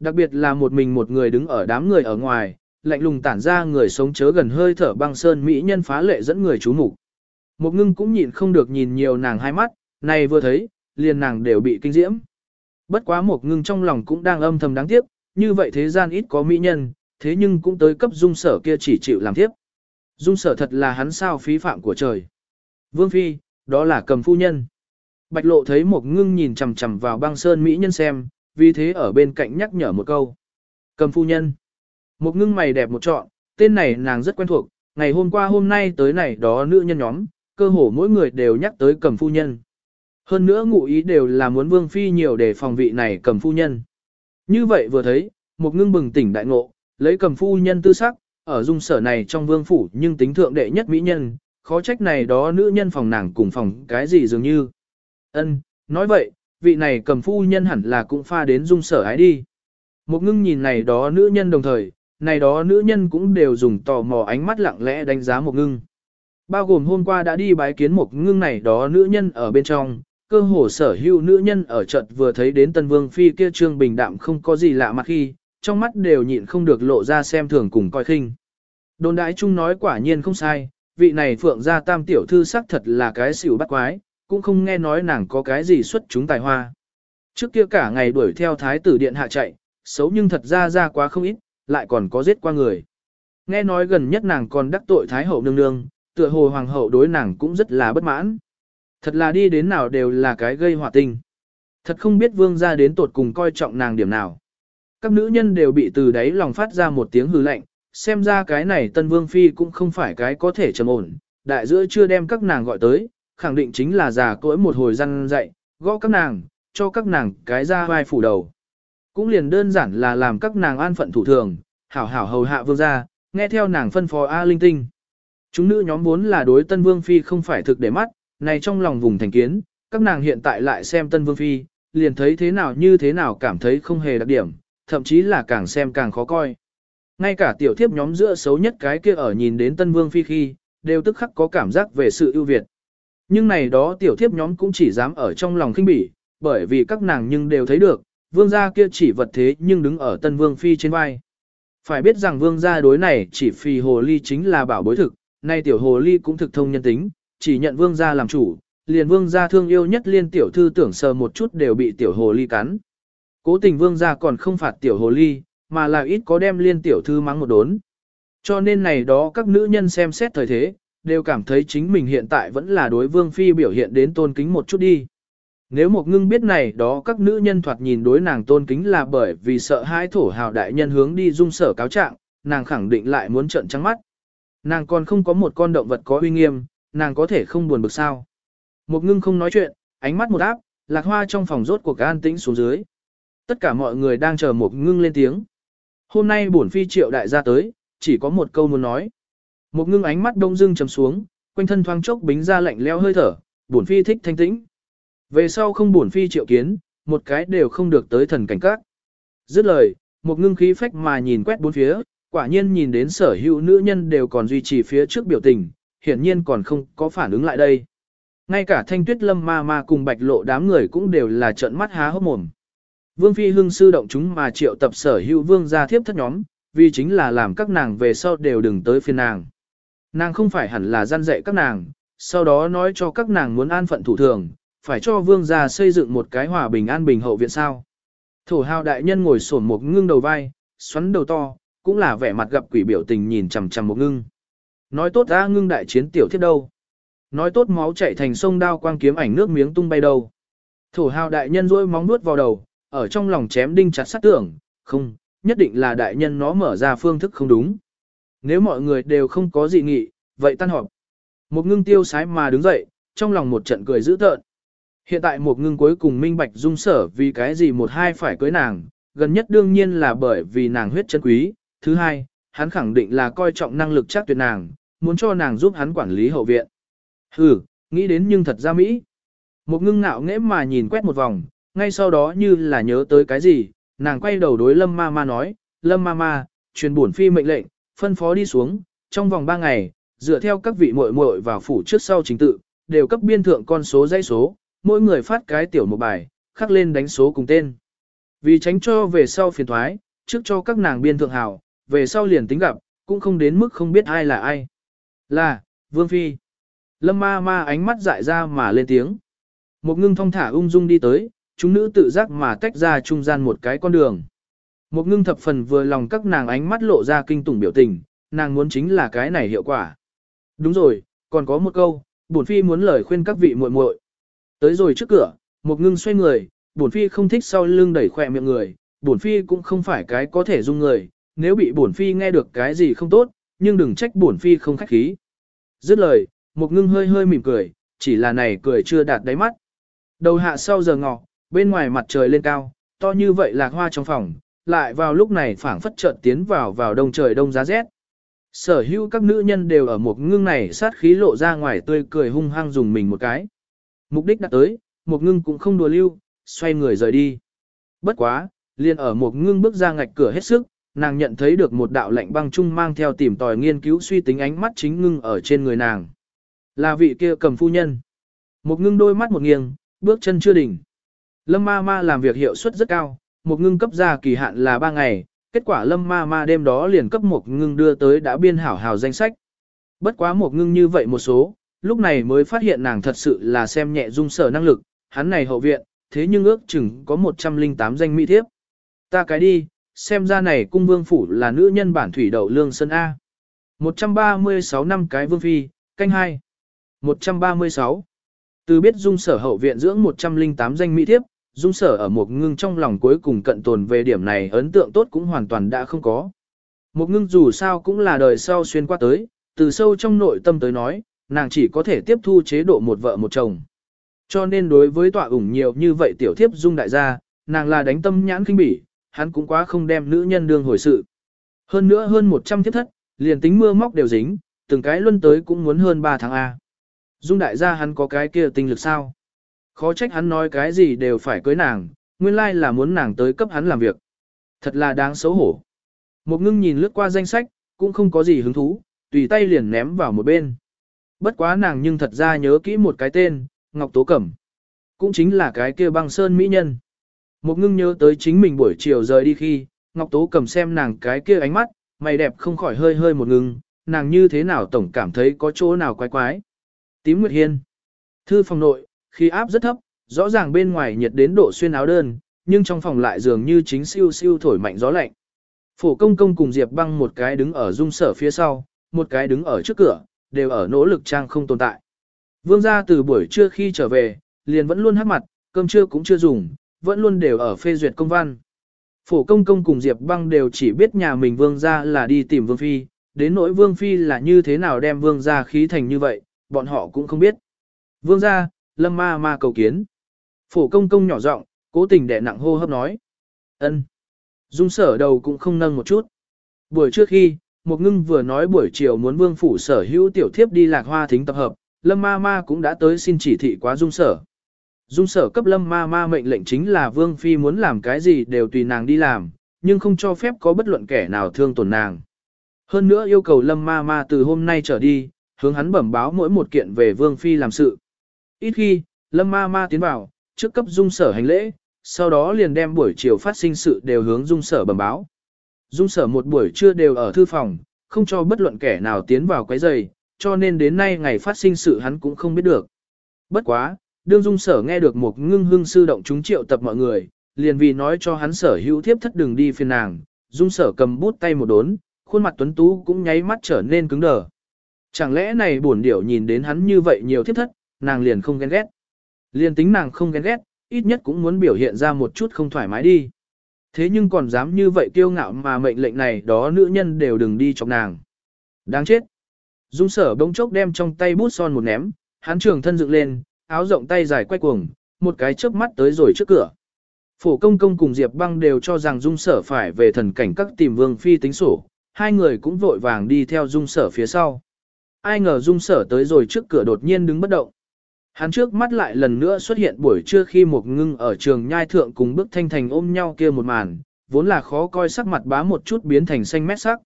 Đặc biệt là một mình một người đứng ở đám người ở ngoài, lạnh lùng tản ra người sống chớ gần hơi thở băng sơn mỹ nhân phá lệ dẫn người chú mục. Một ngưng cũng nhịn không được nhìn nhiều nàng hai mắt, này vừa thấy, liền nàng đều bị kinh diễm. Bất quá một ngưng trong lòng cũng đang âm thầm đáng tiếc, như vậy thế gian ít có mỹ nhân, thế nhưng cũng tới cấp dung sở kia chỉ chịu làm tiếp. Dung sở thật là hắn sao phí phạm của trời. Vương Phi, đó là cầm phu nhân. Bạch lộ thấy một ngưng nhìn chằm chằm vào băng sơn mỹ nhân xem, vì thế ở bên cạnh nhắc nhở một câu. Cầm phu nhân. Một ngưng mày đẹp một trọn, tên này nàng rất quen thuộc, ngày hôm qua hôm nay tới này đó nữ nhân nhóm, cơ hồ mỗi người đều nhắc tới cầm phu nhân. Hơn nữa ngụ ý đều là muốn vương phi nhiều để phòng vị này cầm phu nhân. Như vậy vừa thấy, một ngưng bừng tỉnh đại ngộ, lấy cầm phu nhân tư sắc, ở dung sở này trong vương phủ nhưng tính thượng đệ nhất mỹ nhân, khó trách này đó nữ nhân phòng nàng cùng phòng cái gì dường như. ân nói vậy, vị này cầm phu nhân hẳn là cũng pha đến dung sở ái đi. Một ngưng nhìn này đó nữ nhân đồng thời, này đó nữ nhân cũng đều dùng tò mò ánh mắt lặng lẽ đánh giá một ngưng. Bao gồm hôm qua đã đi bái kiến một ngưng này đó nữ nhân ở bên trong, cơ hồ sở hữu nữ nhân ở trận vừa thấy đến tân vương phi kia trương bình đạm không có gì lạ mặt khi, trong mắt đều nhịn không được lộ ra xem thường cùng coi khinh. Đồn đãi chung nói quả nhiên không sai, vị này phượng gia tam tiểu thư sắc thật là cái xỉu bắt quái, cũng không nghe nói nàng có cái gì xuất chúng tài hoa. Trước kia cả ngày đuổi theo thái tử điện hạ chạy, xấu nhưng thật ra ra quá không ít, lại còn có giết qua người. Nghe nói gần nhất nàng còn đắc tội thái hậu nương nương, tựa hồ hoàng hậu đối nàng cũng rất là bất mãn. Thật là đi đến nào đều là cái gây họa tinh. Thật không biết vương gia đến tột cùng coi trọng nàng điểm nào. Các nữ nhân đều bị từ đấy lòng phát ra một tiếng hư lạnh, xem ra cái này tân vương phi cũng không phải cái có thể trầm ổn, đại giữa chưa đem các nàng gọi tới, khẳng định chính là già cỗi một hồi răn dạy, gõ các nàng, cho các nàng cái ra vai phủ đầu. Cũng liền đơn giản là làm các nàng an phận thủ thường, hảo hảo hầu hạ vương gia, nghe theo nàng phân phó A linh tinh. Chúng nữ nhóm vốn là đối tân vương phi không phải thực để mắt, này trong lòng vùng thành kiến, các nàng hiện tại lại xem tân vương phi, liền thấy thế nào như thế nào cảm thấy không hề đặc điểm, thậm chí là càng xem càng khó coi. Ngay cả tiểu thiếp nhóm giữa xấu nhất cái kia ở nhìn đến tân vương phi khi, đều tức khắc có cảm giác về sự ưu việt. Nhưng này đó tiểu thiếp nhóm cũng chỉ dám ở trong lòng khinh bỉ, bởi vì các nàng nhưng đều thấy được, vương gia kia chỉ vật thế nhưng đứng ở tân vương phi trên vai. Phải biết rằng vương gia đối này chỉ phi hồ ly chính là bảo bối thực, nay tiểu hồ ly cũng thực thông nhân tính, chỉ nhận vương gia làm chủ, liền vương gia thương yêu nhất liên tiểu thư tưởng sờ một chút đều bị tiểu hồ ly cắn. Cố tình vương gia còn không phạt tiểu hồ ly, mà là ít có đem liên tiểu thư mắng một đốn. Cho nên này đó các nữ nhân xem xét thời thế, đều cảm thấy chính mình hiện tại vẫn là đối vương phi biểu hiện đến tôn kính một chút đi. Nếu một ngưng biết này đó các nữ nhân thoạt nhìn đối nàng tôn kính là bởi vì sợ hai thổ hào đại nhân hướng đi dung sở cáo trạng, nàng khẳng định lại muốn trận trắng mắt. Nàng còn không có một con động vật có uy nghiêm, nàng có thể không buồn bực sao. Một ngưng không nói chuyện, ánh mắt một áp, lạc hoa trong phòng rốt cuộc an tĩnh xuống dưới. Tất cả mọi người đang chờ một ngưng lên tiếng. Hôm nay bổn phi triệu đại gia tới, chỉ có một câu muốn nói. Một ngưng ánh mắt đông dưng chầm xuống, quanh thân thoáng chốc bính ra lạnh leo hơi thở, bổn phi thích thanh tĩnh. Về sau không bổn phi triệu kiến, một cái đều không được tới thần cảnh các. Dứt lời, một ngưng khí phách mà nhìn quét bốn phía, quả nhiên nhìn đến sở hữu nữ nhân đều còn duy trì phía trước biểu tình, hiển nhiên còn không có phản ứng lại đây. Ngay cả thanh tuyết lâm ma ma cùng bạch lộ đám người cũng đều là trợn mắt há hốc mồm. Vương Phi hưng sư động chúng mà triệu tập sở hữu vương gia thiếp thất nhóm, vì chính là làm các nàng về sau đều đừng tới phiên nàng. Nàng không phải hẳn là gian dạy các nàng, sau đó nói cho các nàng muốn an phận thủ thường, phải cho vương gia xây dựng một cái hòa bình an bình hậu viện sao. Thổ hào đại nhân ngồi sổn một ngưng đầu vai, xoắn đầu to, cũng là vẻ mặt gặp quỷ biểu tình nhìn chằm chằm một ngưng. Nói tốt ra ngưng đại chiến tiểu thiết đâu. Nói tốt máu chảy thành sông đao quang kiếm ảnh nước miếng tung bay đâu. Thổ hào đại nhân rôi móng nuốt vào đầu, ở trong lòng chém đinh chặt sát tưởng, không, nhất định là đại nhân nó mở ra phương thức không đúng. Nếu mọi người đều không có gì nghị, vậy tan họp. Một ngưng tiêu sái mà đứng dậy, trong lòng một trận cười dữ tợn. Hiện tại một ngưng cuối cùng minh bạch dung sở vì cái gì một hai phải cưới nàng, gần nhất đương nhiên là bởi vì nàng huyết chân quý, thứ hai, hắn khẳng định là coi trọng năng lực chắc tuyệt nàng, muốn cho nàng giúp hắn quản lý hậu viện. Hừ, nghĩ đến nhưng thật ra Mỹ. Một ngưng ngạo nghễ mà nhìn quét một vòng, ngay sau đó như là nhớ tới cái gì, nàng quay đầu đối Lâm Ma Ma nói, Lâm Ma Ma, truyền bổn phi mệnh lệnh, phân phó đi xuống, trong vòng 3 ngày, dựa theo các vị muội muội vào phủ trước sau chính tự, đều cấp biên thượng con số dãy số, mỗi người phát cái tiểu một bài, khắc lên đánh số cùng tên. Vì tránh cho về sau phiền thoái, trước cho các nàng biên thượng hảo, về sau liền tính gặp, cũng không đến mức không biết ai là ai. Là, Vương Phi. Lâm ma ma ánh mắt dại ra mà lên tiếng. Một ngưng thong thả ung dung đi tới, chúng nữ tự giác mà tách ra trung gian một cái con đường. Một ngưng thập phần vừa lòng các nàng ánh mắt lộ ra kinh tủng biểu tình, nàng muốn chính là cái này hiệu quả. Đúng rồi, còn có một câu, bổn phi muốn lời khuyên các vị muội muội. Tới rồi trước cửa, một ngưng xoay người, bổn phi không thích sau lưng đẩy khỏe miệng người, bổn phi cũng không phải cái có thể dung người, nếu bị bổn phi nghe được cái gì không tốt, nhưng đừng trách bổn phi không khách khí. Dứt lời, một ngưng hơi hơi mỉm cười, chỉ là này cười chưa đạt đáy mắt. Đầu hạ sau giờ ngọ, bên ngoài mặt trời lên cao, to như vậy lạc hoa trong phòng, lại vào lúc này phảng phất chợt tiến vào vào đông trời đông giá rét. Sở hữu các nữ nhân đều ở một ngưng này sát khí lộ ra ngoài tươi cười hung hăng dùng mình một cái. Mục đích đã tới, một ngưng cũng không đùa lưu, xoay người rời đi. Bất quá, liền ở một ngưng bước ra ngạch cửa hết sức, nàng nhận thấy được một đạo lạnh băng chung mang theo tìm tòi nghiên cứu suy tính ánh mắt chính ngưng ở trên người nàng. Là vị kia cầm phu nhân. Một ngưng đôi mắt một nghiêng, bước chân chưa đỉnh. Lâm ma ma làm việc hiệu suất rất cao, một ngưng cấp ra kỳ hạn là 3 ngày, kết quả lâm ma ma đêm đó liền cấp một ngưng đưa tới đã biên hảo hảo danh sách. Bất quá một ngưng như vậy một số, lúc này mới phát hiện nàng thật sự là xem nhẹ dung sở năng lực, hắn này hậu viện, thế nhưng ước chừng có 108 danh mỹ thiếp. Ta cái đi, xem ra này cung vương phủ là nữ nhân bản thủy đậu lương sơn A. 136 năm cái vương phi, canh hai 136. Từ biết dung sở hậu viện dưỡng 108 danh mỹ thiếp, dung sở ở một ngưng trong lòng cuối cùng cận tồn về điểm này ấn tượng tốt cũng hoàn toàn đã không có. Một ngưng dù sao cũng là đời sau xuyên qua tới, từ sâu trong nội tâm tới nói, nàng chỉ có thể tiếp thu chế độ một vợ một chồng. Cho nên đối với tọa ủng nhiều như vậy tiểu thiếp dung đại gia, nàng là đánh tâm nhãn kinh bỉ, hắn cũng quá không đem nữ nhân đương hồi sự. Hơn nữa hơn 100 thiếp thất, liền tính mưa móc đều dính, từng cái luân tới cũng muốn hơn 3 tháng A. Dung đại gia hắn có cái kia tinh lực sao? Khó trách hắn nói cái gì đều phải cưới nàng, nguyên lai là muốn nàng tới cấp hắn làm việc. Thật là đáng xấu hổ. Một ngưng nhìn lướt qua danh sách, cũng không có gì hứng thú, tùy tay liền ném vào một bên. Bất quá nàng nhưng thật ra nhớ kỹ một cái tên, Ngọc Tố Cẩm. Cũng chính là cái kia băng sơn mỹ nhân. Một ngưng nhớ tới chính mình buổi chiều rời đi khi, Ngọc Tố Cẩm xem nàng cái kia ánh mắt, mày đẹp không khỏi hơi hơi một ngưng, nàng như thế nào tổng cảm thấy có chỗ nào quái quái. Tím Nguyệt Hiên. Thư phòng nội, khi áp rất thấp, rõ ràng bên ngoài nhiệt đến độ xuyên áo đơn, nhưng trong phòng lại dường như chính siêu siêu thổi mạnh gió lạnh. Phổ công công cùng Diệp băng một cái đứng ở dung sở phía sau, một cái đứng ở trước cửa, đều ở nỗ lực trang không tồn tại. Vương gia từ buổi trưa khi trở về, liền vẫn luôn hát mặt, cơm trưa cũng chưa dùng, vẫn luôn đều ở phê duyệt công văn. Phổ công công cùng Diệp băng đều chỉ biết nhà mình vương gia là đi tìm vương phi, đến nỗi vương phi là như thế nào đem vương gia khí thành như vậy, bọn họ cũng không biết. Vương gia, lâm ma ma cầu kiến. Phổ công công nhỏ giọng, cố tình đè nặng hô hấp nói. ân. Dung sở đầu cũng không nâng một chút. Buổi trước khi, một ngưng vừa nói buổi chiều muốn vương phủ sở hữu tiểu thiếp đi lạc hoa thính tập hợp, lâm ma ma cũng đã tới xin chỉ thị quá dung sở. Dung sở cấp lâm ma ma mệnh lệnh chính là vương phi muốn làm cái gì đều tùy nàng đi làm, nhưng không cho phép có bất luận kẻ nào thương tổn nàng. Hơn nữa yêu cầu lâm ma ma từ hôm nay trở đi, hướng hắn bẩm báo mỗi một kiện về vương phi làm sự. Ít khi, lâm ma ma tiến vào, trước cấp dung sở hành lễ, sau đó liền đem buổi chiều phát sinh sự đều hướng dung sở bẩm báo. Dung sở một buổi trưa đều ở thư phòng, không cho bất luận kẻ nào tiến vào quấy giày, cho nên đến nay ngày phát sinh sự hắn cũng không biết được. Bất quá, đương dung sở nghe được một ngưng hưng sư động chúng triệu tập mọi người, liền vì nói cho hắn sở hữu thiếp thất đường đi phiền nàng, dung sở cầm bút tay một đốn, khuôn mặt tuấn tú cũng nháy mắt trở nên cứng đờ. Chẳng lẽ này buồn điểu nhìn đến hắn như vậy nhiều thiếp thất, nàng liền không ghen ghét. Liền tính nàng không ghen ghét, ít nhất cũng muốn biểu hiện ra một chút không thoải mái đi. Thế nhưng còn dám như vậy kiêu ngạo mà mệnh lệnh này đó nữ nhân đều đừng đi chọc nàng. Đáng chết. Dung sở bỗng chốc đem trong tay bút son một ném, hắn trường thân dựng lên, áo rộng tay dài quay cuồng, một cái chớp mắt tới rồi trước cửa. Phổ công công cùng Diệp băng đều cho rằng dung sở phải về thần cảnh các tìm vương phi tính sổ, hai người cũng vội vàng đi theo dung sở phía sau. Ai ngờ dung sở tới rồi trước cửa đột nhiên đứng bất động. Hắn trước mắt lại lần nữa xuất hiện buổi trưa khi một ngưng ở trường nhai thượng cùng bức thanh thành ôm nhau kia một màn, vốn là khó coi sắc mặt bá một chút biến thành xanh mét sắc.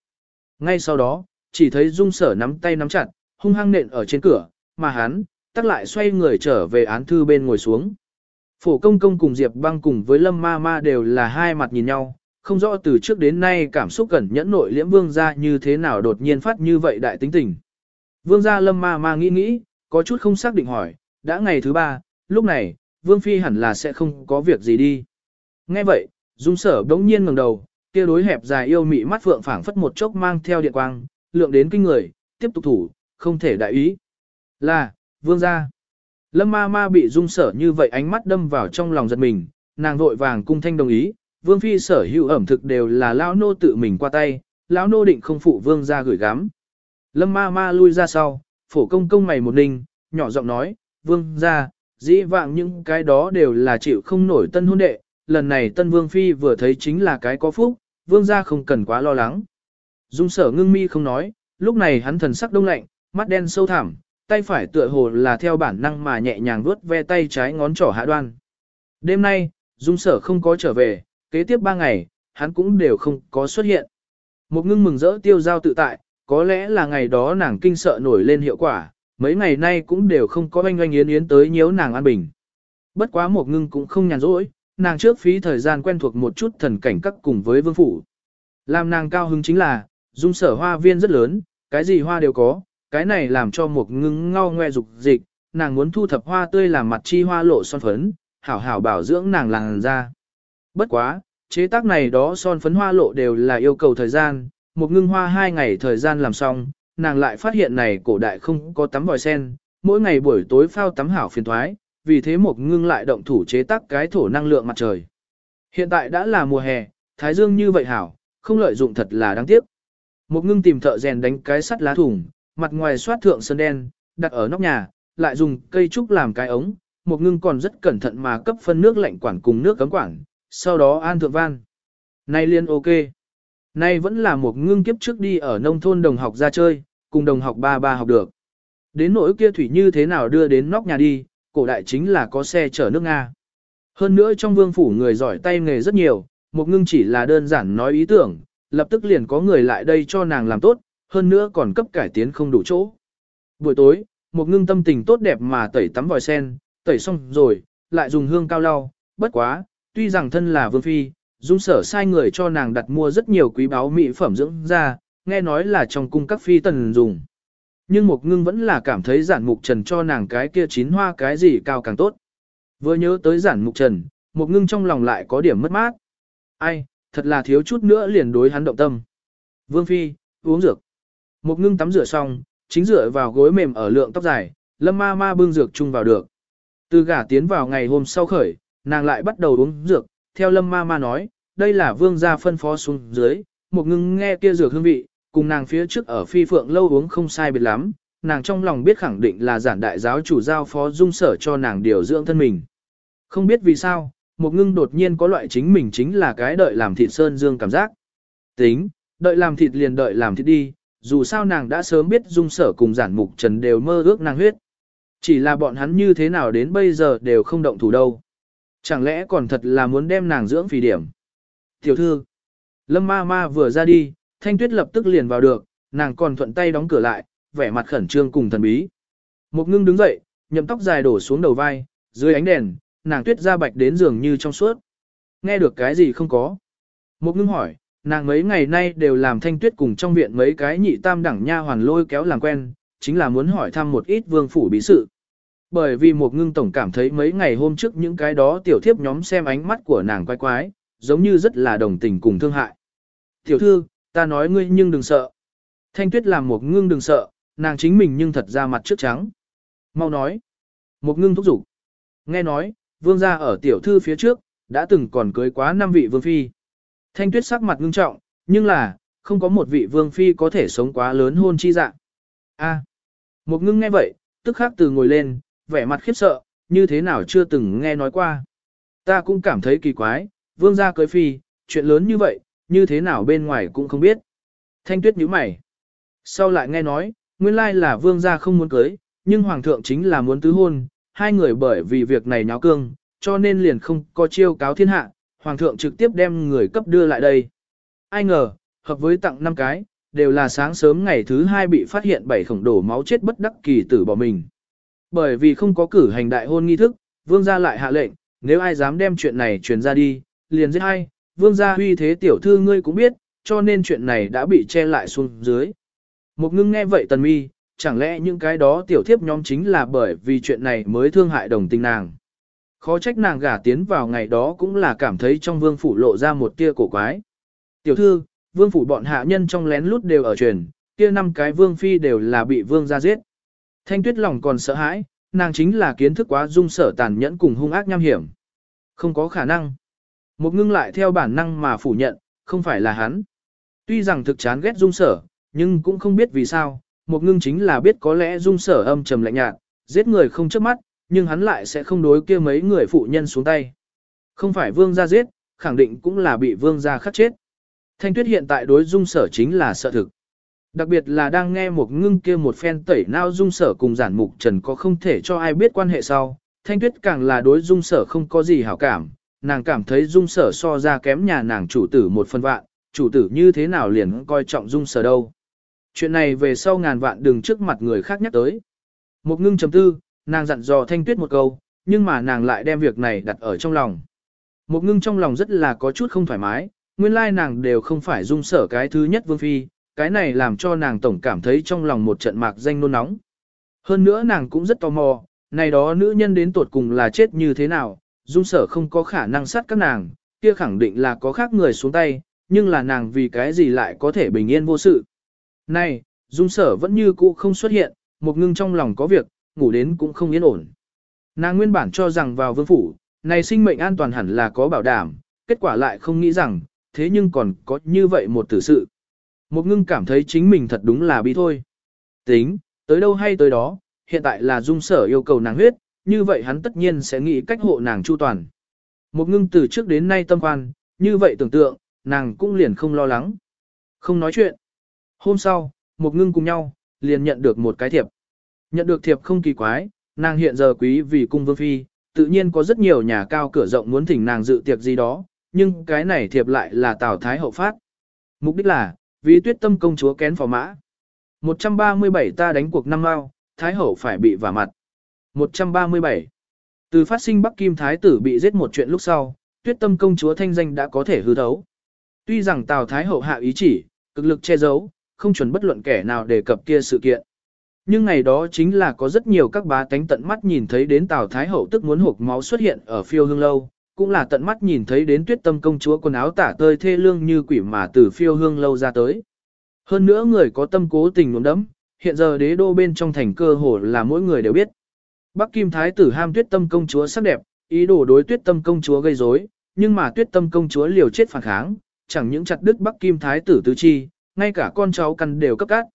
Ngay sau đó, chỉ thấy dung sở nắm tay nắm chặt, hung hăng nện ở trên cửa, mà hắn, tắc lại xoay người trở về án thư bên ngồi xuống. Phổ công công cùng Diệp băng cùng với Lâm ma ma đều là hai mặt nhìn nhau, không rõ từ trước đến nay cảm xúc cẩn nhẫn nội liễm vương gia như thế nào đột nhiên phát như vậy đại tính tình. Vương gia Lâm ma ma nghĩ nghĩ, có chút không xác định hỏi, đã ngày thứ ba, lúc này, Vương Phi hẳn là sẽ không có việc gì đi. Nghe vậy, Dung sở đống nhiên ngẩng đầu, kia đối hẹp dài yêu mị mắt phượng phảng phất một chốc mang theo điện quang, lượng đến kinh người, tiếp tục thủ, không thể đại ý. Là, vương gia. Lâm ma ma bị dung sở như vậy ánh mắt đâm vào trong lòng giật mình, nàng vội vàng cung thanh đồng ý, vương phi sở hữu ẩm thực đều là lão nô tự mình qua tay, lão nô định không phụ vương gia gửi gắm. Lâm ma ma lui ra sau, phổ công công mày một ninh, nhỏ giọng nói, vương gia, dĩ vạng những cái đó đều là chịu không nổi tân hôn đệ, lần này tân vương phi vừa thấy chính là cái có phúc, vương gia không cần quá lo lắng. Dung sở ngưng mi không nói, lúc này hắn thần sắc đông lạnh, mắt đen sâu thẳm, tay phải tựa hồ là theo bản năng mà nhẹ nhàng vuốt ve tay trái ngón trỏ hạ đoan. Đêm nay, dung sở không có trở về, kế tiếp ba ngày, hắn cũng đều không có xuất hiện. Một ngưng mừng rỡ tiêu giao tự tại, có lẽ là ngày đó nàng kinh sợ nổi lên hiệu quả, mấy ngày nay cũng đều không có oanh oanh yến yến tới nhiễu nàng an bình. Bất quá một ngưng cũng không nhàn rỗi, nàng trước phí thời gian quen thuộc một chút thần cảnh các cùng với vương phủ. Làm nàng cao hứng chính là, dung sở hoa viên rất lớn, cái gì hoa đều có, cái này làm cho một ngưng ngao ngoe dục dịch, nàng muốn thu thập hoa tươi làm mặt chi hoa lộ son phấn, hảo hảo bảo dưỡng nàng làng ra. Bất quá, chế tác này đó son phấn hoa lộ đều là yêu cầu thời gian, một ngưng hoa hai ngày thời gian làm xong, nàng lại phát hiện này cổ đại không có tắm vòi sen, mỗi ngày buổi tối phao tắm hảo phiền thoái, vì thế một ngưng lại động thủ chế tác cái thổ năng lượng mặt trời. Hiện tại đã là mùa hè, thái dương như vậy hảo, không lợi dụng thật là đáng tiếc. Một ngưng tìm thợ rèn đánh cái sắt lá thùng, mặt ngoài xoát thượng sơn đen, đặt ở nóc nhà, lại dùng cây trúc làm cái ống. Một ngưng còn rất cẩn thận mà cấp phân nước lạnh quản cùng nước cấm quản, sau đó an thượng van. Nay liên ok. Nay vẫn là một ngưng kiếp trước đi ở nông thôn đồng học ra chơi, cùng đồng học ba ba học được. Đến nỗi kia thủy như thế nào đưa đến nóc nhà đi, cổ đại chính là có xe chở nước Nga. Hơn nữa trong vương phủ người giỏi tay nghề rất nhiều, một ngưng chỉ là đơn giản nói ý tưởng, lập tức liền có người lại đây cho nàng làm tốt, hơn nữa còn cấp cải tiến không đủ chỗ. Buổi tối, một ngưng tâm tình tốt đẹp mà tẩy tắm vòi sen, tẩy xong rồi, lại dùng hương cao lau, bất quá, tuy rằng thân là vương phi, dung sở sai người cho nàng đặt mua rất nhiều quý báu mỹ phẩm dưỡng da, nghe nói là trong cung các phi tần dùng. Nhưng mục ngưng vẫn là cảm thấy giản mục trần cho nàng cái kia chín hoa cái gì cao càng tốt. Vừa nhớ tới giản mục trần, mục ngưng trong lòng lại có điểm mất mát. Ai, thật là thiếu chút nữa liền đối hắn động tâm. Vương Phi, uống dược. mục ngưng tắm rửa xong, chính rửa vào gối mềm ở lượng tóc dài, lâm ma ma bưng dược chung vào được. Từ gả tiến vào ngày hôm sau khởi, nàng lại bắt đầu uống dược, theo lâm ma ma nói, đây là vương gia phân phó xuống dưới, một ngưng nghe kia dược hương vị, cùng nàng phía trước ở phi phượng lâu uống không sai biệt lắm, nàng trong lòng biết khẳng định là giản đại giáo chủ giao phó dung sở cho nàng điều dưỡng thân mình. Không biết vì sao, một ngưng đột nhiên có loại chính mình chính là cái đợi làm thịt sơn dương cảm giác. Tính, đợi làm thịt liền đợi làm thịt đi, dù sao nàng đã sớm biết dung sở cùng giản mục trần đều mơ ước nàng huyết. Chỉ là bọn hắn như thế nào đến bây giờ đều không động thủ đâu. Chẳng lẽ còn thật là muốn đem nàng dưỡng phì điểm. Tiểu thư, lâm ma ma vừa ra đi, thanh tuyết lập tức liền vào được, nàng còn thuận tay đóng cửa lại, vẻ mặt khẩn trương cùng thần bí. Một ngưng đứng dậy, nhậm tóc dài đổ xuống đầu vai, dưới ánh đèn, nàng tuyết ra bạch đến giường như trong suốt. Nghe được cái gì không có? Một ngưng hỏi, nàng mấy ngày nay đều làm thanh tuyết cùng trong viện mấy cái nhị tam đẳng nha hoàn lôi kéo làm quen, chính là muốn hỏi thăm một ít vương phủ bí sự. Bởi vì một ngưng tổng cảm thấy mấy ngày hôm trước những cái đó tiểu thiếp nhóm xem ánh mắt của nàng quái quái, giống như rất là đồng tình cùng thương hại. Tiểu thư, ta nói ngươi nhưng đừng sợ. Thanh tuyết làm một ngưng đừng sợ, nàng chính mình nhưng thật ra mặt trước trắng. Mau nói. Một ngưng thúc giục. Nghe nói, vương gia ở tiểu thư phía trước, đã từng còn cưới quá năm vị vương phi. Thanh tuyết sắc mặt ngưng trọng, nhưng là, không có một vị vương phi có thể sống quá lớn hôn chi dạng. A. Một ngưng nghe vậy, tức khắc từ ngồi lên, vẻ mặt khiếp sợ, như thế nào chưa từng nghe nói qua. Ta cũng cảm thấy kỳ quái, vương gia cưới phi, chuyện lớn như vậy, như thế nào bên ngoài cũng không biết. Thanh tuyết nhíu mày. Sau lại nghe nói, nguyên lai là vương gia không muốn cưới, nhưng hoàng thượng chính là muốn tứ hôn, hai người bởi vì việc này nháo cương, cho nên liền không có chiêu cáo thiên hạ, hoàng thượng trực tiếp đem người cấp đưa lại đây. Ai ngờ, hợp với tặng năm cái, đều là sáng sớm ngày thứ hai bị phát hiện bảy khổng đổ máu chết bất đắc kỳ tử bỏ mình. Bởi vì không có cử hành đại hôn nghi thức, vương gia lại hạ lệnh, Nếu ai dám đem chuyện này truyền ra đi, liền giết ai, vương gia huy thế tiểu thư ngươi cũng biết, cho nên chuyện này đã bị che lại xuống dưới. Một ngưng nghe vậy tần mi, chẳng lẽ những cái đó tiểu thiếp nhóm chính là bởi vì chuyện này mới thương hại đồng tình nàng. Khó trách nàng gả tiến vào ngày đó cũng là cảm thấy trong vương phủ lộ ra một tia cổ quái. Tiểu thư, vương phủ bọn hạ nhân trong lén lút đều ở truyền, kia năm cái vương phi đều là bị vương gia giết. Thanh tuyết lòng còn sợ hãi, nàng chính là kiến thức quá dung sở tàn nhẫn cùng hung ác nham hiểm. Không có khả năng. Một ngưng lại theo bản năng mà phủ nhận, không phải là hắn. Tuy rằng thực chán ghét dung sở, nhưng cũng không biết vì sao, một ngưng chính là biết có lẽ dung sở âm trầm lạnh nhạt, giết người không chớp mắt, nhưng hắn lại sẽ không đối kia mấy người phụ nhân xuống tay. Không phải vương gia giết, khẳng định cũng là bị vương gia khắc chết. Thanh tuyết hiện tại đối dung sở chính là sợ thực. Đặc biệt là đang nghe một ngưng kia một phen tẩy nao dung sở cùng giản mục trần có không thể cho ai biết quan hệ sau. Thanh tuyết càng là đối dung sở không có gì hảo cảm, nàng cảm thấy dung sở so ra kém nhà nàng chủ tử một phần vạn, chủ tử như thế nào liền coi trọng dung sở đâu. Chuyện này về sau ngàn vạn đừng trước mặt người khác nhắc tới. Một ngưng chấm tư, nàng dặn dò thanh tuyết một câu, nhưng mà nàng lại đem việc này đặt ở trong lòng. Một ngưng trong lòng rất là có chút không thoải mái, nguyên lai nàng đều không phải dung sở cái thứ nhất vương phi, cái này làm cho nàng tổng cảm thấy trong lòng một trận mạc danh nôn nóng. Hơn nữa nàng cũng rất tò mò, này đó nữ nhân đến tuột cùng là chết như thế nào, dung sở không có khả năng sát các nàng, kia khẳng định là có khác người xuống tay, nhưng là nàng vì cái gì lại có thể bình yên vô sự. Này, dung sở vẫn như cũ không xuất hiện, một ngưng trong lòng có việc, ngủ đến cũng không yên ổn. Nàng nguyên bản cho rằng vào vương phủ, này sinh mệnh an toàn hẳn là có bảo đảm, kết quả lại không nghĩ rằng, thế nhưng còn có như vậy một tử sự. Một ngưng cảm thấy chính mình thật đúng là bi thôi. Tính, tới đâu hay tới đó, hiện tại là dung sở yêu cầu nàng huyết, như vậy hắn tất nhiên sẽ nghĩ cách hộ nàng chu toàn. Một ngưng từ trước đến nay tâm quan, như vậy tưởng tượng, nàng cũng liền không lo lắng. Không nói chuyện. Hôm sau, một ngưng cùng nhau, liền nhận được một cái thiệp. Nhận được thiệp không kỳ quái, nàng hiện giờ quý vì cung vương phi, tự nhiên có rất nhiều nhà cao cửa rộng muốn thỉnh nàng dự tiệc gì đó, nhưng cái này thiệp lại là Tào Thái hậu phát. Mục đích là, vì tuyết tâm công chúa kén phò mã. 137 ta đánh cuộc năm ao, Thái hậu phải bị vả mặt. 137. Từ phát sinh Bắc Kim Thái tử bị giết một chuyện lúc sau, tuyết tâm công chúa thanh danh đã có thể hư thấu. Tuy rằng Tào Thái hậu hạ ý chỉ, cực lực che giấu, không chuẩn bất luận kẻ nào đề cập kia sự kiện. Nhưng ngày đó chính là có rất nhiều các bá tánh tận mắt nhìn thấy đến Tào Thái hậu tức muốn hộp máu xuất hiện ở phiêu hương lâu, cũng là tận mắt nhìn thấy đến tuyết tâm công chúa quần áo tả tơi thê lương như quỷ mà từ phiêu hương lâu ra tới. Hơn nữa người có tâm cố tình nhuốm đấm, hiện giờ đế đô bên trong thành cơ hồ là mỗi người đều biết. Bắc Kim Thái tử ham tuyết tâm công chúa sắc đẹp, ý đồ đối tuyết tâm công chúa gây rối, nhưng mà tuyết tâm công chúa liều chết phản kháng, chẳng những chặt đứt Bắc Kim Thái tử tứ chi, ngay cả con cháu căn đều cấp cát.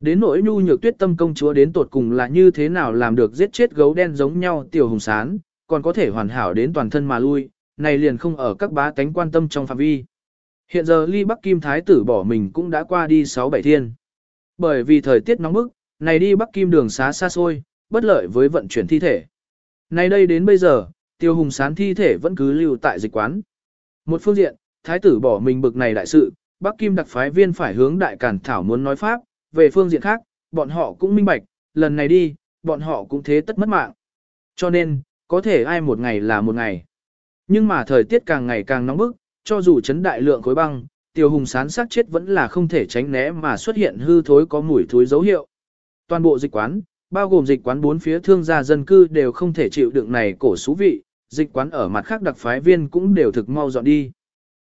Đến nỗi nhu nhược tuyết tâm công chúa đến tột cùng là như thế nào làm được giết chết gấu đen giống nhau tiểu hùng sán, còn có thể hoàn hảo đến toàn thân mà lui, này liền không ở các bá tánh quan tâm trong phạm vi. Hiện giờ ly Bắc Kim Thái tử bỏ mình cũng đã qua đi 6-7 thiên. Bởi vì thời tiết nóng bức, này đi Bắc Kim đường xá xa xôi, bất lợi với vận chuyển thi thể. Nay đây đến bây giờ, tiêu hùng sán thi thể vẫn cứ lưu tại dịch quán. Một phương diện, Thái tử bỏ mình bực này đại sự, Bắc Kim đặc phái viên phải hướng đại cản thảo muốn nói pháp, về phương diện khác, bọn họ cũng minh bạch, lần này đi, bọn họ cũng thế tất mất mạng. Cho nên, có thể ai một ngày là một ngày. Nhưng mà thời tiết càng ngày càng nóng bức, cho dù chấn đại lượng khối băng, tiêu hùng sán sát chết vẫn là không thể tránh né mà xuất hiện hư thối có mùi thối dấu hiệu. Toàn bộ dịch quán, bao gồm dịch quán bốn phía thương gia dân cư đều không thể chịu đựng này cổ xú vị, dịch quán ở mặt khác đặc phái viên cũng đều thực mau dọn đi.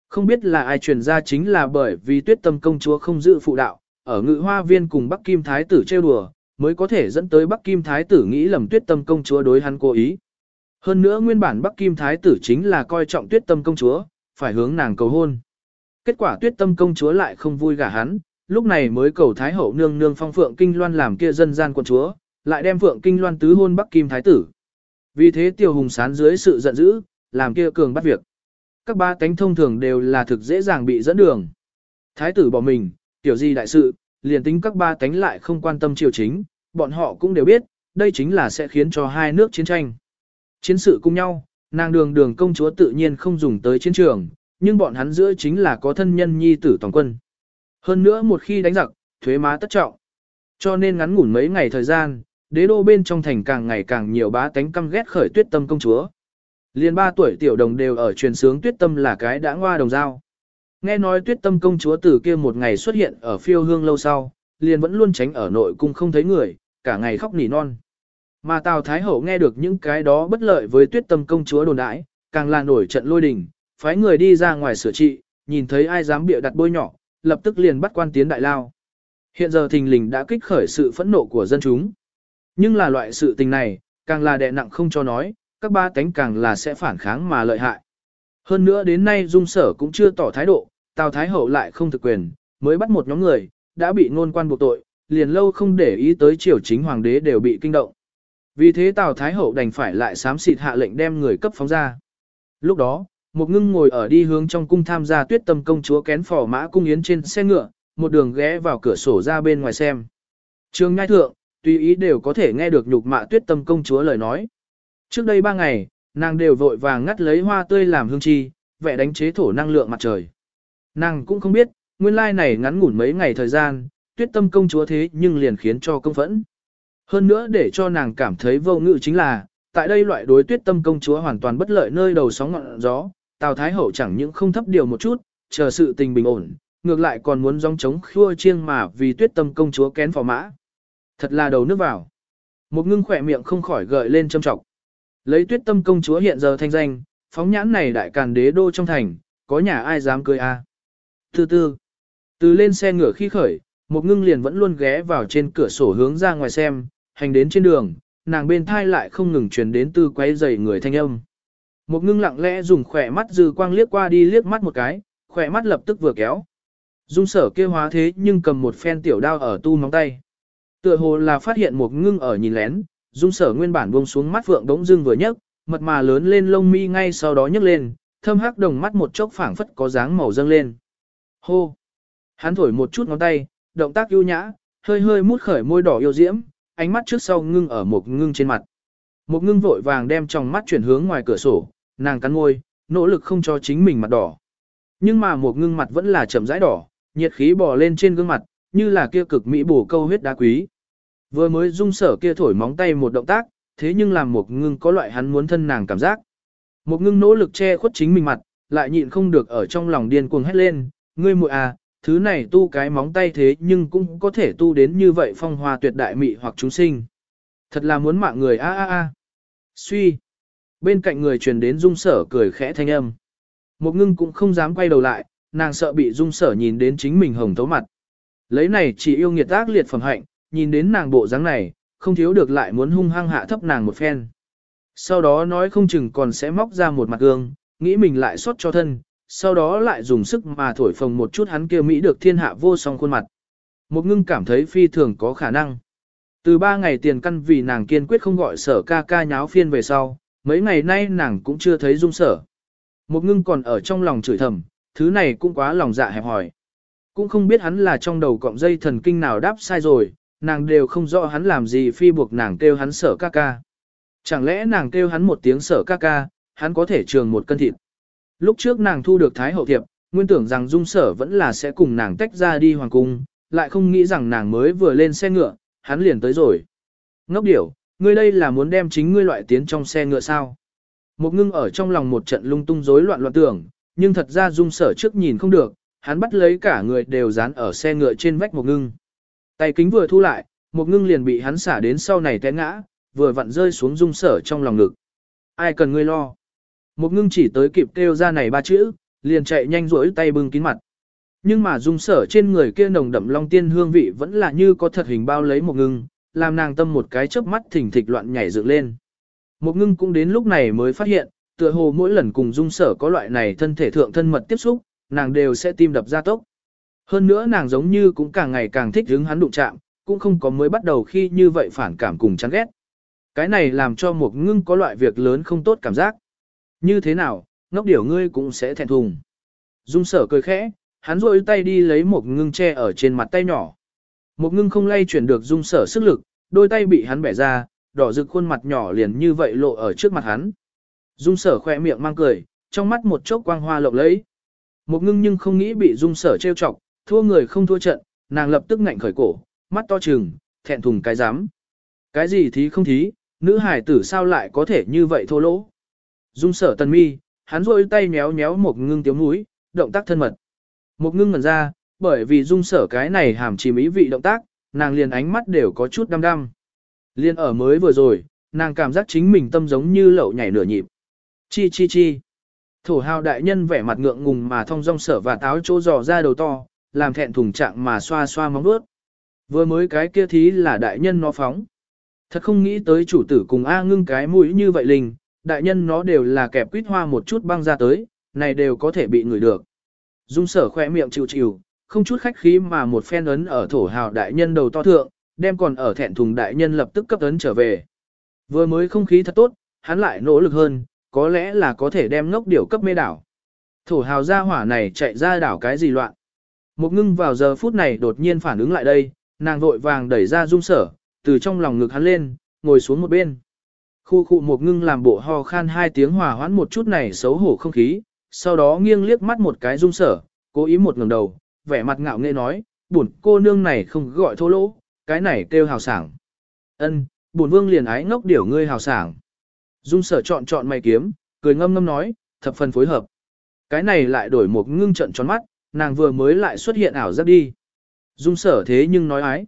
Không biết là ai truyền ra chính là bởi vì tuyết tâm công chúa không giữ phụ đạo, ở ngự hoa viên cùng Bắc Kim Thái tử trêu đùa, mới có thể dẫn tới Bắc Kim Thái tử nghĩ lầm tuyết tâm công chúa đối hắn cố ý. Hơn nữa nguyên bản Bắc Kim Thái tử chính là coi trọng tuyết tâm công chúa, phải hướng nàng cầu hôn. Kết quả tuyết tâm công chúa lại không vui gả hắn, lúc này mới cầu Thái hậu nương nương phong phượng kinh loan làm kia dân gian quân chúa, lại đem phượng kinh loan tứ hôn Bắc Kim Thái tử. Vì thế tiêu hùng sán dưới sự giận dữ, làm kia cường bắt việc. Các ba cánh thông thường đều là thực dễ dàng bị dẫn đường. Thái tử bỏ mình, tiểu gì đại sự, liền tính các ba cánh lại không quan tâm triều chính, bọn họ cũng đều biết, đây chính là sẽ khiến cho hai nước chiến tranh. Chiến sự cùng nhau, nàng đường đường công chúa tự nhiên không dùng tới chiến trường, nhưng bọn hắn giữa chính là có thân nhân nhi tử toàn quân. Hơn nữa một khi đánh giặc, thuế má tất trọng. Cho nên ngắn ngủn mấy ngày thời gian, đế đô bên trong thành càng ngày càng nhiều bá tánh căm ghét khởi tuyết tâm công chúa. Liên ba tuổi tiểu đồng đều ở truyền sướng tuyết tâm là cái đã ngoa đồng dao. Nghe nói tuyết tâm công chúa từ kia một ngày xuất hiện ở phiêu hương lâu sau, liền vẫn luôn tránh ở nội cung không thấy người, cả ngày khóc nỉ non. Mà Tào Thái Hậu nghe được những cái đó bất lợi với tuyết tâm công chúa đồn đãi, càng là nổi trận lôi đình, phái người đi ra ngoài sửa trị, nhìn thấy ai dám bịa đặt bôi nhỏ, lập tức liền bắt quan tiến đại lao. Hiện giờ thình lình đã kích khởi sự phẫn nộ của dân chúng. Nhưng là loại sự tình này, càng là đè nặng không cho nói, các ba tánh càng là sẽ phản kháng mà lợi hại. Hơn nữa đến nay dung sở cũng chưa tỏ thái độ, Tào Thái Hậu lại không thực quyền, mới bắt một nhóm người, đã bị ngôn quan buộc tội, liền lâu không để ý tới triều chính hoàng đế đều bị kinh động. Vì thế Tào Thái Hậu đành phải lại sám xịt hạ lệnh đem người cấp phóng ra. Lúc đó, một ngưng ngồi ở đi hướng trong cung tham gia tuyết tâm công chúa kén phò mã cung yến trên xe ngựa, một đường ghé vào cửa sổ ra bên ngoài xem. Trường ngai thượng, tùy ý đều có thể nghe được nhục mạ tuyết tâm công chúa lời nói. Trước đây ba ngày, nàng đều vội vàng ngắt lấy hoa tươi làm hương chi, vẽ đánh chế thổ năng lượng mặt trời. Nàng cũng không biết, nguyên lai này ngắn ngủn mấy ngày thời gian, tuyết tâm công chúa thế nhưng liền khiến cho công phẫn. Hơn nữa để cho nàng cảm thấy vô ngự chính là, tại đây loại đối tuyết tâm công chúa hoàn toàn bất lợi nơi đầu sóng ngọn gió, Tào Thái Hậu chẳng những không thấp điều một chút, chờ sự tình bình ổn, ngược lại còn muốn dòng chống khua chiêng mà vì tuyết tâm công chúa kén phò mã. Thật là đầu nước vào. Một ngưng khỏe miệng không khỏi gợi lên châm trọng. Lấy tuyết tâm công chúa hiện giờ thanh danh, phóng nhãn này đại càn đế đô trong thành, có nhà ai dám cười a? À? Từ từ, từ lên xe ngựa khi khởi, một ngưng liền vẫn luôn ghé vào trên cửa sổ hướng ra ngoài xem, hành đến trên đường, nàng bên thai lại không ngừng truyền đến từ quấy giày người thanh âm. Một ngưng lặng lẽ dùng khỏe mắt dư quang liếc qua đi liếc mắt một cái, khỏe mắt lập tức vừa kéo. Dung sở kêu hóa thế nhưng cầm một phen tiểu đao ở tu móng tay. Tựa hồ là phát hiện một ngưng ở nhìn lén, dung sở nguyên bản buông xuống mắt vượng đống dưng vừa nhấc, mật mà lớn lên lông mi ngay sau đó nhấc lên, thâm hắc đồng mắt một chốc phảng phất có dáng màu dâng lên. Hô! Hắn thổi một chút ngón tay, động tác ưu nhã, hơi hơi mút khởi môi đỏ yêu diễm, ánh mắt trước sau ngưng ở một ngưng trên mặt. Một ngưng vội vàng đem trong mắt chuyển hướng ngoài cửa sổ, nàng cắn môi, nỗ lực không cho chính mình mặt đỏ. Nhưng mà một ngưng mặt vẫn là chậm rãi đỏ, nhiệt khí bò lên trên gương mặt, như là kia cực mỹ bổ câu huyết đá quý. Vừa mới dung sở kia thổi móng tay một động tác, thế nhưng làm một ngưng có loại hắn muốn thân nàng cảm giác. Một ngưng nỗ lực che khuất chính mình mặt, lại nhịn không được ở trong lòng điên cuồng hét lên, ngươi muội à, thứ này tu cái móng tay thế nhưng cũng có thể tu đến như vậy phong hoa tuyệt đại mị hoặc chúng sinh. Thật là muốn mạng người a a a. Suy. Bên cạnh người truyền đến dung sở cười khẽ thanh âm. Một ngưng cũng không dám quay đầu lại, nàng sợ bị dung sở nhìn đến chính mình hồng thấu mặt. Lấy này chỉ yêu nghiệt ác liệt phẩm hạnh, nhìn đến nàng bộ dáng này, không thiếu được lại muốn hung hăng hạ thấp nàng một phen. Sau đó nói không chừng còn sẽ móc ra một mặt gương, nghĩ mình lại xót cho thân, sau đó lại dùng sức mà thổi phồng một chút hắn kia Mỹ được thiên hạ vô song khuôn mặt. Một ngưng cảm thấy phi thường có khả năng. Từ ba ngày tiền căn vì nàng kiên quyết không gọi sở ca ca nháo phiên về sau, mấy ngày nay nàng cũng chưa thấy dung sở. Một ngưng còn ở trong lòng chửi thầm, thứ này cũng quá lòng dạ hẹp hỏi. Cũng không biết hắn là trong đầu cọng dây thần kinh nào đáp sai rồi, nàng đều không rõ hắn làm gì phi buộc nàng kêu hắn sở ca ca. Chẳng lẽ nàng kêu hắn một tiếng sở ca ca, hắn có thể trường một cân thịt. Lúc trước nàng thu được Thái Hậu Thiệp, nguyên tưởng rằng dung sở vẫn là sẽ cùng nàng tách ra đi hoàng cung, lại không nghĩ rằng nàng mới vừa lên xe ngựa, hắn liền tới rồi. Ngốc điểu, ngươi đây là muốn đem chính ngươi loại tiến trong xe ngựa sao? Một ngưng ở trong lòng một trận lung tung rối loạn loạn tưởng, nhưng thật ra dung sở trước nhìn không được, hắn bắt lấy cả người đều dán ở xe ngựa trên vách một ngưng. Tay kính vừa thu lại, một ngưng liền bị hắn xả đến sau này té ngã, vừa vặn rơi xuống dung sở trong lòng ngực. Ai cần ngươi lo? Một ngưng chỉ tới kịp kêu ra này ba chữ, liền chạy nhanh rỗi tay bưng kín mặt. Nhưng mà dung sở trên người kia nồng đậm long tiên hương vị vẫn là như có thật hình bao lấy một ngưng, làm nàng tâm một cái chớp mắt thỉnh thịch loạn nhảy dựng lên. Một ngưng cũng đến lúc này mới phát hiện, tựa hồ mỗi lần cùng dung sở có loại này thân thể thượng thân mật tiếp xúc, nàng đều sẽ tim đập ra tốc. Hơn nữa nàng giống như cũng càng ngày càng thích hứng hắn đụng chạm, cũng không có mới bắt đầu khi như vậy phản cảm cùng chán ghét. Cái này làm cho một ngưng có loại việc lớn không tốt cảm giác. Như thế nào, ngốc điểu ngươi cũng sẽ thẹn thùng. Dung sở cười khẽ, hắn rôi tay đi lấy một ngưng che ở trên mặt tay nhỏ. Một ngưng không lay chuyển được dung sở sức lực, đôi tay bị hắn bẻ ra, đỏ rực khuôn mặt nhỏ liền như vậy lộ ở trước mặt hắn. Dung sở khỏe miệng mang cười, trong mắt một chốc quang hoa lộng lẫy. Một ngưng nhưng không nghĩ bị dung sở trêu chọc, thua người không thua trận, nàng lập tức ngạnh khởi cổ, mắt to trừng, thẹn thùng cái dám. Cái gì thí không thí, nữ hải tử sao lại có thể như vậy thô lỗ. Dung sở tần mi, hắn rôi tay méo méo một ngưng tiếu mũi, động tác thân mật. Một ngưng ngẩn ra, bởi vì dung sở cái này hàm chìm ý vị động tác, nàng liền ánh mắt đều có chút đăm đăm. Liên ở mới vừa rồi, nàng cảm giác chính mình tâm giống như lậu nhảy nửa nhịp. Chi chi chi. Thổ hào đại nhân vẻ mặt ngượng ngùng mà thong dong sở và táo chỗ dò ra đầu to, làm thẹn thùng trạng mà xoa xoa móng vuốt. Vừa mới cái kia thí là đại nhân nó phóng. Thật không nghĩ tới chủ tử cùng A ngưng cái mũi như vậy linh, đại nhân nó đều là kẹp quýt hoa một chút băng ra tới, này đều có thể bị người được. Dung sở khoe miệng chịu chịu, không chút khách khí mà một phen ấn ở thổ hào đại nhân đầu to thượng, đem còn ở thẹn thùng đại nhân lập tức cấp ấn trở về. Vừa mới không khí thật tốt, hắn lại nỗ lực hơn, có lẽ là có thể đem ngốc điểu cấp mê đảo. Thổ hào ra hỏa này chạy ra đảo cái gì loạn. Một ngưng vào giờ phút này đột nhiên phản ứng lại đây, nàng vội vàng đẩy ra dung sở, từ trong lòng ngực hắn lên, ngồi xuống một bên. Khu khu một ngưng làm bộ ho khan hai tiếng hòa hoãn một chút này xấu hổ không khí, sau đó nghiêng liếc mắt một cái dung sở, cố ý một ngẩng đầu, vẻ mặt ngạo nghễ nói, buồn cô nương này không gọi thô lỗ, cái này kêu hào sảng. Ân, buồn vương liền ái ngốc điểu ngươi hào sảng. Dung sở chọn chọn mày kiếm, cười ngâm ngâm nói, thập phần phối hợp. Cái này lại đổi một ngưng trận tròn mắt, nàng vừa mới lại xuất hiện ảo giác đi. Dung sở thế nhưng nói ái.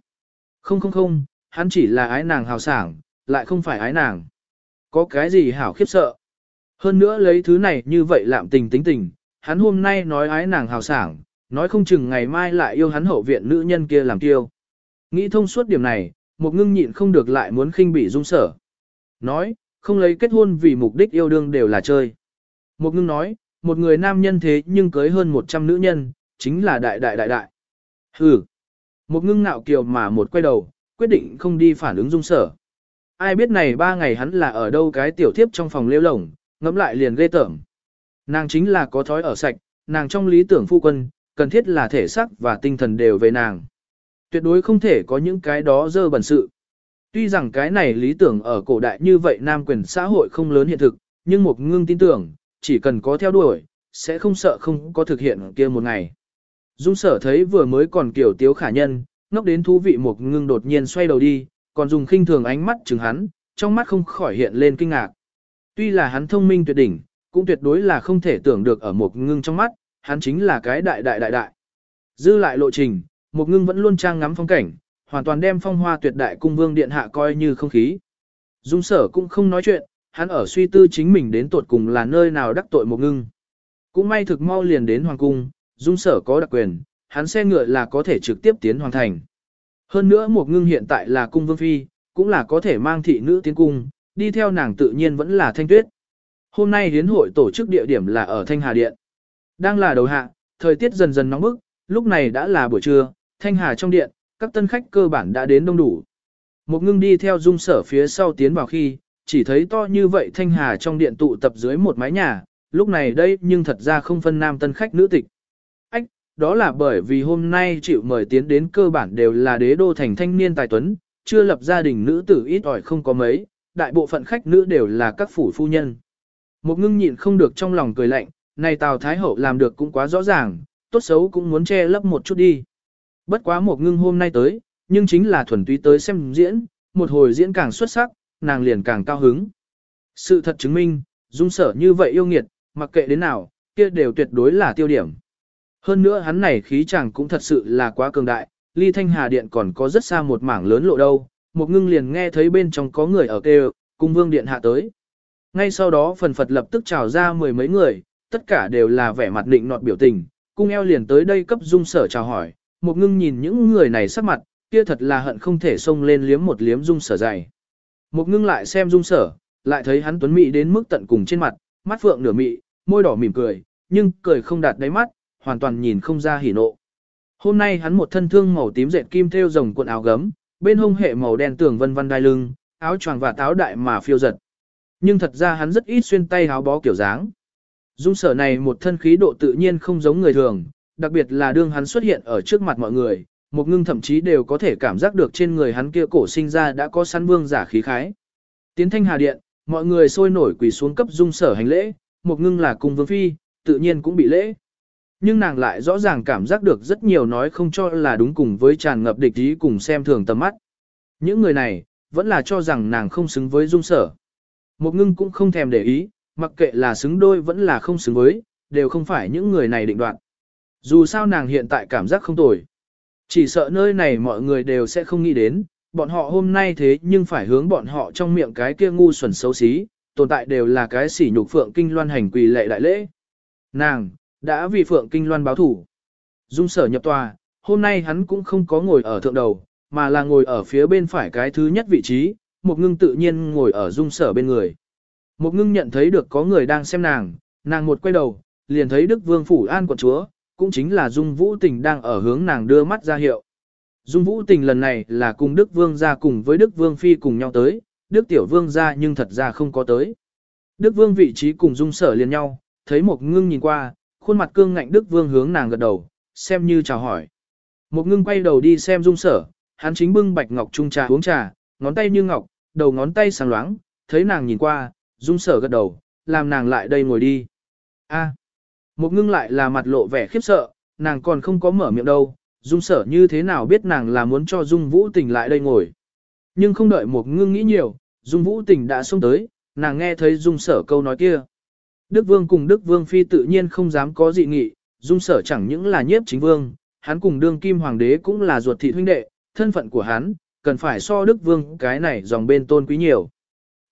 Không không không, hắn chỉ là ái nàng hào sảng, lại không phải ái nàng. Có cái gì hảo khiếp sợ. Hơn nữa lấy thứ này như vậy lạm tình tính tình, hắn hôm nay nói ái nàng hào sảng, nói không chừng ngày mai lại yêu hắn hậu viện nữ nhân kia làm tiêu. Nghĩ thông suốt điểm này, một ngưng nhịn không được lại muốn khinh bị dung sở. Nói, không lấy kết hôn vì mục đích yêu đương đều là chơi. Một ngưng nói, một người nam nhân thế nhưng cưới hơn 100 nữ nhân, chính là đại đại đại đại. Hừ. Một ngưng ngạo kiều mà một quay đầu, quyết định không đi phản ứng dung sở. Ai biết này ba ngày hắn là ở đâu cái tiểu thiếp trong phòng lêu lổng, ngẫm lại liền ghê tởm. Nàng chính là có thói ở sạch, nàng trong lý tưởng phu quân, cần thiết là thể xác và tinh thần đều về nàng. Tuyệt đối không thể có những cái đó dơ bẩn sự. Tuy rằng cái này lý tưởng ở cổ đại như vậy nam quyền xã hội không lớn hiện thực, nhưng một ngưng tin tưởng, chỉ cần có theo đuổi, sẽ không sợ không có thực hiện kia một ngày. Dung sở thấy vừa mới còn kiểu tiếu khả nhân, ngốc đến thú vị một ngưng đột nhiên xoay đầu đi, còn dùng khinh thường ánh mắt chừng hắn, trong mắt không khỏi hiện lên kinh ngạc. Tuy là hắn thông minh tuyệt đỉnh, cũng tuyệt đối là không thể tưởng được ở một ngưng trong mắt, hắn chính là cái đại đại đại đại. Dư lại lộ trình, một ngưng vẫn luôn trang ngắm phong cảnh, hoàn toàn đem phong hoa tuyệt đại cung vương điện hạ coi như không khí. Dung sở cũng không nói chuyện, hắn ở suy tư chính mình đến tuột cùng là nơi nào đắc tội một ngưng. Cũng may thực mau liền đến hoàng cung, dung sở có đặc quyền, hắn xe ngựa là có thể trực tiếp tiến hoàng thành. Hơn nữa một ngưng hiện tại là cung vương phi, cũng là có thể mang thị nữ tiến cung, đi theo nàng tự nhiên vẫn là thanh tuyết. Hôm nay hiến hội tổ chức địa điểm là ở Thanh Hà Điện. Đang là đầu hạ, thời tiết dần dần nóng bức, lúc này đã là buổi trưa, Thanh Hà trong điện, các tân khách cơ bản đã đến đông đủ. Một ngưng đi theo dung sở phía sau tiến vào khi, chỉ thấy to như vậy Thanh Hà trong điện tụ tập dưới một mái nhà, lúc này đây nhưng thật ra không phân nam tân khách nữ tịch. Đó là bởi vì hôm nay chịu mời tiến đến cơ bản đều là đế đô thành thanh niên tài tuấn, chưa lập gia đình nữ tử ít ỏi không có mấy, đại bộ phận khách nữ đều là các phủ phu nhân. Một ngưng nhịn không được trong lòng cười lạnh, này Tào Thái Hậu làm được cũng quá rõ ràng, tốt xấu cũng muốn che lấp một chút đi. Bất quá một ngưng hôm nay tới, nhưng chính là thuần túy tới xem diễn, một hồi diễn càng xuất sắc, nàng liền càng cao hứng. Sự thật chứng minh, dung sở như vậy yêu nghiệt, mặc kệ đến nào, kia đều tuyệt đối là tiêu điểm. Hơn nữa hắn này khí chàng cũng thật sự là quá cường đại, ly thanh hà điện còn có rất xa một mảng lớn lộ đâu, một ngưng liền nghe thấy bên trong có người ở kêu, cung vương điện hạ tới. Ngay sau đó phần phật lập tức trào ra mười mấy người, tất cả đều là vẻ mặt định nọt biểu tình, cung eo liền tới đây cấp dung sở chào hỏi, một ngưng nhìn những người này sắc mặt, kia thật là hận không thể xông lên liếm một liếm dung sở dày. Một ngưng lại xem dung sở, lại thấy hắn tuấn mị đến mức tận cùng trên mặt, mắt phượng nửa mị, môi đỏ mỉm cười, nhưng cười không đạt đáy mắt, hoàn toàn nhìn không ra hỉ nộ. Hôm nay hắn một thân thương màu tím dệt kim thêu rồng quần áo gấm, bên hông hệ màu đen tường vân vân đai lưng, áo choàng và táo đại mà phiêu giật. Nhưng thật ra hắn rất ít xuyên tay áo bó kiểu dáng. Dung sở này một thân khí độ tự nhiên không giống người thường, đặc biệt là đương hắn xuất hiện ở trước mặt mọi người, một ngưng thậm chí đều có thể cảm giác được trên người hắn kia cổ sinh ra đã có săn vương giả khí khái. Tiến thanh hà điện, mọi người sôi nổi quỳ xuống cấp dung sở hành lễ, một ngưng là cùng vương phi, tự nhiên cũng bị lễ. Nhưng nàng lại rõ ràng cảm giác được rất nhiều nói không cho là đúng cùng với tràn ngập địch ý cùng xem thường tầm mắt. Những người này, vẫn là cho rằng nàng không xứng với dung sở. Một ngưng cũng không thèm để ý, Mặc kệ là xứng đôi vẫn là không xứng với, đều không phải những người này định đoạt. Dù sao nàng hiện tại cảm giác không tồi. Chỉ sợ nơi này mọi người đều sẽ không nghĩ đến, bọn họ hôm nay thế nhưng phải hướng bọn họ trong miệng cái kia ngu xuẩn xấu xí, tồn tại đều là cái sỉ nhục Phượng Kinh Loan hành quỳ lệ đại lễ. Nàng, đã vì Phượng Kinh Loan báo thủ. Dung sở nhập tòa, hôm nay hắn cũng không có ngồi ở thượng đầu, mà là ngồi ở phía bên phải cái thứ nhất vị trí, một ngưng tự nhiên ngồi ở dung sở bên người. Một ngưng nhận thấy được có người đang xem nàng, nàng một quay đầu, liền thấy Đức Vương Phủ An quận chúa, cũng chính là Dung Vũ Tình đang ở hướng nàng đưa mắt ra hiệu. Dung Vũ Tình lần này là cùng Đức Vương ra cùng với Đức Vương Phi cùng nhau tới, Đức Tiểu Vương ra nhưng thật ra không có tới. Đức Vương vị trí cùng Dung sở liền nhau, thấy một ngưng nhìn qua, khuôn mặt cương ngạnh Đức Vương hướng nàng gật đầu, xem như chào hỏi. Một ngưng quay đầu đi xem Dung sở, hắn chính bưng bạch ngọc trung trà uống trà, ngón tay như ngọc, đầu ngón tay sáng loáng, thấy nàng nhìn qua, Dung sở gật đầu, làm nàng lại đây ngồi đi. A. Một ngưng lại là mặt lộ vẻ khiếp sợ, nàng còn không có mở miệng đâu, dung sở như thế nào biết nàng là muốn cho dung vũ tình lại đây ngồi. Nhưng không đợi một ngưng nghĩ nhiều, dung vũ tình đã xông tới, nàng nghe thấy dung sở câu nói kia. Đức vương cùng Đức vương phi tự nhiên không dám có dị nghị, dung sở chẳng những là nhiếp chính vương, hắn cùng đương kim hoàng đế cũng là ruột thị huynh đệ, thân phận của hắn, cần phải so Đức vương cái này dòng bên tôn quý nhiều.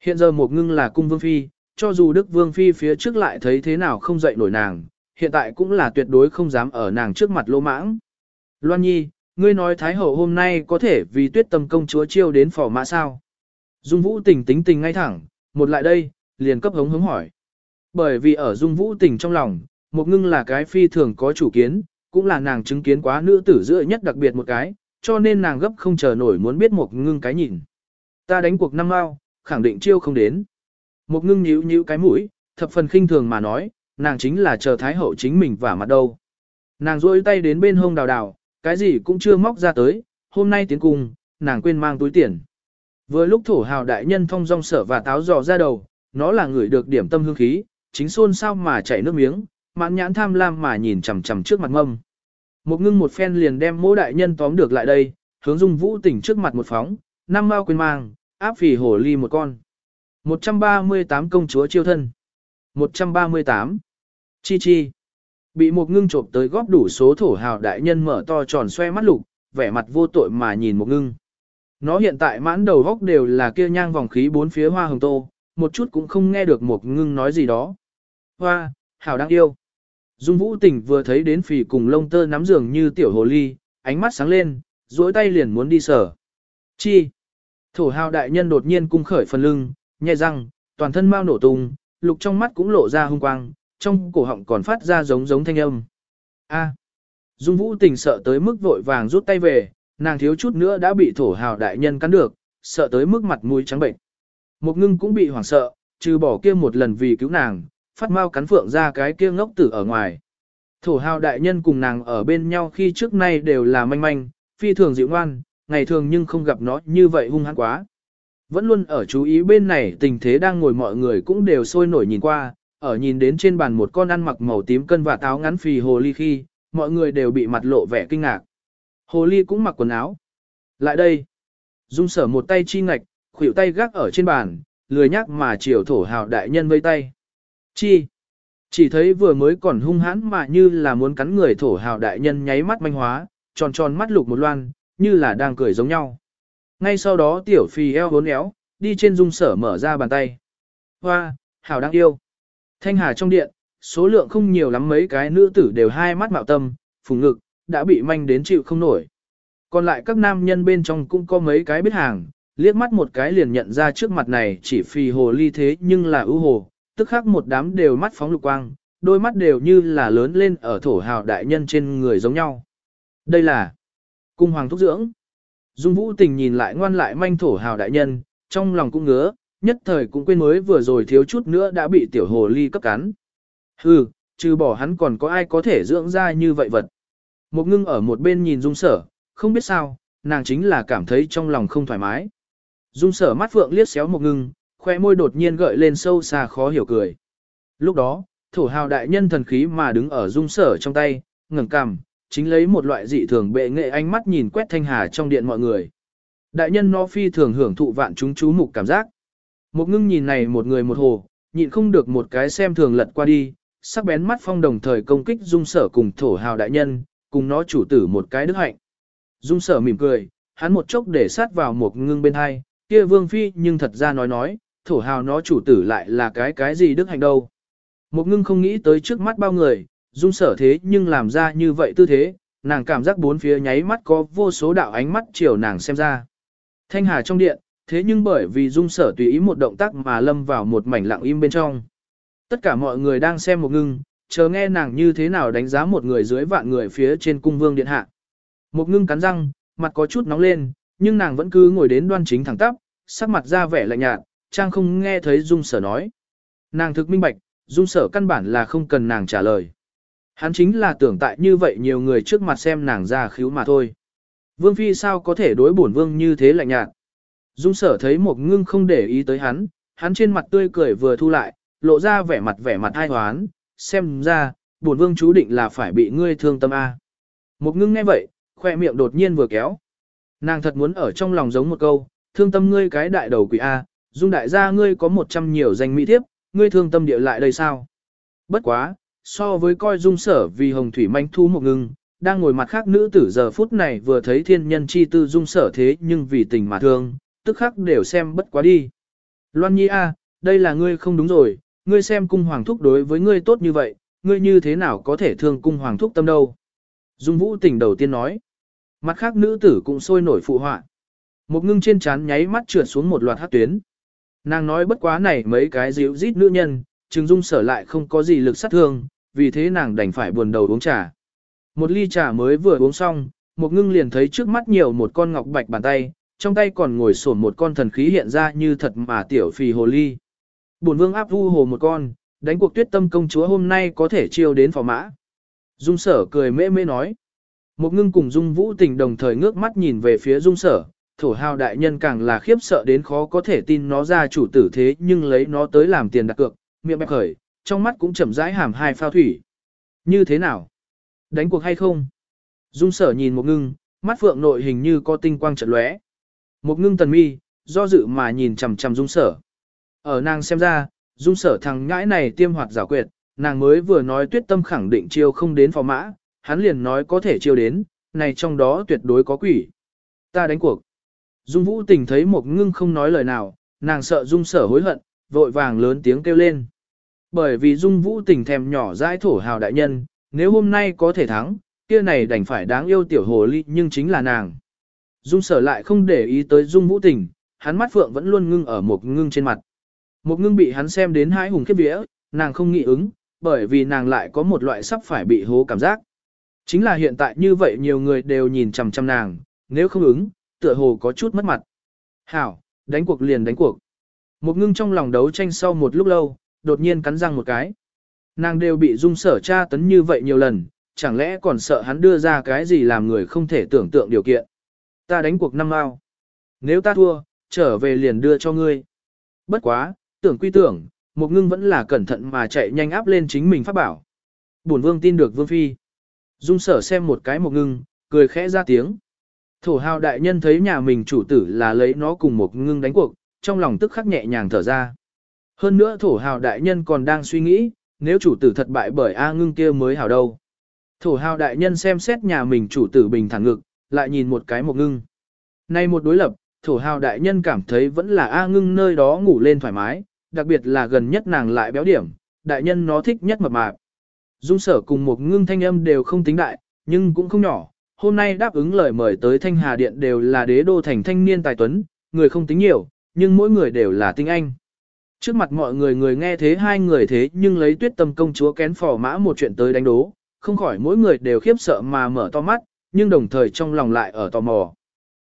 Hiện giờ một ngưng là cung vương phi, cho dù Đức vương phi phía trước lại thấy thế nào không dậy nổi nàng, hiện tại cũng là tuyệt đối không dám ở nàng trước mặt lô mãng. Loan Nhi, ngươi nói Thái Hậu hôm nay có thể vì tuyết tâm công chúa chiêu đến phỏ mã sao? Dung Vũ tình tính tình ngay thẳng, một lại đây, liền cấp hống hống hỏi. Bởi vì ở Dung Vũ tình trong lòng, một ngưng là cái phi thường có chủ kiến, cũng là nàng chứng kiến quá nữ tử giữa nhất đặc biệt một cái, cho nên nàng gấp không chờ nổi muốn biết một ngưng cái nhìn. Ta đánh cuộc năm ao, khẳng định chiêu không đến. Một ngưng nhíu nhíu cái mũi, thập phần khinh thường mà nói, nàng chính là chờ Thái Hậu chính mình vả mặt đâu. Nàng rôi tay đến bên hông đào đào, cái gì cũng chưa móc ra tới, hôm nay tiến cùng nàng quên mang túi tiền. Vừa lúc thổ hào đại nhân thông dong sở và táo dò ra đầu, nó là người được điểm tâm hương khí, chính xôn sao mà chảy nước miếng, mãn nhãn tham lam mà nhìn chằm chằm trước mặt mâm. Một ngưng một phen liền đem mỗi đại nhân tóm được lại đây, hướng dung vũ tỉnh trước mặt một phóng, năm mao quyền mang, áp phì hổ ly một con. 138 công chúa chiêu thân. 138. Chi chi. Bị một ngưng trộm tới góp đủ số thổ hào đại nhân mở to tròn xoe mắt lục, vẻ mặt vô tội mà nhìn một ngưng. Nó hiện tại mãn đầu góc đều là kia nhang vòng khí bốn phía hoa hồng tô, một chút cũng không nghe được một ngưng nói gì đó. Hoa, Hảo đang yêu. Dung vũ tỉnh vừa thấy đến phì cùng lông tơ nắm giường như tiểu hồ ly, ánh mắt sáng lên, duỗi tay liền muốn đi sở. Chi? Thổ hào đại nhân đột nhiên cung khởi phần lưng, nhẹ răng, toàn thân mau nổ tung, lục trong mắt cũng lộ ra hung quang, trong cổ họng còn phát ra giống giống thanh âm. A. Dung Vũ Tình sợ tới mức vội vàng rút tay về, nàng thiếu chút nữa đã bị thổ hào đại nhân cắn được, sợ tới mức mặt mũi trắng bệnh. Một ngưng cũng bị hoảng sợ, trừ bỏ kia một lần vì cứu nàng, phát mau cắn phượng ra cái kia ngốc tử ở ngoài. Thổ hào đại nhân cùng nàng ở bên nhau khi trước nay đều là manh manh, phi thường dịu ngoan, ngày thường nhưng không gặp nó như vậy hung hăng quá. Vẫn luôn ở chú ý bên này tình thế đang ngồi mọi người cũng đều sôi nổi nhìn qua, ở nhìn đến trên bàn một con ăn mặc màu tím cân và táo ngắn phì hồ ly khi, mọi người đều bị mặt lộ vẻ kinh ngạc. Hồ ly cũng mặc quần áo. Lại đây. Dung sở một tay chi ngạch, khuỷu tay gác ở trên bàn, lười nhắc mà chiều thổ hào đại nhân vây tay. Chi. Chỉ thấy vừa mới còn hung hãn mà như là muốn cắn người thổ hào đại nhân nháy mắt manh hóa, tròn tròn mắt lục một loan, như là đang cười giống nhau. Ngay sau đó tiểu phi eo hốn éo, đi trên dung sở mở ra bàn tay. Hoa, hào đang yêu. Thanh hà trong điện, số lượng không nhiều lắm mấy cái nữ tử đều hai mắt mạo tâm, phùng ngực, đã bị manh đến chịu không nổi. Còn lại các nam nhân bên trong cũng có mấy cái biết hàng, liếc mắt một cái liền nhận ra trước mặt này chỉ phi hồ ly thế nhưng là ưu hồ, tức khắc một đám đều mắt phóng lục quang, đôi mắt đều như là lớn lên ở thổ hào đại nhân trên người giống nhau. Đây là cung hoàng thúc dưỡng. Dung vũ tình nhìn lại ngoan lại manh thổ hào đại nhân, trong lòng cũng ngứa, nhất thời cũng quên mới vừa rồi thiếu chút nữa đã bị tiểu hồ ly cấp cắn. Hừ, trừ bỏ hắn còn có ai có thể dưỡng ra như vậy vật. Một ngưng ở một bên nhìn dung sở, không biết sao, nàng chính là cảm thấy trong lòng không thoải mái. Dung sở mắt phượng liếc xéo một ngưng, khoe môi đột nhiên gợi lên sâu xa khó hiểu cười. Lúc đó, thổ hào đại nhân thần khí mà đứng ở dung sở trong tay, ngẩng cằm, chính lấy một loại dị thường bệ nghệ ánh mắt nhìn quét thanh hà trong điện mọi người. Đại nhân nó phi thường hưởng thụ vạn chúng chú mục cảm giác. Một ngưng nhìn này một người một hồ, nhịn không được một cái xem thường lật qua đi, sắc bén mắt phong đồng thời công kích dung sở cùng thổ hào đại nhân, cùng nó chủ tử một cái đức hạnh. Dung sở mỉm cười, hắn một chốc để sát vào một ngưng bên hai, kia vương phi nhưng thật ra nói nói, thổ hào nó chủ tử lại là cái cái gì đức hạnh đâu. Một ngưng không nghĩ tới trước mắt bao người, dung sở thế nhưng làm ra như vậy tư thế, nàng cảm giác bốn phía nháy mắt có vô số đạo ánh mắt chiều nàng xem ra. Thanh hà trong điện, thế nhưng bởi vì dung sở tùy ý một động tác mà lâm vào một mảnh lặng im bên trong. Tất cả mọi người đang xem một ngưng, chờ nghe nàng như thế nào đánh giá một người dưới vạn người phía trên cung vương điện hạ. Một ngưng cắn răng, mặt có chút nóng lên, nhưng nàng vẫn cứ ngồi đến đoan chính thẳng tắp, sắc mặt ra vẻ lạnh nhạt, trang không nghe thấy dung sở nói. Nàng thực minh bạch, dung sở căn bản là không cần nàng trả lời. Hắn chính là tưởng tại như vậy nhiều người trước mặt xem nàng ra khíu mà thôi. Vương Phi sao có thể đối bổn vương như thế lạnh nhạt. Dung sở thấy một ngưng không để ý tới hắn, hắn trên mặt tươi cười vừa thu lại, lộ ra vẻ mặt vẻ mặt ai hoán, xem ra, bổn vương chú định là phải bị ngươi thương tâm A. Một ngưng nghe vậy, khoe miệng đột nhiên vừa kéo. Nàng thật muốn ở trong lòng giống một câu, thương tâm ngươi cái đại đầu quỷ A, dung đại gia ngươi có một trăm nhiều danh mỹ thiếp, ngươi thương tâm địa lại đây sao? Bất quá, so với coi dung sở vì hồng thủy manh thu một ngưng, đang ngồi mặt khác nữ tử giờ phút này vừa thấy thiên nhân chi tư dung sở thế nhưng vì tình mà thương, tức khắc đều xem bất quá đi. Loan Nhi A, đây là ngươi không đúng rồi, ngươi xem cung hoàng thúc đối với ngươi tốt như vậy, ngươi như thế nào có thể thương cung hoàng thúc tâm đâu. Dung vũ tỉnh đầu tiên nói. Mặt khác nữ tử cũng sôi nổi phụ họa. Một ngưng trên chán nháy mắt trượt xuống một loạt hát tuyến. Nàng nói bất quá này mấy cái díu rít nữ nhân, trừng dung sở lại không có gì lực sát thương, vì thế nàng đành phải buồn đầu uống trà. Một ly trà mới vừa uống xong, một ngưng liền thấy trước mắt nhiều một con ngọc bạch bàn tay, trong tay còn ngồi sổn một con thần khí hiện ra như thật mà tiểu phì hồ ly. Bổn vương áp vu hồ một con, đánh cuộc tuyết tâm công chúa hôm nay có thể chiêu đến phò mã. Dung sở cười mê mê nói. Một ngưng cùng dung vũ tình đồng thời ngước mắt nhìn về phía dung sở, thổ hào đại nhân càng là khiếp sợ đến khó có thể tin nó ra chủ tử thế nhưng lấy nó tới làm tiền đặt cược, miệng bẹp khởi, trong mắt cũng chậm rãi hàm hai phao thủy. Như thế nào? Đánh cuộc hay không? Dung sở nhìn một ngưng, mắt phượng nội hình như có tinh quang trận lóe. Một ngưng tần mi, do dự mà nhìn chằm chằm dung sở. Ở nàng xem ra, dung sở thằng ngãi này tiêm hoạt giả quyệt, nàng mới vừa nói tuyết tâm khẳng định chiêu không đến phò mã, hắn liền nói có thể chiêu đến, này trong đó tuyệt đối có quỷ. Ta đánh cuộc. Dung vũ tình thấy một ngưng không nói lời nào, nàng sợ dung sở hối hận, vội vàng lớn tiếng kêu lên. Bởi vì dung vũ tình thèm nhỏ dãi thổ hào đại nhân, nếu hôm nay có thể thắng, kia này đành phải đáng yêu tiểu hồ ly nhưng chính là nàng. Dung sở lại không để ý tới dung vũ tình, hắn mắt phượng vẫn luôn ngưng ở một ngưng trên mặt. Một ngưng bị hắn xem đến hai hùng khiếp vía, nàng không nghĩ ứng, bởi vì nàng lại có một loại sắp phải bị hố cảm giác. Chính là hiện tại như vậy nhiều người đều nhìn chằm chằm nàng, nếu không ứng, tựa hồ có chút mất mặt. Hảo, đánh cuộc liền đánh cuộc. Một ngưng trong lòng đấu tranh sau một lúc lâu, đột nhiên cắn răng một cái. Nàng đều bị dung sở tra tấn như vậy nhiều lần, chẳng lẽ còn sợ hắn đưa ra cái gì làm người không thể tưởng tượng điều kiện. Ta đánh cuộc năm ao. Nếu ta thua, trở về liền đưa cho ngươi. Bất quá, tưởng quy tưởng, một ngưng vẫn là cẩn thận mà chạy nhanh áp lên chính mình phát bảo. Bổn vương tin được vương phi. Dung sở xem một cái một ngưng, cười khẽ ra tiếng. Thổ hào đại nhân thấy nhà mình chủ tử là lấy nó cùng một ngưng đánh cuộc, trong lòng tức khắc nhẹ nhàng thở ra. Hơn nữa thổ hào đại nhân còn đang suy nghĩ, nếu chủ tử thật bại bởi A ngưng kia mới hào đâu. Thổ hào đại nhân xem xét nhà mình chủ tử bình thản ngực, lại nhìn một cái một ngưng. Nay một đối lập, thổ hào đại nhân cảm thấy vẫn là A ngưng nơi đó ngủ lên thoải mái, đặc biệt là gần nhất nàng lại béo điểm, đại nhân nó thích nhất mập mạp. Dung sở cùng một ngưng thanh âm đều không tính đại, nhưng cũng không nhỏ. Hôm nay đáp ứng lời mời tới Thanh Hà Điện đều là đế đô thành thanh niên tài tuấn, người không tính nhiều, nhưng mỗi người đều là tinh anh. Trước mặt mọi người người nghe thế hai người thế nhưng lấy tuyết tâm công chúa kén phò mã một chuyện tới đánh đố, không khỏi mỗi người đều khiếp sợ mà mở to mắt, nhưng đồng thời trong lòng lại ở tò mò.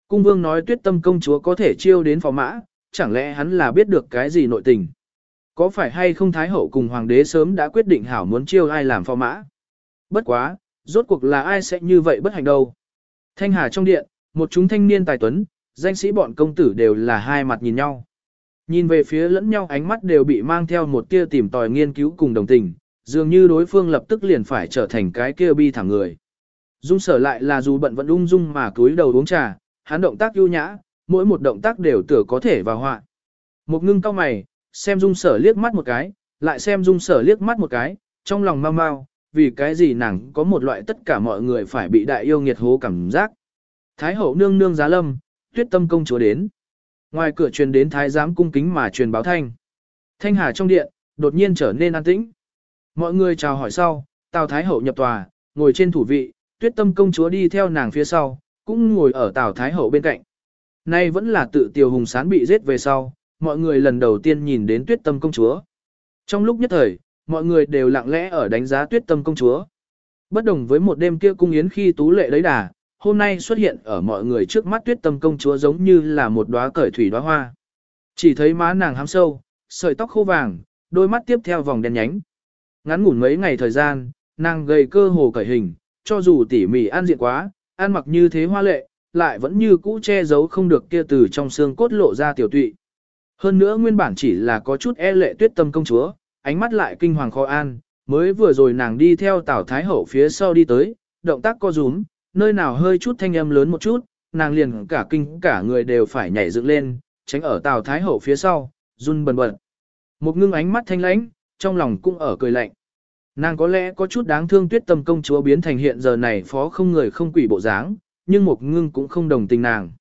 Cung vương nói tuyết tâm công chúa có thể chiêu đến phò mã, chẳng lẽ hắn là biết được cái gì nội tình. Có phải hay không Thái Hậu cùng Hoàng đế sớm đã quyết định hảo muốn chiêu ai làm phò mã? Bất quá, rốt cuộc là ai sẽ như vậy bất hạnh đâu? Thanh Hà trong điện, một chúng thanh niên tài tuấn, danh sĩ bọn công tử đều là hai mặt nhìn nhau. Nhìn về phía lẫn nhau ánh mắt đều bị mang theo một tia tìm tòi nghiên cứu cùng đồng tình, dường như đối phương lập tức liền phải trở thành cái kia bi thẳng người. Dung sở lại là dù bận vẫn ung dung mà cúi đầu uống trà, hắn động tác ưu nhã, mỗi một động tác đều tựa có thể vào họa. Một ngưng cao mày, xem dung sở liếc mắt một cái, lại xem dung sở liếc mắt một cái, trong lòng mau mau, vì cái gì nàng có một loại tất cả mọi người phải bị đại yêu nghiệt hố cảm giác. Thái hậu nương nương giá lâm, tuyết tâm công chúa đến. Ngoài cửa truyền đến thái giám cung kính mà truyền báo thanh. Thanh hà trong điện, đột nhiên trở nên an tĩnh. Mọi người chào hỏi sau, Tào Thái hậu nhập tòa, ngồi trên thủ vị, tuyết tâm công chúa đi theo nàng phía sau, cũng ngồi ở Tào Thái hậu bên cạnh. Nay vẫn là tự tiêu hùng sán bị giết về sau, mọi người lần đầu tiên nhìn đến tuyết tâm công chúa. Trong lúc nhất thời, mọi người đều lặng lẽ ở đánh giá tuyết tâm công chúa. Bất đồng với một đêm kia cung yến khi tú lệ đấy đà, hôm nay xuất hiện ở mọi người trước mắt tuyết tâm công chúa giống như là một đóa cởi thủy đóa hoa. Chỉ thấy má nàng hám sâu, sợi tóc khô vàng, đôi mắt tiếp theo vòng đen nhánh. Ngắn ngủn mấy ngày thời gian, nàng gầy cơ hồ cởi hình, cho dù tỉ mỉ ăn diện quá, ăn mặc như thế hoa lệ, lại vẫn như cũ che giấu không được kia từ trong xương cốt lộ ra tiểu tụy. Hơn nữa nguyên bản chỉ là có chút e lệ tuyết tâm công chúa, ánh mắt lại kinh hoàng khó an, mới vừa rồi nàng đi theo Tào Thái Hậu phía sau đi tới, động tác co rúm, nơi nào hơi chút thanh âm lớn một chút, nàng liền cả kinh cả người đều phải nhảy dựng lên, tránh ở Tào Thái Hậu phía sau, run bần bật. Một ngưng ánh mắt thanh lãnh, trong lòng cũng ở cười lạnh. Nàng có lẽ có chút đáng thương tuyết tâm công chúa biến thành hiện giờ này phó không người không quỷ bộ dáng, nhưng một ngưng cũng không đồng tình nàng.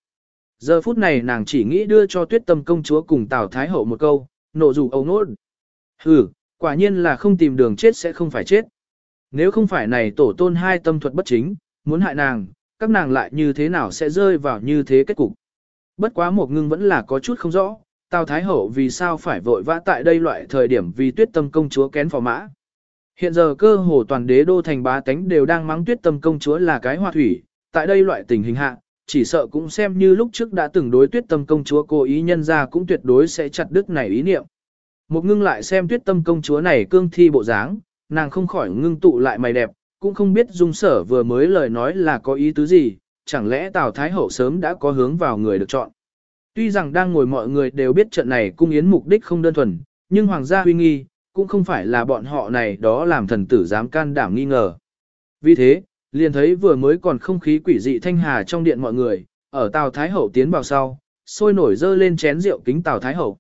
Giờ phút này nàng chỉ nghĩ đưa cho tuyết tâm công chúa cùng Tào Thái Hậu một câu, nộ dù ấu nốt. Hừ, quả nhiên là không tìm đường chết sẽ không phải chết. Nếu không phải này tổ tôn hai tâm thuật bất chính, muốn hại nàng, các nàng lại như thế nào sẽ rơi vào như thế kết cục. Bất quá một ngưng vẫn là có chút không rõ, Tào Thái Hậu vì sao phải vội vã tại đây loại thời điểm vì tuyết tâm công chúa kén phò mã. Hiện giờ cơ hồ toàn đế đô thành bá tánh đều đang mắng tuyết tâm công chúa là cái hoa thủy, tại đây loại tình hình hạ, chỉ sợ cũng xem như lúc trước đã từng đối tuyết tâm công chúa cố ý nhân ra cũng tuyệt đối sẽ chặt đứt này ý niệm. Một ngưng lại xem tuyết tâm công chúa này cương thi bộ dáng, nàng không khỏi ngưng tụ lại mày đẹp, cũng không biết dung sở vừa mới lời nói là có ý tứ gì, chẳng lẽ Tào Thái Hậu sớm đã có hướng vào người được chọn. Tuy rằng đang ngồi mọi người đều biết trận này cung yến mục đích không đơn thuần, nhưng hoàng gia huy nghi, cũng không phải là bọn họ này đó làm thần tử dám can đảm nghi ngờ. Vì thế, liền thấy vừa mới còn không khí quỷ dị thanh hà trong điện mọi người, ở Tào Thái Hậu tiến vào sau, sôi nổi dơ lên chén rượu kính Tào Thái Hậu.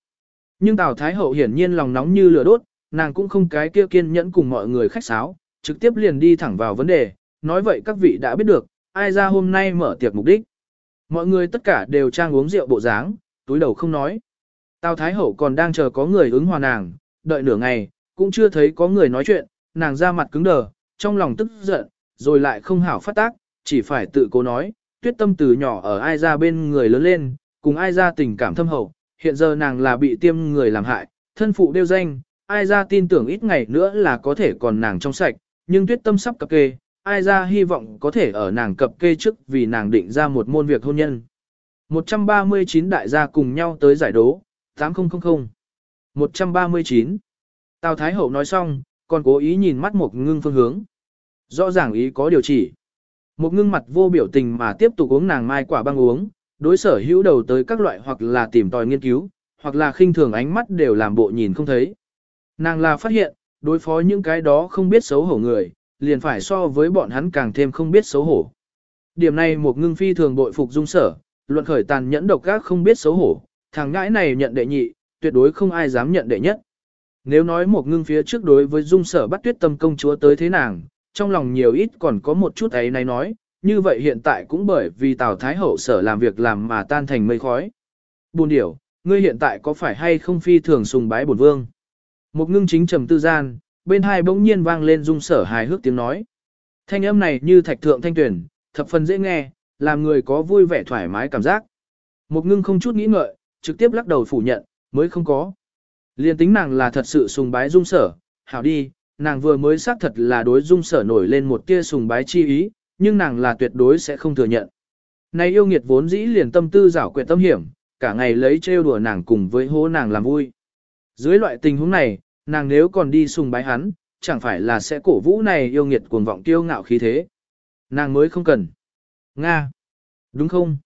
Nhưng Tào Thái Hậu hiển nhiên lòng nóng như lửa đốt, nàng cũng không cái kia kiên nhẫn cùng mọi người khách sáo, trực tiếp liền đi thẳng vào vấn đề, nói vậy các vị đã biết được, ai ra hôm nay mở tiệc mục đích. Mọi người tất cả đều trang uống rượu bộ dáng, túi đầu không nói. Tào Thái Hậu còn đang chờ có người ứng hòa nàng, đợi nửa ngày, cũng chưa thấy có người nói chuyện, nàng ra mặt cứng đờ, trong lòng tức giận, rồi lại không hảo phát tác, chỉ phải tự cố nói, tuyết tâm từ nhỏ ở ai ra bên người lớn lên, cùng ai ra tình cảm thâm hậu, hiện giờ nàng là bị tiêm người làm hại, thân phụ đeo danh, ai ra tin tưởng ít ngày nữa là có thể còn nàng trong sạch, nhưng tuyết tâm sắp cập kê, ai ra hy vọng có thể ở nàng cập kê trước vì nàng định ra một môn việc hôn nhân. 139 đại gia cùng nhau tới giải đố, 8000. 139. Tào Thái Hậu nói xong, còn cố ý nhìn mắt một ngưng phương hướng. Rõ ràng ý có điều chỉ. Một ngưng mặt vô biểu tình mà tiếp tục uống nàng mai quả băng uống, đối sở hữu đầu tới các loại hoặc là tìm tòi nghiên cứu, hoặc là khinh thường ánh mắt đều làm bộ nhìn không thấy. Nàng là phát hiện, đối phó những cái đó không biết xấu hổ người, liền phải so với bọn hắn càng thêm không biết xấu hổ. Điểm này một ngưng phi thường bội phục dung sở, luận khởi tàn nhẫn độc ác không biết xấu hổ, thằng ngãi này nhận đệ nhị, tuyệt đối không ai dám nhận đệ nhất. Nếu nói một ngưng phía trước đối với dung sở bắt tuyết tâm công chúa tới thế nàng, trong lòng nhiều ít còn có một chút ấy này nói, như vậy hiện tại cũng bởi vì Tào Thái Hậu sở làm việc làm mà tan thành mây khói. Buồn điểu, ngươi hiện tại có phải hay không phi thường sùng bái bổn vương? Một ngưng chính trầm tư gian, bên hai bỗng nhiên vang lên dung sở hài hước tiếng nói. Thanh âm này như thạch thượng thanh tuyển, thập phần dễ nghe, làm người có vui vẻ thoải mái cảm giác. Một ngưng không chút nghĩ ngợi, trực tiếp lắc đầu phủ nhận, mới không có. Liên tính nàng là thật sự sùng bái dung sở, hảo đi, nàng vừa mới xác thật là đối dung sở nổi lên một tia sùng bái chi ý, nhưng nàng là tuyệt đối sẽ không thừa nhận. Này yêu nghiệt vốn dĩ liền tâm tư giảo quyệt tâm hiểm, cả ngày lấy trêu đùa nàng cùng với hố nàng làm vui. Dưới loại tình huống này, nàng nếu còn đi sùng bái hắn, chẳng phải là sẽ cổ vũ này yêu nghiệt cuồng vọng kiêu ngạo khí thế. Nàng mới không cần. Nga. Đúng không?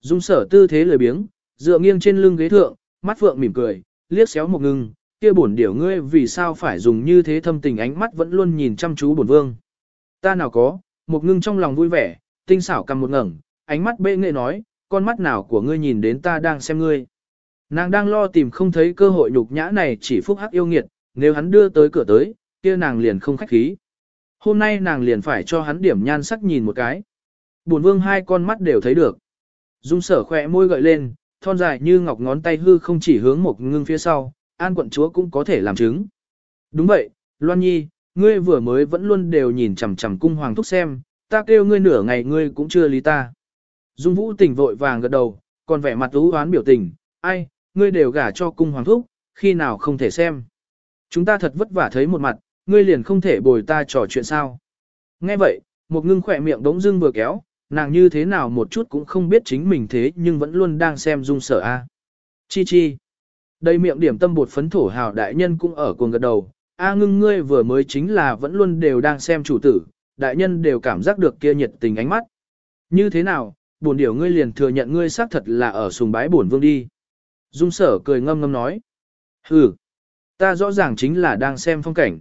Dung sở tư thế lười biếng, dựa nghiêng trên lưng ghế thượng, mắt phượng mỉm cười, liếc xéo một ngưng, kia bổn điểu ngươi vì sao phải dùng như thế thâm tình ánh mắt vẫn luôn nhìn chăm chú bổn vương. Ta nào có, một ngưng trong lòng vui vẻ, tinh xảo cầm một ngẩng, ánh mắt bệ nghệ nói, con mắt nào của ngươi nhìn đến ta đang xem ngươi. Nàng đang lo tìm không thấy cơ hội nhục nhã này chỉ phúc hắc yêu nghiệt, nếu hắn đưa tới cửa tới, kia nàng liền không khách khí. Hôm nay nàng liền phải cho hắn điểm nhan sắc nhìn một cái. Bổn vương hai con mắt đều thấy được. Dung sở khỏe môi gợi lên, thon dài như ngọc ngón tay hư không chỉ hướng một ngưng phía sau, an quận chúa cũng có thể làm chứng. Đúng vậy, Loan Nhi, ngươi vừa mới vẫn luôn đều nhìn chằm chằm cung hoàng thúc xem, ta kêu ngươi nửa ngày ngươi cũng chưa lý ta. Dung vũ tỉnh vội vàng gật đầu, còn vẻ mặt ú hoán biểu tình, ai, ngươi đều gả cho cung hoàng thúc, khi nào không thể xem. Chúng ta thật vất vả thấy một mặt, ngươi liền không thể bồi ta trò chuyện sao. Nghe vậy, một ngưng khỏe miệng đống dưng vừa kéo, nàng như thế nào một chút cũng không biết chính mình thế nhưng vẫn luôn đang xem dung sở A. Chi chi. Đây miệng điểm tâm bột phấn thổ hào đại nhân cũng ở cuồng gật đầu, A ngưng ngươi vừa mới chính là vẫn luôn đều đang xem chủ tử, đại nhân đều cảm giác được kia nhiệt tình ánh mắt. Như thế nào, buồn điểu ngươi liền thừa nhận ngươi xác thật là ở sùng bái bổn vương đi. Dung sở cười ngâm ngâm nói. Hừ, ta rõ ràng chính là đang xem phong cảnh.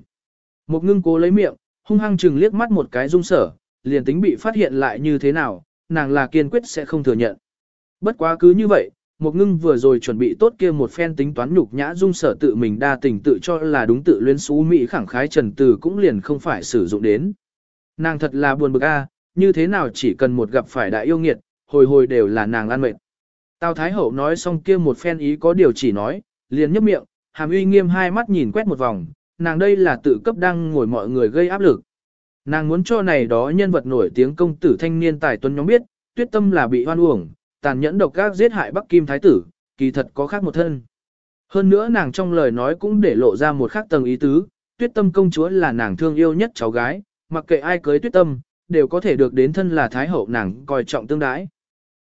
Một ngưng cố lấy miệng, hung hăng chừng liếc mắt một cái dung sở, liền tính bị phát hiện lại như thế nào, nàng là kiên quyết sẽ không thừa nhận. Bất quá cứ như vậy, một ngưng vừa rồi chuẩn bị tốt kia một phen tính toán nhục nhã dung sở tự mình đa tình tự cho là đúng tự luyến xú mỹ khẳng khái trần từ cũng liền không phải sử dụng đến. Nàng thật là buồn bực a, như thế nào chỉ cần một gặp phải đại yêu nghiệt, hồi hồi đều là nàng ăn mệt. Tào Thái Hậu nói xong kia một phen ý có điều chỉ nói, liền nhấp miệng, hàm uy nghiêm hai mắt nhìn quét một vòng, nàng đây là tự cấp đang ngồi mọi người gây áp lực. Nàng muốn cho này đó nhân vật nổi tiếng công tử thanh niên tài tuấn nhóm biết, tuyết tâm là bị hoan uổng, tàn nhẫn độc ác giết hại Bắc Kim Thái tử, kỳ thật có khác một thân. Hơn nữa nàng trong lời nói cũng để lộ ra một khác tầng ý tứ, tuyết tâm công chúa là nàng thương yêu nhất cháu gái, mặc kệ ai cưới tuyết tâm, đều có thể được đến thân là Thái Hậu nàng coi trọng tương đái.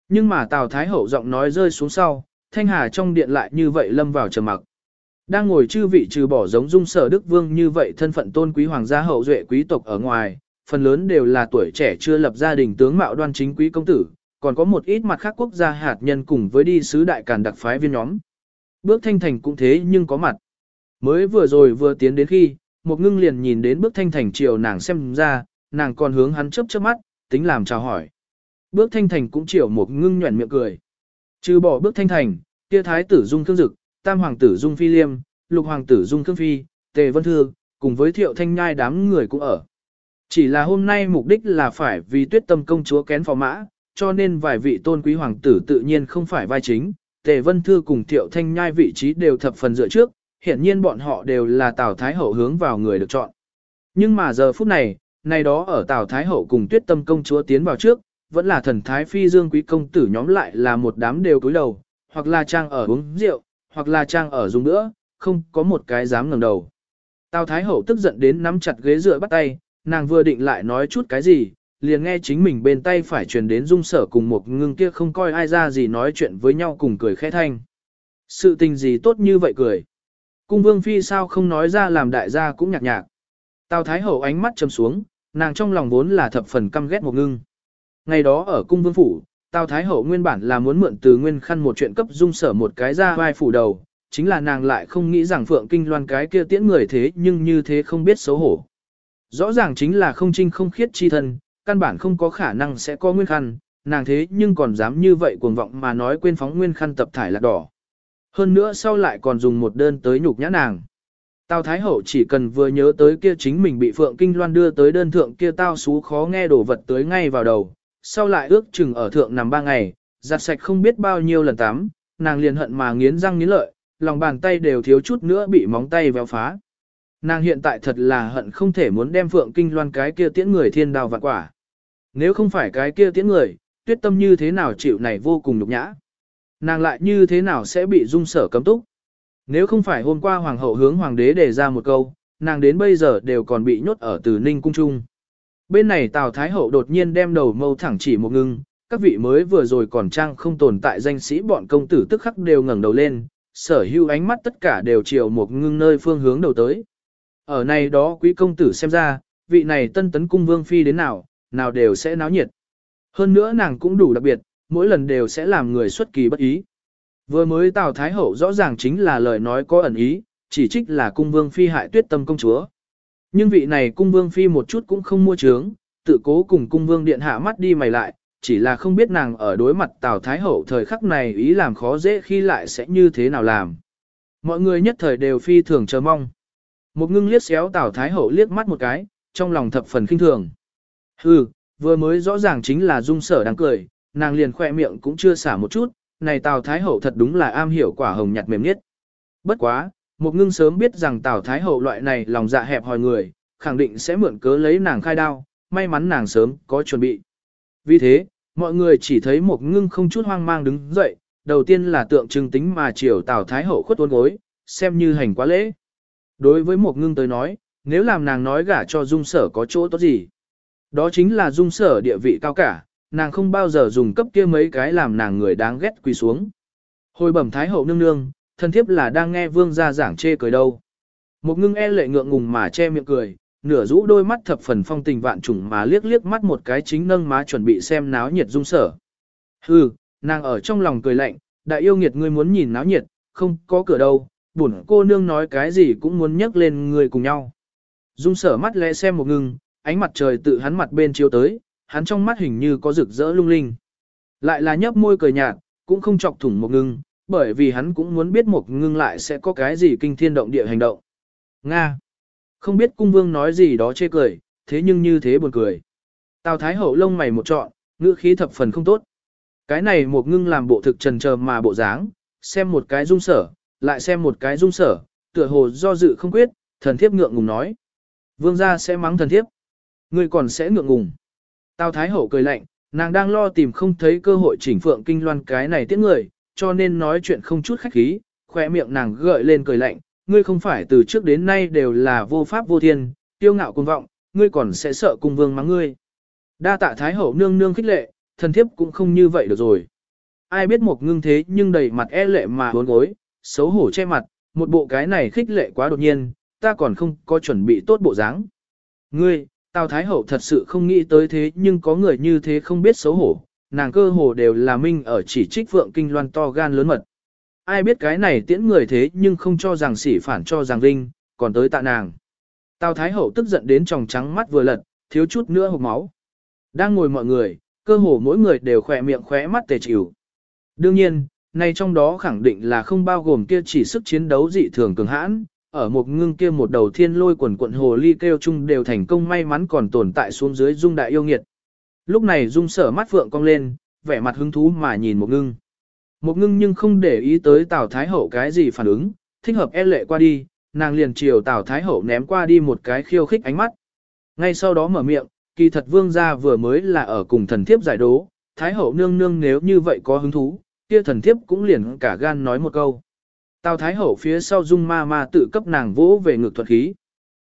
Nhưng mà Tào Thái Hậu giọng nói rơi xuống sau, Thanh Hà trong điện lại như vậy lâm vào trầm mặc. Đang ngồi chư vị trừ bỏ giống dung sở Đức Vương như vậy thân phận tôn quý hoàng gia hậu duệ quý tộc ở ngoài, phần lớn đều là tuổi trẻ chưa lập gia đình tướng mạo đoan chính quý công tử, còn có một ít mặt khác quốc gia hạt nhân cùng với đi sứ đại càn đặc phái viên nhóm. Bước thanh thành cũng thế nhưng có mặt. Mới vừa rồi vừa tiến đến khi, một ngưng liền nhìn đến bước thanh thành chiều nàng xem ra, nàng còn hướng hắn chớp chớp mắt, tính làm chào hỏi. Bước thanh thành cũng chiều một ngưng nhuẩn miệng cười. Trừ bỏ bước thanh thành, kia thái tử dung thương dực, tam hoàng tử dung phi liêm, lục hoàng tử dung thương phi, tề vân thương, cùng với thiệu thanh nhai đám người cũng ở. Chỉ là hôm nay mục đích là phải vì tuyết tâm công chúa kén phò mã, cho nên vài vị tôn quý hoàng tử tự nhiên không phải vai chính, tề vân thư cùng thiệu thanh nhai vị trí đều thập phần dựa trước, hiển nhiên bọn họ đều là Tào Thái Hậu hướng vào người được chọn. Nhưng mà giờ phút này, này đó ở Tào Thái Hậu cùng tuyết tâm công chúa tiến vào trước, vẫn là thần Thái Phi Dương quý công tử nhóm lại là một đám đều cúi đầu, hoặc là trang ở uống rượu, hoặc là trang ở dùng nữa, không có một cái dám ngẩng đầu. Tào Thái Hậu tức giận đến nắm chặt ghế dựa bắt tay, nàng vừa định lại nói chút cái gì, liền nghe chính mình bên tay phải truyền đến dung sở cùng một ngưng kia không coi ai ra gì nói chuyện với nhau cùng cười khẽ thanh. Sự tình gì tốt như vậy cười. Cung vương phi sao không nói ra làm đại gia cũng nhạc nhạc. Tào Thái Hậu ánh mắt trầm xuống, nàng trong lòng vốn là thập phần căm ghét một ngưng. Ngày đó ở cung vương phủ, Tào Thái Hậu nguyên bản là muốn mượn từ nguyên khăn một chuyện cấp dung sở một cái ra vai phủ đầu, chính là nàng lại không nghĩ rằng Phượng Kinh Loan cái kia tiễn người thế nhưng như thế không biết xấu hổ. Rõ ràng chính là không trinh không khiết chi thân, căn bản không có khả năng sẽ có nguyên khăn, nàng thế nhưng còn dám như vậy cuồng vọng mà nói quên phóng nguyên khăn tập thải lạc đỏ. Hơn nữa sau lại còn dùng một đơn tới nhục nhã nàng. Tào Thái Hậu chỉ cần vừa nhớ tới kia chính mình bị Phượng Kinh Loan đưa tới đơn thượng kia tao xú khó nghe đổ vật tới ngay vào đầu, sau lại ước chừng ở thượng nằm ba ngày, giặt sạch không biết bao nhiêu lần tắm, nàng liền hận mà nghiến răng nghiến lợi, lòng bàn tay đều thiếu chút nữa bị móng tay véo phá. Nàng hiện tại thật là hận không thể muốn đem Phượng Kinh Loan cái kia tiễn người thiên đào vạn quả. Nếu không phải cái kia tiễn người, tuyết tâm như thế nào chịu này vô cùng nhục nhã. Nàng lại như thế nào sẽ bị dung sở cấm túc. Nếu không phải hôm qua hoàng hậu hướng hoàng đế đề ra một câu, nàng đến bây giờ đều còn bị nhốt ở từ ninh cung trung. Bên này Tào Thái Hậu đột nhiên đem đầu mâu thẳng chỉ một ngưng, các vị mới vừa rồi còn trang không tồn tại danh sĩ bọn công tử tức khắc đều ngẩng đầu lên, sở hữu ánh mắt tất cả đều chiều một ngưng nơi phương hướng đầu tới. Ở này đó quý công tử xem ra, vị này tân tấn cung vương phi đến nào, nào đều sẽ náo nhiệt. Hơn nữa nàng cũng đủ đặc biệt, mỗi lần đều sẽ làm người xuất kỳ bất ý. Vừa mới Tào Thái Hậu rõ ràng chính là lời nói có ẩn ý, chỉ trích là cung vương phi hại tuyết tâm công chúa. Nhưng vị này cung vương phi một chút cũng không mua trướng, tự cố cùng cung vương điện hạ mắt đi mày lại, chỉ là không biết nàng ở đối mặt Tào Thái Hậu thời khắc này ý làm khó dễ khi lại sẽ như thế nào làm. Mọi người nhất thời đều phi thường chờ mong. Một ngưng liếc xéo Tào Thái Hậu liếc mắt một cái, trong lòng thập phần kinh thường. Hừ, vừa mới rõ ràng chính là dung sở đang cười, nàng liền khoe miệng cũng chưa xả một chút, này Tào Thái Hậu thật đúng là am hiểu quả hồng nhạt mềm nhất. Bất quá, một ngưng sớm biết rằng Tào Thái Hậu loại này lòng dạ hẹp hòi người, khẳng định sẽ mượn cớ lấy nàng khai đao, may mắn nàng sớm có chuẩn bị. Vì thế, mọi người chỉ thấy một ngưng không chút hoang mang đứng dậy, đầu tiên là tượng trưng tính mà chiều Tào Thái Hậu khuất tuôn gối, xem như hành quá lễ. Đối với một ngưng tới nói, nếu làm nàng nói gả cho dung sở có chỗ tốt gì, đó chính là dung sở địa vị cao cả, nàng không bao giờ dùng cấp kia mấy cái làm nàng người đáng ghét quỳ xuống. Hồi bẩm Thái Hậu nương nương, thân thiếp là đang nghe vương gia giảng chê cười đâu. Một ngưng e lệ ngượng ngùng mà che miệng cười, nửa rũ đôi mắt thập phần phong tình vạn trùng mà liếc liếc mắt một cái chính nâng má chuẩn bị xem náo nhiệt dung sở. Hừ, nàng ở trong lòng cười lạnh, đại yêu nghiệt ngươi muốn nhìn náo nhiệt, không có cửa đâu, bổn cô nương nói cái gì cũng muốn nhắc lên người cùng nhau. Dung sở mắt lẽ xem một ngưng, ánh mặt trời tự hắn mặt bên chiếu tới, hắn trong mắt hình như có rực rỡ lung linh. Lại là nhấp môi cười nhạt, cũng không chọc thủng một ngưng, bởi vì hắn cũng muốn biết một ngưng lại sẽ có cái gì kinh thiên động địa hành động. Nga. Không biết cung vương nói gì đó chê cười, thế nhưng như thế buồn cười. Tào Thái Hậu lông mày một trọn, ngữ khí thập phần không tốt. Cái này một ngưng làm bộ thực trần chờ mà bộ dáng, xem một cái dung sở, lại xem một cái dung sở, tựa hồ do dự không quyết, thần thiếp ngượng ngùng nói. Vương gia sẽ mắng thần thiếp. Ngươi còn sẽ ngượng ngùng. Tào Thái Hậu cười lạnh, nàng đang lo tìm không thấy cơ hội chỉnh phượng kinh loan cái này tiết người, cho nên nói chuyện không chút khách khí, khỏe miệng nàng gợi lên cười lạnh, ngươi không phải từ trước đến nay đều là vô pháp vô thiên, tiêu ngạo cuồng vọng, ngươi còn sẽ sợ cung vương mắng ngươi. Đa tạ Thái Hậu nương nương khích lệ, thần thiếp cũng không như vậy được rồi. Ai biết một ngưng thế nhưng đầy mặt e lệ mà bốn gối, xấu hổ che mặt, một bộ cái này khích lệ quá đột nhiên, ta còn không có chuẩn bị tốt bộ dáng. Ngươi, Tào Thái Hậu thật sự không nghĩ tới thế nhưng có người như thế không biết xấu hổ, nàng cơ hồ đều là minh ở chỉ trích Phượng Kinh Loan to gan lớn mật. Ai biết cái này tiễn người thế nhưng không cho rằng sỉ phản cho rằng vinh, còn tới tạ nàng. Tào Thái Hậu tức giận đến tròng trắng mắt vừa lật, thiếu chút nữa hộc máu. Đang ngồi mọi người, cơ hồ mỗi người đều khỏe miệng khỏe mắt tề chịu. Đương nhiên, này trong đó khẳng định là không bao gồm kia chỉ sức chiến đấu dị thường cường hãn, ở một ngưng kia một đầu thiên lôi quần quận hồ ly kêu chung đều thành công may mắn còn tồn tại xuống dưới dung đại yêu nghiệt. Lúc này dung sở mắt phượng cong lên, vẻ mặt hứng thú mà nhìn một ngưng. Một ngưng nhưng không để ý tới Tào Thái Hậu cái gì phản ứng, thích hợp e lệ qua đi, nàng liền chiều Tào Thái Hậu ném qua đi một cái khiêu khích ánh mắt. Ngay sau đó mở miệng, kỳ thật vương gia vừa mới là ở cùng thần thiếp giải đố, Thái Hậu nương nương nếu như vậy có hứng thú, kia thần thiếp cũng liền cả gan nói một câu. Tào Thái Hậu phía sau dung ma ma tự cấp nàng vỗ về ngực thuật khí.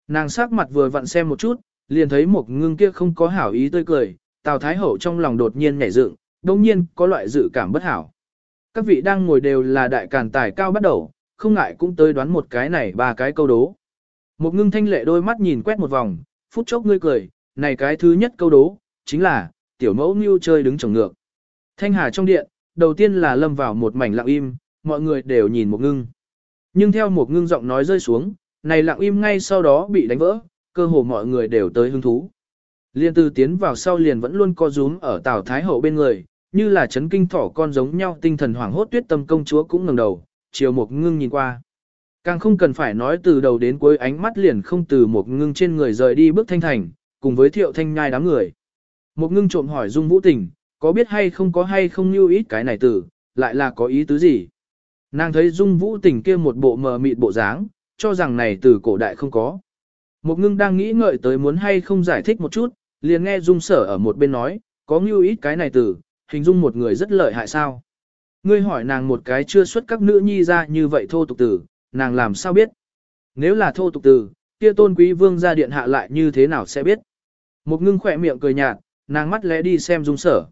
Nàng sắc mặt vừa vặn xem một chút, liền thấy một ngưng kia không có hảo ý tươi cười, Tào Thái Hậu trong lòng đột nhiên nhảy dựng, đồng nhiên có loại dự cảm bất hảo. Các vị đang ngồi đều là đại càn tài cao bắt đầu, không ngại cũng tới đoán một cái này ba cái câu đố. Một ngưng thanh lệ đôi mắt nhìn quét một vòng, phút chốc ngươi cười, này cái thứ nhất câu đố, chính là, tiểu mẫu mưu chơi đứng trồng ngược. Thanh hà trong điện, đầu tiên là lâm vào một mảnh lặng im, mọi người đều nhìn một ngưng. Nhưng theo một ngưng giọng nói rơi xuống, này lặng im ngay sau đó bị đánh vỡ, cơ hồ mọi người đều tới hứng thú. Liên tư tiến vào sau liền vẫn luôn co rúm ở Tào Thái Hậu bên người, như là chấn kinh thỏ con giống nhau tinh thần hoảng hốt tuyết tâm công chúa cũng ngẩng đầu, chiều một ngưng nhìn qua. Càng không cần phải nói từ đầu đến cuối ánh mắt liền không từ một ngưng trên người rời đi bước thanh thành, cùng với thiệu thanh nhai đám người. Một ngưng trộm hỏi Dung Vũ Tình, có biết hay không có hay không như ít cái này từ, lại là có ý tứ gì? Nàng thấy Dung Vũ Tình kia một bộ mờ mịt bộ dáng, cho rằng này từ cổ đại không có. Một ngưng đang nghĩ ngợi tới muốn hay không giải thích một chút, liền nghe Dung sở ở một bên nói, có như ít cái này từ, hình dung một người rất lợi hại sao. Ngươi hỏi nàng một cái chưa xuất các nữ nhi ra như vậy thô tục tử, nàng làm sao biết? Nếu là thô tục tử, kia tôn quý vương ra điện hạ lại như thế nào sẽ biết? Một ngưng khỏe miệng cười nhạt, nàng mắt lẽ đi xem dung sở.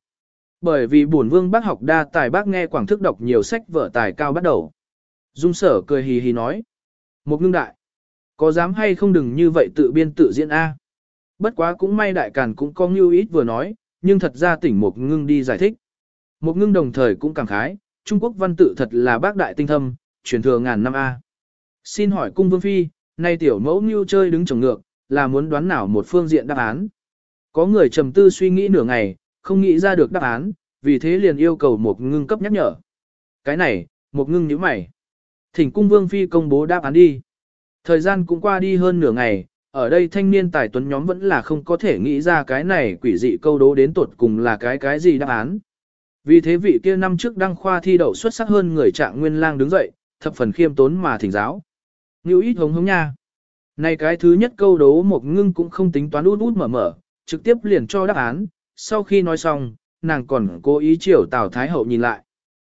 Bởi vì bổn vương bác học đa tài bác nghe quảng thức đọc nhiều sách vở tài cao bắt đầu. Dung sở cười hì hì nói. Một ngưng đại. Có dám hay không đừng như vậy tự biên tự diễn A. Bất quá cũng may đại càn cũng có như ít vừa nói, nhưng thật ra tỉnh Một Ngưng đi giải thích. Một Ngưng đồng thời cũng cảm khái, Trung Quốc văn tự thật là bác đại tinh thâm, truyền thừa ngàn năm A. Xin hỏi cung vương phi, nay tiểu mẫu như chơi đứng trồng ngược, là muốn đoán nào một phương diện đáp án. Có người trầm tư suy nghĩ nửa ngày, không nghĩ ra được đáp án, vì thế liền yêu cầu một ngưng cấp nhắc nhở. Cái này, một ngưng nhíu mày. Thỉnh cung vương phi công bố đáp án đi. Thời gian cũng qua đi hơn nửa ngày, ở đây thanh niên tài tuấn nhóm vẫn là không có thể nghĩ ra cái này quỷ dị câu đố đến tột cùng là cái cái gì đáp án. Vì thế vị kia năm trước đăng khoa thi đậu xuất sắc hơn người trạng nguyên lang đứng dậy, thập phần khiêm tốn mà thỉnh giáo. Ngưu ít hống hống nha. Này cái thứ nhất câu đố một ngưng cũng không tính toán út út mở mở, trực tiếp liền cho đáp án, sau khi nói xong, nàng còn cố ý chiều Tào Thái Hậu nhìn lại.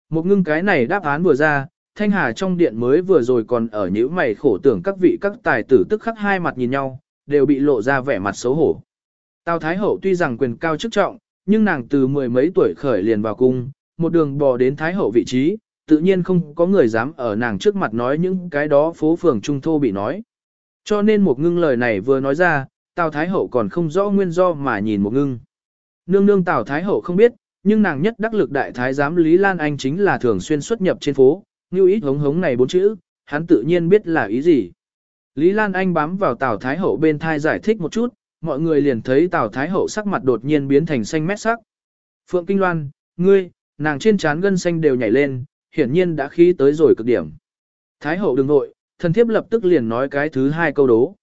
Một ngưng cái này đáp án vừa ra, Thanh Hà trong điện mới vừa rồi còn ở những mày khổ tưởng các vị các tài tử tức khắc hai mặt nhìn nhau, đều bị lộ ra vẻ mặt xấu hổ. Tào Thái Hậu tuy rằng quyền cao chức trọng, nhưng nàng từ mười mấy tuổi khởi liền vào cung, một đường bò đến Thái Hậu vị trí, tự nhiên không có người dám ở nàng trước mặt nói những cái đó phố phường trung thô bị nói. Cho nên một ngưng lời này vừa nói ra, Tào Thái Hậu còn không rõ nguyên do mà nhìn một ngưng. Nương nương Tào Thái Hậu không biết, nhưng nàng nhất đắc lực đại thái giám Lý Lan Anh chính là thường xuyên xuất nhập trên phố, như ít hống hống này bốn chữ, hắn tự nhiên biết là ý gì. Lý Lan Anh bám vào Tào Thái Hậu bên thai giải thích một chút, mọi người liền thấy Tào Thái Hậu sắc mặt đột nhiên biến thành xanh mét sắc. Phượng Kinh Loan, ngươi, nàng trên trán gân xanh đều nhảy lên, hiển nhiên đã khí tới rồi cực điểm. Thái Hậu đừng nội, thần thiếp lập tức liền nói cái thứ hai câu đố.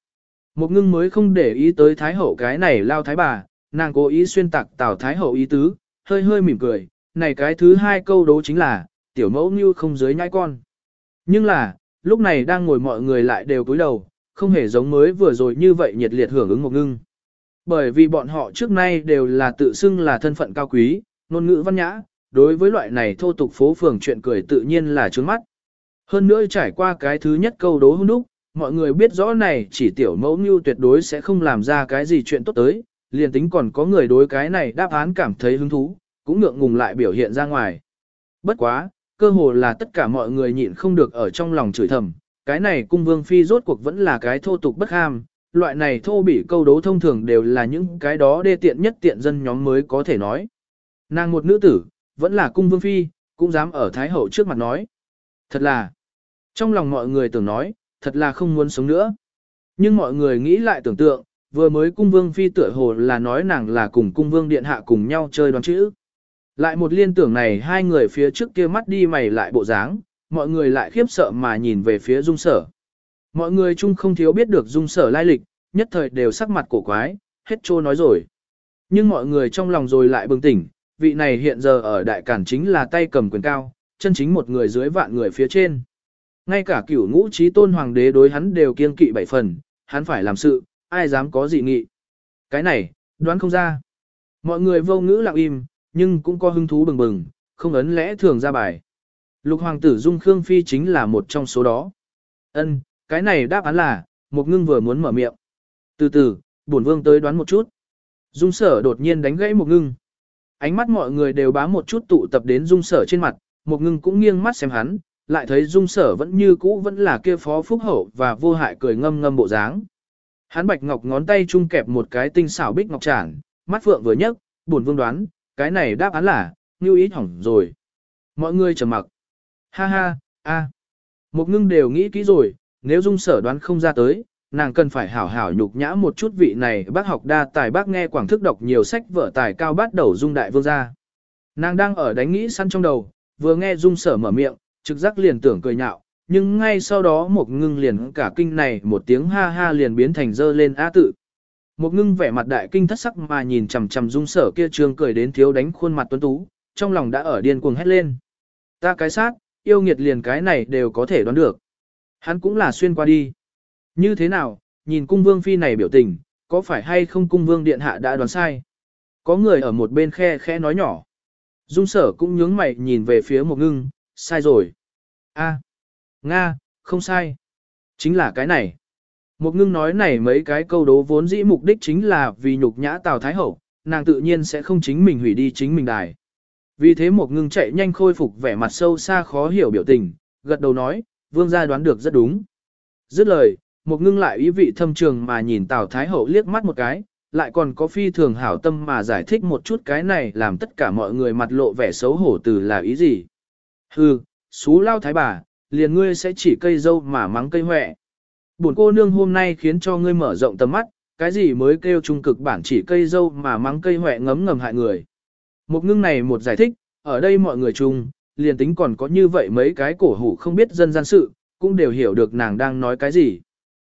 Một ngưng mới không để ý tới Thái Hậu cái này lao thái bà, nàng cố ý xuyên tạc Tào Thái Hậu ý tứ, hơi hơi mỉm cười, này cái thứ hai câu đố chính là, tiểu mẫu như không dưới nhãi con. Nhưng là, lúc này đang ngồi mọi người lại đều cúi đầu, không hề giống mới vừa rồi như vậy nhiệt liệt hưởng ứng một ngưng. Bởi vì bọn họ trước nay đều là tự xưng là thân phận cao quý, ngôn ngữ văn nhã, đối với loại này thô tục phố phường chuyện cười tự nhiên là trướng mắt. Hơn nữa trải qua cái thứ nhất câu đố hôn đúc, mọi người biết rõ này chỉ tiểu mẫu như tuyệt đối sẽ không làm ra cái gì chuyện tốt tới, liền tính còn có người đối cái này đáp án cảm thấy hứng thú, cũng ngượng ngùng lại biểu hiện ra ngoài. Bất quá, cơ hồ là tất cả mọi người nhịn không được ở trong lòng chửi thầm, cái này cung vương phi rốt cuộc vẫn là cái thô tục bất ham, loại này thô bỉ câu đố thông thường đều là những cái đó đê tiện nhất tiện dân nhóm mới có thể nói. Nàng một nữ tử, vẫn là cung vương phi, cũng dám ở Thái Hậu trước mặt nói. Thật là, trong lòng mọi người tưởng nói, thật là không muốn sống nữa. Nhưng mọi người nghĩ lại tưởng tượng, vừa mới cung vương phi tựa hồ là nói nàng là cùng cung vương điện hạ cùng nhau chơi đoán chữ. Lại một liên tưởng này hai người phía trước kia mắt đi mày lại bộ dáng, mọi người lại khiếp sợ mà nhìn về phía dung sở. Mọi người chung không thiếu biết được dung sở lai lịch, nhất thời đều sắc mặt cổ quái, hết trô nói rồi. Nhưng mọi người trong lòng rồi lại bừng tỉnh, vị này hiện giờ ở đại cản chính là tay cầm quyền cao, chân chính một người dưới vạn người phía trên. Ngay cả cửu ngũ trí tôn hoàng đế đối hắn đều kiên kỵ bảy phần, hắn phải làm sự, ai dám có dị nghị. Cái này, đoán không ra. Mọi người vô ngữ lặng im, nhưng cũng có hứng thú bừng bừng, không ấn lẽ thường ra bài. Lục hoàng tử Dung Khương Phi chính là một trong số đó. Ân, cái này đáp án là, một ngưng vừa muốn mở miệng. Từ từ, bổn vương tới đoán một chút. Dung sở đột nhiên đánh gãy một ngưng. Ánh mắt mọi người đều bám một chút tụ tập đến dung sở trên mặt, một ngưng cũng nghiêng mắt xem hắn, lại thấy dung sở vẫn như cũ vẫn là kia phó phúc hậu và vô hại cười ngâm ngâm bộ dáng. Hắn bạch ngọc ngón tay chung kẹp một cái tinh xảo bích ngọc trản, mắt phượng vừa nhấc, buồn vương đoán, cái này đáp án là, như ý hỏng rồi. Mọi người trầm mặc. Ha ha, a. Một ngưng đều nghĩ kỹ rồi, nếu dung sở đoán không ra tới, nàng cần phải hảo hảo nhục nhã một chút vị này bác học đa tài bác nghe quảng thức đọc nhiều sách vở tài cao bắt đầu dung đại vương gia. Nàng đang ở đánh nghĩ săn trong đầu, vừa nghe dung sở mở miệng, trực giác liền tưởng cười nhạo, nhưng ngay sau đó một ngưng liền cả kinh này một tiếng ha ha liền biến thành dơ lên á tự. Một ngưng vẻ mặt đại kinh thất sắc mà nhìn chầm chầm dung sở kia trương cười đến thiếu đánh khuôn mặt tuấn tú, trong lòng đã ở điên cuồng hét lên. Ta cái sát, yêu nghiệt liền cái này đều có thể đoán được. Hắn cũng là xuyên qua đi. Như thế nào, nhìn cung vương phi này biểu tình, có phải hay không cung vương điện hạ đã đoán sai? Có người ở một bên khe khẽ nói nhỏ. Dung sở cũng nhướng mày nhìn về phía một ngưng, sai rồi. a Nga, không sai. Chính là cái này. Một ngưng nói này mấy cái câu đố vốn dĩ mục đích chính là vì nhục nhã Tào Thái Hậu, nàng tự nhiên sẽ không chính mình hủy đi chính mình đài. Vì thế một ngưng chạy nhanh khôi phục vẻ mặt sâu xa khó hiểu biểu tình, gật đầu nói, vương gia đoán được rất đúng. Dứt lời, một ngưng lại ý vị thâm trường mà nhìn Tào Thái Hậu liếc mắt một cái, lại còn có phi thường hảo tâm mà giải thích một chút cái này làm tất cả mọi người mặt lộ vẻ xấu hổ từ là ý gì. Hừ, xú lao thái bà, liền ngươi sẽ chỉ cây dâu mà mắng cây hoẹ. Buồn cô nương hôm nay khiến cho ngươi mở rộng tầm mắt, cái gì mới kêu trung cực bản chỉ cây dâu mà mắng cây hoẹ ngấm ngầm hại người. Một ngưng này một giải thích, ở đây mọi người chung, liền tính còn có như vậy mấy cái cổ hủ không biết dân gian sự, cũng đều hiểu được nàng đang nói cái gì.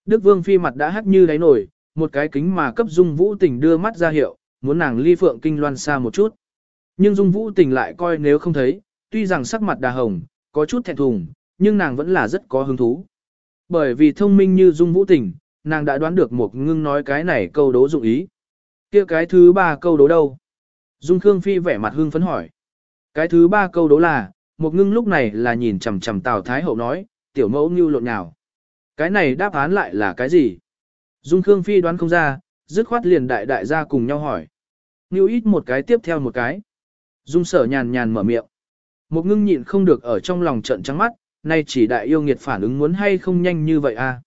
Đức Vương Phi mặt đã hắt như đáy nổi, một cái kính mà cấp Dung Vũ Tình đưa mắt ra hiệu, muốn nàng ly phượng kinh loan xa một chút. Nhưng Dung Vũ Tình lại coi nếu không thấy, tuy rằng sắc mặt đà hồng, có chút thẹn thùng, nhưng nàng vẫn là rất có hứng thú. Bởi vì thông minh như Dung Vũ Tình, nàng đã đoán được một ngưng nói cái này câu đố dụng ý. kia cái thứ ba câu đố đâu? Dung Khương Phi vẻ mặt hưng phấn hỏi. Cái thứ ba câu đố là, một ngưng lúc này là nhìn chầm chầm Tào Thái Hậu nói, tiểu mẫu như lộn nào. Cái này đáp án lại là cái gì? Dung Khương Phi đoán không ra, dứt khoát liền đại đại gia cùng nhau hỏi. Ngưu ít một cái tiếp theo một cái. Dung sở nhàn nhàn mở miệng. Một ngưng nhịn không được ở trong lòng trận trắng mắt, nay chỉ đại yêu nghiệt phản ứng muốn hay không nhanh như vậy à.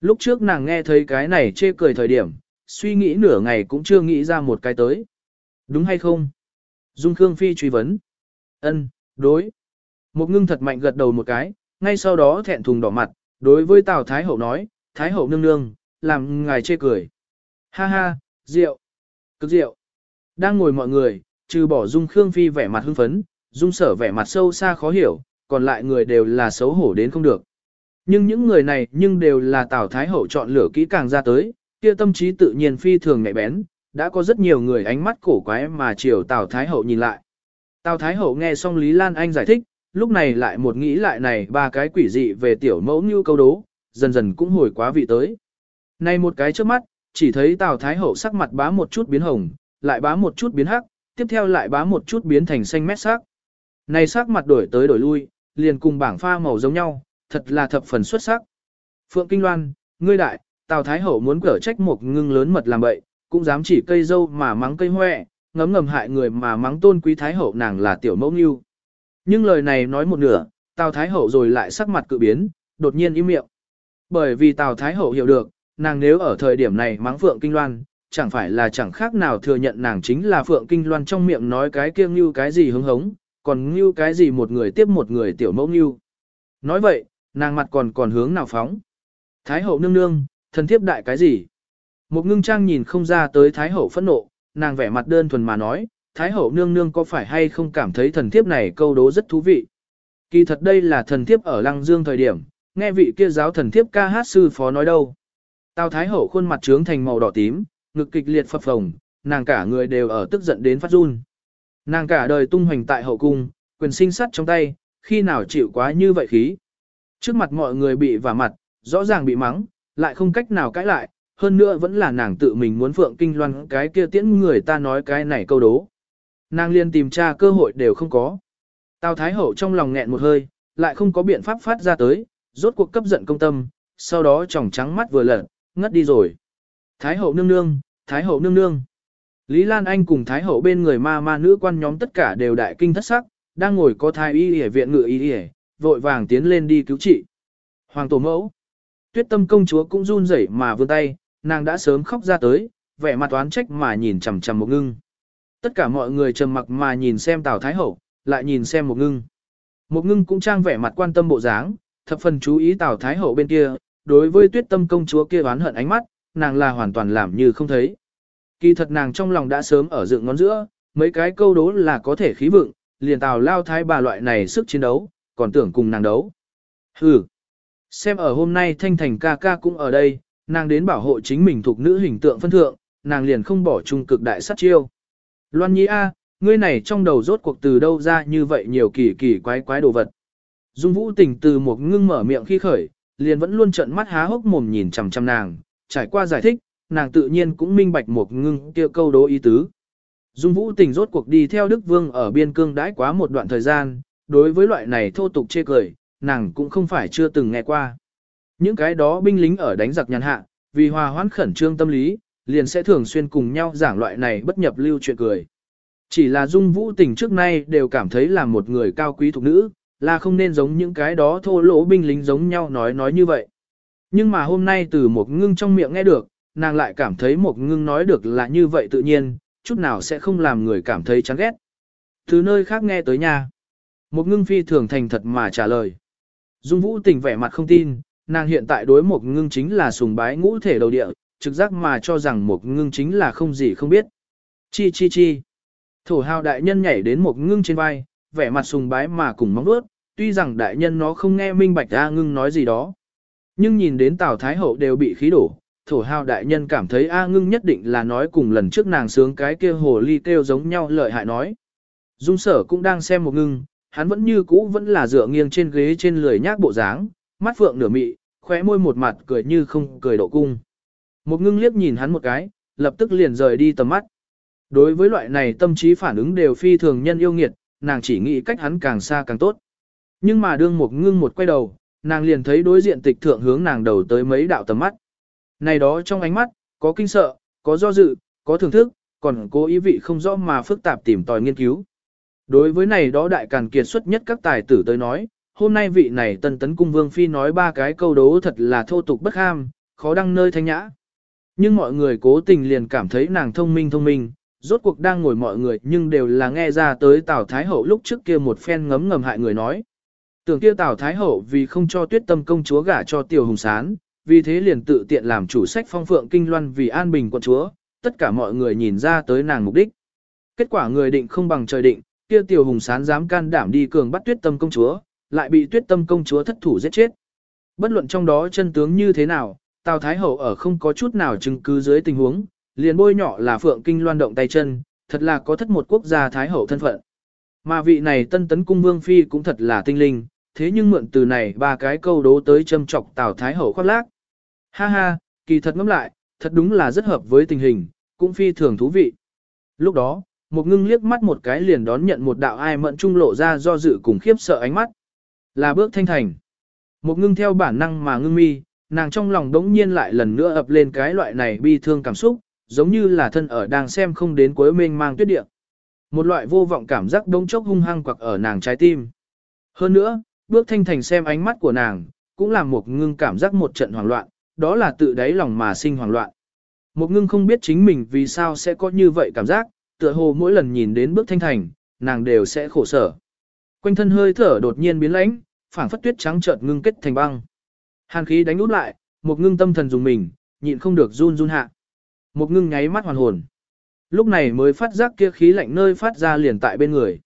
Lúc trước nàng nghe thấy cái này chê cười thời điểm, suy nghĩ nửa ngày cũng chưa nghĩ ra một cái tới. Đúng hay không? Dung Khương Phi truy vấn. Ân, đối. Một ngưng thật mạnh gật đầu một cái, ngay sau đó thẹn thùng đỏ mặt, đối với Tào Thái Hậu nói, Thái Hậu nương nương, làm ngài chê cười. Ha ha, rượu, cực rượu. Đang ngồi mọi người, trừ bỏ Dung Khương Phi vẻ mặt hưng phấn, Dung sở vẻ mặt sâu xa khó hiểu, còn lại người đều là xấu hổ đến không được. Nhưng những người này nhưng đều là Tào Thái Hậu chọn lựa kỹ càng ra tới, kia tâm trí tự nhiên phi thường nhạy bén, đã có rất nhiều người ánh mắt cổ quái mà chiều Tào Thái Hậu nhìn lại. Tào Thái Hậu nghe xong Lý Lan Anh giải thích, lúc này lại một nghĩ lại này ba cái quỷ dị về tiểu mẫu như câu đố, dần dần cũng hồi quá vị tới. Này một cái trước mắt, chỉ thấy Tào Thái Hậu sắc mặt bá một chút biến hồng, lại bá một chút biến hắc, tiếp theo lại bá một chút biến thành xanh mét sắc. Này sắc mặt đổi tới đổi lui, liền cùng bảng pha màu giống nhau, thật là thập phần xuất sắc. Phượng Kinh Loan, ngươi đại, Tào Thái Hậu muốn cở trách một ngưng lớn mật làm bậy, cũng dám chỉ cây dâu mà mắng cây hoẹ, ngấm ngầm hại người mà mắng tôn quý Thái Hậu nàng là tiểu mẫu nghiêu. Nhưng lời này nói một nửa, Tào Thái Hậu rồi lại sắc mặt cự biến, đột nhiên im miệng. Bởi vì Tào Thái Hậu hiểu được, nàng nếu ở thời điểm này mắng Phượng Kinh Loan, chẳng phải là chẳng khác nào thừa nhận nàng chính là Phượng Kinh Loan trong miệng nói cái kiêng như cái gì hứng hống, còn như cái gì một người tiếp một người tiểu mẫu như. Nói vậy, nàng mặt còn còn hướng nào phóng. Thái hậu nương nương, thần thiếp đại cái gì? Một ngưng trang nhìn không ra tới Thái hậu phẫn nộ, nàng vẻ mặt đơn thuần mà nói, Thái hậu nương nương có phải hay không cảm thấy thần thiếp này câu đố rất thú vị. Kỳ thật đây là thần thiếp ở Lăng Dương thời điểm, nghe vị kia giáo thần thiếp ca hát sư phó nói đâu. Tào Thái hậu khuôn mặt trướng thành màu đỏ tím, ngực kịch liệt phập phồng, nàng cả người đều ở tức giận đến phát run. Nàng cả đời tung hoành tại hậu cung, quyền sinh sắt trong tay, khi nào chịu quá như vậy khí. Trước mặt mọi người bị vả mặt, rõ ràng bị mắng, lại không cách nào cãi lại, hơn nữa vẫn là nàng tự mình muốn phượng kinh loan cái kia tiễn người ta nói cái này câu đố. Nàng liên tìm tra cơ hội đều không có. Tào Thái Hậu trong lòng nghẹn một hơi, lại không có biện pháp phát ra tới, rốt cuộc cấp giận công tâm, sau đó tròng trắng mắt vừa lật, ngất đi rồi. Thái Hậu nương nương, Thái Hậu nương nương. Lý Lan Anh cùng Thái Hậu bên người ma ma nữ quan nhóm tất cả đều đại kinh thất sắc, đang ngồi có thái y ở viện ngự y y, vội vàng tiến lên đi cứu trị. Hoàng tổ mẫu. Tuyết tâm công chúa cũng run rẩy mà vươn tay, nàng đã sớm khóc ra tới, vẻ mặt oán trách mà nhìn chằm chằm một ngưng. Tất cả mọi người trầm mặc mà nhìn xem Tào Thái Hậu, lại nhìn xem một ngưng. Một ngưng cũng trang vẻ mặt quan tâm bộ dáng, thập phần chú ý Tào Thái Hậu bên kia, đối với tuyết tâm công chúa kia oán hận ánh mắt, nàng là hoàn toàn làm như không thấy. Kỳ thật nàng trong lòng đã sớm ở dựng ngón giữa, mấy cái câu đố là có thể khí vượng, liền Tào Lao Thái bà loại này sức chiến đấu, còn tưởng cùng nàng đấu. Hừ, xem ở hôm nay Thanh Thành ca ca cũng ở đây, nàng đến bảo hộ chính mình thuộc nữ hình tượng phân thượng, nàng liền không bỏ trung cực đại sát chiêu. Loan Nhi A, ngươi này trong đầu rốt cuộc từ đâu ra như vậy nhiều kỳ kỳ quái quái đồ vật. Dung Vũ tỉnh từ một ngưng mở miệng khi khởi, liền vẫn luôn trợn mắt há hốc mồm nhìn chằm chằm nàng, trải qua giải thích, nàng tự nhiên cũng minh bạch một ngưng kia câu đố ý tứ. Dung Vũ tình rốt cuộc đi theo Đức Vương ở biên cương đãi quá một đoạn thời gian, đối với loại này thô tục chê cười, nàng cũng không phải chưa từng nghe qua. Những cái đó binh lính ở đánh giặc nhàn hạ, vì hòa hoãn khẩn trương tâm lý, liền sẽ thường xuyên cùng nhau giảng loại này bất nhập lưu chuyện cười. Chỉ là Dung Vũ tình trước nay đều cảm thấy là một người cao quý thuộc nữ, là không nên giống những cái đó thô lỗ binh lính giống nhau nói nói như vậy. Nhưng mà hôm nay từ một ngưng trong miệng nghe được, nàng lại cảm thấy một ngưng nói được là như vậy tự nhiên, chút nào sẽ không làm người cảm thấy chán ghét. Từ nơi khác nghe tới nhà. Một ngưng phi thường thành thật mà trả lời. Dung Vũ tình vẻ mặt không tin, nàng hiện tại đối một ngưng chính là sùng bái ngũ thể đầu địa, trực giác mà cho rằng một ngưng chính là không gì không biết. Chi chi chi. Thổ hào đại nhân nhảy đến một ngưng trên vai, vẻ mặt sùng bái mà cùng mong đuốt, tuy rằng đại nhân nó không nghe minh bạch ra ngưng nói gì đó. Nhưng nhìn đến Tào Thái Hậu đều bị khí đổ, thổ hào đại nhân cảm thấy A ngưng nhất định là nói cùng lần trước nàng sướng cái kia hồ ly kêu giống nhau lợi hại nói. Dung sở cũng đang xem một ngưng, hắn vẫn như cũ vẫn là dựa nghiêng trên ghế trên lười nhác bộ dáng, mắt phượng nửa mị, khóe môi một mặt cười như không cười độ cung. Một ngưng liếc nhìn hắn một cái, lập tức liền rời đi tầm mắt. Đối với loại này tâm trí phản ứng đều phi thường nhân yêu nghiệt, nàng chỉ nghĩ cách hắn càng xa càng tốt. Nhưng mà đương một ngưng một quay đầu, nàng liền thấy đối diện tịch thượng hướng nàng đầu tới mấy đạo tầm mắt. Này đó trong ánh mắt, có kinh sợ, có do dự, có thưởng thức, còn cố ý vị không rõ mà phức tạp tìm tòi nghiên cứu. Đối với này đó đại càn kiệt xuất nhất các tài tử tới nói, hôm nay vị này tân tấn cung vương phi nói ba cái câu đố thật là thô tục bất ham, khó đăng nơi thanh nhã. Nhưng mọi người cố tình liền cảm thấy nàng thông minh thông minh, rốt cuộc đang ngồi mọi người nhưng đều là nghe ra tới Tào Thái Hậu lúc trước kia một phen ngấm ngầm hại người nói. Tưởng kia Tào Thái Hậu vì không cho tuyết tâm công chúa gả cho Tiểu Hùng Sán, vì thế liền tự tiện làm chủ sách phong phượng kinh loan vì an bình quận chúa, tất cả mọi người nhìn ra tới nàng mục đích. Kết quả người định không bằng trời định, kia Tiểu Hùng Sán dám can đảm đi cường bắt tuyết tâm công chúa, lại bị tuyết tâm công chúa thất thủ giết chết. Bất luận trong đó chân tướng như thế nào, Tào Thái Hậu ở không có chút nào chứng cứ dưới tình huống, liền bôi nhỏ là Phượng Kinh loan động tay chân, thật là có thất một quốc gia Thái Hậu thân phận. Mà vị này tân tấn cung vương phi cũng thật là tinh linh, thế nhưng mượn từ này ba cái câu đố tới châm chọc Tào Thái Hậu khoác lác. Ha ha, kỳ thật ngẫm lại, thật đúng là rất hợp với tình hình, cũng phi thường thú vị. Lúc đó, một ngưng liếc mắt một cái liền đón nhận một đạo ai mận trung lộ ra do dự cùng khiếp sợ ánh mắt. Là bước thanh thành. Một ngưng theo bản năng mà ngưng mi, nàng trong lòng đống nhiên lại lần nữa ập lên cái loại này bi thương cảm xúc, giống như là thân ở đang xem không đến cuối mênh mang tuyết địa. Một loại vô vọng cảm giác đống chốc hung hăng quặc ở nàng trái tim. Hơn nữa, bước thanh thành xem ánh mắt của nàng, cũng làm một ngưng cảm giác một trận hoảng loạn, đó là tự đáy lòng mà sinh hoảng loạn. Một ngưng không biết chính mình vì sao sẽ có như vậy cảm giác, tựa hồ mỗi lần nhìn đến bước thanh thành, nàng đều sẽ khổ sở. Quanh thân hơi thở đột nhiên biến lãnh, phảng phất tuyết trắng chợt ngưng kết thành băng. Hàn khí đánh út lại, một ngưng tâm thần dùng mình, nhịn không được run run hạ. Một ngưng nháy mắt hoàn hồn. Lúc này mới phát giác kia khí lạnh nơi phát ra liền tại bên người.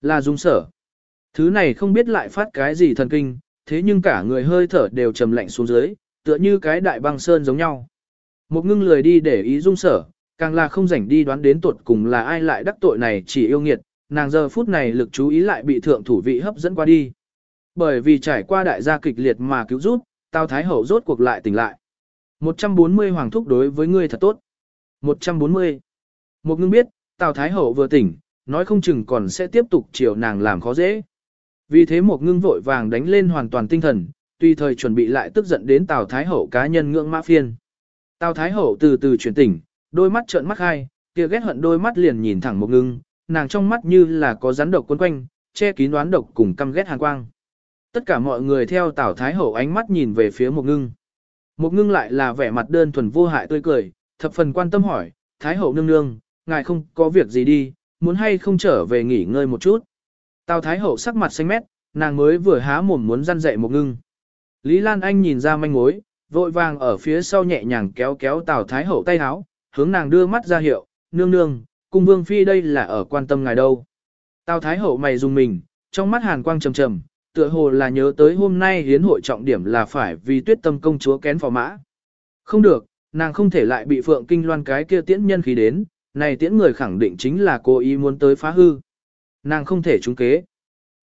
Là dung sở. Thứ này không biết lại phát cái gì thần kinh, thế nhưng cả người hơi thở đều trầm lạnh xuống dưới, tựa như cái đại băng sơn giống nhau. Một ngưng lười đi để ý dung sở, càng là không rảnh đi đoán đến tuột cùng là ai lại đắc tội này chỉ yêu nghiệt, nàng giờ phút này lực chú ý lại bị thượng thủ vị hấp dẫn qua đi. Bởi vì trải qua đại gia kịch liệt mà cứu giúp, Tào Thái Hậu rốt cuộc lại tỉnh lại. 140 hoàng thúc đối với ngươi thật tốt. 140. Một ngưng biết, Tào Thái Hậu vừa tỉnh, nói không chừng còn sẽ tiếp tục chiều nàng làm khó dễ. Vì thế một ngưng vội vàng đánh lên hoàn toàn tinh thần, tùy thời chuẩn bị lại tức giận đến Tào Thái Hậu cá nhân ngưỡng mã phiên. Tào Thái Hậu từ từ chuyển tỉnh, đôi mắt trợn mắt hai, kia ghét hận đôi mắt liền nhìn thẳng một ngưng, nàng trong mắt như là có rắn độc quấn quanh, che kín đoán độc cùng căm ghét hàn quang. Tất cả mọi người theo Tào Thái Hậu ánh mắt nhìn về phía một ngưng. Một ngưng lại là vẻ mặt đơn thuần vô hại tươi cười, thập phần quan tâm hỏi, Thái Hậu nương nương, ngài không có việc gì đi, muốn hay không trở về nghỉ ngơi một chút. Tào Thái Hậu sắc mặt xanh mét, nàng mới vừa há mồm muốn răn dậy một ngưng. Lý Lan Anh nhìn ra manh mối, vội vàng ở phía sau nhẹ nhàng kéo kéo Tào Thái Hậu tay áo, hướng nàng đưa mắt ra hiệu, nương nương, cung vương phi đây là ở quan tâm ngài đâu. Tào Thái Hậu mày dùng mình, trong mắt hàn quang trầm trầm, tựa hồ là nhớ tới hôm nay hiến hội trọng điểm là phải vì tuyết tâm công chúa kén phò mã. Không được, nàng không thể lại bị phượng kinh loan cái kia tiễn nhân khí đến, này tiễn người khẳng định chính là cô ý muốn tới phá hư. Nàng không thể trúng kế.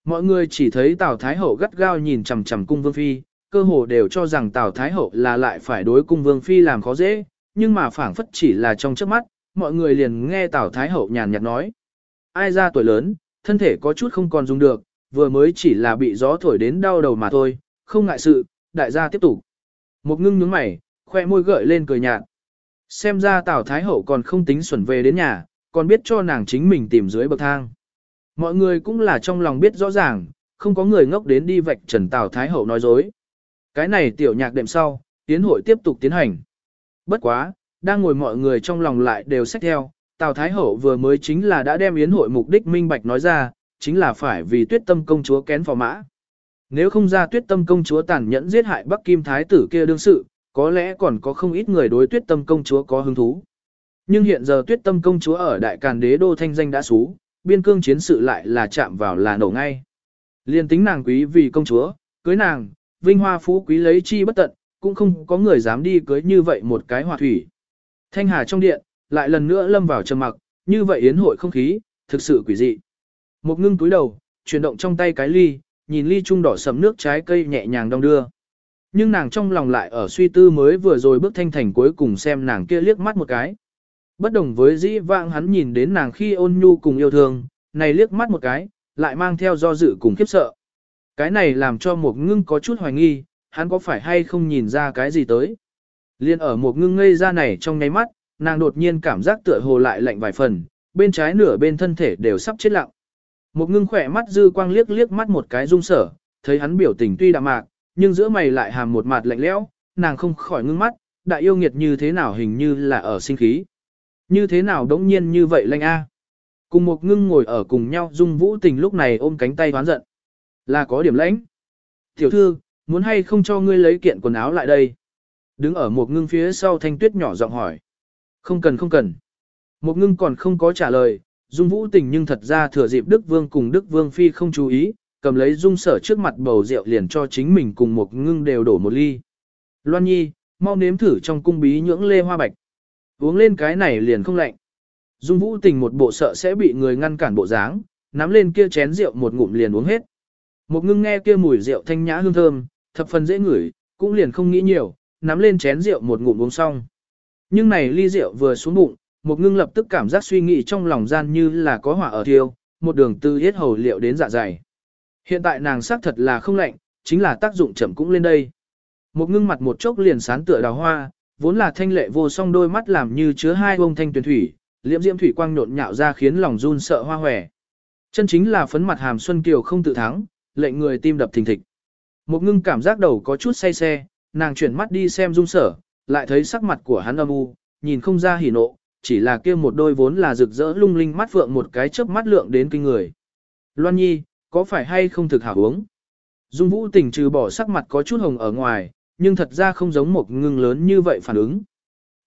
Mọi người chỉ thấy Tào Thái Hậu gắt gao nhìn chằm chằm cung vương phi, cơ hồ đều cho rằng Tào Thái Hậu là lại phải đối cung vương phi làm khó dễ, nhưng mà phảng phất chỉ là trong trước mắt, mọi người liền nghe Tào Thái Hậu nhàn nhạt nói. Ai ra tuổi lớn, thân thể có chút không còn dùng được, vừa mới chỉ là bị gió thổi đến đau đầu mà thôi, không ngại sự, đại gia tiếp tục. Một ngưng nhướng mày, khoe môi gợi lên cười nhạt. Xem ra Tào Thái Hậu còn không tính xuẩn về đến nhà, còn biết cho nàng chính mình tìm dưới bậc thang. Mọi người cũng là trong lòng biết rõ ràng, không có người ngốc đến đi vạch trần Tào Thái Hậu nói dối. Cái này tiểu nhạc đệm sau, tiến hội tiếp tục tiến hành. Bất quá, đang ngồi mọi người trong lòng lại đều xét theo, Tào Thái Hậu vừa mới chính là đã đem yến hội mục đích minh bạch nói ra, chính là phải vì tuyết tâm công chúa kén phò mã. Nếu không ra tuyết tâm công chúa tàn nhẫn giết hại Bắc Kim Thái tử kia đương sự, có lẽ còn có không ít người đối tuyết tâm công chúa có hứng thú. Nhưng hiện giờ tuyết tâm công chúa ở đại càn đế đô thanh danh đã xú, biên cương chiến sự lại là chạm vào là nổ ngay. Liên tính nàng quý vì công chúa, cưới nàng, vinh hoa phú quý lấy chi bất tận, cũng không có người dám đi cưới như vậy một cái hòa thủy. Thanh hà trong điện, lại lần nữa lâm vào trầm mặc, như vậy yến hội không khí, thực sự quỷ dị. Một ngưng túi đầu, chuyển động trong tay cái ly, nhìn ly trung đỏ sầm nước trái cây nhẹ nhàng đong đưa. Nhưng nàng trong lòng lại ở suy tư mới vừa rồi bước thanh thành cuối cùng xem nàng kia liếc mắt một cái. Bất đồng với dĩ vãng hắn nhìn đến nàng khi ôn nhu cùng yêu thương, này liếc mắt một cái, lại mang theo do dự cùng khiếp sợ. Cái này làm cho một ngưng có chút hoài nghi, hắn có phải hay không nhìn ra cái gì tới. Liên ở một ngưng ngây ra này trong nháy mắt, nàng đột nhiên cảm giác tựa hồ lại lạnh vài phần, bên trái nửa bên thân thể đều sắp chết lặng. Một ngưng khỏe mắt dư quang liếc liếc mắt một cái rung sở, thấy hắn biểu tình tuy đạm mạc, nhưng giữa mày lại hàm một mặt lạnh lẽo, nàng không khỏi ngưng mắt, đại yêu nghiệt như thế nào hình như là ở sinh khí. Như thế nào đống nhiên như vậy lanh a? Cùng một ngưng ngồi ở cùng nhau dung vũ tình lúc này ôm cánh tay hoán giận. Là có điểm lãnh. Tiểu thư, muốn hay không cho ngươi lấy kiện quần áo lại đây? Đứng ở một ngưng phía sau thanh tuyết nhỏ giọng hỏi. Không cần không cần. Một ngưng còn không có trả lời, dung vũ tình nhưng thật ra thừa dịp Đức Vương cùng Đức Vương Phi không chú ý, cầm lấy dung sở trước mặt bầu rượu liền cho chính mình cùng một ngưng đều đổ một ly. Loan Nhi, mau nếm thử trong cung bí nhưỡng lê hoa bạch. Uống lên cái này liền không lạnh. Dung vũ tình một bộ sợ sẽ bị người ngăn cản bộ dáng, nắm lên kia chén rượu một ngụm liền uống hết. Một ngưng nghe kia mùi rượu thanh nhã hương thơm, thập phần dễ ngửi, cũng liền không nghĩ nhiều, nắm lên chén rượu một ngụm uống xong. Nhưng này ly rượu vừa xuống bụng, một ngưng lập tức cảm giác suy nghĩ trong lòng gian như là có hỏa ở thiêu, một đường từ hết hầu liệu đến dạ dày. Hiện tại nàng sắc thật là không lạnh, chính là tác dụng chậm cũng lên đây. Một ngưng mặt một chốc liền sán tựa đào hoa, vốn là thanh lệ vô song đôi mắt làm như chứa hai bông thanh tuyển thủy, liễm diễm thủy quang nhộn nhạo ra khiến lòng run sợ hoa hòe. Chân chính là phấn mặt hàm xuân kiều không tự thắng, lệnh người tim đập thình thịch. Một ngưng cảm giác đầu có chút say xe, nàng chuyển mắt đi xem dung sở, lại thấy sắc mặt của hắn âm u, nhìn không ra hỉ nộ, chỉ là kia một đôi vốn là rực rỡ lung linh mắt vượng một cái chớp mắt lượng đến kinh người. Loan Nhi, có phải hay không thực hảo uống? Dung Vũ tỉnh trừ bỏ sắc mặt có chút hồng ở ngoài, nhưng thật ra không giống một ngưng lớn như vậy phản ứng.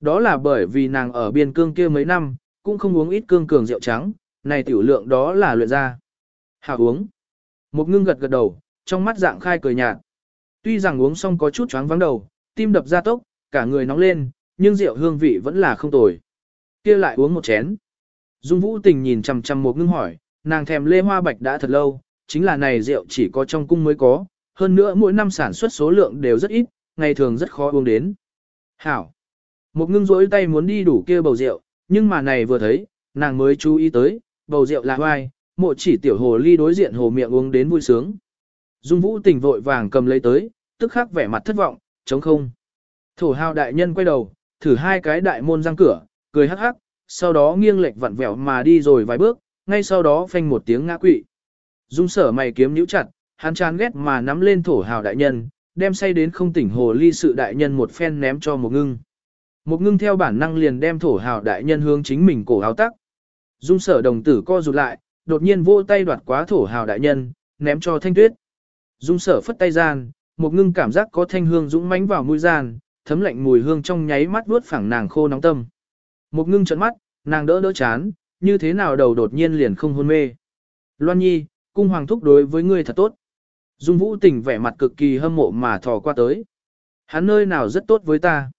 Đó là bởi vì nàng ở biên cương kia mấy năm, cũng không uống ít cương cường rượu trắng, này tiểu lượng đó là luyện ra. Hảo uống. Một ngưng gật gật đầu, trong mắt dạng khai cười nhạt. Tuy rằng uống xong có chút choáng vắng đầu, tim đập ra tốc, cả người nóng lên, nhưng rượu hương vị vẫn là không tồi. Kia lại uống một chén. Dung Vũ Tình nhìn chằm chằm một ngưng hỏi, nàng thèm lê hoa bạch đã thật lâu, chính là này rượu chỉ có trong cung mới có, hơn nữa mỗi năm sản xuất số lượng đều rất ít, ngày thường rất khó uống đến. Hảo. Một ngưng rỗi tay muốn đi đủ kia bầu rượu, nhưng mà này vừa thấy, nàng mới chú ý tới, bầu rượu là hoai, mộ chỉ tiểu hồ ly đối diện hồ miệng uống đến vui sướng. Dung vũ tỉnh vội vàng cầm lấy tới, tức khắc vẻ mặt thất vọng, chống không. Thổ hào đại nhân quay đầu, thử hai cái đại môn răng cửa, cười hắc hắc, sau đó nghiêng lệch vặn vẹo mà đi rồi vài bước, ngay sau đó phanh một tiếng ngã quỵ. Dung sở mày kiếm nhíu chặt, hắn chán ghét mà nắm lên thổ hào đại nhân, đem say đến không tỉnh hồ ly sự đại nhân một phen ném cho một ngưng. Một ngưng theo bản năng liền đem thổ hào đại nhân hướng chính mình cổ áo tắc. Dung sở đồng tử co rụt lại, đột nhiên vô tay đoạt quá thổ hào đại nhân, ném cho thanh tuyết. Dung sở phất tay gian, một ngưng cảm giác có thanh hương dũng mãnh vào mũi gian, thấm lạnh mùi hương trong nháy mắt vuốt phẳng nàng khô nóng tâm. Một ngưng trợn mắt, nàng đỡ đỡ chán, như thế nào đầu đột nhiên liền không hôn mê. Loan nhi, cung hoàng thúc đối với ngươi thật tốt. Dung vũ tình vẻ mặt cực kỳ hâm mộ mà thò qua tới. Hắn nơi nào rất tốt với ta.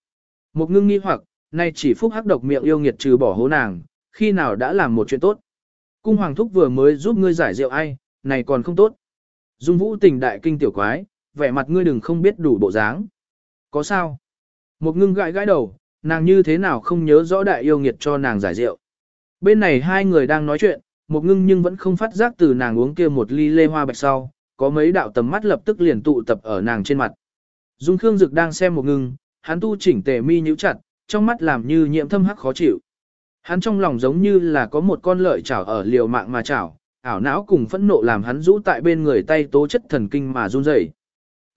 Một ngưng nghi hoặc, nay chỉ phúc hắc độc miệng yêu nghiệt trừ bỏ hố nàng, khi nào đã làm một chuyện tốt. Cung hoàng thúc vừa mới giúp ngươi giải rượu ai, này còn không tốt. Dung vũ tình đại kinh tiểu quái, vẻ mặt ngươi đừng không biết đủ bộ dáng. Có sao? Một ngưng gãi gãi đầu, nàng như thế nào không nhớ rõ đại yêu nghiệt cho nàng giải rượu. Bên này hai người đang nói chuyện, một ngưng nhưng vẫn không phát giác từ nàng uống kia một ly lê hoa bạch sau, có mấy đạo tầm mắt lập tức liền tụ tập ở nàng trên mặt. Dung Khương Dực đang xem một ngưng, hắn tu chỉnh tề mi nhíu chặt, trong mắt làm như nhiễm thâm hắc khó chịu. Hắn trong lòng giống như là có một con lợi chảo ở liều mạng mà chảo, ảo não cùng phẫn nộ làm hắn rũ tại bên người tay tố chất thần kinh mà run rẩy.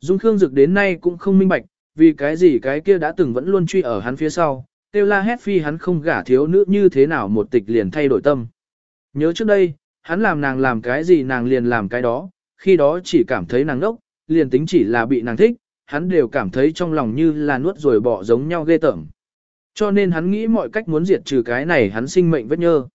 Dung Khương Dực đến nay cũng không minh bạch, vì cái gì cái kia đã từng vẫn luôn truy ở hắn phía sau, tiêu la hét phi hắn không gả thiếu nữ như thế nào một tịch liền thay đổi tâm. Nhớ trước đây, hắn làm nàng làm cái gì nàng liền làm cái đó, khi đó chỉ cảm thấy nàng ngốc, liền tính chỉ là bị nàng thích, hắn đều cảm thấy trong lòng như là nuốt rồi bỏ giống nhau ghê tởm. Cho nên hắn nghĩ mọi cách muốn diệt trừ cái này hắn sinh mệnh vết nhơ.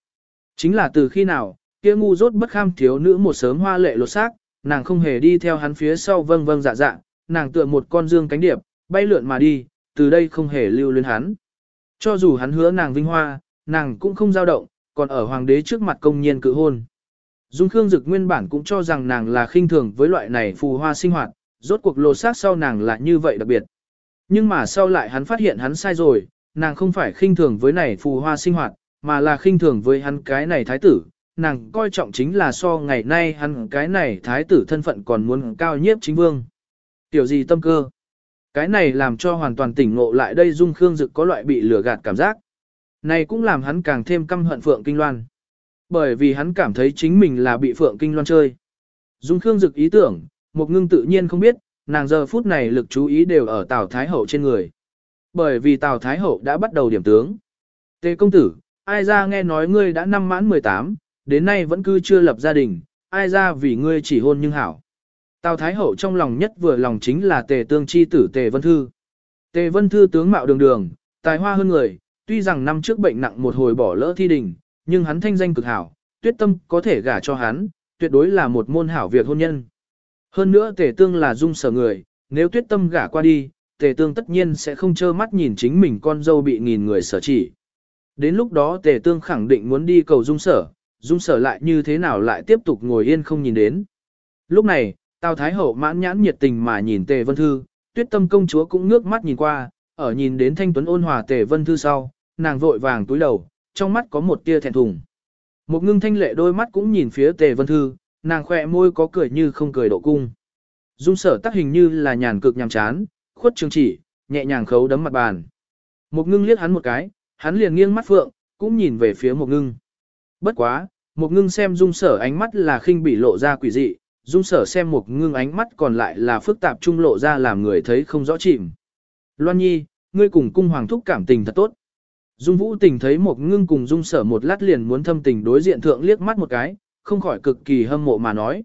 Chính là từ khi nào, kia ngu dốt bất kham thiếu nữ một sớm hoa lệ lột xác, nàng không hề đi theo hắn phía sau vâng vâng dạ dạ, nàng tựa một con dương cánh điệp, bay lượn mà đi, từ đây không hề lưu luyến hắn. Cho dù hắn hứa nàng vinh hoa, nàng cũng không dao động, còn ở hoàng đế trước mặt công nhiên cự hôn. Dung Khương Dực nguyên bản cũng cho rằng nàng là khinh thường với loại này phù hoa sinh hoạt, rốt cuộc lột xác sau nàng là như vậy đặc biệt. Nhưng mà sau lại hắn phát hiện hắn sai rồi, nàng không phải khinh thường với này phù hoa sinh hoạt, mà là khinh thường với hắn cái này thái tử, nàng coi trọng chính là so ngày nay hắn cái này thái tử thân phận còn muốn cao nhiếp chính vương. Tiểu gì tâm cơ? Cái này làm cho hoàn toàn tỉnh ngộ lại đây Dung Khương Dực có loại bị lừa gạt cảm giác. Này cũng làm hắn càng thêm căm hận Phượng Kinh Loan. Bởi vì hắn cảm thấy chính mình là bị Phượng Kinh Loan chơi. Dung Khương Dực ý tưởng, một ngưng tự nhiên không biết, nàng giờ phút này lực chú ý đều ở Tào Thái Hậu trên người. Bởi vì Tào Thái Hậu đã bắt đầu điểm tướng. Tề công tử, ai ra nghe nói ngươi đã năm mãn 18, đến nay vẫn cứ chưa lập gia đình, ai ra vì ngươi chỉ hôn nhưng hảo. Tào Thái Hậu trong lòng nhất vừa lòng chính là tề tương chi tử tề vân thư. Tề vân thư tướng mạo đường đường, tài hoa hơn người, tuy rằng năm trước bệnh nặng một hồi bỏ lỡ thi đình, nhưng hắn thanh danh cực hảo, tuyết tâm có thể gả cho hắn, tuyệt đối là một môn hảo việc hôn nhân. Hơn nữa tề tương là dung sở người, nếu tuyết tâm gả qua đi, tề tương tất nhiên sẽ không trơ mắt nhìn chính mình con dâu bị nghìn người sở chỉ. Đến lúc đó tề tương khẳng định muốn đi cầu dung sở, dung sở lại như thế nào lại tiếp tục ngồi yên không nhìn đến. Lúc này, Tào Thái Hậu mãn nhãn nhiệt tình mà nhìn tề vân thư, tuyết tâm công chúa cũng ngước mắt nhìn qua, ở nhìn đến thanh tuấn ôn hòa tề vân thư sau, nàng vội vàng túi đầu, trong mắt có một tia thẹn thùng. Một ngưng thanh lệ đôi mắt cũng nhìn phía tề vân thư, nàng khỏe môi có cười như không cười độ cung. Dung sở tác hình như là nhàn cực nhàm chán, khuất trường chỉ, nhẹ nhàng khấu đấm mặt bàn. Một ngưng liếc hắn một cái, hắn liền nghiêng mắt phượng, cũng nhìn về phía một ngưng. Bất quá, một ngưng xem dung sở ánh mắt là khinh bị lộ ra quỷ dị, dung sở xem một ngưng ánh mắt còn lại là phức tạp trung lộ ra làm người thấy không rõ chìm. Loan nhi, ngươi cùng cung hoàng thúc cảm tình thật tốt. Dung vũ tình thấy một ngưng cùng dung sở một lát liền muốn thâm tình đối diện thượng liếc mắt một cái, không khỏi cực kỳ hâm mộ mà nói.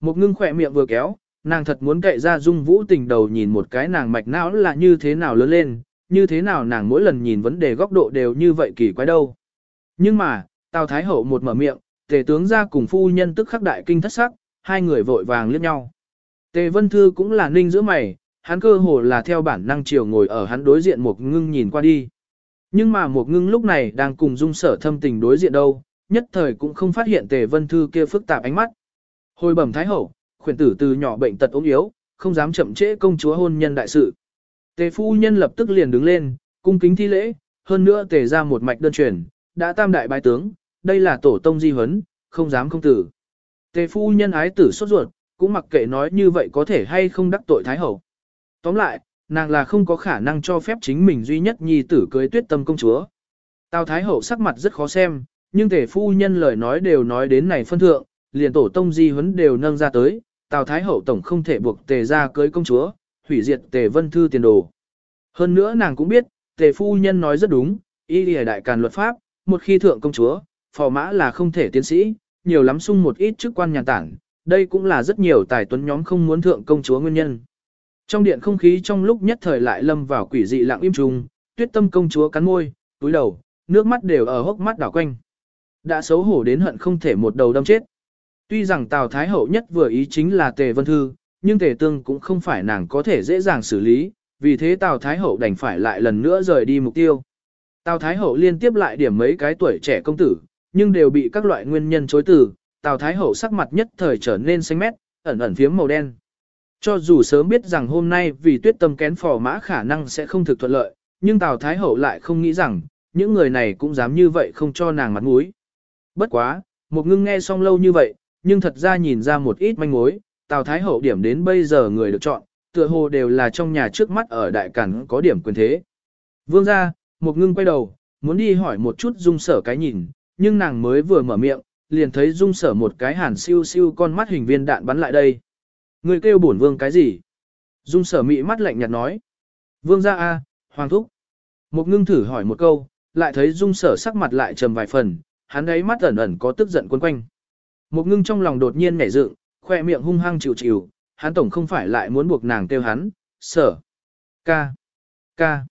Một ngưng khỏe miệng vừa kéo, nàng thật muốn cậy ra dung vũ tình đầu nhìn một cái nàng mạch não là như thế nào lớn lên, như thế nào nàng mỗi lần nhìn vấn đề góc độ đều như vậy kỳ quái đâu. Nhưng mà, Tào Thái Hậu một mở miệng, tề tướng ra cùng phu nhân tức khắc đại kinh thất sắc, hai người vội vàng liếc nhau. Tề Vân Thư cũng là ninh giữa mày, hắn cơ hồ là theo bản năng chiều ngồi ở hắn đối diện một ngưng nhìn qua đi. Nhưng mà một ngưng lúc này đang cùng dung sở thâm tình đối diện đâu, nhất thời cũng không phát hiện Tề Vân Thư kia phức tạp ánh mắt. Hồi bẩm Thái Hậu, khuyển tử từ nhỏ bệnh tật ốm yếu, không dám chậm trễ công chúa hôn nhân đại sự. Tề phu nhân lập tức liền đứng lên, cung kính thi lễ, hơn nữa tề ra một mạch đơn truyền, đã tam đại bái tướng, đây là tổ tông di huấn, không dám không tử. Tề phu nhân ái tử sốt ruột, cũng mặc kệ nói như vậy có thể hay không đắc tội thái hậu. Tóm lại, nàng là không có khả năng cho phép chính mình duy nhất nhi tử cưới tuyết tâm công chúa. Tào thái hậu sắc mặt rất khó xem, nhưng tề phu nhân lời nói đều nói đến này phân thượng, liền tổ tông di huấn đều nâng ra tới, Tào Thái Hậu tổng không thể buộc tề ra cưới công chúa, hủy diệt tề vân thư tiền đồ. Hơn nữa nàng cũng biết, tề phu nhân nói rất đúng, y lì đại càn luật pháp, một khi thượng công chúa, phò mã là không thể tiến sĩ, nhiều lắm sung một ít chức quan nhà tản, đây cũng là rất nhiều tài tuấn nhóm không muốn thượng công chúa nguyên nhân. Trong điện không khí trong lúc nhất thời lại lâm vào quỷ dị lặng im trùng, tuyết tâm công chúa cắn môi, túi đầu, nước mắt đều ở hốc mắt đảo quanh. Đã xấu hổ đến hận không thể một đầu đâm chết. Tuy rằng Tào Thái Hậu nhất vừa ý chính là Tề Vân Thư, nhưng Tề Tương cũng không phải nàng có thể dễ dàng xử lý, vì thế Tào Thái Hậu đành phải lại lần nữa rời đi mục tiêu. Tào Thái Hậu liên tiếp lại điểm mấy cái tuổi trẻ công tử, nhưng đều bị các loại nguyên nhân chối từ, Tào Thái Hậu sắc mặt nhất thời trở nên xanh mét, ẩn ẩn phiếm màu đen. Cho dù sớm biết rằng hôm nay vì tuyết tâm kén phò mã khả năng sẽ không thực thuận lợi, nhưng Tào Thái Hậu lại không nghĩ rằng, những người này cũng dám như vậy không cho nàng mặt mũi. Bất quá, một ngưng nghe xong lâu như vậy, nhưng thật ra nhìn ra một ít manh mối, Tào Thái Hậu điểm đến bây giờ người được chọn, tựa hồ đều là trong nhà trước mắt ở đại cản có điểm quyền thế. Vương ra, một ngưng quay đầu, muốn đi hỏi một chút dung sở cái nhìn, nhưng nàng mới vừa mở miệng, liền thấy dung sở một cái hàn siêu siêu con mắt hình viên đạn bắn lại đây. Người kêu bổn vương cái gì? Dung sở mị mắt lạnh nhạt nói. Vương ra a, hoàng thúc. Một ngưng thử hỏi một câu, lại thấy dung sở sắc mặt lại trầm vài phần, hắn ấy mắt ẩn ẩn có tức giận quấn quanh. Một ngưng trong lòng đột nhiên nhảy dựng, khoe miệng hung hăng chịu chịu, hắn tổng không phải lại muốn buộc nàng kêu hắn, sở. Ca. Ca.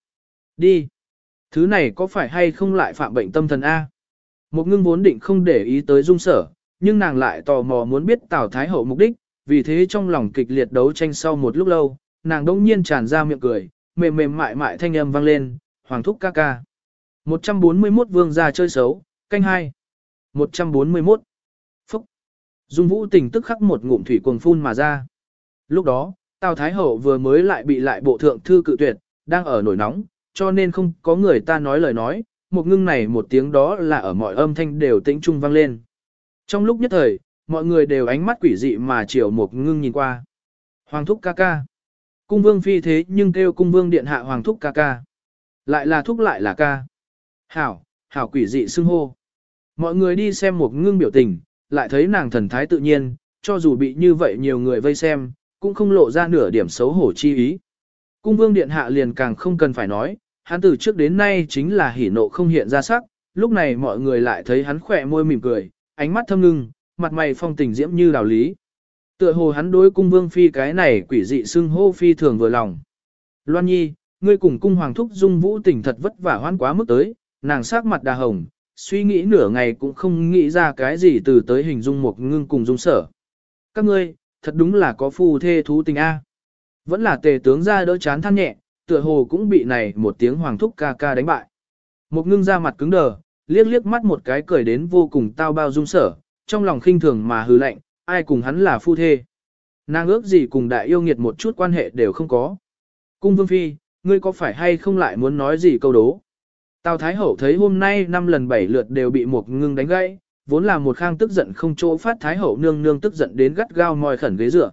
Đi. Thứ này có phải hay không lại phạm bệnh tâm thần A? Một ngưng vốn định không để ý tới dung sở, nhưng nàng lại tò mò muốn biết Tào Thái Hậu mục đích, vì thế trong lòng kịch liệt đấu tranh sau một lúc lâu, nàng đông nhiên tràn ra miệng cười, mềm mềm mại mại thanh âm vang lên, hoàng thúc ca ca. 141 vương gia chơi xấu, canh hai. 141. Dung vũ tình tức khắc một ngụm thủy cuồng phun mà ra. Lúc đó, Tào Thái Hậu vừa mới lại bị lại bộ thượng thư cự tuyệt, đang ở nổi nóng, cho nên không có người ta nói lời nói, một ngưng này một tiếng đó là ở mọi âm thanh đều tĩnh trung vang lên. Trong lúc nhất thời, mọi người đều ánh mắt quỷ dị mà chiều một ngưng nhìn qua. Hoàng thúc ca ca. Cung vương phi thế nhưng kêu cung vương điện hạ hoàng thúc ca ca. Lại là thúc lại là ca. Hảo, hảo quỷ dị xưng hô. Mọi người đi xem một ngưng biểu tình, lại thấy nàng thần thái tự nhiên, cho dù bị như vậy nhiều người vây xem, cũng không lộ ra nửa điểm xấu hổ chi ý. Cung vương điện hạ liền càng không cần phải nói, hắn từ trước đến nay chính là hỉ nộ không hiện ra sắc, lúc này mọi người lại thấy hắn khỏe môi mỉm cười, ánh mắt thâm ngưng, mặt mày phong tình diễm như đào lý. Tựa hồ hắn đối cung vương phi cái này quỷ dị xưng hô phi thường vừa lòng. Loan nhi, ngươi cùng cung hoàng thúc dung vũ tình thật vất vả hoan quá mức tới, nàng sắc mặt đà hồng, suy nghĩ nửa ngày cũng không nghĩ ra cái gì từ tới hình dung một ngưng cùng dung sở. Các ngươi, thật đúng là có phu thê thú tình A. Vẫn là tề tướng ra đỡ chán than nhẹ, tựa hồ cũng bị này một tiếng hoàng thúc ca ca đánh bại. Một ngưng ra mặt cứng đờ, liếc liếc mắt một cái cười đến vô cùng tao bao dung sở, trong lòng khinh thường mà hừ lạnh, ai cùng hắn là phu thê. Nàng ước gì cùng đại yêu nghiệt một chút quan hệ đều không có. Cung vương phi, ngươi có phải hay không lại muốn nói gì câu đố? Tào Thái Hậu thấy hôm nay năm lần bảy lượt đều bị một ngưng đánh gãy, vốn là một khang tức giận không chỗ phát Thái Hậu nương nương tức giận đến gắt gao mòi khẩn ghế dựa.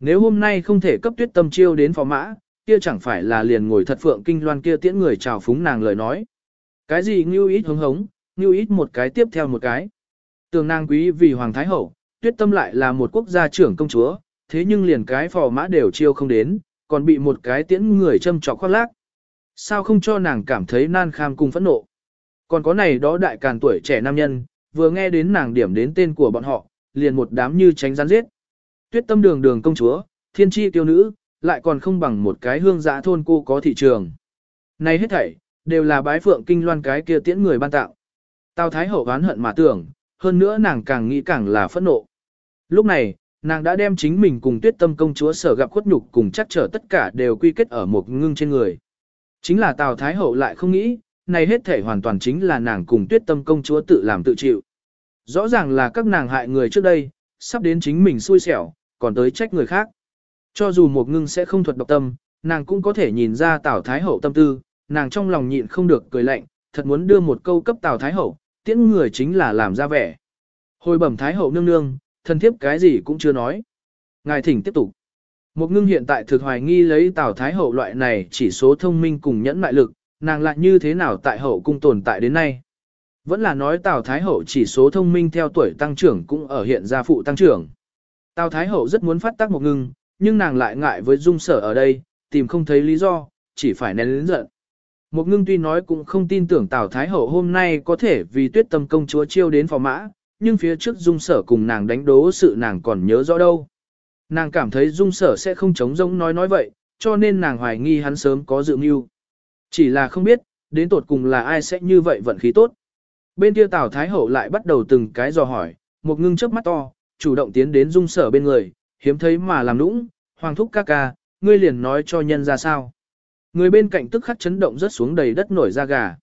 Nếu hôm nay không thể cấp tuyết tâm chiêu đến phò mã, kia chẳng phải là liền ngồi thật phượng kinh loan kia tiễn người chào phúng nàng lời nói. Cái gì ngưu ít hứng hống, ngưu ít một cái tiếp theo một cái. Tường nàng quý vì Hoàng Thái Hậu, tuyết tâm lại là một quốc gia trưởng công chúa, thế nhưng liền cái phò mã đều chiêu không đến, còn bị một cái tiễn người châm trọc khoác lác. Sao không cho nàng cảm thấy nan kham cùng phẫn nộ? Còn có này đó đại càn tuổi trẻ nam nhân, vừa nghe đến nàng điểm đến tên của bọn họ, liền một đám như tránh gián giết. Tuyết tâm đường đường công chúa, thiên tri tiêu nữ, lại còn không bằng một cái hương giã thôn cô có thị trường. Này hết thảy, đều là bái phượng kinh loan cái kia tiễn người ban tạo. Tào Thái Hậu oán hận mà tưởng, hơn nữa nàng càng nghĩ càng là phẫn nộ. Lúc này, nàng đã đem chính mình cùng tuyết tâm công chúa sở gặp khuất nhục cùng chắc trở tất cả đều quy kết ở một ngưng trên người. Chính là Tào Thái Hậu lại không nghĩ, này hết thể hoàn toàn chính là nàng cùng tuyết tâm công chúa tự làm tự chịu. Rõ ràng là các nàng hại người trước đây, sắp đến chính mình xui xẻo, còn tới trách người khác. Cho dù một ngưng sẽ không thuật độc tâm, nàng cũng có thể nhìn ra Tào Thái Hậu tâm tư, nàng trong lòng nhịn không được cười lạnh, thật muốn đưa một câu cấp Tào Thái Hậu, tiễn người chính là làm ra vẻ. Hồi bẩm Thái Hậu nương nương, thân thiếp cái gì cũng chưa nói. Ngài thỉnh tiếp tục. Một ngưng hiện tại thực hoài nghi lấy Tào Thái Hậu loại này chỉ số thông minh cùng nhẫn mại lực, nàng lại như thế nào tại hậu cung tồn tại đến nay. Vẫn là nói Tào Thái Hậu chỉ số thông minh theo tuổi tăng trưởng cũng ở hiện gia phụ tăng trưởng. Tào Thái Hậu rất muốn phát tác một ngưng, nhưng nàng lại ngại với dung sở ở đây, tìm không thấy lý do, chỉ phải nén lớn giận. Một ngưng tuy nói cũng không tin tưởng Tào Thái Hậu hôm nay có thể vì tuyết tâm công chúa chiêu đến phò mã, nhưng phía trước dung sở cùng nàng đánh đố sự nàng còn nhớ rõ đâu. Nàng cảm thấy dung sở sẽ không chống giống nói nói vậy, cho nên nàng hoài nghi hắn sớm có dự mưu. Chỉ là không biết, đến tột cùng là ai sẽ như vậy vận khí tốt. Bên kia Tào Thái Hậu lại bắt đầu từng cái dò hỏi, một ngưng chớp mắt to, chủ động tiến đến dung sở bên người, hiếm thấy mà làm nũng, hoàng thúc ca ca, ngươi liền nói cho nhân ra sao. Người bên cạnh tức khắc chấn động rất xuống đầy đất nổi da gà.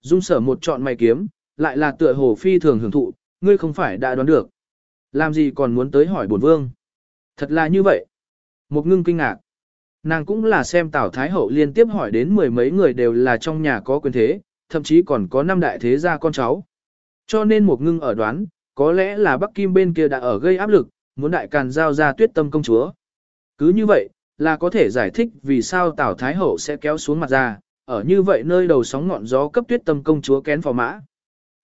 Dung sở một trọn mày kiếm, lại là tựa hồ phi thường hưởng thụ, ngươi không phải đã đoán được. Làm gì còn muốn tới hỏi bổn vương. Thật là như vậy. Một ngưng kinh ngạc. Nàng cũng là xem Tào Thái Hậu liên tiếp hỏi đến mười mấy người đều là trong nhà có quyền thế, thậm chí còn có năm đại thế gia con cháu. Cho nên một ngưng ở đoán, có lẽ là Bắc Kim bên kia đã ở gây áp lực, muốn đại càn giao ra tuyết tâm công chúa. Cứ như vậy, là có thể giải thích vì sao Tào Thái Hậu sẽ kéo xuống mặt ra, ở như vậy nơi đầu sóng ngọn gió cấp tuyết tâm công chúa kén phò mã.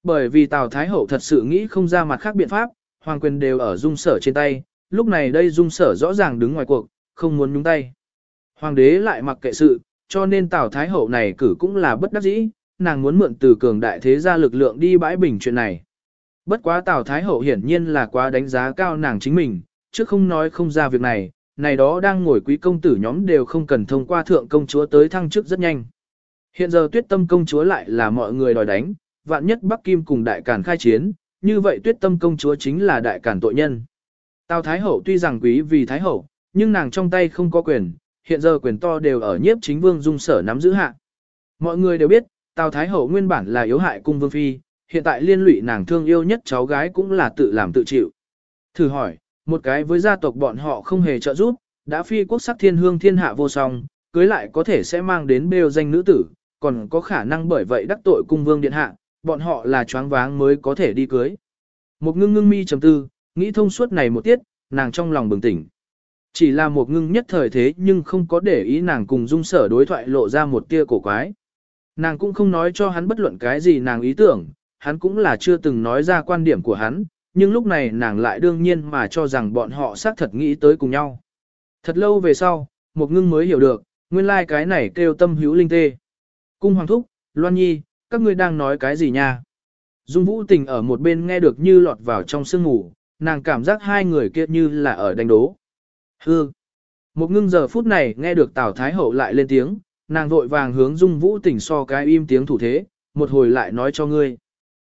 Bởi vì Tào Thái Hậu thật sự nghĩ không ra mặt khác biện pháp, hoàng quyền đều ở dung sở trên tay, lúc này đây dung sở rõ ràng đứng ngoài cuộc, không muốn nhúng tay. Hoàng đế lại mặc kệ sự, cho nên Tào Thái Hậu này cử cũng là bất đắc dĩ, nàng muốn mượn từ cường đại thế gia lực lượng đi bãi bình chuyện này. Bất quá Tào Thái Hậu hiển nhiên là quá đánh giá cao nàng chính mình, chứ không nói không ra việc này, này đó đang ngồi quý công tử nhóm đều không cần thông qua thượng công chúa tới thăng chức rất nhanh. Hiện giờ tuyết tâm công chúa lại là mọi người đòi đánh, vạn nhất Bắc Kim cùng đại càn khai chiến, như vậy tuyết tâm công chúa chính là đại càn tội nhân. Tào Thái Hậu tuy rằng quý vì Thái Hậu, nhưng nàng trong tay không có quyền, hiện giờ quyền to đều ở nhiếp chính vương dung sở nắm giữ hạ. Mọi người đều biết, Tào Thái Hậu nguyên bản là yếu hại cung vương phi, hiện tại liên lụy nàng thương yêu nhất cháu gái cũng là tự làm tự chịu. Thử hỏi, một cái với gia tộc bọn họ không hề trợ giúp, đã phi quốc sắc thiên hương thiên hạ vô song, cưới lại có thể sẽ mang đến bêu danh nữ tử, còn có khả năng bởi vậy đắc tội cung vương điện hạ, bọn họ là choáng váng mới có thể đi cưới. Một ngưng ngưng mi trầm tư, nghĩ thông suốt này một tiết, nàng trong lòng bừng tỉnh. Chỉ là một ngưng nhất thời thế nhưng không có để ý nàng cùng dung sở đối thoại lộ ra một tia cổ quái. Nàng cũng không nói cho hắn bất luận cái gì nàng ý tưởng, hắn cũng là chưa từng nói ra quan điểm của hắn, nhưng lúc này nàng lại đương nhiên mà cho rằng bọn họ xác thật nghĩ tới cùng nhau. Thật lâu về sau, một ngưng mới hiểu được, nguyên lai like cái này kêu tâm hữu linh tê. Cung Hoàng Thúc, Loan Nhi, các ngươi đang nói cái gì nha? Dung Vũ Tình ở một bên nghe được như lọt vào trong sương ngủ, nàng cảm giác hai người kia như là ở đánh đố. Hư! Một ngưng giờ phút này nghe được Tào Thái Hậu lại lên tiếng, nàng vội vàng hướng Dung Vũ tỉnh so cái im tiếng thủ thế, một hồi lại nói cho ngươi.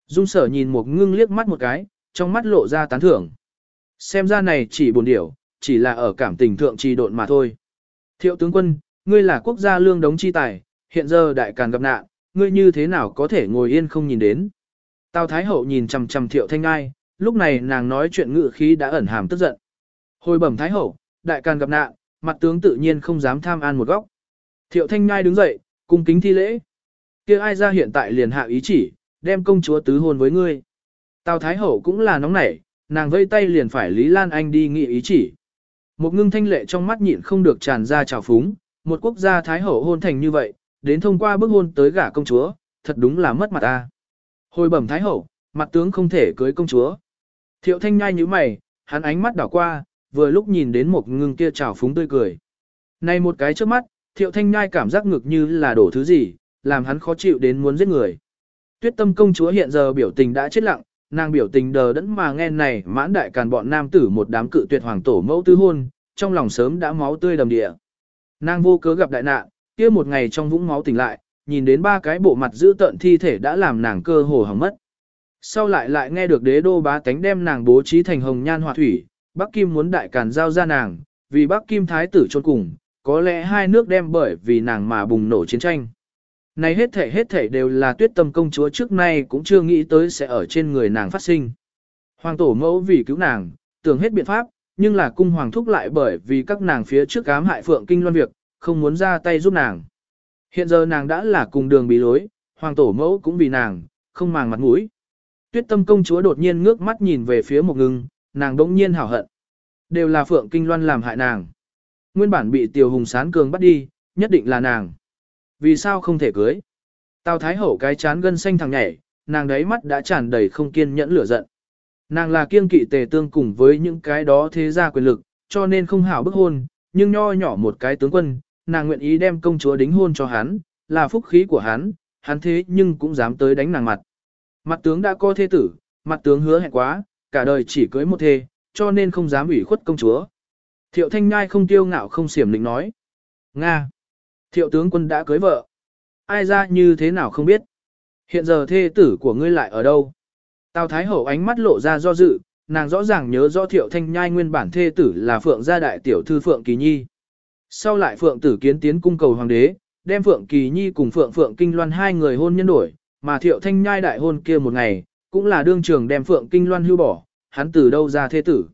Dung sở nhìn một ngưng liếc mắt một cái, trong mắt lộ ra tán thưởng. Xem ra này chỉ buồn điểu, chỉ là ở cảm tình thượng trì độn mà thôi. Thiệu tướng quân, ngươi là quốc gia lương đống chi tài, hiện giờ đại càn gặp nạn, ngươi như thế nào có thể ngồi yên không nhìn đến. Tào Thái Hậu nhìn chằm chằm Thiệu Thanh Ngai, lúc này nàng nói chuyện ngự khí đã ẩn hàm tức giận. Hồi bẩm Thái Hậu, đại càn gặp nạn, mặt tướng tự nhiên không dám tham an một góc. Thiệu Thanh Ngai đứng dậy, cung kính thi lễ. kia ai ra hiện tại liền hạ ý chỉ, đem công chúa tứ hôn với ngươi. Tào Thái Hậu cũng là nóng nảy, nàng vây tay liền phải Lý Lan Anh đi nghị ý chỉ. Một ngưng thanh lệ trong mắt nhịn không được tràn ra trào phúng, một quốc gia Thái Hậu hôn thành như vậy, đến thông qua bức hôn tới gả công chúa, thật đúng là mất mặt ta. Hồi bẩm Thái Hậu, mặt tướng không thể cưới công chúa. Thiệu thanh nhai như mày, hắn ánh mắt đảo qua, vừa lúc nhìn đến một ngưng kia trào phúng tươi cười. Này một cái trước mắt, thiệu thanh nhai cảm giác ngực như là đổ thứ gì, làm hắn khó chịu đến muốn giết người. Tuyết tâm công chúa hiện giờ biểu tình đã chết lặng, nàng biểu tình đờ đẫn mà nghe này mãn đại càn bọn nam tử một đám cự tuyệt hoàng tổ mẫu tư hôn, trong lòng sớm đã máu tươi đầm địa. Nàng vô cớ gặp đại nạn, kia một ngày trong vũng máu tỉnh lại, nhìn đến ba cái bộ mặt giữ tận thi thể đã làm nàng cơ hồ hỏng mất. Sau lại lại nghe được đế đô bá tánh đem nàng bố trí thành hồng nhan họa thủy, Bắc Kim muốn đại càn giao ra nàng, vì Bắc Kim thái tử chôn cùng, có lẽ hai nước đem bởi vì nàng mà bùng nổ chiến tranh. Này hết thể hết thể đều là tuyết tâm công chúa trước nay cũng chưa nghĩ tới sẽ ở trên người nàng phát sinh. Hoàng tổ mẫu vì cứu nàng, tưởng hết biện pháp, nhưng là cung hoàng thúc lại bởi vì các nàng phía trước ám hại phượng kinh loan việc, không muốn ra tay giúp nàng. Hiện giờ nàng đã là cùng đường bị lối, hoàng tổ mẫu cũng vì nàng, không màng mặt mũi. Tuyết tâm công chúa đột nhiên ngước mắt nhìn về phía một ngưng, nàng đỗng nhiên hảo hận. Đều là phượng kinh loan làm hại nàng. Nguyên bản bị tiểu hùng sán cường bắt đi, nhất định là nàng. Vì sao không thể cưới? Tào Thái Hậu cái chán gân xanh thằng nhảy, nàng đấy mắt đã tràn đầy không kiên nhẫn lửa giận. Nàng là kiên kỵ tề tương cùng với những cái đó thế gia quyền lực, cho nên không hảo bức hôn, nhưng nho nhỏ một cái tướng quân, nàng nguyện ý đem công chúa đính hôn cho hắn, là phúc khí của hắn, hắn thế nhưng cũng dám tới đánh nàng mặt. Mặt tướng đã có thê tử, mặt tướng hứa hẹn quá, cả đời chỉ cưới một thê, cho nên không dám ủy khuất công chúa. Thiệu thanh nhai không tiêu ngạo không xiểm định nói. Nga. Thiệu tướng quân đã cưới vợ. Ai ra như thế nào không biết. Hiện giờ thê tử của ngươi lại ở đâu? Tào Thái Hậu ánh mắt lộ ra do dự, nàng rõ ràng nhớ rõ thiệu thanh nhai nguyên bản thê tử là Phượng gia đại tiểu thư Phượng Kỳ Nhi. Sau lại Phượng tử kiến tiến cung cầu hoàng đế, đem Phượng Kỳ Nhi cùng Phượng Phượng Kinh Loan hai người hôn nhân đổi, mà thiệu thanh nhai đại hôn kia một ngày, cũng là đương trường đem Phượng Kinh Loan hưu bỏ, hắn từ đâu ra thế tử.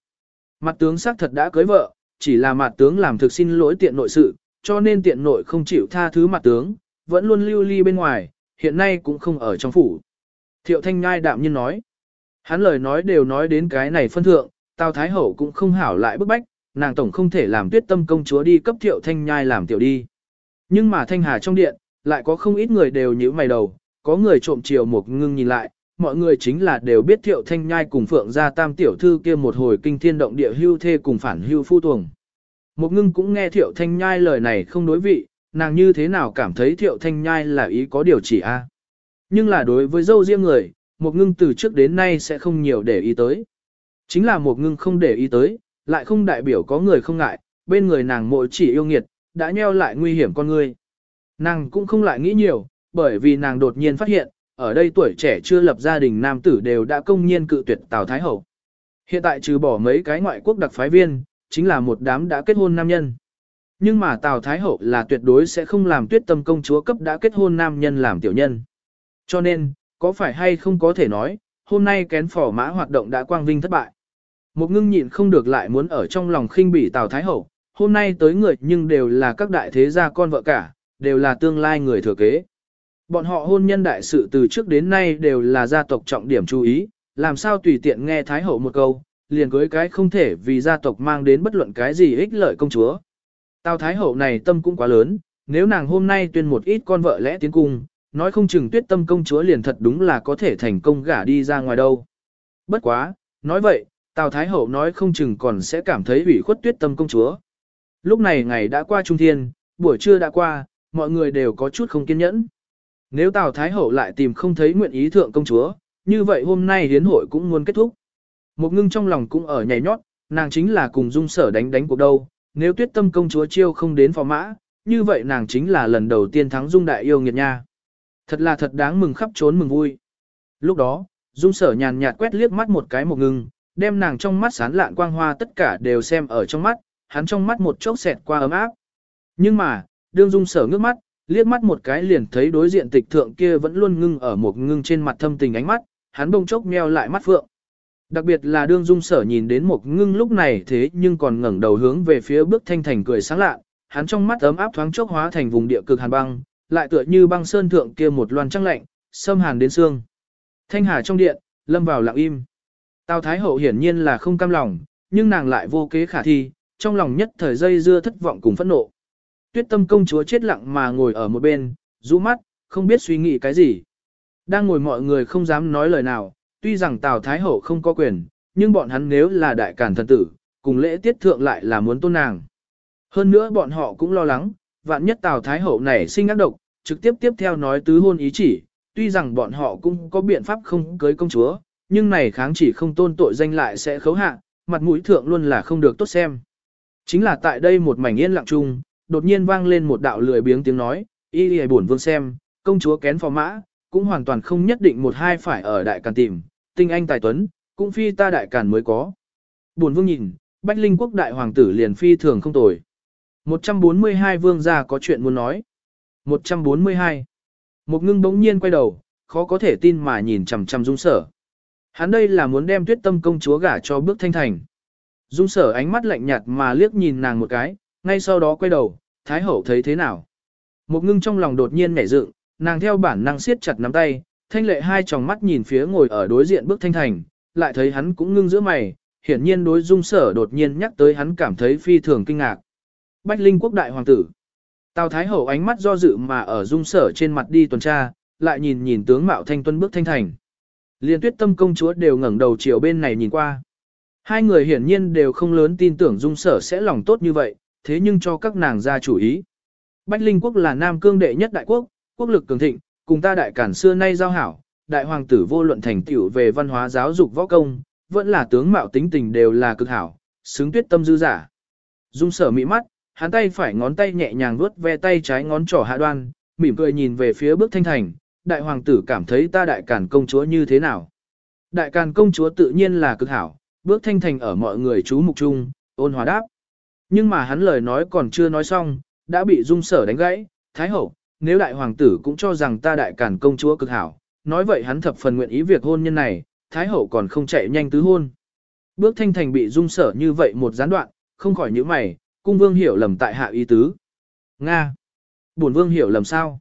Mặt tướng xác thật đã cưới vợ, chỉ là mặt tướng làm thực xin lỗi tiện nội sự, cho nên tiện nội không chịu tha thứ mặt tướng, vẫn luôn lưu ly bên ngoài, hiện nay cũng không ở trong phủ. Thiệu thanh nhai đạm nhiên nói, hắn lời nói đều nói đến cái này phân thượng, Tào Thái Hậu cũng không hảo lại bức bách, nàng tổng không thể làm tuyết tâm công chúa đi cấp thiệu thanh nhai làm tiểu đi. Nhưng mà thanh hà trong điện, lại có không ít người đều nhíu mày đầu, có người trộm chiều một ngưng nhìn lại, mọi người chính là đều biết thiệu thanh nhai cùng phượng gia tam tiểu thư kia một hồi kinh thiên động địa hưu thê cùng phản hưu phu tuồng. Một ngưng cũng nghe thiệu thanh nhai lời này không đối vị, nàng như thế nào cảm thấy thiệu thanh nhai là ý có điều chỉ a Nhưng là đối với dâu riêng người, một ngưng từ trước đến nay sẽ không nhiều để ý tới. Chính là một ngưng không để ý tới, lại không đại biểu có người không ngại, bên người nàng mội chỉ yêu nghiệt, đã nheo lại nguy hiểm con người. Nàng cũng không lại nghĩ nhiều, bởi vì nàng đột nhiên phát hiện, ở đây tuổi trẻ chưa lập gia đình nam tử đều đã công nhiên cự tuyệt Tào Thái Hậu. Hiện tại trừ bỏ mấy cái ngoại quốc đặc phái viên, chính là một đám đã kết hôn nam nhân. Nhưng mà Tào Thái Hậu là tuyệt đối sẽ không làm tuyết tâm công chúa cấp đã kết hôn nam nhân làm tiểu nhân. Cho nên, có phải hay không có thể nói, hôm nay kén phỏ mã hoạt động đã quang vinh thất bại. Một ngưng nhịn không được lại muốn ở trong lòng khinh bỉ Tào Thái Hậu, hôm nay tới người nhưng đều là các đại thế gia con vợ cả, đều là tương lai người thừa kế. Bọn họ hôn nhân đại sự từ trước đến nay đều là gia tộc trọng điểm chú ý, làm sao tùy tiện nghe Thái Hậu một câu, liền cưới cái không thể vì gia tộc mang đến bất luận cái gì ích lợi công chúa. Tào Thái Hậu này tâm cũng quá lớn, nếu nàng hôm nay tuyên một ít con vợ lẽ tiến cung, nói không chừng tuyết tâm công chúa liền thật đúng là có thể thành công gả đi ra ngoài đâu. Bất quá, nói vậy, Tào Thái Hậu nói không chừng còn sẽ cảm thấy ủy khuất tuyết tâm công chúa. Lúc này ngày đã qua trung thiên, buổi trưa đã qua, mọi người đều có chút không kiên nhẫn. Nếu Tào Thái Hậu lại tìm không thấy nguyện ý thượng công chúa, như vậy hôm nay hiến hội cũng muốn kết thúc. Một ngưng trong lòng cũng ở nhảy nhót, nàng chính là cùng dung sở đánh đánh cuộc đâu, nếu tuyết tâm công chúa chiêu không đến phò mã, như vậy nàng chính là lần đầu tiên thắng dung đại yêu nghiệt nha. Thật là thật đáng mừng khắp trốn mừng vui. Lúc đó, dung sở nhàn nhạt quét liếc mắt một cái một ngưng, đem nàng trong mắt sán lạn quang hoa tất cả đều xem ở trong mắt, hắn trong mắt một chốc xẹt qua ấm áp. Nhưng mà, đương dung sở ngước mắt, liếc mắt một cái liền thấy đối diện tịch thượng kia vẫn luôn ngưng ở một ngưng trên mặt thâm tình ánh mắt, hắn bông chốc meo lại mắt phượng. Đặc biệt là đương dung sở nhìn đến một ngưng lúc này thế nhưng còn ngẩng đầu hướng về phía bước thanh thành cười sáng lạ, hắn trong mắt ấm áp thoáng chốc hóa thành vùng địa cực hàn băng, lại tựa như băng sơn thượng kia một loan trăng lạnh, xâm hàn đến xương. Thanh hà trong điện, lâm vào lặng im. Tào Thái Hậu hiển nhiên là không cam lòng, nhưng nàng lại vô kế khả thi, trong lòng nhất thời dây dưa thất vọng cùng phẫn nộ. Tuyết tâm công chúa chết lặng mà ngồi ở một bên, rũ mắt, không biết suy nghĩ cái gì. Đang ngồi mọi người không dám nói lời nào, tuy rằng Tào Thái Hậu không có quyền, nhưng bọn hắn nếu là đại cản thần tử, cùng lễ tiết thượng lại là muốn tôn nàng. Hơn nữa bọn họ cũng lo lắng, vạn nhất Tào Thái Hậu này sinh ác độc, trực tiếp tiếp theo nói tứ hôn ý chỉ, tuy rằng bọn họ cũng có biện pháp không cưới công chúa, nhưng này kháng chỉ không tôn tội danh lại sẽ khấu hạ, mặt mũi thượng luôn là không được tốt xem. Chính là tại đây một mảnh yên lặng chung, đột nhiên vang lên một đạo lười biếng tiếng nói, y y buồn vương xem, công chúa kén phò mã, cũng hoàn toàn không nhất định một hai phải ở đại càn tìm, tinh anh tài tuấn, cũng phi ta đại càn mới có. Buồn vương nhìn, Bách Linh quốc đại hoàng tử liền phi thường không tồi. 142 vương gia có chuyện muốn nói. 142. Một ngưng bỗng nhiên quay đầu, khó có thể tin mà nhìn chằm chằm dung sở. Hắn đây là muốn đem tuyết tâm công chúa gả cho bước thanh thành. Dung sở ánh mắt lạnh nhạt mà liếc nhìn nàng một cái, ngay sau đó quay đầu, thái hậu thấy thế nào. Một ngưng trong lòng đột nhiên nảy dựng, nàng theo bản năng siết chặt nắm tay, thanh lệ hai tròng mắt nhìn phía ngồi ở đối diện bước thanh thành, lại thấy hắn cũng ngưng giữa mày, hiển nhiên đối dung sở đột nhiên nhắc tới hắn cảm thấy phi thường kinh ngạc. Bách Linh quốc đại hoàng tử. Tào Thái Hậu ánh mắt do dự mà ở dung sở trên mặt đi tuần tra, lại nhìn nhìn tướng mạo thanh tuân bước thanh thành. Liên tuyết tâm công chúa đều ngẩng đầu chiều bên này nhìn qua. Hai người hiển nhiên đều không lớn tin tưởng dung sở sẽ lòng tốt như vậy, thế nhưng cho các nàng ra chủ ý. Bách Linh quốc là nam cương đệ nhất đại quốc, quốc lực cường thịnh, cùng ta đại cản xưa nay giao hảo, đại hoàng tử vô luận thành tựu về văn hóa giáo dục võ công, vẫn là tướng mạo tính tình đều là cực hảo, xứng tuyết tâm dư giả. Dung sở mỹ mắt, hắn tay phải ngón tay nhẹ nhàng vuốt ve tay trái ngón trỏ hạ đoan, mỉm cười nhìn về phía bước thanh thành, đại hoàng tử cảm thấy ta đại cản công chúa như thế nào. Đại càn công chúa tự nhiên là cực hảo, bước thanh thành ở mọi người chú mục chung, ôn hòa đáp. Nhưng mà hắn lời nói còn chưa nói xong, đã bị dung sở đánh gãy, thái hậu, nếu đại hoàng tử cũng cho rằng ta đại càn công chúa cực hảo, nói vậy hắn thập phần nguyện ý việc hôn nhân này, thái hậu còn không chạy nhanh tứ hôn. Bước thanh thành bị dung sở như vậy một gián đoạn, không khỏi những mày, cung vương hiểu lầm tại hạ ý tứ. Nga. Bổn vương hiểu lầm sao?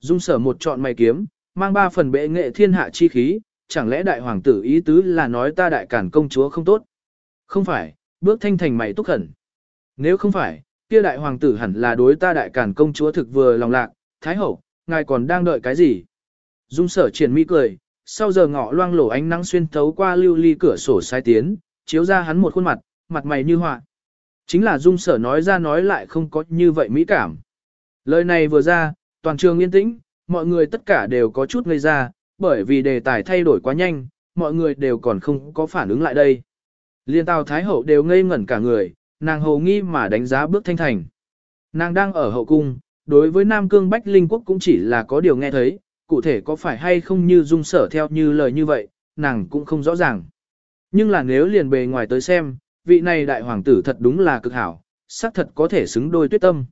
Dung sở một chọn mày kiếm, mang ba phần bệ nghệ thiên hạ chi khí, chẳng lẽ đại hoàng tử ý tứ là nói ta đại cản công chúa không tốt? Không phải, bước thanh thành mày túc khẩn. Nếu không phải, kia đại hoàng tử hẳn là đối ta đại cản công chúa thực vừa lòng lạc, thái hậu, ngài còn đang đợi cái gì? Dung sở triển mỹ cười, sau giờ ngọ loang lổ ánh nắng xuyên thấu qua lưu ly cửa sổ sai tiến, chiếu ra hắn một khuôn mặt, mặt mày như họa. Chính là dung sở nói ra nói lại không có như vậy mỹ cảm. Lời này vừa ra, toàn trường yên tĩnh, mọi người tất cả đều có chút ngây ra, bởi vì đề tài thay đổi quá nhanh, mọi người đều còn không có phản ứng lại đây. Liên tào Thái Hậu đều ngây ngẩn cả người, nàng hầu nghi mà đánh giá bước thanh thành. Nàng đang ở hậu cung, Đối với Nam Cương Bách Linh Quốc cũng chỉ là có điều nghe thấy, cụ thể có phải hay không như dung sở theo như lời như vậy, nàng cũng không rõ ràng. Nhưng là nếu liền bề ngoài tới xem, vị này đại hoàng tử thật đúng là cực hảo, xác thật có thể xứng đôi tuyết tâm.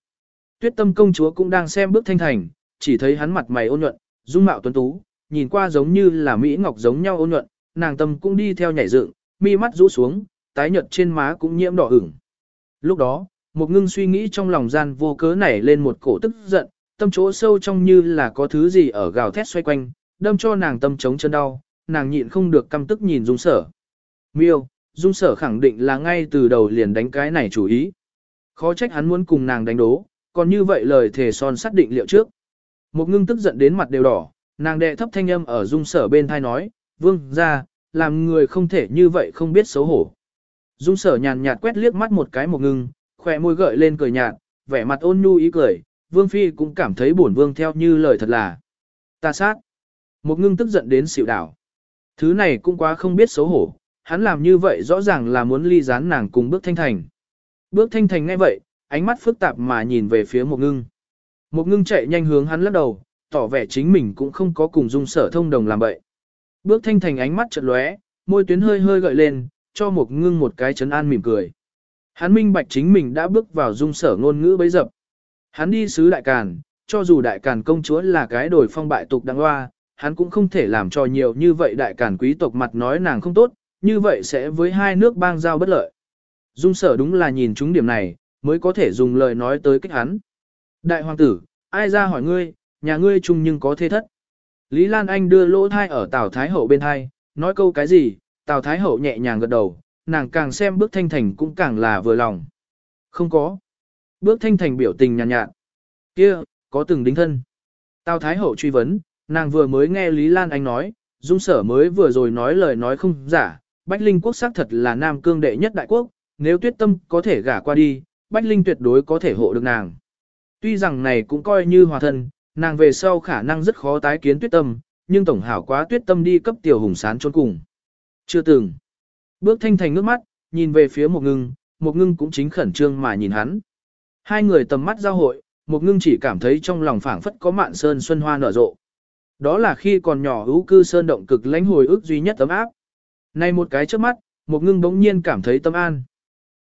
Tuyết tâm công chúa cũng đang xem bước thanh thành, chỉ thấy hắn mặt mày ôn nhuận, dung mạo tuấn tú, nhìn qua giống như là Mỹ Ngọc giống nhau ôn nhuận, nàng tâm cũng đi theo nhảy dựng, mi mắt rũ xuống, tái nhợt trên má cũng nhiễm đỏ ửng. Lúc đó, một ngưng suy nghĩ trong lòng gian vô cớ nảy lên một cổ tức giận, tâm chỗ sâu trong như là có thứ gì ở gào thét xoay quanh, đâm cho nàng tâm chống chân đau, nàng nhịn không được căm tức nhìn dung sở. Miêu, dung sở khẳng định là ngay từ đầu liền đánh cái này chủ ý. Khó trách hắn muốn cùng nàng đánh đố, còn như vậy lời thề son xác định liệu trước. Một ngưng tức giận đến mặt đều đỏ, nàng đệ thấp thanh âm ở dung sở bên thai nói, vương, ra, làm người không thể như vậy không biết xấu hổ. Dung sở nhàn nhạt quét liếc mắt một cái một ngưng, khỏe môi gợi lên cười nhạt, vẻ mặt ôn nhu ý cười, vương phi cũng cảm thấy bổn vương theo như lời thật là. Ta sát. Một ngưng tức giận đến xịu đảo. Thứ này cũng quá không biết xấu hổ, hắn làm như vậy rõ ràng là muốn ly gián nàng cùng bước thanh thành. Bước thanh thành ngay vậy, ánh mắt phức tạp mà nhìn về phía một ngưng. Một ngưng chạy nhanh hướng hắn lắc đầu, tỏ vẻ chính mình cũng không có cùng dung sở thông đồng làm vậy. Bước thanh thành ánh mắt chợt lóe, môi tuyến hơi hơi gợi lên, cho một ngưng một cái chấn an mỉm cười. Hắn minh bạch chính mình đã bước vào dung sở ngôn ngữ bấy dập. Hắn đi sứ đại càn, cho dù đại càn công chúa là cái đổi phong bại tục đăng hoa, hắn cũng không thể làm cho nhiều như vậy đại càn quý tộc mặt nói nàng không tốt, như vậy sẽ với hai nước bang giao bất lợi. Dung sở đúng là nhìn chúng điểm này, mới có thể dùng lời nói tới kích hắn. Đại hoàng tử, ai ra hỏi ngươi, nhà ngươi chung nhưng có thế thất. Lý Lan Anh đưa lỗ thai ở Tào Thái Hậu bên thai, nói câu cái gì, Tào Thái Hậu nhẹ nhàng gật đầu, nàng càng xem bước thanh thành cũng càng là vừa lòng. Không có. Bước thanh thành biểu tình nhàn nhạt, nhạt. kia có từng đính thân. Tào Thái Hậu truy vấn, nàng vừa mới nghe Lý Lan Anh nói, dung sở mới vừa rồi nói lời nói không giả, Bách Linh quốc xác thật là nam cương đệ nhất đại quốc, nếu tuyết tâm có thể gả qua đi, Bách Linh tuyệt đối có thể hộ được nàng. Tuy rằng này cũng coi như hòa thân, nàng về sau khả năng rất khó tái kiến tuyết tâm, nhưng tổng hảo quá tuyết tâm đi cấp tiểu hùng sán trốn cùng. Chưa từng. Bước thanh thành nước mắt, nhìn về phía một ngưng, một ngưng cũng chính khẩn trương mà nhìn hắn. Hai người tầm mắt giao hội, một ngưng chỉ cảm thấy trong lòng phảng phất có mạn sơn xuân hoa nở rộ. Đó là khi còn nhỏ hữu cư sơn động cực lãnh hồi ức duy nhất tấm áp. nay một cái trước mắt, một ngưng bỗng nhiên cảm thấy tâm an.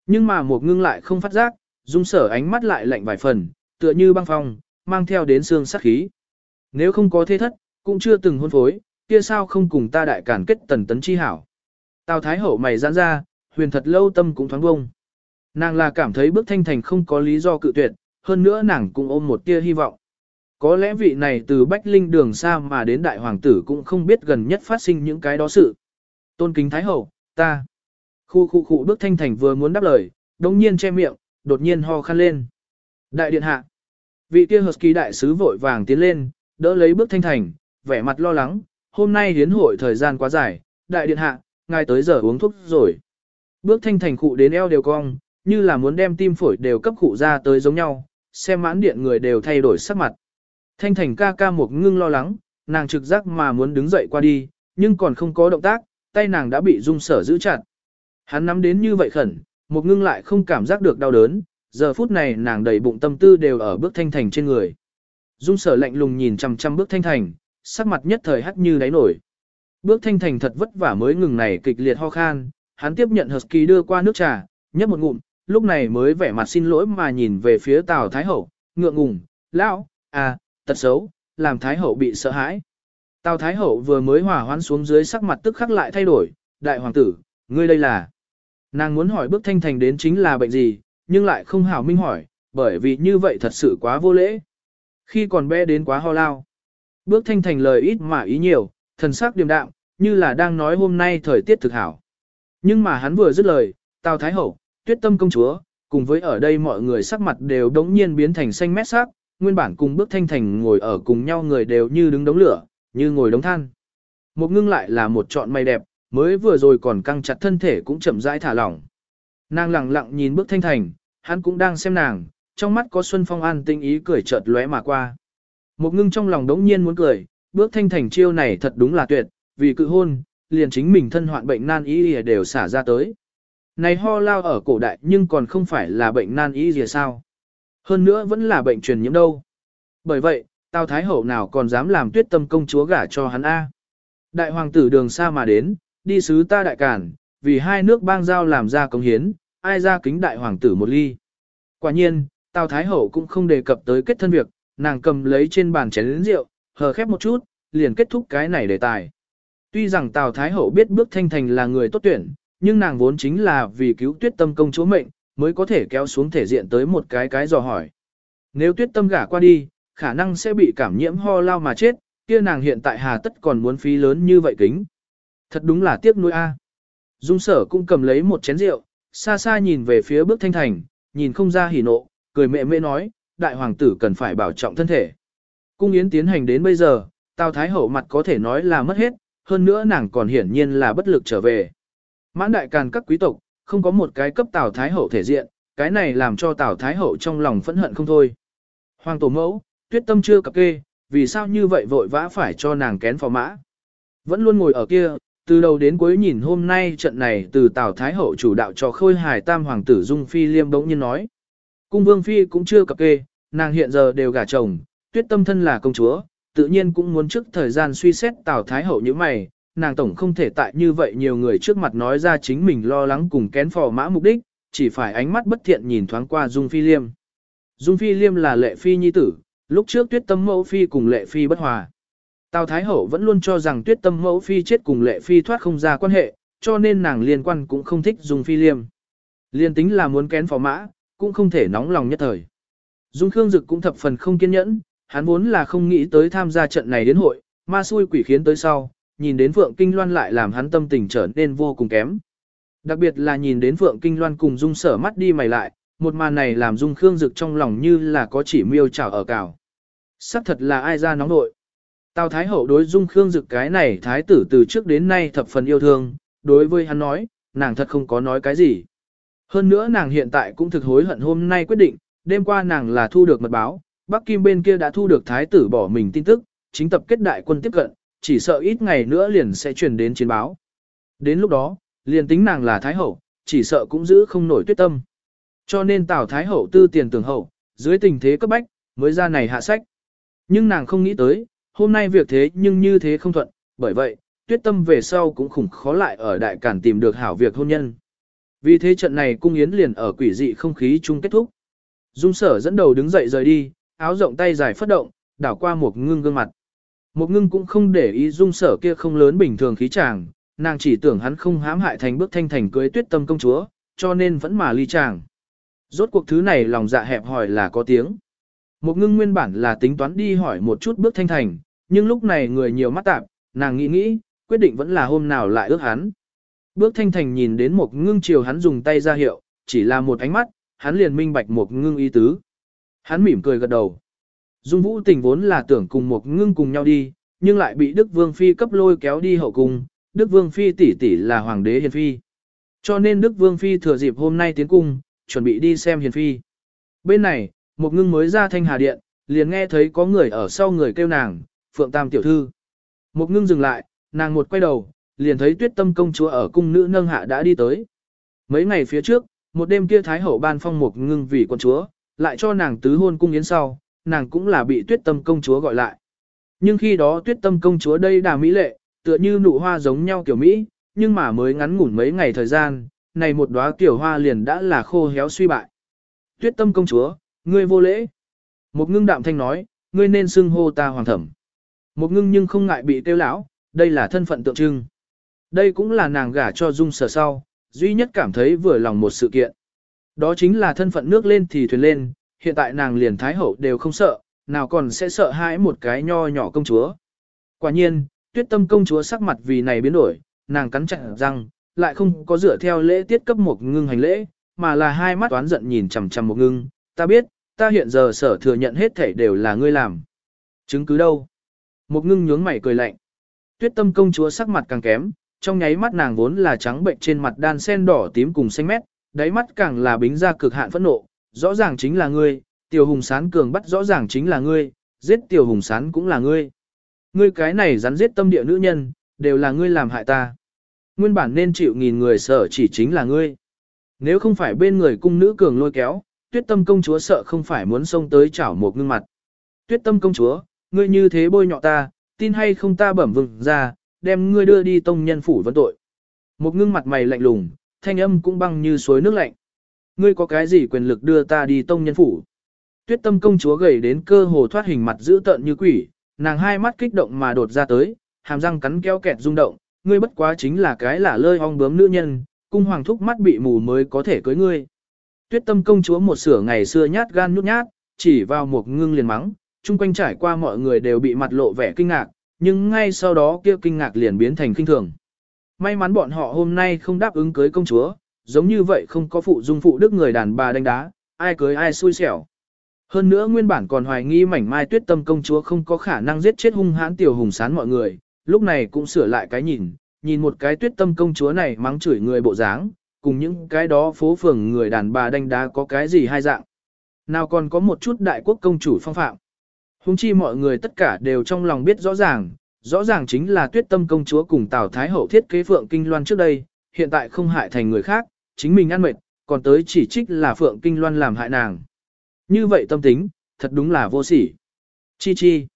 Nhưng mà một ngưng lại không phát giác, dung sở ánh mắt lại lạnh vài phần, tựa như băng phong, mang theo đến xương sát khí. Nếu không có thế thất, cũng chưa từng hôn phối, kia sao không cùng ta đại cản kết tần tấn chi hảo. Tào Thái Hậu mày giãn ra, huyền thật lâu tâm cũng thoáng bông. Nàng là cảm thấy bước thanh thành không có lý do cự tuyệt, hơn nữa nàng cũng ôm một tia hy vọng. Có lẽ vị này từ Bách Linh đường xa mà đến đại hoàng tử cũng không biết gần nhất phát sinh những cái đó sự. Tôn kính Thái Hậu, ta. Khu khu khu bước thanh thành vừa muốn đáp lời, đồng nhiên che miệng, đột nhiên ho khăn lên. Đại điện hạ. Vị kia hợp kỳ đại sứ vội vàng tiến lên, đỡ lấy bước thanh thành, vẻ mặt lo lắng, hôm nay hiến hội thời gian quá dài, đại điện hạ, ngài tới giờ uống thuốc rồi. Bước thanh thành cụ đến eo đều cong, như là muốn đem tim phổi đều cấp cụ ra tới giống nhau, xem mãn điện người đều thay đổi sắc mặt. Thanh thành ca ca một ngưng lo lắng, nàng trực giác mà muốn đứng dậy qua đi, nhưng còn không có động tác, tay nàng đã bị dung sở giữ chặt. Hắn nắm đến như vậy khẩn, một ngưng lại không cảm giác được đau đớn, giờ phút này nàng đầy bụng tâm tư đều ở bước thanh thành trên người. Dung sở lạnh lùng nhìn chăm chăm bước thanh thành, sắc mặt nhất thời hắt như đáy nổi. Bước thanh thành thật vất vả mới ngừng này kịch liệt ho khan, hắn tiếp nhận Husky đưa qua nước trà, nhấp một ngụm, lúc này mới vẻ mặt xin lỗi mà nhìn về phía Tào Thái Hậu, ngượng ngùng, lão, à, tật xấu, làm Thái Hậu bị sợ hãi. Tào Thái Hậu vừa mới hòa hoãn xuống dưới sắc mặt tức khắc lại thay đổi, đại hoàng tử, ngươi đây là. Nàng muốn hỏi bước thanh thành đến chính là bệnh gì, nhưng lại không hảo minh hỏi, bởi vì như vậy thật sự quá vô lễ. Khi còn bé đến quá ho lao. Bước thanh thành lời ít mà ý nhiều, thần sắc điềm đạm, như là đang nói hôm nay thời tiết thực hảo. Nhưng mà hắn vừa dứt lời, Tào Thái Hậu, Tuyết Tâm Công Chúa, cùng với ở đây mọi người sắc mặt đều đống nhiên biến thành xanh mét sắc, nguyên bản cùng bước thanh thành ngồi ở cùng nhau người đều như đứng đống lửa, như ngồi đống than. Một ngưng lại là một trọn mày đẹp, mới vừa rồi còn căng chặt thân thể cũng chậm rãi thả lỏng. Nàng lặng lặng nhìn bước thanh thành, hắn cũng đang xem nàng, trong mắt có Xuân Phong an tinh ý cười chợt lóe mà qua. Một ngưng trong lòng đống nhiên muốn cười, bước thanh thành chiêu này thật đúng là tuyệt, vì cự hôn, liền chính mình thân hoạn bệnh nan y đều xả ra tới. Này ho lao ở cổ đại nhưng còn không phải là bệnh nan y gì sao. Hơn nữa vẫn là bệnh truyền nhiễm đâu. Bởi vậy, Tào Thái Hậu nào còn dám làm tuyết tâm công chúa gả cho hắn A. Đại hoàng tử đường xa mà đến, đi sứ ta đại cản, vì hai nước bang giao làm ra công hiến, ai ra kính đại hoàng tử một ly. Quả nhiên, Tào Thái Hậu cũng không đề cập tới kết thân việc, nàng cầm lấy trên bàn chén lĩnh rượu, hờ khép một chút, liền kết thúc cái này đề tài. Tuy rằng Tào Thái Hậu biết bước thanh thành là người tốt tuyển, nhưng nàng vốn chính là vì cứu tuyết tâm công chúa mệnh, mới có thể kéo xuống thể diện tới một cái cái dò hỏi. Nếu tuyết tâm gả qua đi, khả năng sẽ bị cảm nhiễm ho lao mà chết, kia nàng hiện tại hà tất còn muốn phí lớn như vậy kính. Thật đúng là tiếc nuôi a. Dung sở cũng cầm lấy một chén rượu, xa xa nhìn về phía bước thanh thành, nhìn không ra hỉ nộ, cười mẹ mẹ nói, đại hoàng tử cần phải bảo trọng thân thể. Cung yến tiến hành đến bây giờ, Tào Thái Hậu mặt có thể nói là mất hết, hơn nữa nàng còn hiển nhiên là bất lực trở về. Mãn đại càn các quý tộc, không có một cái cấp Tào Thái Hậu thể diện, cái này làm cho Tào Thái Hậu trong lòng phẫn hận không thôi. Hoàng tổ mẫu, tuyết tâm chưa cập kê, vì sao như vậy vội vã phải cho nàng kén phò mã. Vẫn luôn ngồi ở kia, từ đầu đến cuối nhìn hôm nay trận này từ Tào Thái Hậu chủ đạo cho khôi hài tam hoàng tử Dung Phi Liêm bỗng nhiên nói. Cung Vương Phi cũng chưa cập kê, nàng hiện giờ đều gả chồng, tuyết tâm thân là công chúa, tự nhiên cũng muốn trước thời gian suy xét Tào Thái Hậu như mày, nàng tổng không thể tại như vậy nhiều người trước mặt nói ra chính mình lo lắng cùng kén phò mã mục đích, chỉ phải ánh mắt bất thiện nhìn thoáng qua Dung Phi Liêm. Dung Phi Liêm là lệ phi nhi tử, lúc trước tuyết tâm mẫu phi cùng lệ phi bất hòa. Tào Thái Hậu vẫn luôn cho rằng tuyết tâm mẫu phi chết cùng lệ phi thoát không ra quan hệ, cho nên nàng liên quan cũng không thích Dung Phi Liêm. Liên tính là muốn kén phò mã, cũng không thể nóng lòng nhất thời. Dung Khương Dực cũng thập phần không kiên nhẫn, hắn vốn là không nghĩ tới tham gia trận này đến hội, ma xui quỷ khiến tới sau, nhìn đến Phượng Kinh Loan lại làm hắn tâm tình trở nên vô cùng kém. Đặc biệt là nhìn đến Phượng Kinh Loan cùng Dung sở mắt đi mày lại, một màn này làm Dung Khương Dực trong lòng như là có chỉ miêu trào ở cào. Sắc thật là ai ra nóng nội. Tào Thái Hậu đối Dung Khương Dực cái này thái tử từ trước đến nay thập phần yêu thương, đối với hắn nói, nàng thật không có nói cái gì. Hơn nữa nàng hiện tại cũng thực hối hận hôm nay quyết định, đêm qua nàng là thu được mật báo, Bắc Kim bên kia đã thu được thái tử bỏ mình tin tức, chính tập kết đại quân tiếp cận, chỉ sợ ít ngày nữa liền sẽ truyền đến chiến báo. Đến lúc đó, liền tính nàng là thái hậu, chỉ sợ cũng giữ không nổi tuyết tâm. Cho nên Tào Thái Hậu tư tiền tưởng hậu, dưới tình thế cấp bách, mới ra này hạ sách. Nhưng nàng không nghĩ tới, hôm nay việc thế nhưng như thế không thuận, bởi vậy, tuyết tâm về sau cũng khủng khó lại ở đại cản tìm được hảo việc hôn nhân. Vì thế trận này cung yến liền ở quỷ dị không khí chung kết thúc. Dung sở dẫn đầu đứng dậy rời đi, áo rộng tay dài phất động, đảo qua một ngưng gương mặt. Một ngưng cũng không để ý dung sở kia không lớn bình thường khí chàng, nàng chỉ tưởng hắn không hãm hại thành bước thanh thành cưới tuyết tâm công chúa, cho nên vẫn mà ly chàng. Rốt cuộc thứ này lòng dạ hẹp hỏi là có tiếng. Một ngưng nguyên bản là tính toán đi hỏi một chút bước thanh thành, nhưng lúc này người nhiều mắt tạp, nàng nghĩ nghĩ, quyết định vẫn là hôm nào lại ước hắn. Bước thanh thành nhìn đến một ngưng chiều hắn dùng tay ra hiệu, chỉ là một ánh mắt, hắn liền minh bạch một ngưng ý tứ. Hắn mỉm cười gật đầu. Dung vũ tình vốn là tưởng cùng một ngưng cùng nhau đi, nhưng lại bị Đức Vương Phi cấp lôi kéo đi hậu cung, Đức Vương Phi tỷ tỷ là Hoàng đế Hiền Phi. Cho nên Đức Vương Phi thừa dịp hôm nay tiến cung, chuẩn bị đi xem Hiền Phi. Bên này, một ngưng mới ra thanh hà điện, liền nghe thấy có người ở sau người kêu nàng, Phượng Tam tiểu thư. Một ngưng dừng lại, nàng một quay đầu, liền thấy tuyết tâm công chúa ở cung nữ nâng hạ đã đi tới. Mấy ngày phía trước, một đêm kia Thái Hậu ban phong một ngưng vì quân chúa, lại cho nàng tứ hôn cung yến sau, nàng cũng là bị tuyết tâm công chúa gọi lại. Nhưng khi đó tuyết tâm công chúa đây đà mỹ lệ, tựa như nụ hoa giống nhau kiểu Mỹ, nhưng mà mới ngắn ngủn mấy ngày thời gian, này một đóa kiểu hoa liền đã là khô héo suy bại. Tuyết tâm công chúa, ngươi vô lễ. Một ngưng đạm thanh nói, ngươi nên xưng hô ta hoàng thẩm. Một ngưng nhưng không ngại bị tiêu lão, đây là thân phận tượng trưng. Đây cũng là nàng gả cho dung sở sau, duy nhất cảm thấy vừa lòng một sự kiện. Đó chính là thân phận nước lên thì thuyền lên, hiện tại nàng liền thái hậu đều không sợ, nào còn sẽ sợ hãi một cái nho nhỏ công chúa. Quả nhiên, tuyết tâm công chúa sắc mặt vì này biến đổi, nàng cắn chặt răng, lại không có dựa theo lễ tiết cấp một ngưng hành lễ, mà là hai mắt toán giận nhìn chằm chằm một ngưng, ta biết, ta hiện giờ sở thừa nhận hết thảy đều là ngươi làm. Chứng cứ đâu? Một ngưng nhướng mày cười lạnh. Tuyết tâm công chúa sắc mặt càng kém, trong nháy mắt nàng vốn là trắng bệnh trên mặt đan sen đỏ tím cùng xanh mét, đáy mắt càng là bính ra cực hạn phẫn nộ, rõ ràng chính là ngươi, tiểu hùng sán cường bắt rõ ràng chính là ngươi, giết tiểu hùng sán cũng là ngươi. Ngươi cái này rắn giết tâm địa nữ nhân, đều là ngươi làm hại ta. Nguyên bản nên chịu nghìn người sợ chỉ chính là ngươi. Nếu không phải bên người cung nữ cường lôi kéo, tuyết tâm công chúa sợ không phải muốn xông tới chảo một ngưng mặt. Tuyết tâm công chúa, ngươi như thế bôi nhọ ta, tin hay không ta bẩm vừng ra, đem ngươi đưa đi tông nhân phủ vấn tội. Một ngưng mặt mày lạnh lùng, thanh âm cũng băng như suối nước lạnh. Ngươi có cái gì quyền lực đưa ta đi tông nhân phủ? Tuyết tâm công chúa gầy đến cơ hồ thoát hình mặt dữ tợn như quỷ, nàng hai mắt kích động mà đột ra tới, hàm răng cắn keo kẹt rung động, ngươi bất quá chính là cái lả lơi ong bướm nữ nhân, cung hoàng thúc mắt bị mù mới có thể cưới ngươi. Tuyết tâm công chúa một sửa ngày xưa nhát gan nhút nhát, chỉ vào một ngưng liền mắng, chung quanh trải qua mọi người đều bị mặt lộ vẻ kinh ngạc, nhưng ngay sau đó kia kinh ngạc liền biến thành kinh thường. May mắn bọn họ hôm nay không đáp ứng cưới công chúa, giống như vậy không có phụ dung phụ đức người đàn bà đánh đá, ai cưới ai xui xẻo. Hơn nữa nguyên bản còn hoài nghi mảnh mai tuyết tâm công chúa không có khả năng giết chết hung hãn tiểu hùng sán mọi người, lúc này cũng sửa lại cái nhìn, nhìn một cái tuyết tâm công chúa này mắng chửi người bộ dáng, cùng những cái đó phố phường người đàn bà đánh đá có cái gì hai dạng. Nào còn có một chút đại quốc công chủ phong phạm. Hùng chi mọi người tất cả đều trong lòng biết rõ ràng, rõ ràng chính là tuyết tâm công chúa cùng Tào Thái Hậu thiết kế Phượng Kinh Loan trước đây, hiện tại không hại thành người khác, chính mình ăn mệt, còn tới chỉ trích là Phượng Kinh Loan làm hại nàng. Như vậy tâm tính, thật đúng là vô sỉ. Chi chi.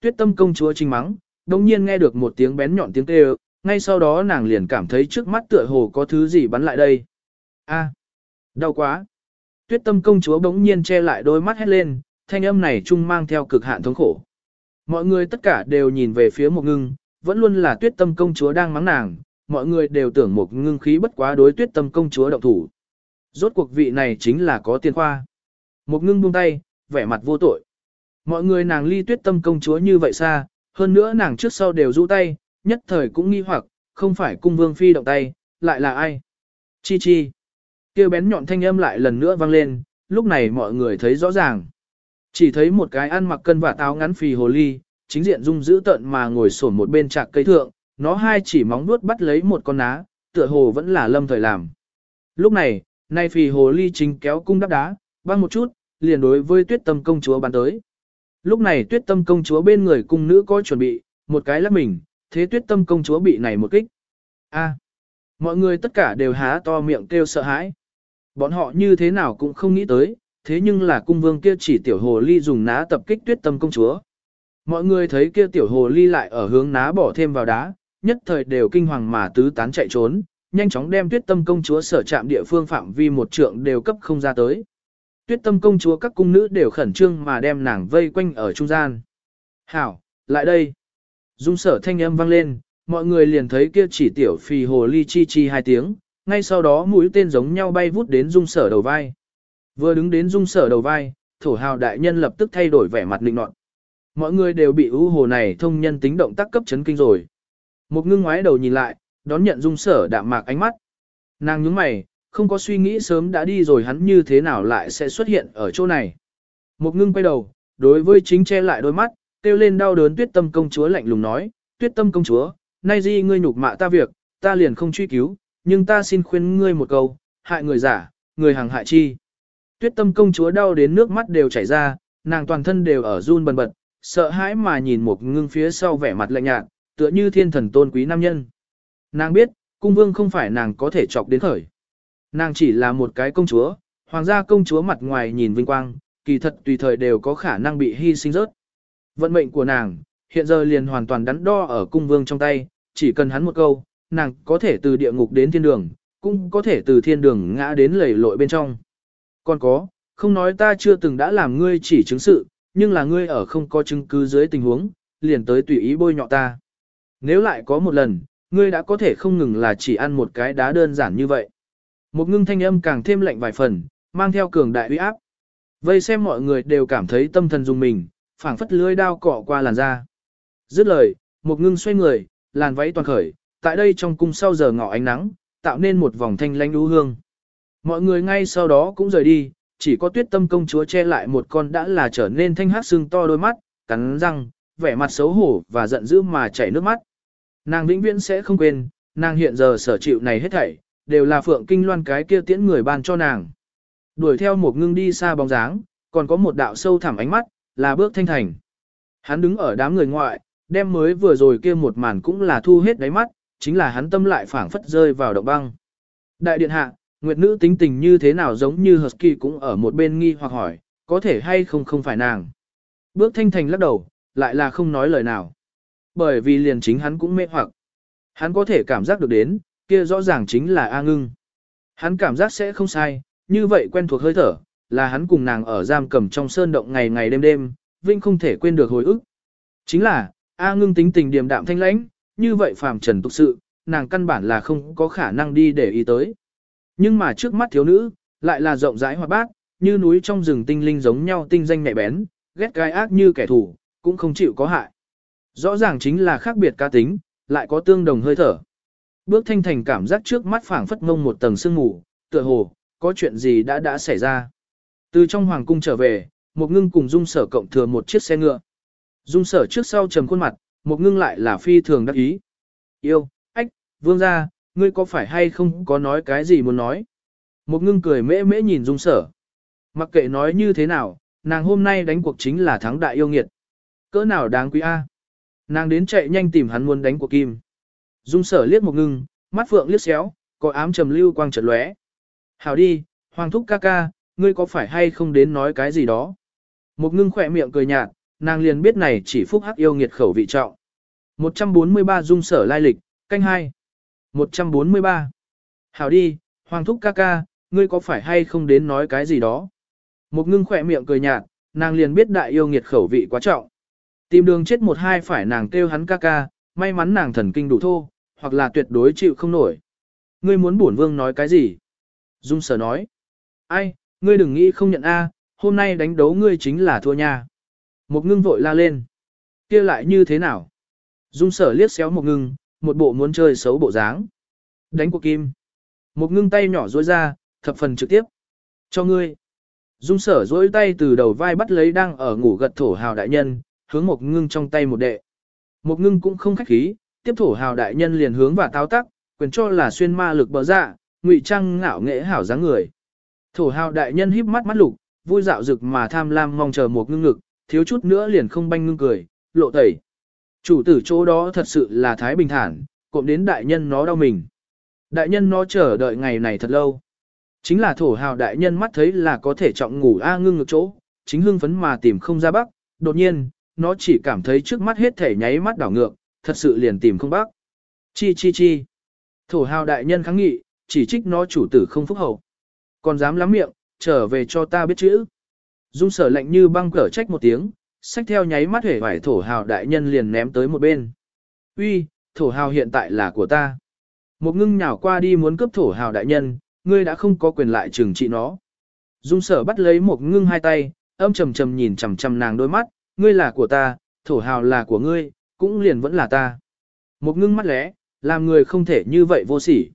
Tuyết tâm công chúa trình mắng, đồng nhiên nghe được một tiếng bén nhọn tiếng kêu, ngay sau đó nàng liền cảm thấy trước mắt tựa hồ có thứ gì bắn lại đây. A, đau quá. Tuyết tâm công chúa bỗng nhiên che lại đôi mắt hét lên, thanh âm này chung mang theo cực hạn thống khổ. Mọi người tất cả đều nhìn về phía một ngưng, vẫn luôn là tuyết tâm công chúa đang mắng nàng, mọi người đều tưởng một ngưng khí bất quá đối tuyết tâm công chúa động thủ. Rốt cuộc vị này chính là có tiên khoa. Một ngưng buông tay, vẻ mặt vô tội. Mọi người nàng ly tuyết tâm công chúa như vậy xa, hơn nữa nàng trước sau đều rũ tay, nhất thời cũng nghi hoặc, không phải cung vương phi động tay, lại là ai? Chi chi. Kêu bén nhọn thanh âm lại lần nữa vang lên, lúc này mọi người thấy rõ ràng. Chỉ thấy một cái ăn mặc cân và táo ngắn phì hồ ly, chính diện dung dữ tận mà ngồi sổn một bên trạc cây thượng, nó hai chỉ móng vuốt bắt lấy một con ná, tựa hồ vẫn là lâm thời làm. Lúc này, nay phì hồ ly chính kéo cung đắp đá, băng một chút, liền đối với tuyết tâm công chúa bắn tới. Lúc này tuyết tâm công chúa bên người cung nữ có chuẩn bị, một cái lắp mình, thế tuyết tâm công chúa bị này một kích. A, mọi người tất cả đều há to miệng kêu sợ hãi. Bọn họ như thế nào cũng không nghĩ tới, thế nhưng là cung vương kia chỉ tiểu hồ ly dùng ná tập kích tuyết tâm công chúa. Mọi người thấy kia tiểu hồ ly lại ở hướng ná bỏ thêm vào đá, nhất thời đều kinh hoàng mà tứ tán chạy trốn, nhanh chóng đem tuyết tâm công chúa sở trạm địa phương phạm vi một trượng đều cấp không ra tới. Tuyết tâm công chúa các cung nữ đều khẩn trương mà đem nàng vây quanh ở trung gian. Hảo, lại đây. Dung sở thanh âm vang lên, mọi người liền thấy kia chỉ tiểu phì hồ ly chi chi hai tiếng, ngay sau đó mũi tên giống nhau bay vút đến dung sở đầu vai. Vừa đứng đến dung sở đầu vai, thổ hào đại nhân lập tức thay đổi vẻ mặt định nọt. Mọi người đều bị ưu hồ này thông nhân tính động tác cấp chấn kinh rồi. Một ngưng ngoái đầu nhìn lại, đón nhận dung sở đạm mạc ánh mắt. Nàng nhướng mày, không có suy nghĩ sớm đã đi rồi hắn như thế nào lại sẽ xuất hiện ở chỗ này. Một ngưng quay đầu, đối với chính che lại đôi mắt, kêu lên đau đớn tuyết tâm công chúa lạnh lùng nói, tuyết tâm công chúa, nay di ngươi nhục mạ ta việc, ta liền không truy cứu, nhưng ta xin khuyên ngươi một câu, hại người giả, người hàng hại chi. Tuyết tâm công chúa đau đến nước mắt đều chảy ra, nàng toàn thân đều ở run bần bật, sợ hãi mà nhìn một ngưng phía sau vẻ mặt lạnh nhạt, tựa như thiên thần tôn quý nam nhân. Nàng biết, cung vương không phải nàng có thể chọc đến khởi. Nàng chỉ là một cái công chúa, hoàng gia công chúa mặt ngoài nhìn vinh quang, kỳ thật tùy thời đều có khả năng bị hy sinh rớt. Vận mệnh của nàng, hiện giờ liền hoàn toàn đắn đo ở cung vương trong tay, chỉ cần hắn một câu, nàng có thể từ địa ngục đến thiên đường, cũng có thể từ thiên đường ngã đến lầy lội bên trong. Còn có, không nói ta chưa từng đã làm ngươi chỉ chứng sự, nhưng là ngươi ở không có chứng cứ dưới tình huống, liền tới tùy ý bôi nhọ ta. Nếu lại có một lần, ngươi đã có thể không ngừng là chỉ ăn một cái đá đơn giản như vậy. Một ngưng thanh âm càng thêm lạnh vài phần, mang theo cường đại uy áp. Vây xem mọi người đều cảm thấy tâm thần dùng mình, phảng phất lưỡi đao cọ qua làn da. Dứt lời, một ngưng xoay người, làn váy toàn khởi, tại đây trong cung sau giờ ngọ ánh nắng, tạo nên một vòng thanh lanh đu hương. Mọi người ngay sau đó cũng rời đi, chỉ có tuyết tâm công chúa che lại một con đã là trở nên thanh hát xương to đôi mắt, cắn răng, vẻ mặt xấu hổ và giận dữ mà chảy nước mắt. Nàng vĩnh viễn sẽ không quên, nàng hiện giờ sở chịu này hết thảy, đều là phượng kinh loan cái kia tiễn người ban cho nàng. Đuổi theo một ngưng đi xa bóng dáng, còn có một đạo sâu thẳm ánh mắt, là bước thanh thành. Hắn đứng ở đám người ngoại, đem mới vừa rồi kia một màn cũng là thu hết đáy mắt, chính là hắn tâm lại phảng phất rơi vào động băng. Đại điện hạ, Nguyệt nữ tính tình như thế nào giống như Husky cũng ở một bên nghi hoặc hỏi, có thể hay không không phải nàng. Bước thanh thành lắc đầu, lại là không nói lời nào. Bởi vì liền chính hắn cũng mê hoặc. Hắn có thể cảm giác được đến, kia rõ ràng chính là A ngưng. Hắn cảm giác sẽ không sai, như vậy quen thuộc hơi thở, là hắn cùng nàng ở giam cầm trong sơn động ngày ngày đêm đêm, Vinh không thể quên được hồi ức. Chính là, A ngưng tính tình điềm đạm thanh lãnh, như vậy phàm trần tục sự, nàng căn bản là không có khả năng đi để ý tới. Nhưng mà trước mắt thiếu nữ, lại là rộng rãi hoạt bát, như núi trong rừng tinh linh giống nhau tinh danh nhạy bén, ghét gai ác như kẻ thù, cũng không chịu có hại. Rõ ràng chính là khác biệt cá tính, lại có tương đồng hơi thở. Bước thanh thành cảm giác trước mắt phảng phất ngông một tầng sương mù, tựa hồ, có chuyện gì đã đã xảy ra. Từ trong hoàng cung trở về, một ngưng cùng dung sở cộng thừa một chiếc xe ngựa. Dung sở trước sau trầm khuôn mặt, một ngưng lại là phi thường đắc ý. Yêu, ách, vương gia, ngươi có phải hay không có nói cái gì muốn nói? Một ngưng cười mễ mễ nhìn dung sở. Mặc kệ nói như thế nào, nàng hôm nay đánh cuộc chính là thắng đại yêu nghiệt. Cỡ nào đáng quý A. Nàng đến chạy nhanh tìm hắn muốn đánh cuộc kim. Dung sở liếc một ngưng, mắt phượng liếc xéo, có ám trầm lưu quang chợt lóe. Hảo đi, hoàng thúc ca ca, ngươi có phải hay không đến nói cái gì đó? Một ngưng khỏe miệng cười nhạt, nàng liền biết này chỉ phúc hắc yêu nghiệt khẩu vị trọng. 143 dung sở lai lịch, canh hai. 143. Hảo đi, hoàng thúc ca ca, ngươi có phải hay không đến nói cái gì đó? Một ngưng khỏe miệng cười nhạt, nàng liền biết đại yêu nghiệt khẩu vị quá trọng. Tìm đường chết một hai phải nàng kêu hắn ca ca, may mắn nàng thần kinh đủ thô, hoặc là tuyệt đối chịu không nổi. Ngươi muốn bổn vương nói cái gì? Dung sở nói. Ai, ngươi đừng nghĩ không nhận A, hôm nay đánh đấu ngươi chính là thua nha. Một ngưng vội la lên. kia lại như thế nào? Dung sở liếc xéo một ngưng, một bộ muốn chơi xấu bộ dáng. Đánh của kim. Một ngưng tay nhỏ rối ra, thập phần trực tiếp. Cho ngươi. Dung sở rối tay từ đầu vai bắt lấy đang ở ngủ gật thổ hào đại nhân, hướng một ngưng trong tay một đệ. Một ngưng cũng không khách khí, tiếp thổ hào đại nhân liền hướng và táo tắc, quyền cho là xuyên ma lực bờ dạ, ngụy trang ngạo nghệ hảo dáng người. Thổ hào đại nhân híp mắt mắt lục, vui dạo rực mà tham lam mong chờ một ngưng ngực, thiếu chút nữa liền không banh ngưng cười, lộ tẩy. Chủ tử chỗ đó thật sự là thái bình thản, cộm đến đại nhân nó đau mình. Đại nhân nó chờ đợi ngày này thật lâu. Chính là thổ hào đại nhân mắt thấy là có thể trọng ngủ A ngưng ngược chỗ, chính hưng phấn mà tìm không ra bắc, đột nhiên, nó chỉ cảm thấy trước mắt hết thể nháy mắt đảo ngược, thật sự liền tìm không bắc. Chi chi chi. Thổ hào đại nhân kháng nghị, chỉ trích nó chủ tử không phúc hậu. Còn dám lắm miệng, trở về cho ta biết chữ. Dung sở lạnh như băng cở trách một tiếng, Sách theo nháy mắt hể vải thổ hào đại nhân liền ném tới một bên. Uy, thổ hào hiện tại là của ta. Một ngưng nhào qua đi muốn cướp thổ hào đại nhân, ngươi đã không có quyền lại trừng trị nó. Dung sở bắt lấy một ngưng hai tay, âm trầm trầm nhìn chầm chầm nàng đôi mắt, ngươi là của ta, thổ hào là của ngươi, cũng liền vẫn là ta. Một ngưng mắt lẽ, làm người không thể như vậy vô sỉ.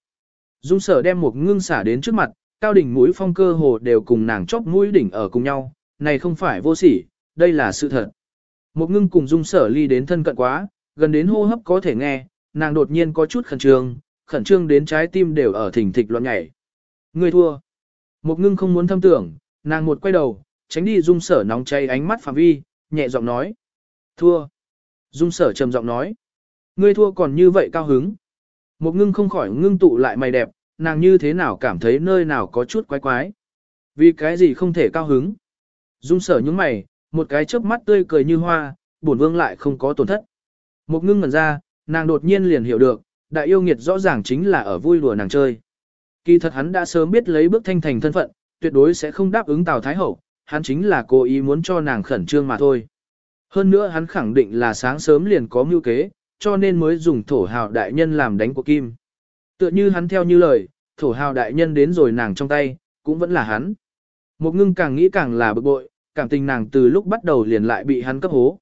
Dung sở đem một ngưng xả đến trước mặt, cao đỉnh mũi phong cơ hồ đều cùng nàng chóp mũi đỉnh ở cùng nhau, này không phải vô sỉ, đây là sự thật. Một ngưng cùng dung sở ly đến thân cận quá, gần đến hô hấp có thể nghe, nàng đột nhiên có chút khẩn trương, khẩn trương đến trái tim đều ở thỉnh thịch loạn nhảy. Người thua. Một ngưng không muốn thâm tưởng, nàng một quay đầu, tránh đi dung sở nóng cháy ánh mắt phạm vi, nhẹ giọng nói. Thua. Dung sở trầm giọng nói. Ngươi thua còn như vậy cao hứng. Một ngưng không khỏi ngưng tụ lại mày đẹp, nàng như thế nào cảm thấy nơi nào có chút quái quái. Vì cái gì không thể cao hứng. Dung sở những mày, một cái chớp mắt tươi cười như hoa, bổn vương lại không có tổn thất. Một ngưng ngẩn ra, nàng đột nhiên liền hiểu được, đại yêu nghiệt rõ ràng chính là ở vui đùa nàng chơi. Kỳ thật hắn đã sớm biết lấy bước thanh thành thân phận, tuyệt đối sẽ không đáp ứng Tào Thái Hậu, hắn chính là cố ý muốn cho nàng khẩn trương mà thôi. Hơn nữa hắn khẳng định là sáng sớm liền có mưu kế, cho nên mới dùng thổ hào đại nhân làm đánh của kim. Tựa như hắn theo như lời, thổ hào đại nhân đến rồi nàng trong tay, cũng vẫn là hắn. Một ngưng càng nghĩ càng là bực bội, cảm tình nàng từ lúc bắt đầu liền lại bị hắn cấp hố.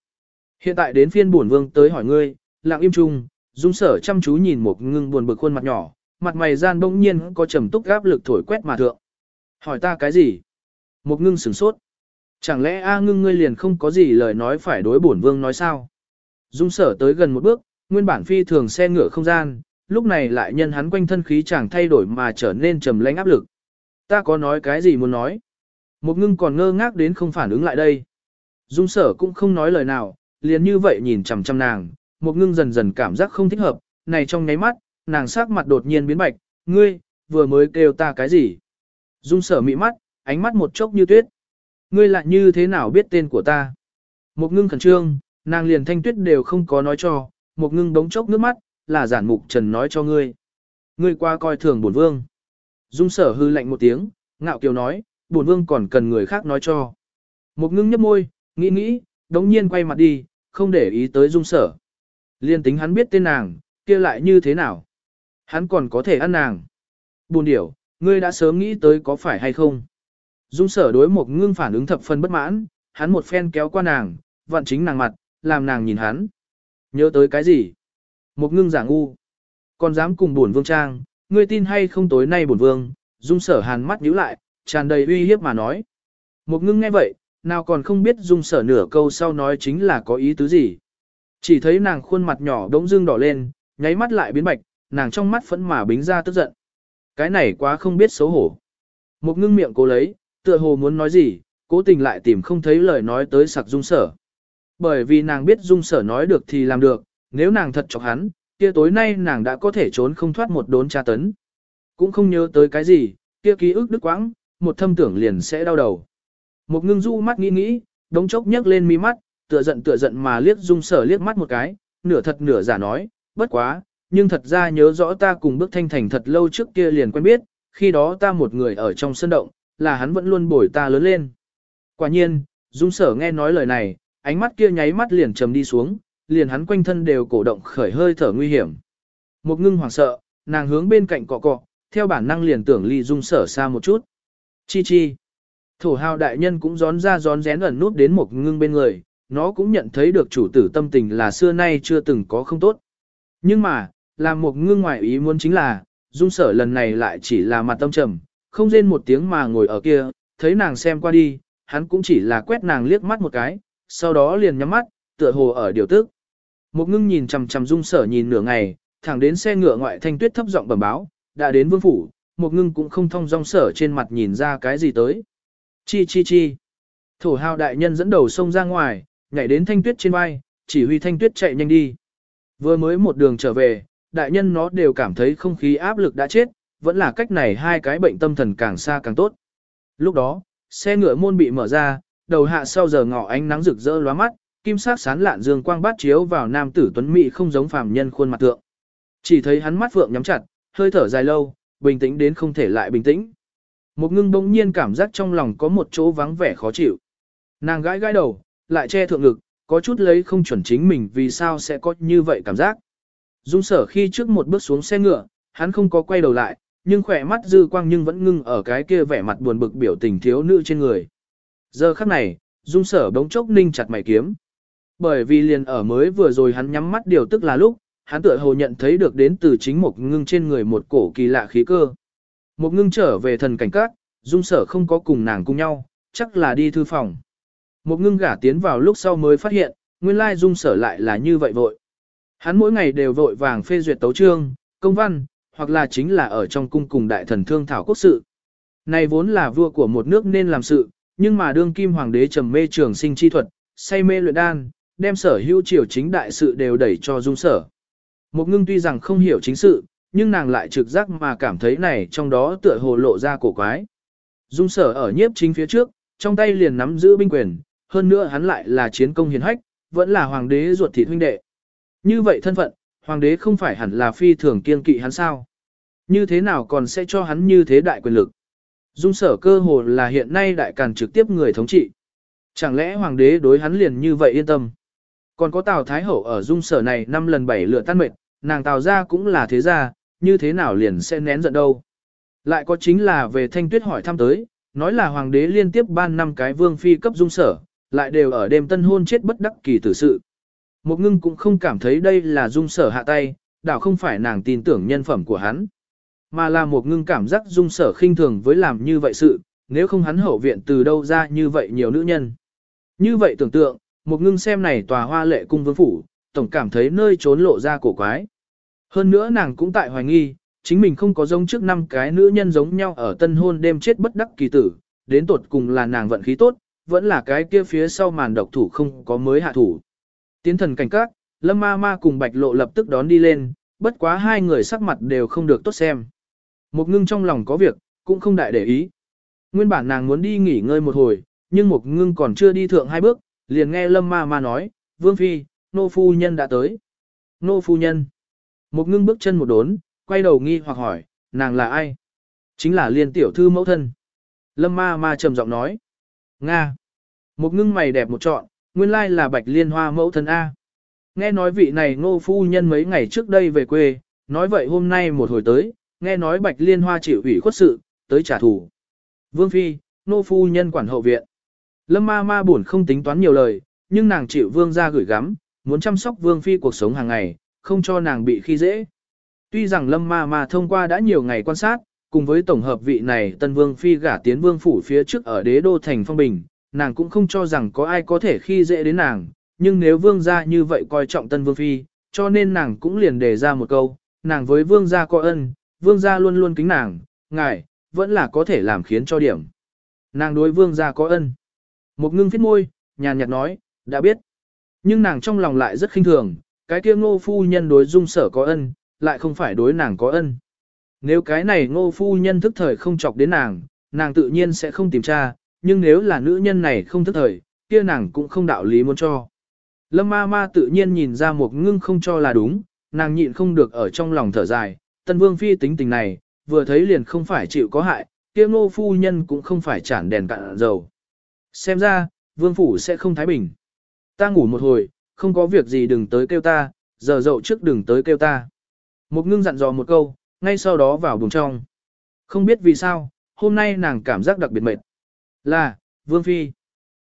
Hiện tại đến phiên bổn vương tới hỏi ngươi, lặng im chung, dung sở chăm chú nhìn một ngưng buồn bực khuôn mặt nhỏ, mặt mày gian bỗng nhiên có trầm túc áp lực thổi quét mà thượng. Hỏi ta cái gì? Một ngưng sửng sốt. Chẳng lẽ A ngưng ngươi liền không có gì lời nói phải đối bổn vương nói sao? Dung sở tới gần một bước, nguyên bản phi thường xe ngựa không gian, lúc này lại nhân hắn quanh thân khí chẳng thay đổi mà trở nên trầm lãnh áp lực. Ta có nói cái gì muốn nói? Một ngưng còn ngơ ngác đến không phản ứng lại đây. Dung sở cũng không nói lời nào, liền như vậy nhìn chằm chằm nàng, một ngưng dần dần cảm giác không thích hợp, này trong nháy mắt, nàng sắc mặt đột nhiên biến bạch, ngươi, vừa mới kêu ta cái gì? Dung sở mị mắt, ánh mắt một chốc như tuyết. Ngươi lại như thế nào biết tên của ta? Một ngưng khẩn trương, nàng liền thanh tuyết đều không có nói cho, một ngưng đống chốc nước mắt, là giản mục trần nói cho ngươi. Ngươi qua coi thường bổn vương. Dung sở hư lạnh một tiếng, ngạo kiều nói, bổn vương còn cần người khác nói cho. Một ngưng nhấp môi, nghĩ nghĩ, đống nhiên quay mặt đi, không để ý tới dung sở. Liên tính hắn biết tên nàng, kia lại như thế nào? Hắn còn có thể ăn nàng. Buồn điểu, ngươi đã sớm nghĩ tới có phải hay không? Dung sở đối một ngưng phản ứng thập phân bất mãn, hắn một phen kéo qua nàng, vặn chính nàng mặt, làm nàng nhìn hắn. Nhớ tới cái gì? Một ngưng giả ngu. Còn dám cùng buồn vương trang, ngươi tin hay không tối nay buồn vương? Dung sở hàn mắt nhíu lại, tràn đầy uy hiếp mà nói. Một ngưng nghe vậy, nào còn không biết dung sở nửa câu sau nói chính là có ý tứ gì. Chỉ thấy nàng khuôn mặt nhỏ đống dưng đỏ lên, nháy mắt lại biến bạch, nàng trong mắt phẫn mà bính ra tức giận. Cái này quá không biết xấu hổ. Một ngưng miệng cố lấy, tựa hồ muốn nói gì, cố tình lại tìm không thấy lời nói tới sặc dung sở. Bởi vì nàng biết dung sở nói được thì làm được, nếu nàng thật chọc hắn, kia tối nay nàng đã có thể trốn không thoát một đốn tra tấn. Cũng không nhớ tới cái gì, kia ký ức đứt quãng, một thâm tưởng liền sẽ đau đầu. Một ngưng du mắt nghĩ nghĩ, đống chốc nhấc lên mi mắt, tựa giận tựa giận mà liếc dung sở liếc mắt một cái, nửa thật nửa giả nói, bất quá, nhưng thật ra nhớ rõ ta cùng bước thanh thành thật lâu trước kia liền quen biết, khi đó ta một người ở trong sân động, là hắn vẫn luôn bồi ta lớn lên. Quả nhiên, dung sở nghe nói lời này, ánh mắt kia nháy mắt liền trầm đi xuống, liền hắn quanh thân đều cổ động khởi hơi thở nguy hiểm. Một ngưng hoảng sợ, nàng hướng bên cạnh cọ cọ, theo bản năng liền tưởng ly dung sở xa một chút. Chi chi. Thổ hào đại nhân cũng gión ra gión rén ẩn nút đến một ngưng bên người, nó cũng nhận thấy được chủ tử tâm tình là xưa nay chưa từng có không tốt. Nhưng mà, làm một ngưng ngoại ý muốn chính là, dung sở lần này lại chỉ là mặt tâm trầm, không rên một tiếng mà ngồi ở kia, thấy nàng xem qua đi, hắn cũng chỉ là quét nàng liếc mắt một cái, sau đó liền nhắm mắt, tựa hồ ở điều tức. Một ngưng nhìn chằm chằm dung sở nhìn nửa ngày, thẳng đến xe ngựa ngoại thanh tuyết thấp giọng bẩm báo, đã đến vương phủ, một ngưng cũng không thông dong sở trên mặt nhìn ra cái gì tới. Chi chi chi. Thổ hào đại nhân dẫn đầu sông ra ngoài, nhảy đến thanh tuyết trên vai, chỉ huy thanh tuyết chạy nhanh đi. Vừa mới một đường trở về, đại nhân nó đều cảm thấy không khí áp lực đã chết, vẫn là cách này hai cái bệnh tâm thần càng xa càng tốt. Lúc đó, xe ngựa môn bị mở ra, đầu hạ sau giờ ngọ ánh nắng rực rỡ lóa mắt, kim sắc sán lạn dương quang bát chiếu vào nam tử tuấn mỹ không giống phàm nhân khuôn mặt tượng. Chỉ thấy hắn mắt phượng nhắm chặt, hơi thở dài lâu, bình tĩnh đến không thể lại bình tĩnh. Một ngưng bỗng nhiên cảm giác trong lòng có một chỗ vắng vẻ khó chịu. Nàng gãi gãi đầu, lại che thượng ngực, có chút lấy không chuẩn chính mình vì sao sẽ có như vậy cảm giác. Dung sở khi trước một bước xuống xe ngựa, hắn không có quay đầu lại, nhưng khỏe mắt dư quang nhưng vẫn ngưng ở cái kia vẻ mặt buồn bực biểu tình thiếu nữ trên người. Giờ khắc này, dung sở bỗng chốc ninh chặt mày kiếm. Bởi vì liền ở mới vừa rồi hắn nhắm mắt điều tức là lúc, hắn tựa hồ nhận thấy được đến từ chính một ngưng trên người một cổ kỳ lạ khí cơ. Một ngưng trở về thần cảnh các, dung sở không có cùng nàng cùng nhau, chắc là đi thư phòng. Một ngưng gả tiến vào lúc sau mới phát hiện, nguyên lai dung sở lại là như vậy vội. Hắn mỗi ngày đều vội vàng phê duyệt tấu trương, công văn, hoặc là chính là ở trong cung cùng đại thần thương thảo quốc sự. Này vốn là vua của một nước nên làm sự, nhưng mà đương kim hoàng đế trầm mê trường sinh chi thuật, say mê luyện đan, đem sở hữu triều chính đại sự đều đẩy cho dung sở. Một ngưng tuy rằng không hiểu chính sự, nhưng nàng lại trực giác mà cảm thấy này trong đó tựa hồ lộ ra cổ quái. Dung sở ở nhiếp chính phía trước, trong tay liền nắm giữ binh quyền, hơn nữa hắn lại là chiến công hiền hách, vẫn là hoàng đế ruột thịt huynh đệ. Như vậy thân phận, hoàng đế không phải hẳn là phi thường kiên kỵ hắn sao? Như thế nào còn sẽ cho hắn như thế đại quyền lực? Dung sở cơ hồ là hiện nay đại càn trực tiếp người thống trị. Chẳng lẽ hoàng đế đối hắn liền như vậy yên tâm? Còn có Tào Thái Hậu ở dung sở này năm lần bảy lựa tan mệt, nàng Tào ra cũng là thế gia, như thế nào liền sẽ nén giận đâu? Lại có chính là về thanh tuyết hỏi thăm tới, nói là hoàng đế liên tiếp ban năm cái vương phi cấp dung sở, lại đều ở đêm tân hôn chết bất đắc kỳ tử sự. Một ngưng cũng không cảm thấy đây là dung sở hạ tay, đảo không phải nàng tin tưởng nhân phẩm của hắn. Mà là một ngưng cảm giác dung sở khinh thường với làm như vậy sự, nếu không hắn hậu viện từ đâu ra như vậy nhiều nữ nhân. Như vậy tưởng tượng, một ngưng xem này tòa hoa lệ cung vương phủ, tổng cảm thấy nơi trốn lộ ra cổ quái. Hơn nữa nàng cũng tại hoài nghi, chính mình không có giống trước năm cái nữ nhân giống nhau ở tân hôn đêm chết bất đắc kỳ tử, đến tột cùng là nàng vận khí tốt, vẫn là cái kia phía sau màn độc thủ không có mới hạ thủ. Tiến thần cảnh các, Lâm Ma Ma cùng Bạch Lộ lập tức đón đi lên, bất quá hai người sắc mặt đều không được tốt xem. Một ngưng trong lòng có việc, cũng không đại để ý. Nguyên bản nàng muốn đi nghỉ ngơi một hồi, nhưng một ngưng còn chưa đi thượng hai bước, liền nghe lâm ma ma nói, vương phi, nô phu nhân đã tới. Nô phu nhân. Một ngưng bước chân một đốn, quay đầu nghi hoặc hỏi, nàng là ai? Chính là liên tiểu thư mẫu thân. Lâm ma ma trầm giọng nói. Nga. Một ngưng mày đẹp một trọn, nguyên lai là bạch liên hoa mẫu thân A. Nghe nói vị này nô phu nhân mấy ngày trước đây về quê, nói vậy hôm nay một hồi tới, nghe nói bạch liên hoa chịu ủy khuất sự, tới trả thù. Vương Phi, nô phu nhân quản hậu viện. Lâm ma ma buồn không tính toán nhiều lời, nhưng nàng chịu vương ra gửi gắm, muốn chăm sóc vương phi cuộc sống hàng ngày, không cho nàng bị khi dễ. Tuy rằng lâm ma ma thông qua đã nhiều ngày quan sát, cùng với tổng hợp vị này tân vương phi gả tiến vương phủ phía trước ở đế đô thành phong bình, nàng cũng không cho rằng có ai có thể khi dễ đến nàng, nhưng nếu vương gia như vậy coi trọng tân vương phi, cho nên nàng cũng liền đề ra một câu, nàng với vương gia có ân, vương gia luôn luôn kính nàng, ngài, vẫn là có thể làm khiến cho điểm. Nàng đối vương gia có ân. Một ngưng phết môi, nhàn nhạt nói, đã biết. Nhưng nàng trong lòng lại rất khinh thường, cái kia ngô phu nhân đối dung sở có ân, lại không phải đối nàng có ân. Nếu cái này ngô phu nhân thức thời không chọc đến nàng, nàng tự nhiên sẽ không tìm tra, nhưng nếu là nữ nhân này không thức thời, kia nàng cũng không đạo lý muốn cho. Lâm ma ma tự nhiên nhìn ra một ngưng không cho là đúng, nàng nhịn không được ở trong lòng thở dài, tân vương phi tính tình này, vừa thấy liền không phải chịu có hại, kia ngô phu nhân cũng không phải chản đèn cạn dầu. Xem ra, vương phủ sẽ không thái bình. Ta ngủ một hồi, không có việc gì đừng tới kêu ta, giờ dậu trước đừng tới kêu ta. Một ngưng dặn dò một câu, ngay sau đó vào buồng trong. Không biết vì sao, hôm nay nàng cảm giác đặc biệt mệt. Là, Vương Phi.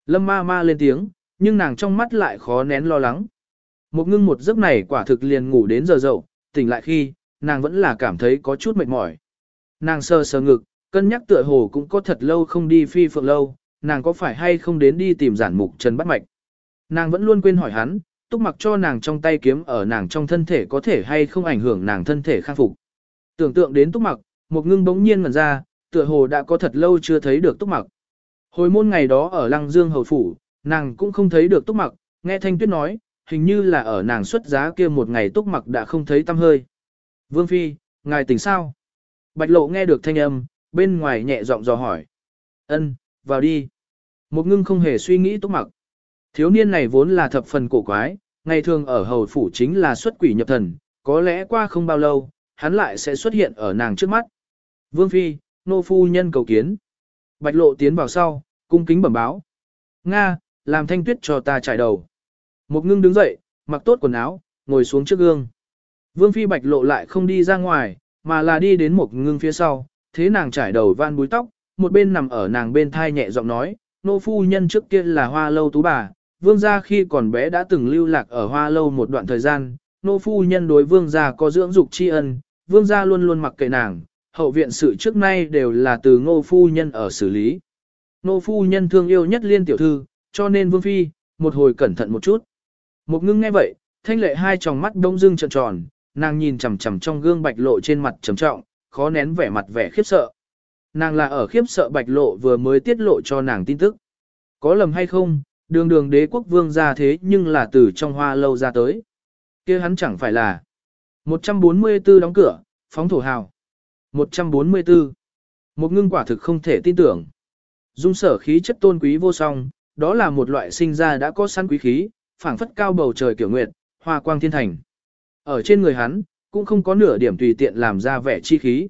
Lâm ma ma lên tiếng, nhưng nàng trong mắt lại khó nén lo lắng. Một ngưng một giấc này quả thực liền ngủ đến giờ dậu, tỉnh lại khi, nàng vẫn là cảm thấy có chút mệt mỏi. Nàng sờ sờ ngực, cân nhắc tựa hồ cũng có thật lâu không đi phi phượng lâu, nàng có phải hay không đến đi tìm giản mục trần bắt mạch. Nàng vẫn luôn quên hỏi hắn, túc mặc cho nàng trong tay kiếm ở nàng trong thân thể có thể hay không ảnh hưởng nàng thân thể khang phục. Tưởng tượng đến túc mặc, một ngưng bỗng nhiên ngẩn ra, tựa hồ đã có thật lâu chưa thấy được túc mặc. Hồi môn ngày đó ở Lăng Dương Hầu Phủ, nàng cũng không thấy được túc mặc, nghe Thanh Tuyết nói, hình như là ở nàng xuất giá kia một ngày túc mặc đã không thấy tâm hơi. Vương Phi, ngài tỉnh sao? Bạch lộ nghe được thanh âm, bên ngoài nhẹ giọng dò hỏi. Ân, vào đi. Một ngưng không hề suy nghĩ túc mặc. Thiếu niên này vốn là thập phần cổ quái, ngày thường ở hầu phủ chính là xuất quỷ nhập thần, có lẽ qua không bao lâu, hắn lại sẽ xuất hiện ở nàng trước mắt. Vương Phi, nô phu nhân cầu kiến. Bạch lộ tiến vào sau, cung kính bẩm báo. Nga, làm thanh tuyết cho ta trải đầu. Một ngưng đứng dậy, mặc tốt quần áo, ngồi xuống trước gương. Vương Phi bạch lộ lại không đi ra ngoài, mà là đi đến một ngưng phía sau, thế nàng trải đầu van búi tóc, một bên nằm ở nàng bên thai nhẹ giọng nói, nô phu nhân trước kia là hoa lâu tú bà, vương gia khi còn bé đã từng lưu lạc ở hoa lâu một đoạn thời gian, nô phu nhân đối vương gia có dưỡng dục tri ân, vương gia luôn luôn mặc kệ nàng, hậu viện sự trước nay đều là từ ngô phu nhân ở xử lý. nô phu nhân thương yêu nhất liên tiểu thư, cho nên vương phi, một hồi cẩn thận một chút. Một ngưng nghe vậy, thanh lệ hai tròng mắt đông dưng tròn tròn, nàng nhìn chằm chằm trong gương bạch lộ trên mặt trầm trọng, khó nén vẻ mặt vẻ khiếp sợ. Nàng là ở khiếp sợ bạch lộ vừa mới tiết lộ cho nàng tin tức. Có lầm hay không, đường đường đế quốc vương ra thế nhưng là từ trong hoa lâu ra tới. kia hắn chẳng phải là 144 đóng cửa, phóng thổ hào. 144. Một ngưng quả thực không thể tin tưởng. Dung sở khí chất tôn quý vô song, đó là một loại sinh ra đã có sẵn quý khí, phảng phất cao bầu trời kiểu nguyệt, hoa quang thiên thành. Ở trên người hắn, cũng không có nửa điểm tùy tiện làm ra vẻ chi khí.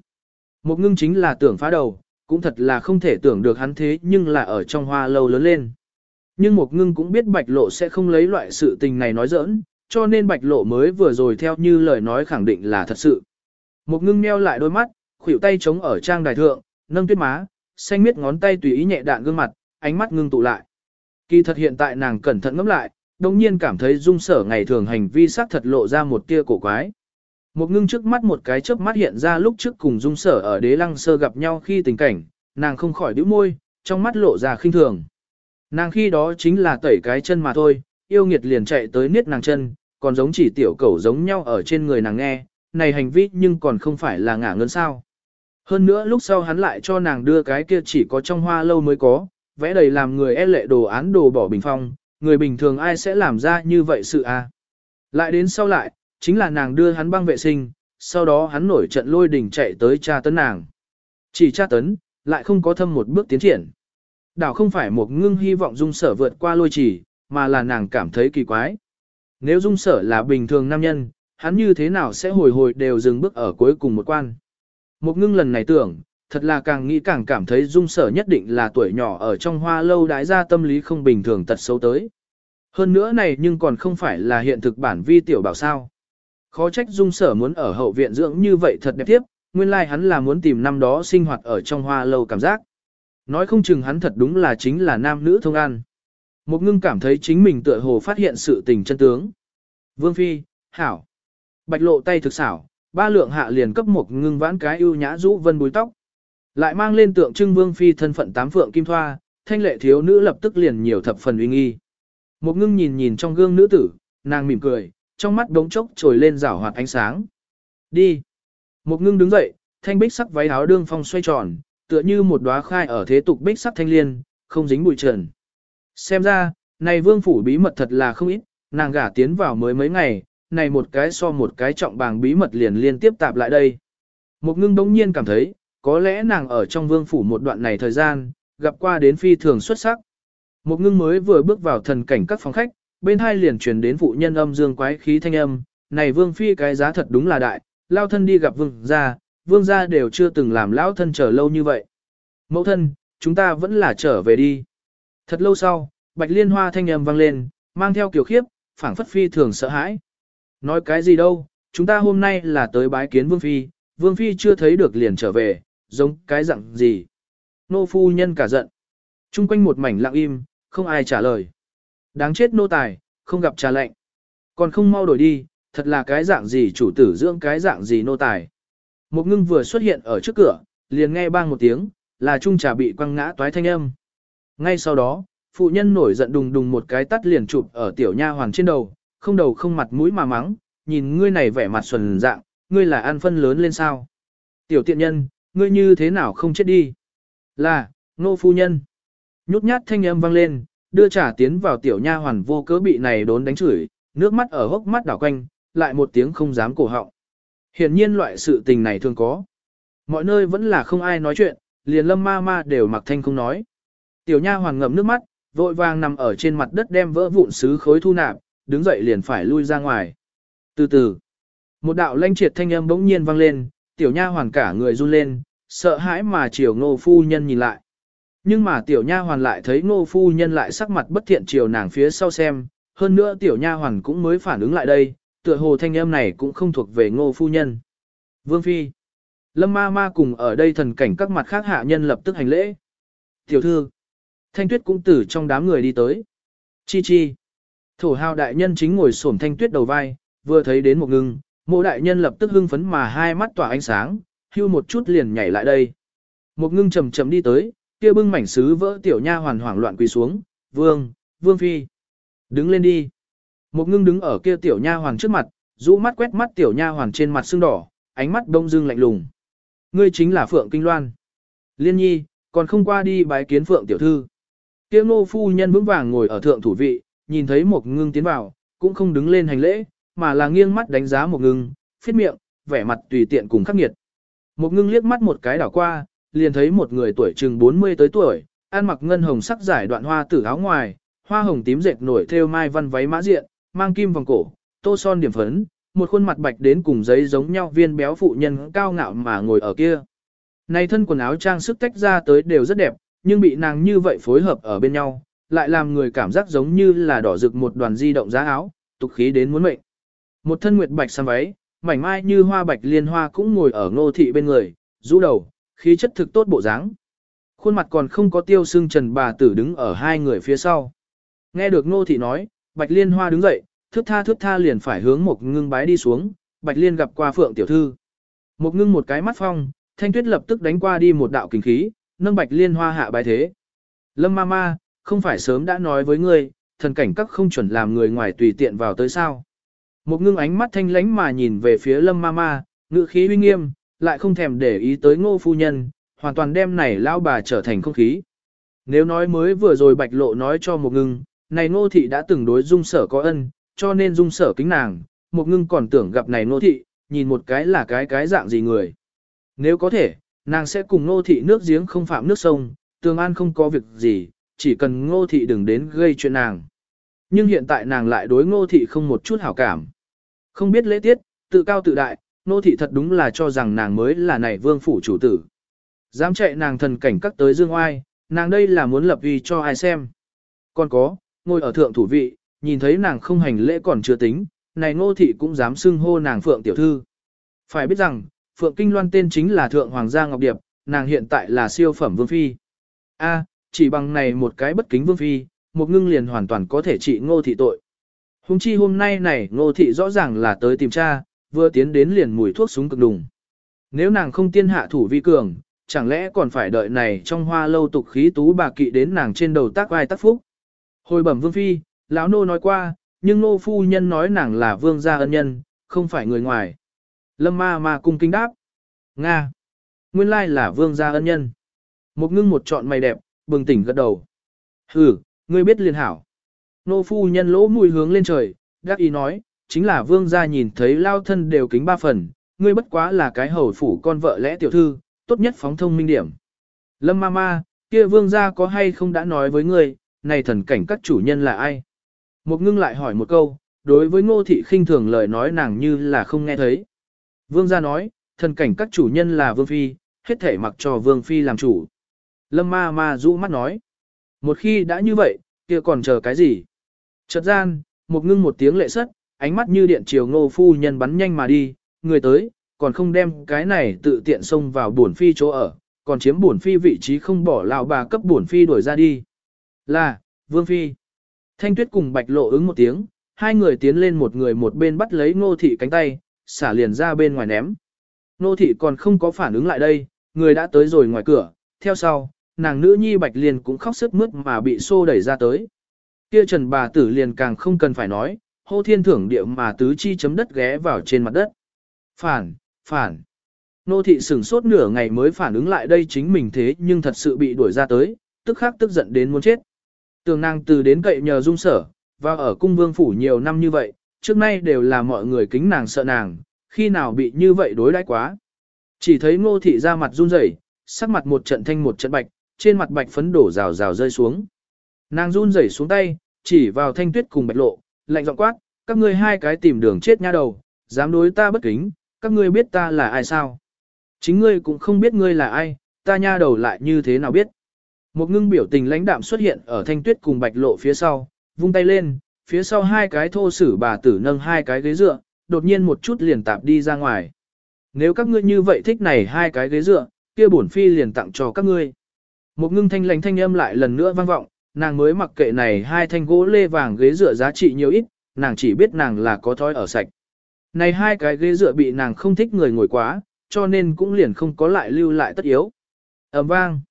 Một ngưng chính là tưởng phá đầu, cũng thật là không thể tưởng được hắn thế nhưng là ở trong hoa lâu lớn lên. Nhưng một ngưng cũng biết bạch lộ sẽ không lấy loại sự tình này nói giỡn, cho nên bạch lộ mới vừa rồi theo như lời nói khẳng định là thật sự. Một ngưng meo lại đôi mắt, khuỷu tay chống ở trang đài thượng, nâng tuyết má, xanh miết ngón tay tùy ý nhẹ đạn gương mặt, ánh mắt ngưng tụ lại. Kỳ thật hiện tại nàng cẩn thận ngẫm lại, đồng nhiên cảm thấy dung sở ngày thường hành vi sắc thật lộ ra một tia cổ quái. Một ngưng trước mắt một cái chớp mắt hiện ra lúc trước cùng dung sở ở đế lăng sơ gặp nhau khi tình cảnh, nàng không khỏi đứa môi, trong mắt lộ ra khinh thường. Nàng khi đó chính là tẩy cái chân mà thôi, yêu nghiệt liền chạy tới niết nàng chân, còn giống chỉ tiểu cẩu giống nhau ở trên người nàng nghe, này hành vi nhưng còn không phải là ngả ngân sao. Hơn nữa lúc sau hắn lại cho nàng đưa cái kia chỉ có trong hoa lâu mới có, vẽ đầy làm người e lệ đồ án đồ bỏ bình phong, người bình thường ai sẽ làm ra như vậy sự a? À? Lại đến sau lại, chính là nàng đưa hắn băng vệ sinh, sau đó hắn nổi trận lôi đình chạy tới tra tấn nàng. Chỉ tra tấn, lại không có thâm một bước tiến triển. Đảo không phải một ngưng hy vọng dung sở vượt qua lôi chỉ, mà là nàng cảm thấy kỳ quái. Nếu dung sở là bình thường nam nhân, hắn như thế nào sẽ hồi hồi đều dừng bước ở cuối cùng một quan. Một ngưng lần này tưởng, thật là càng nghĩ càng cảm thấy dung sở nhất định là tuổi nhỏ ở trong hoa lâu đái ra tâm lý không bình thường tật xấu tới. Hơn nữa này nhưng còn không phải là hiện thực bản vi tiểu bảo sao. Khó trách dung sở muốn ở hậu viện dưỡng như vậy thật đẹp tiếp, nguyên lai like hắn là muốn tìm năm đó sinh hoạt ở trong hoa lâu cảm giác. Nói không chừng hắn thật đúng là chính là nam nữ thông an. Một ngưng cảm thấy chính mình tựa hồ phát hiện sự tình chân tướng. Vương Phi, Hảo. Bạch lộ tay thực xảo, ba lượng hạ liền cấp một ngưng vãn cái ưu nhã rũ vân búi tóc. Lại mang lên tượng trưng Vương Phi thân phận tám phượng kim thoa, thanh lệ thiếu nữ lập tức liền nhiều thập phần uy nghi. Một ngưng nhìn nhìn trong gương nữ tử, nàng mỉm cười, trong mắt đống chốc trồi lên rảo hoạt ánh sáng. Đi. Một ngưng đứng dậy, thanh bích sắc váy áo đương phong xoay tròn, tựa như một đóa khai ở thế tục bích sắc thanh liên, không dính bụi trần. Xem ra, này vương phủ bí mật thật là không ít, nàng gả tiến vào mới mấy ngày, này một cái so một cái trọng bàng bí mật liền liên tiếp tạp lại đây. Một ngưng đống nhiên cảm thấy, có lẽ nàng ở trong vương phủ một đoạn này thời gian, gặp qua đến phi thường xuất sắc. Một ngưng mới vừa bước vào thần cảnh các phòng khách, bên hai liền truyền đến phụ nhân âm dương quái khí thanh âm, này vương phi cái giá thật đúng là đại, lao thân đi gặp vương gia, vương gia đều chưa từng làm lão thân chờ lâu như vậy. Mẫu thân, chúng ta vẫn là trở về đi. Thật lâu sau, bạch liên hoa thanh âm vang lên, mang theo kiểu khiếp, phảng phất phi thường sợ hãi. Nói cái gì đâu, chúng ta hôm nay là tới bái kiến vương phi, vương phi chưa thấy được liền trở về, giống cái dạng gì. Nô phu nhân cả giận. Trung quanh một mảnh lặng im, không ai trả lời. Đáng chết nô tài, không gặp trà lệnh. Còn không mau đổi đi, thật là cái dạng gì chủ tử dưỡng cái dạng gì nô tài. Một ngưng vừa xuất hiện ở trước cửa, liền nghe bang một tiếng, là trung trà bị quăng ngã toái thanh âm. Ngay sau đó, phụ nhân nổi giận đùng đùng một cái tắt liền chụp ở tiểu nha hoàng trên đầu, không đầu không mặt mũi mà mắng, nhìn ngươi này vẻ mặt xuẩn dạng, ngươi là ăn phân lớn lên sao. Tiểu tiện nhân, ngươi như thế nào không chết đi? Là, nô phu nhân. Nhút nhát thanh âm vang lên, đưa trả tiến vào tiểu nha hoàn vô cớ bị này đốn đánh chửi, nước mắt ở hốc mắt đảo quanh, lại một tiếng không dám cổ họng. Hiển nhiên loại sự tình này thường có. Mọi nơi vẫn là không ai nói chuyện, liền lâm ma ma đều mặc thanh không nói. Tiểu nha hoàn ngậm nước mắt, vội vàng nằm ở trên mặt đất đem vỡ vụn sứ khối thu nạp, đứng dậy liền phải lui ra ngoài. Từ từ, một đạo lanh triệt thanh âm bỗng nhiên vang lên, tiểu nha hoàn cả người run lên, sợ hãi mà chiều ngô phu nhân nhìn lại. Nhưng mà tiểu nha hoàn lại thấy ngô phu nhân lại sắc mặt bất thiện chiều nàng phía sau xem, hơn nữa tiểu nha hoàn cũng mới phản ứng lại đây, tựa hồ thanh âm này cũng không thuộc về ngô phu nhân. Vương Phi Lâm ma ma cùng ở đây thần cảnh các mặt khác hạ nhân lập tức hành lễ. Tiểu thư Thanh tuyết cũng từ trong đám người đi tới. Chi chi Thổ hào đại nhân chính ngồi xổm thanh tuyết đầu vai, vừa thấy đến một ngưng, mộ đại nhân lập tức hưng phấn mà hai mắt tỏa ánh sáng, hưu một chút liền nhảy lại đây. Một ngưng chầm chầm đi tới, kia bưng mảnh sứ vỡ tiểu nha hoàn hoảng loạn quỳ xuống, vương, vương phi. Đứng lên đi. Một ngưng đứng ở kia tiểu nha hoàn trước mặt, rũ mắt quét mắt tiểu nha hoàn trên mặt sưng đỏ, ánh mắt đông dương lạnh lùng. Ngươi chính là Phượng Kinh Loan. Liên nhi, còn không qua đi bái kiến Phượng tiểu thư. Kia ngô phu nhân vững vàng ngồi ở thượng thủ vị, nhìn thấy một ngưng tiến vào, cũng không đứng lên hành lễ, mà là nghiêng mắt đánh giá một ngưng, phết miệng, vẻ mặt tùy tiện cùng khắc nghiệt. Một ngưng liếc mắt một cái đảo qua, liền thấy một người tuổi chừng 40 tới tuổi, ăn mặc ngân hồng sắc giải đoạn hoa tử áo ngoài, hoa hồng tím dệt nổi theo mai văn váy mã diện, mang kim vòng cổ, tô son điểm phấn, một khuôn mặt bạch đến cùng giấy giống nhau viên béo phụ nhân cao ngạo mà ngồi ở kia. Này thân quần áo trang sức tách ra tới đều rất đẹp, nhưng bị nàng như vậy phối hợp ở bên nhau, lại làm người cảm giác giống như là đỏ rực một đoàn di động giá áo, tục khí đến muốn mệnh. Một thân nguyệt bạch xăm váy, mảnh mai như hoa bạch liên hoa cũng ngồi ở ngô thị bên người, rũ đầu, khí chất thực tốt bộ dáng. Khuôn mặt còn không có tiêu xương trần bà tử đứng ở hai người phía sau. Nghe được ngô thị nói, bạch liên hoa đứng dậy, thước tha thước tha liền phải hướng một ngưng bái đi xuống, bạch liên gặp qua phượng tiểu thư. Một ngưng một cái mắt phong, thanh tuyết lập tức đánh qua đi một đạo kinh khí, nâng bạch liên hoa hạ bái thế. Lâm ma ma, không phải sớm đã nói với ngươi, thần cảnh các không chuẩn làm người ngoài tùy tiện vào tới sao. Một ngưng ánh mắt thanh lánh mà nhìn về phía lâm ma ma, ngự khí uy nghiêm, lại không thèm để ý tới ngô phu nhân, hoàn toàn đem này lao bà trở thành không khí. Nếu nói mới vừa rồi bạch lộ nói cho một ngưng, này ngô thị đã từng đối dung sở có ân, cho nên dung sở kính nàng, một ngưng còn tưởng gặp này ngô thị, nhìn một cái là cái cái dạng gì người. Nếu có thể, nàng sẽ cùng ngô thị nước giếng không phạm nước sông, tương an không có việc gì, chỉ cần ngô thị đừng đến gây chuyện nàng. Nhưng hiện tại nàng lại đối ngô thị không một chút hảo cảm. Không biết lễ tiết, tự cao tự đại, Nô thị thật đúng là cho rằng nàng mới là này vương phủ chủ tử. Dám chạy nàng thần cảnh các tới dương oai, nàng đây là muốn lập uy cho ai xem. Còn có, ngồi ở thượng thủ vị, nhìn thấy nàng không hành lễ còn chưa tính, này ngô thị cũng dám xưng hô nàng phượng tiểu thư. Phải biết rằng, phượng kinh loan tên chính là thượng hoàng gia ngọc điệp, nàng hiện tại là siêu phẩm vương phi. A, chỉ bằng này một cái bất kính vương phi, một ngưng liền hoàn toàn có thể trị ngô thị tội. Hùng chi hôm nay này ngô thị rõ ràng là tới tìm cha, vừa tiến đến liền mùi thuốc súng cực đùng. Nếu nàng không tiên hạ thủ vi cường, chẳng lẽ còn phải đợi này trong hoa lâu tục khí tú bà kỵ đến nàng trên đầu tác vai tác phúc. Hồi bẩm vương phi, lão nô nói qua, nhưng nô phu nhân nói nàng là vương gia ân nhân, không phải người ngoài. Lâm ma ma cung kính đáp. Nga. Nguyên lai là vương gia ân nhân. Một ngưng một trọn mày đẹp, bừng tỉnh gật đầu. ừ ngươi biết liền hảo. Nô phu nhân lỗ mùi hướng lên trời, đắc ý nói, chính là vương gia nhìn thấy lao thân đều kính ba phần, ngươi bất quá là cái hầu phủ con vợ lẽ tiểu thư, tốt nhất phóng thông minh điểm. Lâm ma ma, kia vương gia có hay không đã nói với ngươi, này thần cảnh các chủ nhân là ai? Một ngưng lại hỏi một câu, đối với ngô thị khinh thường lời nói nàng như là không nghe thấy. Vương gia nói, thần cảnh các chủ nhân là vương phi, hết thể mặc cho vương phi làm chủ. Lâm ma ma rũ mắt nói. Một khi đã như vậy, kia còn chờ cái gì? Chợt gian, một ngưng một tiếng lệ sất, ánh mắt như điện chiều ngô phu nhân bắn nhanh mà đi, người tới, còn không đem cái này tự tiện xông vào buồn phi chỗ ở, còn chiếm buồn phi vị trí không bỏ lão bà cấp buồn phi đuổi ra đi. Là, vương phi. Thanh tuyết cùng bạch lộ ứng một tiếng, hai người tiến lên một người một bên bắt lấy ngô thị cánh tay, xả liền ra bên ngoài ném. Ngô thị còn không có phản ứng lại đây, người đã tới rồi ngoài cửa, theo sau, nàng nữ nhi bạch liền cũng khóc sức mướt mà bị xô đẩy ra tới. Kia trần bà tử liền càng không cần phải nói, hô thiên thưởng địa mà tứ chi chấm đất ghé vào trên mặt đất. Phản, phản. Nô thị sửng sốt nửa ngày mới phản ứng lại đây chính mình thế nhưng thật sự bị đuổi ra tới, tức khắc tức giận đến muốn chết. Tường nàng từ đến cậy nhờ dung sở, và ở cung vương phủ nhiều năm như vậy, trước nay đều là mọi người kính nàng sợ nàng, khi nào bị như vậy đối đãi quá. Chỉ thấy ngô thị ra mặt run rẩy, sắc mặt một trận thanh một trận bạch, trên mặt bạch phấn đổ rào rào rơi xuống. Nàng run rẩy xuống tay, chỉ vào thanh tuyết cùng bạch lộ, lạnh giọng quát, các ngươi hai cái tìm đường chết nha đầu, dám đối ta bất kính, các ngươi biết ta là ai sao? Chính ngươi cũng không biết ngươi là ai, ta nha đầu lại như thế nào biết? Một ngưng biểu tình lãnh đạm xuất hiện ở thanh tuyết cùng bạch lộ phía sau, vung tay lên, phía sau hai cái thô sử bà tử nâng hai cái ghế dựa, đột nhiên một chút liền tạp đi ra ngoài. Nếu các ngươi như vậy thích này hai cái ghế dựa, kia bổn phi liền tặng cho các ngươi. Một ngưng thanh lãnh thanh âm lại lần nữa vang vọng, nàng mới mặc kệ này hai thanh gỗ lê vàng ghế dựa giá trị nhiều ít, nàng chỉ biết nàng là có thói ở sạch. Này hai cái ghế dựa bị nàng không thích người ngồi quá, cho nên cũng liền không có lại lưu lại tất yếu. ầm vang.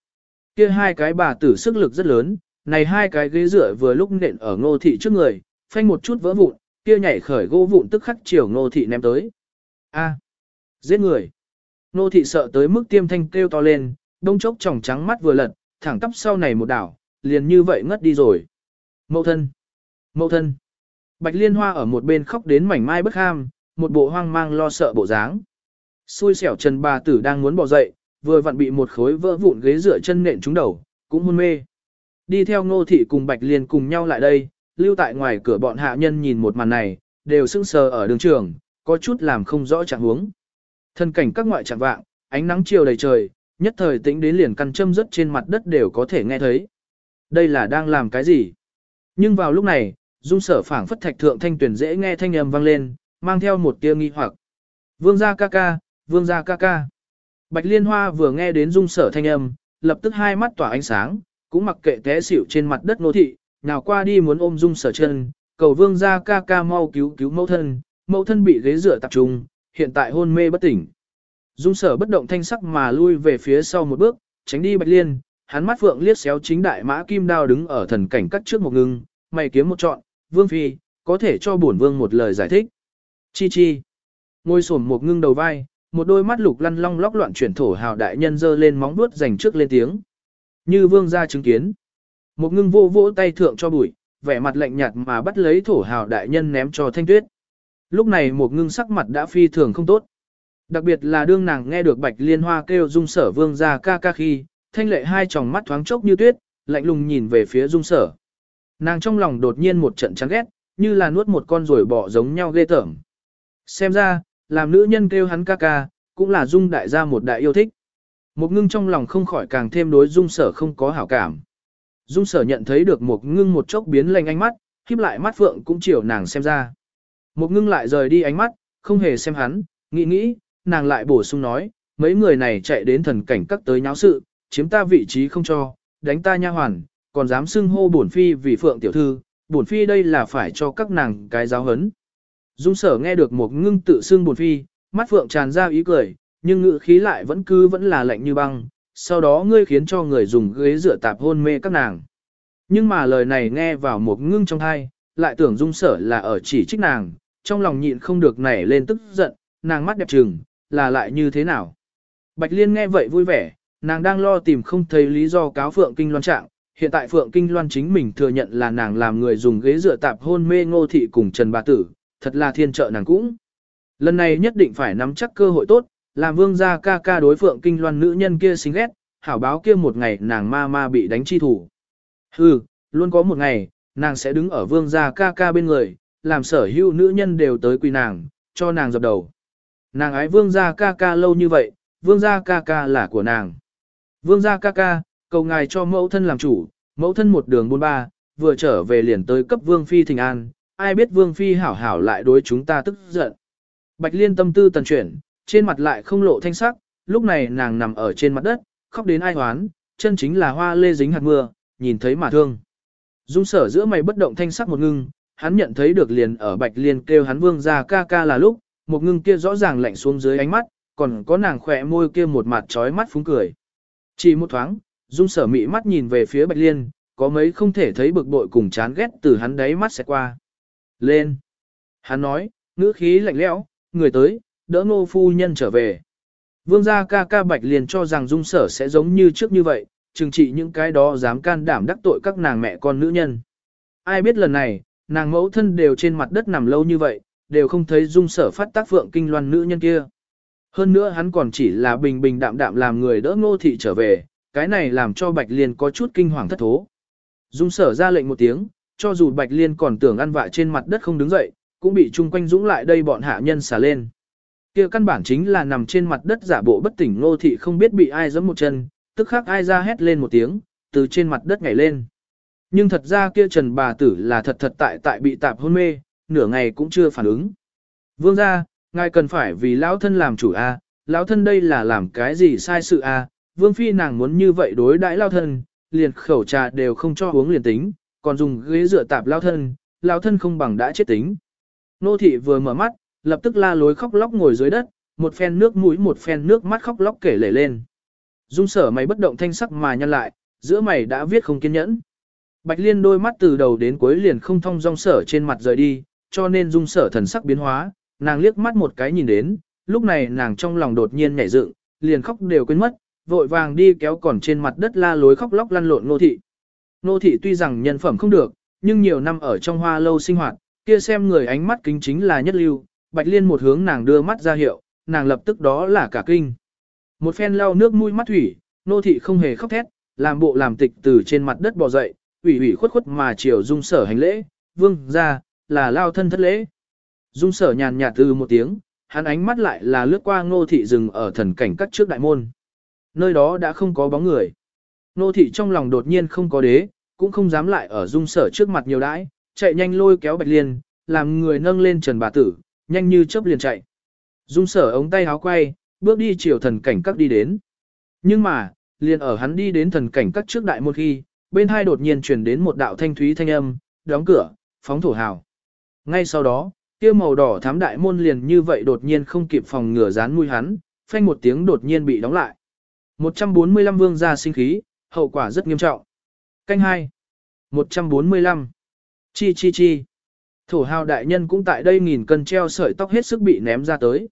Kia hai cái bà tử sức lực rất lớn, này hai cái ghế dựa vừa lúc nện ở ngô thị trước người, phanh một chút vỡ vụn, kia nhảy khởi gỗ vụn tức khắc chiều ngô thị ném tới. A, giết người. Ngô thị sợ tới mức tiêm thanh kêu to lên, đông chốc tròng trắng mắt vừa lật, thẳng tắp sau này một đảo, liền như vậy ngất đi rồi. Mậu thân, mậu thân. Bạch liên hoa ở một bên khóc đến mảnh mai bất ham, một bộ hoang mang lo sợ bộ dáng. Xui xẻo Trần bà tử đang muốn bỏ dậy, vừa vặn bị một khối vỡ vụn ghế dựa chân nện trúng đầu, cũng hôn mê. Đi theo Ngô thị cùng Bạch Liên cùng nhau lại đây, lưu tại ngoài cửa bọn hạ nhân nhìn một màn này, đều sững sờ ở đường trường, có chút làm không rõ trạng huống. Thân cảnh các ngoại trạng vạng, ánh nắng chiều đầy trời, nhất thời tĩnh đến liền căn châm rất trên mặt đất đều có thể nghe thấy. Đây là đang làm cái gì? Nhưng vào lúc này, dung sở phảng phất thạch thượng thanh tuyển dễ nghe thanh âm vang lên, mang theo một tia nghi hoặc. Vương gia ca ca, vương gia ca ca. Bạch Liên Hoa vừa nghe đến dung sở thanh âm, lập tức hai mắt tỏa ánh sáng, cũng mặc kệ té xỉu trên mặt đất nô thị, nào qua đi muốn ôm dung sở chân, cầu vương gia ca ca mau cứu cứu mẫu thân, mẫu thân bị ghế rửa tập trung, hiện tại hôn mê bất tỉnh. Dung sở bất động thanh sắc mà lui về phía sau một bước, tránh đi Bạch Liên, hắn mắt phượng liếc xéo chính đại mã kim đao đứng ở thần cảnh cắt trước một ngưng, mày kiếm một trọn, vương phi, có thể cho bổn vương một lời giải thích. Chi chi. Ngôi sổm một ngưng đầu vai, một đôi mắt lục lăn long lóc loạn chuyển thổ hào đại nhân dơ lên móng vuốt dành trước lên tiếng. Như vương ra chứng kiến. Một ngưng vô vỗ tay thượng cho bụi, vẻ mặt lạnh nhạt mà bắt lấy thổ hào đại nhân ném cho thanh tuyết. Lúc này một ngưng sắc mặt đã phi thường không tốt. Đặc biệt là đương nàng nghe được bạch liên hoa kêu dung sở vương ra ca ca khi, thanh lệ hai tròng mắt thoáng chốc như tuyết, lạnh lùng nhìn về phía dung sở. Nàng trong lòng đột nhiên một trận chán ghét, như là nuốt một con rồi bỏ giống nhau ghê tởm. Xem ra, làm nữ nhân kêu hắn ca ca, cũng là dung đại gia một đại yêu thích. Một ngưng trong lòng không khỏi càng thêm đối dung sở không có hảo cảm. Dung sở nhận thấy được một ngưng một chốc biến lành ánh mắt, khiếp lại mắt phượng cũng chiều nàng xem ra. Một ngưng lại rời đi ánh mắt, không hề xem hắn, nghĩ nghĩ, nàng lại bổ sung nói, mấy người này chạy đến thần cảnh các tới nháo sự, chiếm ta vị trí không cho, đánh ta nha hoàn, còn dám xưng hô bổn phi vì phượng tiểu thư, bổn phi đây là phải cho các nàng cái giáo hấn. Dung sở nghe được một ngưng tự xưng bổn phi, mắt phượng tràn ra ý cười, nhưng ngữ khí lại vẫn cứ vẫn là lạnh như băng, sau đó ngươi khiến cho người dùng ghế rửa tạp hôn mê các nàng. Nhưng mà lời này nghe vào một ngưng trong thai, lại tưởng dung sở là ở chỉ trích nàng, trong lòng nhịn không được nảy lên tức giận, nàng mắt đẹp trừng, là lại như thế nào. Bạch Liên nghe vậy vui vẻ, nàng đang lo tìm không thấy lý do cáo Phượng Kinh Loan trạng, hiện tại Phượng Kinh Loan chính mình thừa nhận là nàng làm người dùng ghế dựa tạp hôn mê ngô thị cùng Trần Bà Tử, thật là thiên trợ nàng cũng. Lần này nhất định phải nắm chắc cơ hội tốt, làm vương gia ca ca đối Phượng Kinh Loan nữ nhân kia xinh ghét, hảo báo kia một ngày nàng ma ma bị đánh chi thủ. Hừ, luôn có một ngày, nàng sẽ đứng ở vương gia ca ca bên người, làm sở hữu nữ nhân đều tới quỳ nàng, cho nàng dập đầu. Nàng ái vương gia ca ca lâu như vậy, vương gia ca ca là của nàng. Vương gia ca ca, cầu ngài cho mẫu thân làm chủ, mẫu thân một đường buôn ba, vừa trở về liền tới cấp vương phi thình an, ai biết vương phi hảo hảo lại đối chúng ta tức giận. Bạch liên tâm tư tần chuyển, trên mặt lại không lộ thanh sắc, lúc này nàng nằm ở trên mặt đất, khóc đến ai hoán, chân chính là hoa lê dính hạt mưa, nhìn thấy mà thương. Dung sở giữa mày bất động thanh sắc một ngưng, hắn nhận thấy được liền ở bạch liên kêu hắn vương gia ca ca là lúc, một ngưng kia rõ ràng lạnh xuống dưới ánh mắt, còn có nàng khỏe môi kia một mặt trói mắt phúng cười. Chỉ một thoáng, dung sở mị mắt nhìn về phía bạch liên, có mấy không thể thấy bực bội cùng chán ghét từ hắn đáy mắt sẽ qua. Lên! Hắn nói, ngữ khí lạnh lẽo, người tới, đỡ nô phu nhân trở về. Vương gia ca ca bạch liên cho rằng dung sở sẽ giống như trước như vậy, trừng trị những cái đó dám can đảm đắc tội các nàng mẹ con nữ nhân. Ai biết lần này, nàng mẫu thân đều trên mặt đất nằm lâu như vậy, đều không thấy dung sở phát tác phượng kinh loan nữ nhân kia. Hơn nữa hắn còn chỉ là bình bình đạm đạm làm người đỡ ngô thị trở về, cái này làm cho Bạch Liên có chút kinh hoàng thất thố. Dung sở ra lệnh một tiếng, cho dù Bạch Liên còn tưởng ăn vạ trên mặt đất không đứng dậy, cũng bị chung quanh dũng lại đây bọn hạ nhân xả lên. kia căn bản chính là nằm trên mặt đất giả bộ bất tỉnh ngô thị không biết bị ai giẫm một chân, tức khắc ai ra hét lên một tiếng, từ trên mặt đất nhảy lên. Nhưng thật ra kia trần bà tử là thật thật tại tại bị tạp hôn mê, nửa ngày cũng chưa phản ứng. Vương ra, ngài cần phải vì lão thân làm chủ a, lão thân đây là làm cái gì sai sự a? Vương phi nàng muốn như vậy đối đãi lão thân, liền khẩu trà đều không cho uống liền tính, còn dùng ghế dựa tạp lão thân, lão thân không bằng đã chết tính. Nô thị vừa mở mắt, lập tức la lối khóc lóc ngồi dưới đất, một phen nước mũi một phen nước mắt khóc lóc kể lể lên. Dung sở mày bất động thanh sắc mà nhăn lại, giữa mày đã viết không kiên nhẫn. Bạch liên đôi mắt từ đầu đến cuối liền không thông dong sở trên mặt rời đi, cho nên dung sở thần sắc biến hóa, nàng liếc mắt một cái nhìn đến, lúc này nàng trong lòng đột nhiên nhảy dựng, liền khóc đều quên mất, vội vàng đi kéo còn trên mặt đất la lối khóc lóc lăn lộn nô thị. Nô thị tuy rằng nhân phẩm không được, nhưng nhiều năm ở trong hoa lâu sinh hoạt, kia xem người ánh mắt kính chính là nhất lưu, Bạch Liên một hướng nàng đưa mắt ra hiệu, nàng lập tức đó là cả kinh. Một phen lau nước mũi mắt thủy, nô thị không hề khóc thét, làm bộ làm tịch từ trên mặt đất bò dậy, ủy ủy khuất khuất mà chiều dung sở hành lễ, vương ra, là lao thân thất lễ. Dung sở nhàn nhạt từ một tiếng, hắn ánh mắt lại là lướt qua ngô thị rừng ở thần cảnh các trước đại môn. Nơi đó đã không có bóng người. Ngô thị trong lòng đột nhiên không có đế, cũng không dám lại ở dung sở trước mặt nhiều đãi, chạy nhanh lôi kéo bạch liên, làm người nâng lên trần bà tử, nhanh như chớp liền chạy. Dung sở ống tay háo quay, bước đi chiều thần cảnh các đi đến. Nhưng mà, liền ở hắn đi đến thần cảnh các trước đại môn khi, bên hai đột nhiên truyền đến một đạo thanh thúy thanh âm, đóng cửa, phóng thổ hào. Ngay sau đó, kia màu đỏ thám đại môn liền như vậy đột nhiên không kịp phòng ngừa dán mũi hắn, phanh một tiếng đột nhiên bị đóng lại. 145 vương gia sinh khí, hậu quả rất nghiêm trọng. Canh 2. 145. Chi chi chi. Thổ hào đại nhân cũng tại đây nghìn cân treo sợi tóc hết sức bị ném ra tới.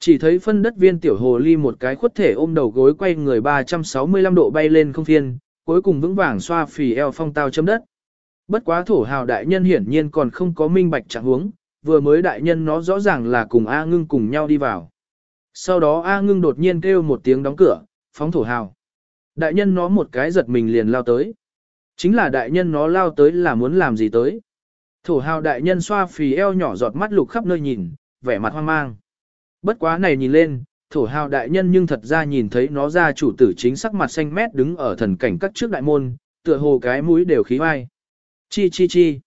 Chỉ thấy phân đất viên tiểu hồ ly một cái khuất thể ôm đầu gối quay người 365 độ bay lên không phiên, cuối cùng vững vàng xoa phì eo phong tao chấm đất. Bất quá thổ hào đại nhân hiển nhiên còn không có minh bạch trạng huống, vừa mới đại nhân nó rõ ràng là cùng A ngưng cùng nhau đi vào. Sau đó A ngưng đột nhiên kêu một tiếng đóng cửa, phóng thổ hào. Đại nhân nó một cái giật mình liền lao tới. Chính là đại nhân nó lao tới là muốn làm gì tới. Thổ hào đại nhân xoa phì eo nhỏ giọt mắt lục khắp nơi nhìn, vẻ mặt hoang mang. Bất quá này nhìn lên, thổ hào đại nhân nhưng thật ra nhìn thấy nó ra chủ tử chính sắc mặt xanh mét đứng ở thần cảnh các trước đại môn, tựa hồ cái mũi đều khí vai. Chi chi chi.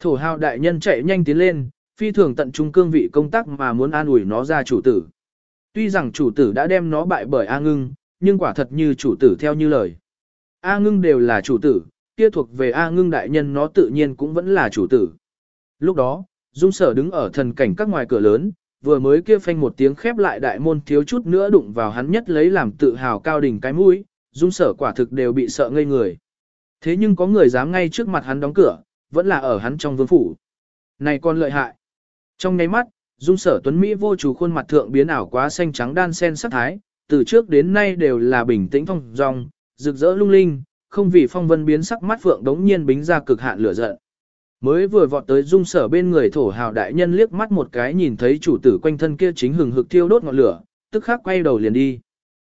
Thổ hào đại nhân chạy nhanh tiến lên, phi thường tận trung cương vị công tác mà muốn an ủi nó ra chủ tử. Tuy rằng chủ tử đã đem nó bại bởi A ngưng, nhưng quả thật như chủ tử theo như lời. A ngưng đều là chủ tử, kia thuộc về A ngưng đại nhân nó tự nhiên cũng vẫn là chủ tử. Lúc đó, Dung sở đứng ở thần cảnh các ngoài cửa lớn, vừa mới kia phanh một tiếng khép lại đại môn thiếu chút nữa đụng vào hắn nhất lấy làm tự hào cao đỉnh cái mũi, Dung sở quả thực đều bị sợ ngây người. Thế nhưng có người dám ngay trước mặt hắn đóng cửa, vẫn là ở hắn trong vương phủ. Này con lợi hại. Trong nháy mắt, Dung sở tuấn Mỹ vô chủ khuôn mặt thượng biến ảo quá xanh trắng đan sen sắc thái, từ trước đến nay đều là bình tĩnh phong dong, rực rỡ lung linh, không vì phong vân biến sắc mắt phượng đống nhiên bính ra cực hạn lửa giận. Mới vừa vọt tới dung sở bên người thổ hào đại nhân liếc mắt một cái nhìn thấy chủ tử quanh thân kia chính hừng hực thiêu đốt ngọn lửa, tức khắc quay đầu liền đi.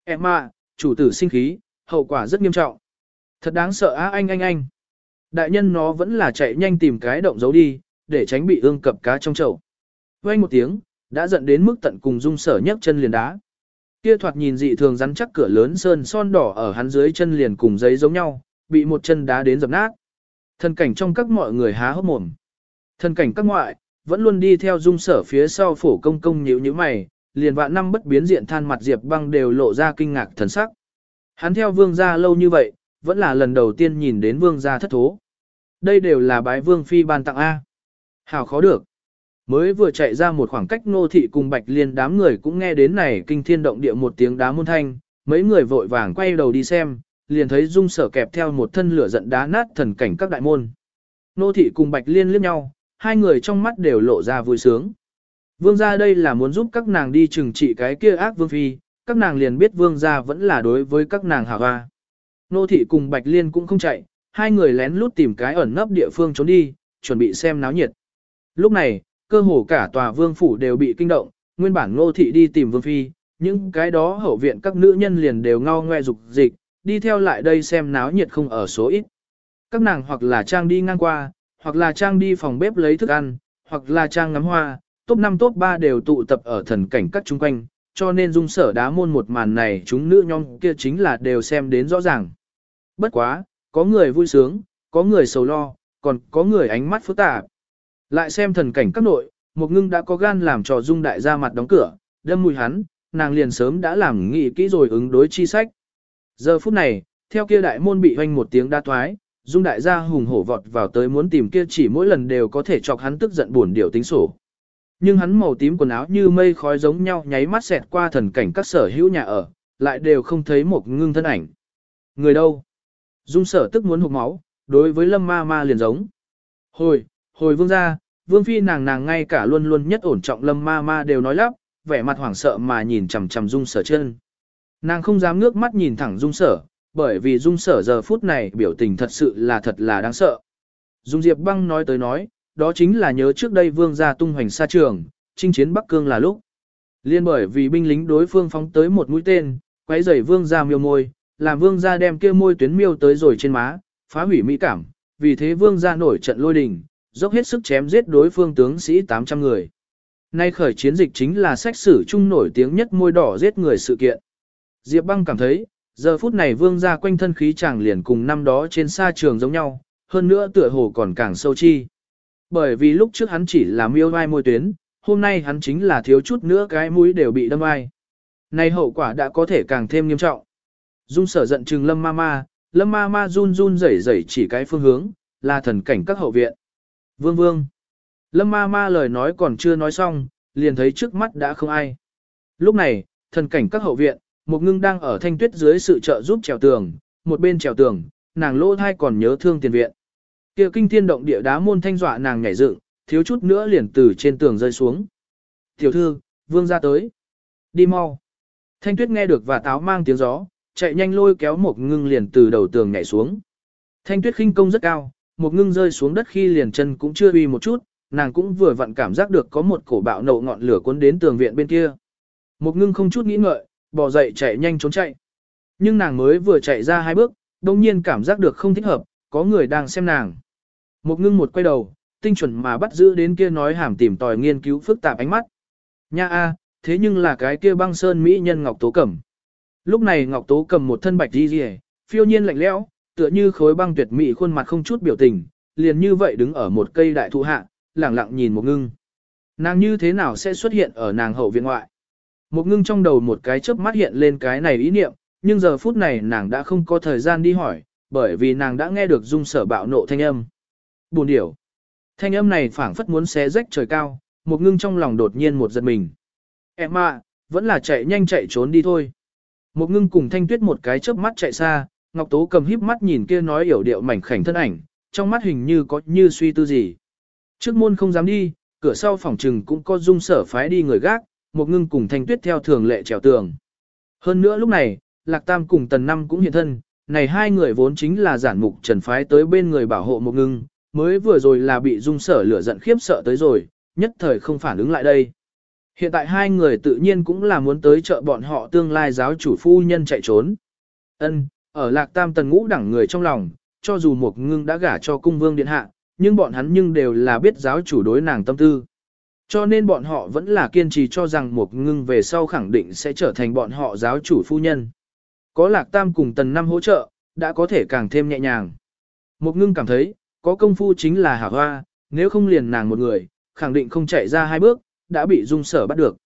Em à, chủ tử sinh khí, hậu quả rất nghiêm trọng. Thật đáng sợ á anh anh anh. Đại nhân nó vẫn là chạy nhanh tìm cái động giấu đi, để tránh bị ương cập cá trong chậu. Quay một tiếng, đã giận đến mức tận cùng dung sở nhấc chân liền đá. Kia thoạt nhìn dị thường rắn chắc cửa lớn sơn son đỏ ở hắn dưới chân liền cùng giấy giống nhau, bị một chân đá đến dập nát. Thân cảnh trong các mọi người há hốc mồm. Thân cảnh các ngoại, vẫn luôn đi theo dung sở phía sau phổ công công nhíu như mày, liền vạn năm bất biến diện than mặt Diệp băng đều lộ ra kinh ngạc thần sắc. Hắn theo vương gia lâu như vậy, vẫn là lần đầu tiên nhìn đến vương gia thất thố. Đây đều là bái vương phi ban tặng A. Hảo khó được. Mới vừa chạy ra một khoảng cách nô thị cùng bạch liên đám người cũng nghe đến này kinh thiên động địa một tiếng đá môn thanh, mấy người vội vàng quay đầu đi xem, liền thấy dung sở kẹp theo một thân lửa giận đá nát thần cảnh các đại môn. Nô thị cùng bạch liên liếc nhau, hai người trong mắt đều lộ ra vui sướng. Vương gia đây là muốn giúp các nàng đi trừng trị cái kia ác vương phi, các nàng liền biết vương gia vẫn là đối với các nàng hạ hoa. Nô thị cùng bạch liên cũng không chạy, hai người lén lút tìm cái ẩn nấp địa phương trốn đi, chuẩn bị xem náo nhiệt. Lúc này, cơ hồ cả tòa vương phủ đều bị kinh động, nguyên bản nô thị đi tìm vương phi, những cái đó hậu viện các nữ nhân liền đều ngao ngoe dục dịch, đi theo lại đây xem náo nhiệt không ở số ít. Các nàng hoặc là trang đi ngang qua, hoặc là trang đi phòng bếp lấy thức ăn, hoặc là trang ngắm hoa, top 5 top 3 đều tụ tập ở thần cảnh các chung quanh, cho nên dung sở đá môn một màn này chúng nữ nhóm kia chính là đều xem đến rõ ràng. Bất quá, có người vui sướng, có người sầu lo, còn có người ánh mắt phức tạp. Lại xem thần cảnh các nội, một ngưng đã có gan làm trò dung đại ra mặt đóng cửa, đâm mùi hắn, nàng liền sớm đã làm nghị kỹ rồi ứng đối chi sách. Giờ phút này, theo kia đại môn bị hoanh một tiếng đa thoái, dung đại gia hùng hổ vọt vào tới muốn tìm kia chỉ mỗi lần đều có thể chọc hắn tức giận buồn điều tính sổ. Nhưng hắn màu tím quần áo như mây khói giống nhau nháy mắt xẹt qua thần cảnh các sở hữu nhà ở, lại đều không thấy một ngưng thân ảnh. Người đâu? Dung sở tức muốn hụt máu, đối với lâm ma ma liền giống. Hồi, hồi vương gia, vương phi nàng nàng ngay cả luôn luôn nhất ổn trọng lâm ma ma đều nói lắp, vẻ mặt hoảng sợ mà nhìn chằm chằm dung sở chân. Nàng không dám ngước mắt nhìn thẳng dung sở, bởi vì dung sở giờ phút này biểu tình thật sự là thật là đáng sợ. Dung Diệp băng nói tới nói, đó chính là nhớ trước đây vương gia tung hoành xa trường, chinh chiến Bắc Cương là lúc. Liên bởi vì binh lính đối phương phóng tới một mũi tên, quấy rầy vương gia miêu môi, làm vương gia đem kia môi tuyến miêu tới rồi trên má, phá hủy mỹ cảm, vì thế vương gia nổi trận lôi đình, dốc hết sức chém giết đối phương tướng sĩ 800 người. Nay khởi chiến dịch chính là sách sử chung nổi tiếng nhất môi đỏ giết người sự kiện. Diệp băng cảm thấy, giờ phút này vương gia quanh thân khí chàng liền cùng năm đó trên sa trường giống nhau, hơn nữa tựa hồ còn càng sâu chi. Bởi vì lúc trước hắn chỉ là miêu vai môi tuyến, hôm nay hắn chính là thiếu chút nữa cái mũi đều bị đâm vai. Nay hậu quả đã có thể càng thêm nghiêm trọng. Dung sở giận trừng lâm ma ma, lâm ma ma run run rẩy rẩy chỉ cái phương hướng, là thần cảnh các hậu viện. Vương vương. Lâm ma ma lời nói còn chưa nói xong, liền thấy trước mắt đã không ai. Lúc này, thần cảnh các hậu viện, một ngưng đang ở thanh tuyết dưới sự trợ giúp trèo tường, một bên trèo tường, nàng lỗ thai còn nhớ thương tiền viện. kia kinh thiên động địa đá môn thanh dọa nàng nhảy dựng, thiếu chút nữa liền từ trên tường rơi xuống. Tiểu thư, vương ra tới. Đi mau. Thanh tuyết nghe được và táo mang tiếng gió, chạy nhanh lôi kéo một ngưng liền từ đầu tường nhảy xuống. Thanh tuyết khinh công rất cao, một ngưng rơi xuống đất khi liền chân cũng chưa uy một chút, nàng cũng vừa vặn cảm giác được có một cổ bạo nổ ngọn lửa cuốn đến tường viện bên kia. Một ngưng không chút nghĩ ngợi, bò dậy chạy nhanh trốn chạy. Nhưng nàng mới vừa chạy ra hai bước, đồng nhiên cảm giác được không thích hợp, có người đang xem nàng. Một ngưng một quay đầu, tinh chuẩn mà bắt giữ đến kia nói hàm tìm tòi nghiên cứu phức tạp ánh mắt. Nha a, thế nhưng là cái kia băng sơn mỹ nhân Ngọc Tố Cẩm. Lúc này Ngọc Tố cầm một thân bạch đi rìa, phiêu nhiên lạnh lẽo, tựa như khối băng tuyệt mỹ khuôn mặt không chút biểu tình, liền như vậy đứng ở một cây đại thụ hạ, lẳng lặng nhìn một ngưng. Nàng như thế nào sẽ xuất hiện ở nàng hậu viện ngoại? Một ngưng trong đầu một cái chớp mắt hiện lên cái này ý niệm, nhưng giờ phút này nàng đã không có thời gian đi hỏi, bởi vì nàng đã nghe được dung sở bạo nộ thanh âm. Buồn điểu. Thanh âm này phảng phất muốn xé rách trời cao, một ngưng trong lòng đột nhiên một giật mình. Em à, vẫn là chạy nhanh chạy trốn đi thôi. Một ngưng cùng thanh tuyết một cái chớp mắt chạy xa, Ngọc Tố cầm híp mắt nhìn kia nói hiểu điệu mảnh khảnh thân ảnh, trong mắt hình như có như suy tư gì. Trước môn không dám đi, cửa sau phòng trừng cũng có dung sở phái đi người gác, một ngưng cùng thanh tuyết theo thường lệ trèo tường. Hơn nữa lúc này, Lạc Tam cùng Tần Năm cũng hiện thân, này hai người vốn chính là giản mục trần phái tới bên người bảo hộ một ngưng, mới vừa rồi là bị dung sở lửa giận khiếp sợ tới rồi, nhất thời không phản ứng lại đây. Hiện tại hai người tự nhiên cũng là muốn tới chợ bọn họ tương lai giáo chủ phu nhân chạy trốn. Ân, ở lạc tam tần ngũ đẳng người trong lòng, cho dù một ngưng đã gả cho cung vương điện hạ, nhưng bọn hắn nhưng đều là biết giáo chủ đối nàng tâm tư. Cho nên bọn họ vẫn là kiên trì cho rằng một ngưng về sau khẳng định sẽ trở thành bọn họ giáo chủ phu nhân. Có lạc tam cùng tần năm hỗ trợ, đã có thể càng thêm nhẹ nhàng. Một ngưng cảm thấy, có công phu chính là hảo hoa, nếu không liền nàng một người, khẳng định không chạy ra hai bước, đã bị dung sở bắt được.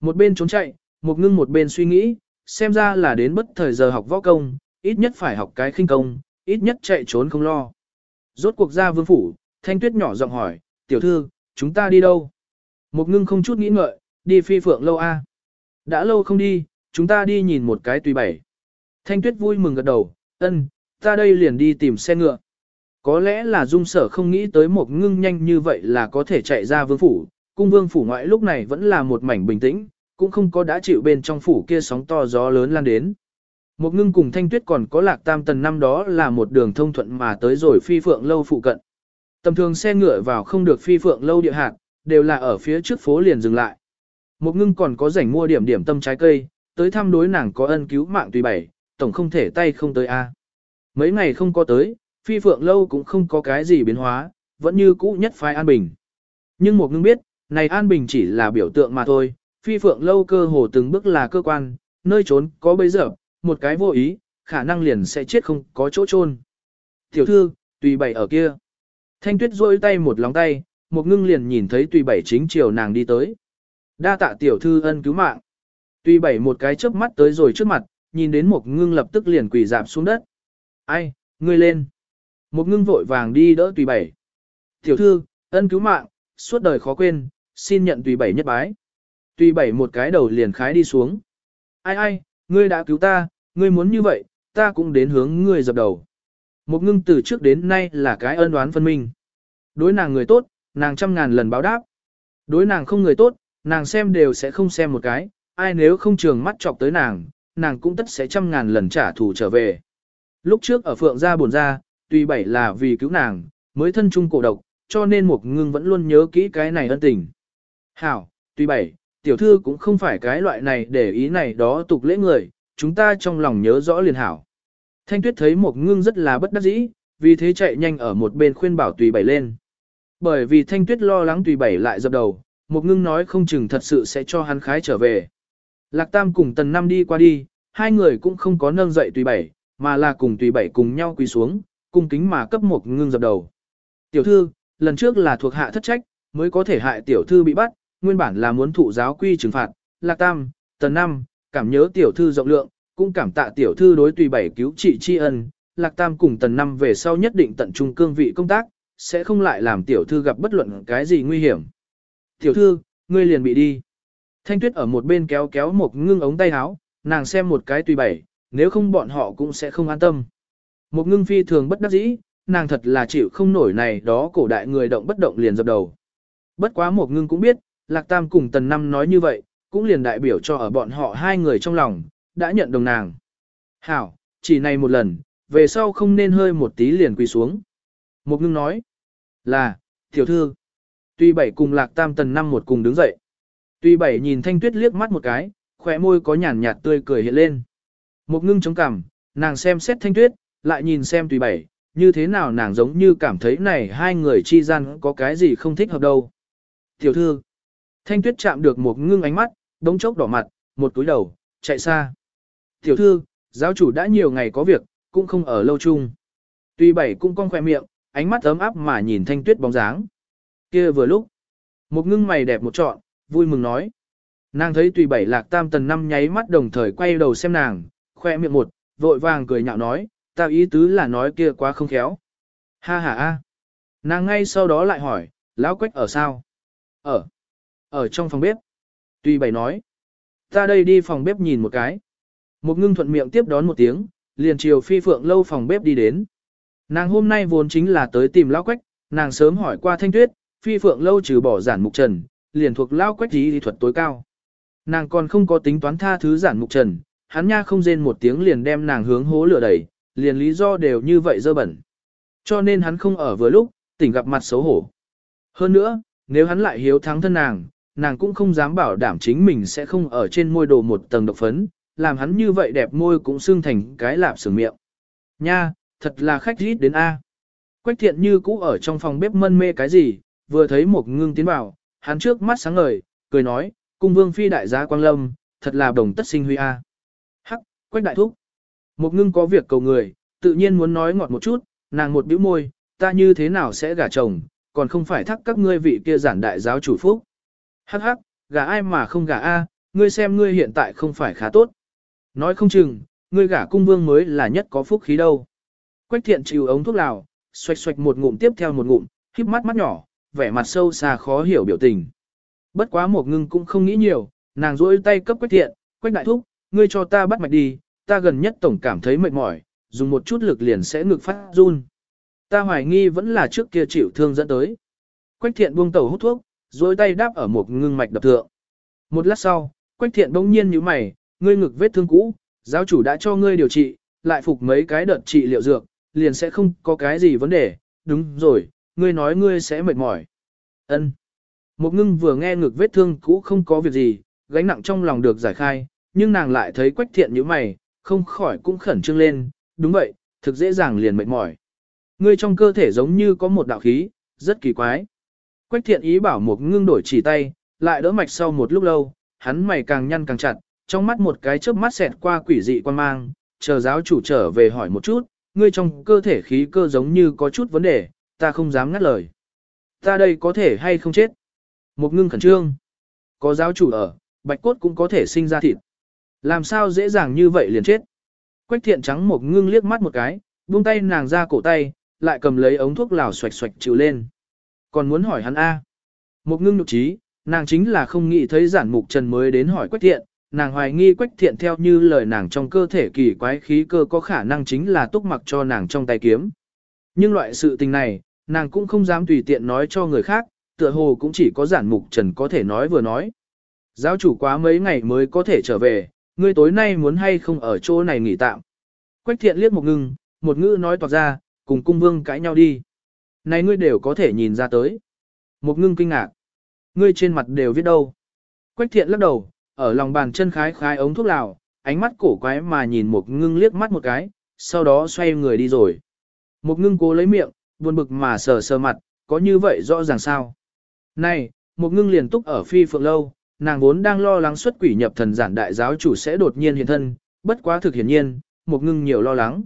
Một bên trốn chạy, một ngưng một bên suy nghĩ, xem ra là đến bất thời giờ học võ công, ít nhất phải học cái khinh công, ít nhất chạy trốn không lo. Rốt cuộc ra vương phủ, thanh tuyết nhỏ giọng hỏi, tiểu thư, chúng ta đi đâu? Một ngưng không chút nghĩ ngợi, đi phi phượng lâu a. Đã lâu không đi, chúng ta đi nhìn một cái tùy bảy. Thanh tuyết vui mừng gật đầu, ân, ta đây liền đi tìm xe ngựa. Có lẽ là dung sở không nghĩ tới một ngưng nhanh như vậy là có thể chạy ra vương phủ, cung vương phủ ngoại lúc này vẫn là một mảnh bình tĩnh, cũng không có đã chịu bên trong phủ kia sóng to gió lớn lan đến. Một ngưng cùng thanh tuyết còn có lạc tam tần năm đó là một đường thông thuận mà tới rồi phi phượng lâu phụ cận. Tầm thường xe ngựa vào không được phi phượng lâu địa hạt, đều là ở phía trước phố liền dừng lại. Một ngưng còn có rảnh mua điểm điểm tâm trái cây, tới thăm đối nàng có ân cứu mạng tùy bảy, tổng không thể tay không tới a. À. Mấy ngày không có tới, phi phượng lâu cũng không có cái gì biến hóa, vẫn như cũ nhất phái an bình. Nhưng một ngưng biết, này an bình chỉ là biểu tượng mà thôi, phi phượng lâu cơ hồ từng bước là cơ quan, nơi trốn có bây giờ, một cái vô ý, khả năng liền sẽ chết không có chỗ chôn. Tiểu thư, tùy bảy ở kia. Thanh tuyết rôi tay một lòng tay, một ngưng liền nhìn thấy tùy bảy chính chiều nàng đi tới. Đa tạ tiểu thư ân cứu mạng. Tùy bảy một cái chớp mắt tới rồi trước mặt, nhìn đến một ngưng lập tức liền quỳ dạp xuống đất. Ai, ngươi lên. Một ngưng vội vàng đi đỡ tùy bảy. Tiểu thư, ân cứu mạng, suốt đời khó quên, xin nhận tùy bảy nhất bái. Tùy bảy một cái đầu liền khái đi xuống. Ai ai, ngươi đã cứu ta, ngươi muốn như vậy, ta cũng đến hướng ngươi dập đầu. Một ngưng từ trước đến nay là cái ân đoán phân minh. Đối nàng người tốt, nàng trăm ngàn lần báo đáp. Đối nàng không người tốt, nàng xem đều sẽ không xem một cái, ai nếu không trường mắt chọc tới nàng, nàng cũng tất sẽ trăm ngàn lần trả thù trở về. Lúc trước ở phượng gia buồn ra, tuy bảy là vì cứu nàng, mới thân chung cổ độc, cho nên một ngưng vẫn luôn nhớ kỹ cái này ân tình. Hảo, tuy bảy, tiểu thư cũng không phải cái loại này để ý này đó tục lễ người, chúng ta trong lòng nhớ rõ liền hảo. Thanh tuyết thấy một ngưng rất là bất đắc dĩ, vì thế chạy nhanh ở một bên khuyên bảo tùy bảy lên. Bởi vì thanh tuyết lo lắng tùy bảy lại dập đầu, một ngưng nói không chừng thật sự sẽ cho hắn khái trở về. Lạc Tam cùng tần năm đi qua đi, hai người cũng không có nâng dậy tùy bảy, mà là cùng tùy bảy cùng nhau quỳ xuống, cung kính mà cấp một ngưng dập đầu. Tiểu thư, lần trước là thuộc hạ thất trách, mới có thể hại tiểu thư bị bắt, nguyên bản là muốn thụ giáo quy trừng phạt, lạc tam, tần năm, cảm nhớ tiểu thư rộng lượng, cũng cảm tạ tiểu thư đối tùy bảy cứu trị tri ân, lạc tam cùng tần năm về sau nhất định tận trung cương vị công tác, sẽ không lại làm tiểu thư gặp bất luận cái gì nguy hiểm. Tiểu thư, ngươi liền bị đi. Thanh tuyết ở một bên kéo kéo một ngưng ống tay áo, nàng xem một cái tùy bảy, nếu không bọn họ cũng sẽ không an tâm. Một ngưng phi thường bất đắc dĩ, nàng thật là chịu không nổi này đó cổ đại người động bất động liền dập đầu. Bất quá một ngưng cũng biết, Lạc Tam cùng Tần Năm nói như vậy, cũng liền đại biểu cho ở bọn họ hai người trong lòng, đã nhận đồng nàng. Hảo, chỉ này một lần, về sau không nên hơi một tí liền quỳ xuống. Một ngưng nói, là, tiểu thư. Tuy bảy cùng Lạc Tam Tần Năm một cùng đứng dậy. Tuy bảy nhìn Thanh Tuyết liếc mắt một cái, khỏe môi có nhàn nhạt tươi cười hiện lên. Một ngưng chống cằm, nàng xem xét Thanh Tuyết, lại nhìn xem Tuy bảy, như thế nào nàng giống như cảm thấy này hai người chi gian có cái gì không thích hợp đâu. Tiểu thư, thanh tuyết chạm được một ngưng ánh mắt, đống chốc đỏ mặt, một túi đầu, chạy xa. Tiểu thư, giáo chủ đã nhiều ngày có việc, cũng không ở lâu chung. Tuy bảy cũng cong khoe miệng, ánh mắt ấm áp mà nhìn thanh tuyết bóng dáng. kia vừa lúc, một ngưng mày đẹp một trọn, vui mừng nói. Nàng thấy tùy bảy lạc tam tần năm nháy mắt đồng thời quay đầu xem nàng, khoe miệng một, vội vàng cười nhạo nói, ta ý tứ là nói kia quá không khéo. Ha ha a. Nàng ngay sau đó lại hỏi, lão quách ở sao? Ở. Ở trong phòng bếp. Tùy bảy nói. Ta đây đi phòng bếp nhìn một cái. Một ngưng thuận miệng tiếp đón một tiếng, liền chiều phi phượng lâu phòng bếp đi đến. Nàng hôm nay vốn chính là tới tìm lão quách, nàng sớm hỏi qua thanh tuyết, phi phượng lâu trừ bỏ giản mục trần, liền thuộc lão quách lý thuật tối cao. Nàng còn không có tính toán tha thứ giản mục trần, hắn nha không rên một tiếng liền đem nàng hướng hố lửa đẩy, liền lý do đều như vậy dơ bẩn. Cho nên hắn không ở vừa lúc, tỉnh gặp mặt xấu hổ. Hơn nữa, nếu hắn lại hiếu thắng thân nàng, nàng cũng không dám bảo đảm chính mình sẽ không ở trên môi đồ một tầng độc phấn, làm hắn như vậy đẹp môi cũng xương thành cái lạp sửa miệng. Nha, thật là khách rít đến A. Quách thiện như cũ ở trong phòng bếp mân mê cái gì, vừa thấy một ngưng tiến vào, hắn trước mắt sáng ngời, cười nói, cung vương phi đại gia quang lâm, thật là đồng tất sinh huy A. Hắc, quách đại thúc. Một ngưng có việc cầu người, tự nhiên muốn nói ngọt một chút, nàng một bĩu môi, ta như thế nào sẽ gả chồng, còn không phải thắc các ngươi vị kia giản đại giáo chủ phúc. Hắc hắc, gả ai mà không gả A, ngươi xem ngươi hiện tại không phải khá tốt. Nói không chừng, ngươi gả cung vương mới là nhất có phúc khí đâu. Quách thiện chịu ống thuốc lào, xoạch xoạch một ngụm tiếp theo một ngụm, híp mắt mắt nhỏ, vẻ mặt sâu xa khó hiểu biểu tình. Bất quá một ngưng cũng không nghĩ nhiều, nàng duỗi tay cấp quách thiện, quách đại thúc, ngươi cho ta bắt mạch đi, ta gần nhất tổng cảm thấy mệt mỏi, dùng một chút lực liền sẽ ngực phát run. Ta hoài nghi vẫn là trước kia chịu thương dẫn tới. Quách thiện buông tàu hút thuốc, rỗi tay đáp ở một ngưng mạch đập thượng. Một lát sau, quách thiện bỗng nhiên như mày, ngươi ngực vết thương cũ, giáo chủ đã cho ngươi điều trị, lại phục mấy cái đợt trị liệu dược, liền sẽ không có cái gì vấn đề, đúng rồi, ngươi nói ngươi sẽ mệt mỏi. Ân. Một ngưng vừa nghe ngực vết thương cũ không có việc gì, gánh nặng trong lòng được giải khai, nhưng nàng lại thấy quách thiện như mày, không khỏi cũng khẩn trương lên, đúng vậy, thực dễ dàng liền mệt mỏi. Ngươi trong cơ thể giống như có một đạo khí, rất kỳ quái. Quách thiện ý bảo một ngưng đổi chỉ tay, lại đỡ mạch sau một lúc lâu, hắn mày càng nhăn càng chặt, trong mắt một cái chớp mắt xẹt qua quỷ dị quan mang, chờ giáo chủ trở về hỏi một chút, ngươi trong cơ thể khí cơ giống như có chút vấn đề, ta không dám ngắt lời. Ta đây có thể hay không chết? Một ngưng khẩn trương. Có giáo chủ ở, bạch cốt cũng có thể sinh ra thịt. Làm sao dễ dàng như vậy liền chết? Quách thiện trắng một ngưng liếc mắt một cái, buông tay nàng ra cổ tay, lại cầm lấy ống thuốc lào xoạch xoạch chịu lên. Còn muốn hỏi hắn A. Một ngưng nhục trí, nàng chính là không nghĩ thấy giản mục trần mới đến hỏi quách thiện, nàng hoài nghi quách thiện theo như lời nàng trong cơ thể kỳ quái khí cơ có khả năng chính là túc mặc cho nàng trong tay kiếm. Nhưng loại sự tình này, nàng cũng không dám tùy tiện nói cho người khác, tựa hồ cũng chỉ có giản mục trần có thể nói vừa nói. Giáo chủ quá mấy ngày mới có thể trở về, ngươi tối nay muốn hay không ở chỗ này nghỉ tạm. Quách thiện liếc một ngưng, một ngữ nói toạc ra, cùng cung vương cãi nhau đi. Này ngươi đều có thể nhìn ra tới. Một ngưng kinh ngạc. Ngươi trên mặt đều viết đâu. Quách thiện lắc đầu, ở lòng bàn chân khái khái ống thuốc lào, ánh mắt cổ quái mà nhìn một ngưng liếc mắt một cái, sau đó xoay người đi rồi. Một ngưng cố lấy miệng, buồn bực mà sờ sờ mặt, có như vậy rõ ràng sao? Này, một ngưng liền túc ở phi phượng lâu, nàng vốn đang lo lắng xuất quỷ nhập thần giản đại giáo chủ sẽ đột nhiên hiện thân, bất quá thực hiển nhiên, một ngưng nhiều lo lắng.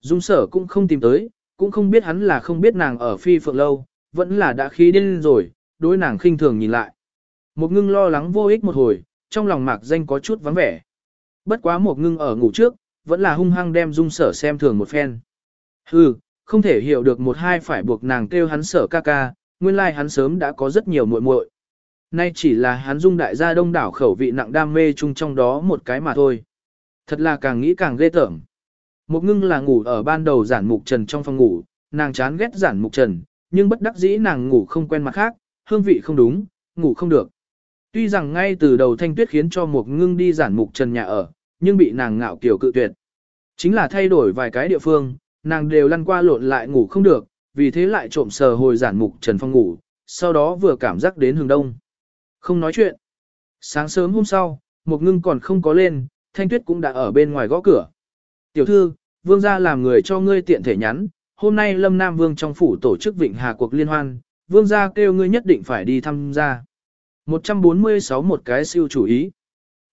Dung sở cũng không tìm tới, cũng không biết hắn là không biết nàng ở phi phượng lâu, vẫn là đã khí điên rồi, đối nàng khinh thường nhìn lại. Một ngưng lo lắng vô ích một hồi, trong lòng mạc danh có chút vắng vẻ. Bất quá một ngưng ở ngủ trước, vẫn là hung hăng đem dung sở xem thường một phen. Hừ, không thể hiểu được một hai phải buộc nàng kêu hắn sở ca ca, nguyên lai like hắn sớm đã có rất nhiều muội muội. Nay chỉ là hắn dung đại gia đông đảo khẩu vị nặng đam mê chung trong đó một cái mà thôi. Thật là càng nghĩ càng ghê tởm. Một ngưng là ngủ ở ban đầu giản mục trần trong phòng ngủ, nàng chán ghét giản mục trần, nhưng bất đắc dĩ nàng ngủ không quen mặt khác, hương vị không đúng, ngủ không được. Tuy rằng ngay từ đầu thanh tuyết khiến cho một ngưng đi giản mục trần nhà ở, nhưng bị nàng ngạo kiểu cự tuyệt. Chính là thay đổi vài cái địa phương, nàng đều lăn qua lộn lại ngủ không được, vì thế lại trộm sờ hồi giản mục trần phong ngủ, sau đó vừa cảm giác đến hướng đông. Không nói chuyện. Sáng sớm hôm sau, một ngưng còn không có lên, thanh tuyết cũng đã ở bên ngoài gõ cửa. Tiểu thư, vương gia làm người cho ngươi tiện thể nhắn, hôm nay Lâm Nam Vương trong phủ tổ chức Vịnh Hà cuộc liên hoan, Vương gia kêu ngươi nhất định phải đi tham gia. 146 một cái siêu chủ ý.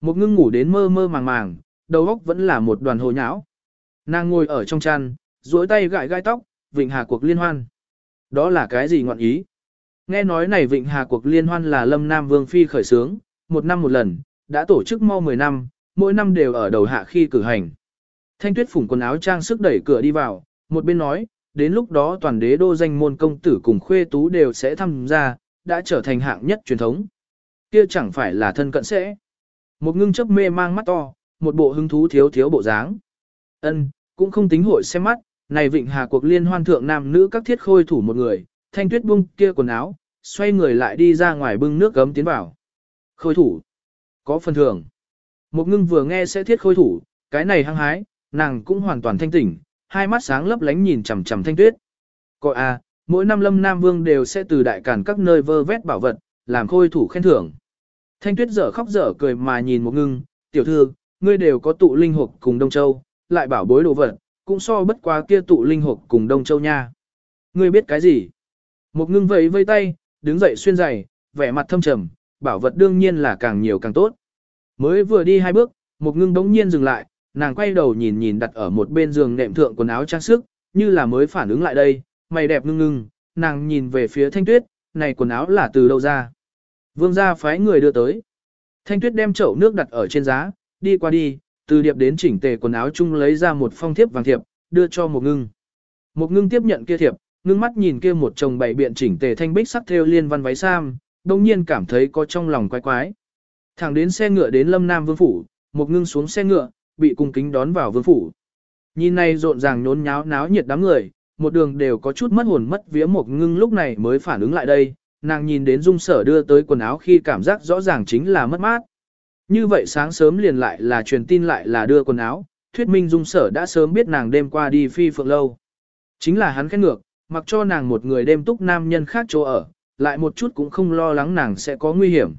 Một ngưng ngủ đến mơ mơ màng màng, đầu óc vẫn là một đoàn hồ nhão. Nàng ngồi ở trong chăn, duỗi tay gãi gai tóc, Vịnh Hà cuộc liên hoan. Đó là cái gì ngọn ý? Nghe nói này Vịnh Hà cuộc liên hoan là Lâm Nam Vương Phi khởi sướng, một năm một lần, đã tổ chức mau 10 năm, mỗi năm đều ở đầu hạ khi cử hành. Thanh tuyết phủng quần áo trang sức đẩy cửa đi vào, một bên nói, đến lúc đó toàn đế đô danh môn công tử cùng khuê tú đều sẽ tham gia, đã trở thành hạng nhất truyền thống. Kia chẳng phải là thân cận sẽ. Một ngưng chấp mê mang mắt to, một bộ hứng thú thiếu thiếu bộ dáng. Ân, cũng không tính hội xem mắt, này vịnh hà cuộc liên hoan thượng nam nữ các thiết khôi thủ một người, thanh tuyết bung kia quần áo, xoay người lại đi ra ngoài bưng nước gấm tiến vào. Khôi thủ, có phần thưởng. Một ngưng vừa nghe sẽ thiết khôi thủ, cái này hăng hái, nàng cũng hoàn toàn thanh tỉnh, hai mắt sáng lấp lánh nhìn chằm chằm thanh tuyết. Coi à, mỗi năm lâm nam vương đều sẽ từ đại cản các nơi vơ vét bảo vật, làm khôi thủ khen thưởng. Thanh tuyết dở khóc dở cười mà nhìn một ngưng, tiểu thư, ngươi đều có tụ linh hộp cùng Đông Châu, lại bảo bối đồ vật, cũng so bất quá kia tụ linh hộp cùng Đông Châu nha. Ngươi biết cái gì? Một ngưng vẫy vây tay, đứng dậy xuyên giày, vẻ mặt thâm trầm, bảo vật đương nhiên là càng nhiều càng tốt. Mới vừa đi hai bước, một ngưng đống nhiên dừng lại, nàng quay đầu nhìn nhìn đặt ở một bên giường nệm thượng quần áo trang sức, như là mới phản ứng lại đây, mày đẹp ngưng ngưng, nàng nhìn về phía thanh tuyết, này quần áo là từ đâu ra. Vương gia phái người đưa tới. Thanh tuyết đem chậu nước đặt ở trên giá, đi qua đi, từ điệp đến chỉnh tề quần áo chung lấy ra một phong thiếp vàng thiệp, đưa cho một ngưng. Một ngưng tiếp nhận kia thiệp, ngưng mắt nhìn kia một chồng bảy biện chỉnh tề thanh bích sắc theo liên văn váy sam, đồng nhiên cảm thấy có trong lòng quái quái. Thẳng đến xe ngựa đến Lâm Nam Vương Phủ, một ngưng xuống xe ngựa, bị cung kính đón vào Vương Phủ. Nhìn này rộn ràng nhốn nháo náo nhiệt đám người, một đường đều có chút mất hồn mất vía một ngưng lúc này mới phản ứng lại đây, nàng nhìn đến dung sở đưa tới quần áo khi cảm giác rõ ràng chính là mất mát. Như vậy sáng sớm liền lại là truyền tin lại là đưa quần áo, thuyết minh dung sở đã sớm biết nàng đêm qua đi phi phượng lâu. Chính là hắn khét ngược, mặc cho nàng một người đêm túc nam nhân khác chỗ ở, lại một chút cũng không lo lắng nàng sẽ có nguy hiểm.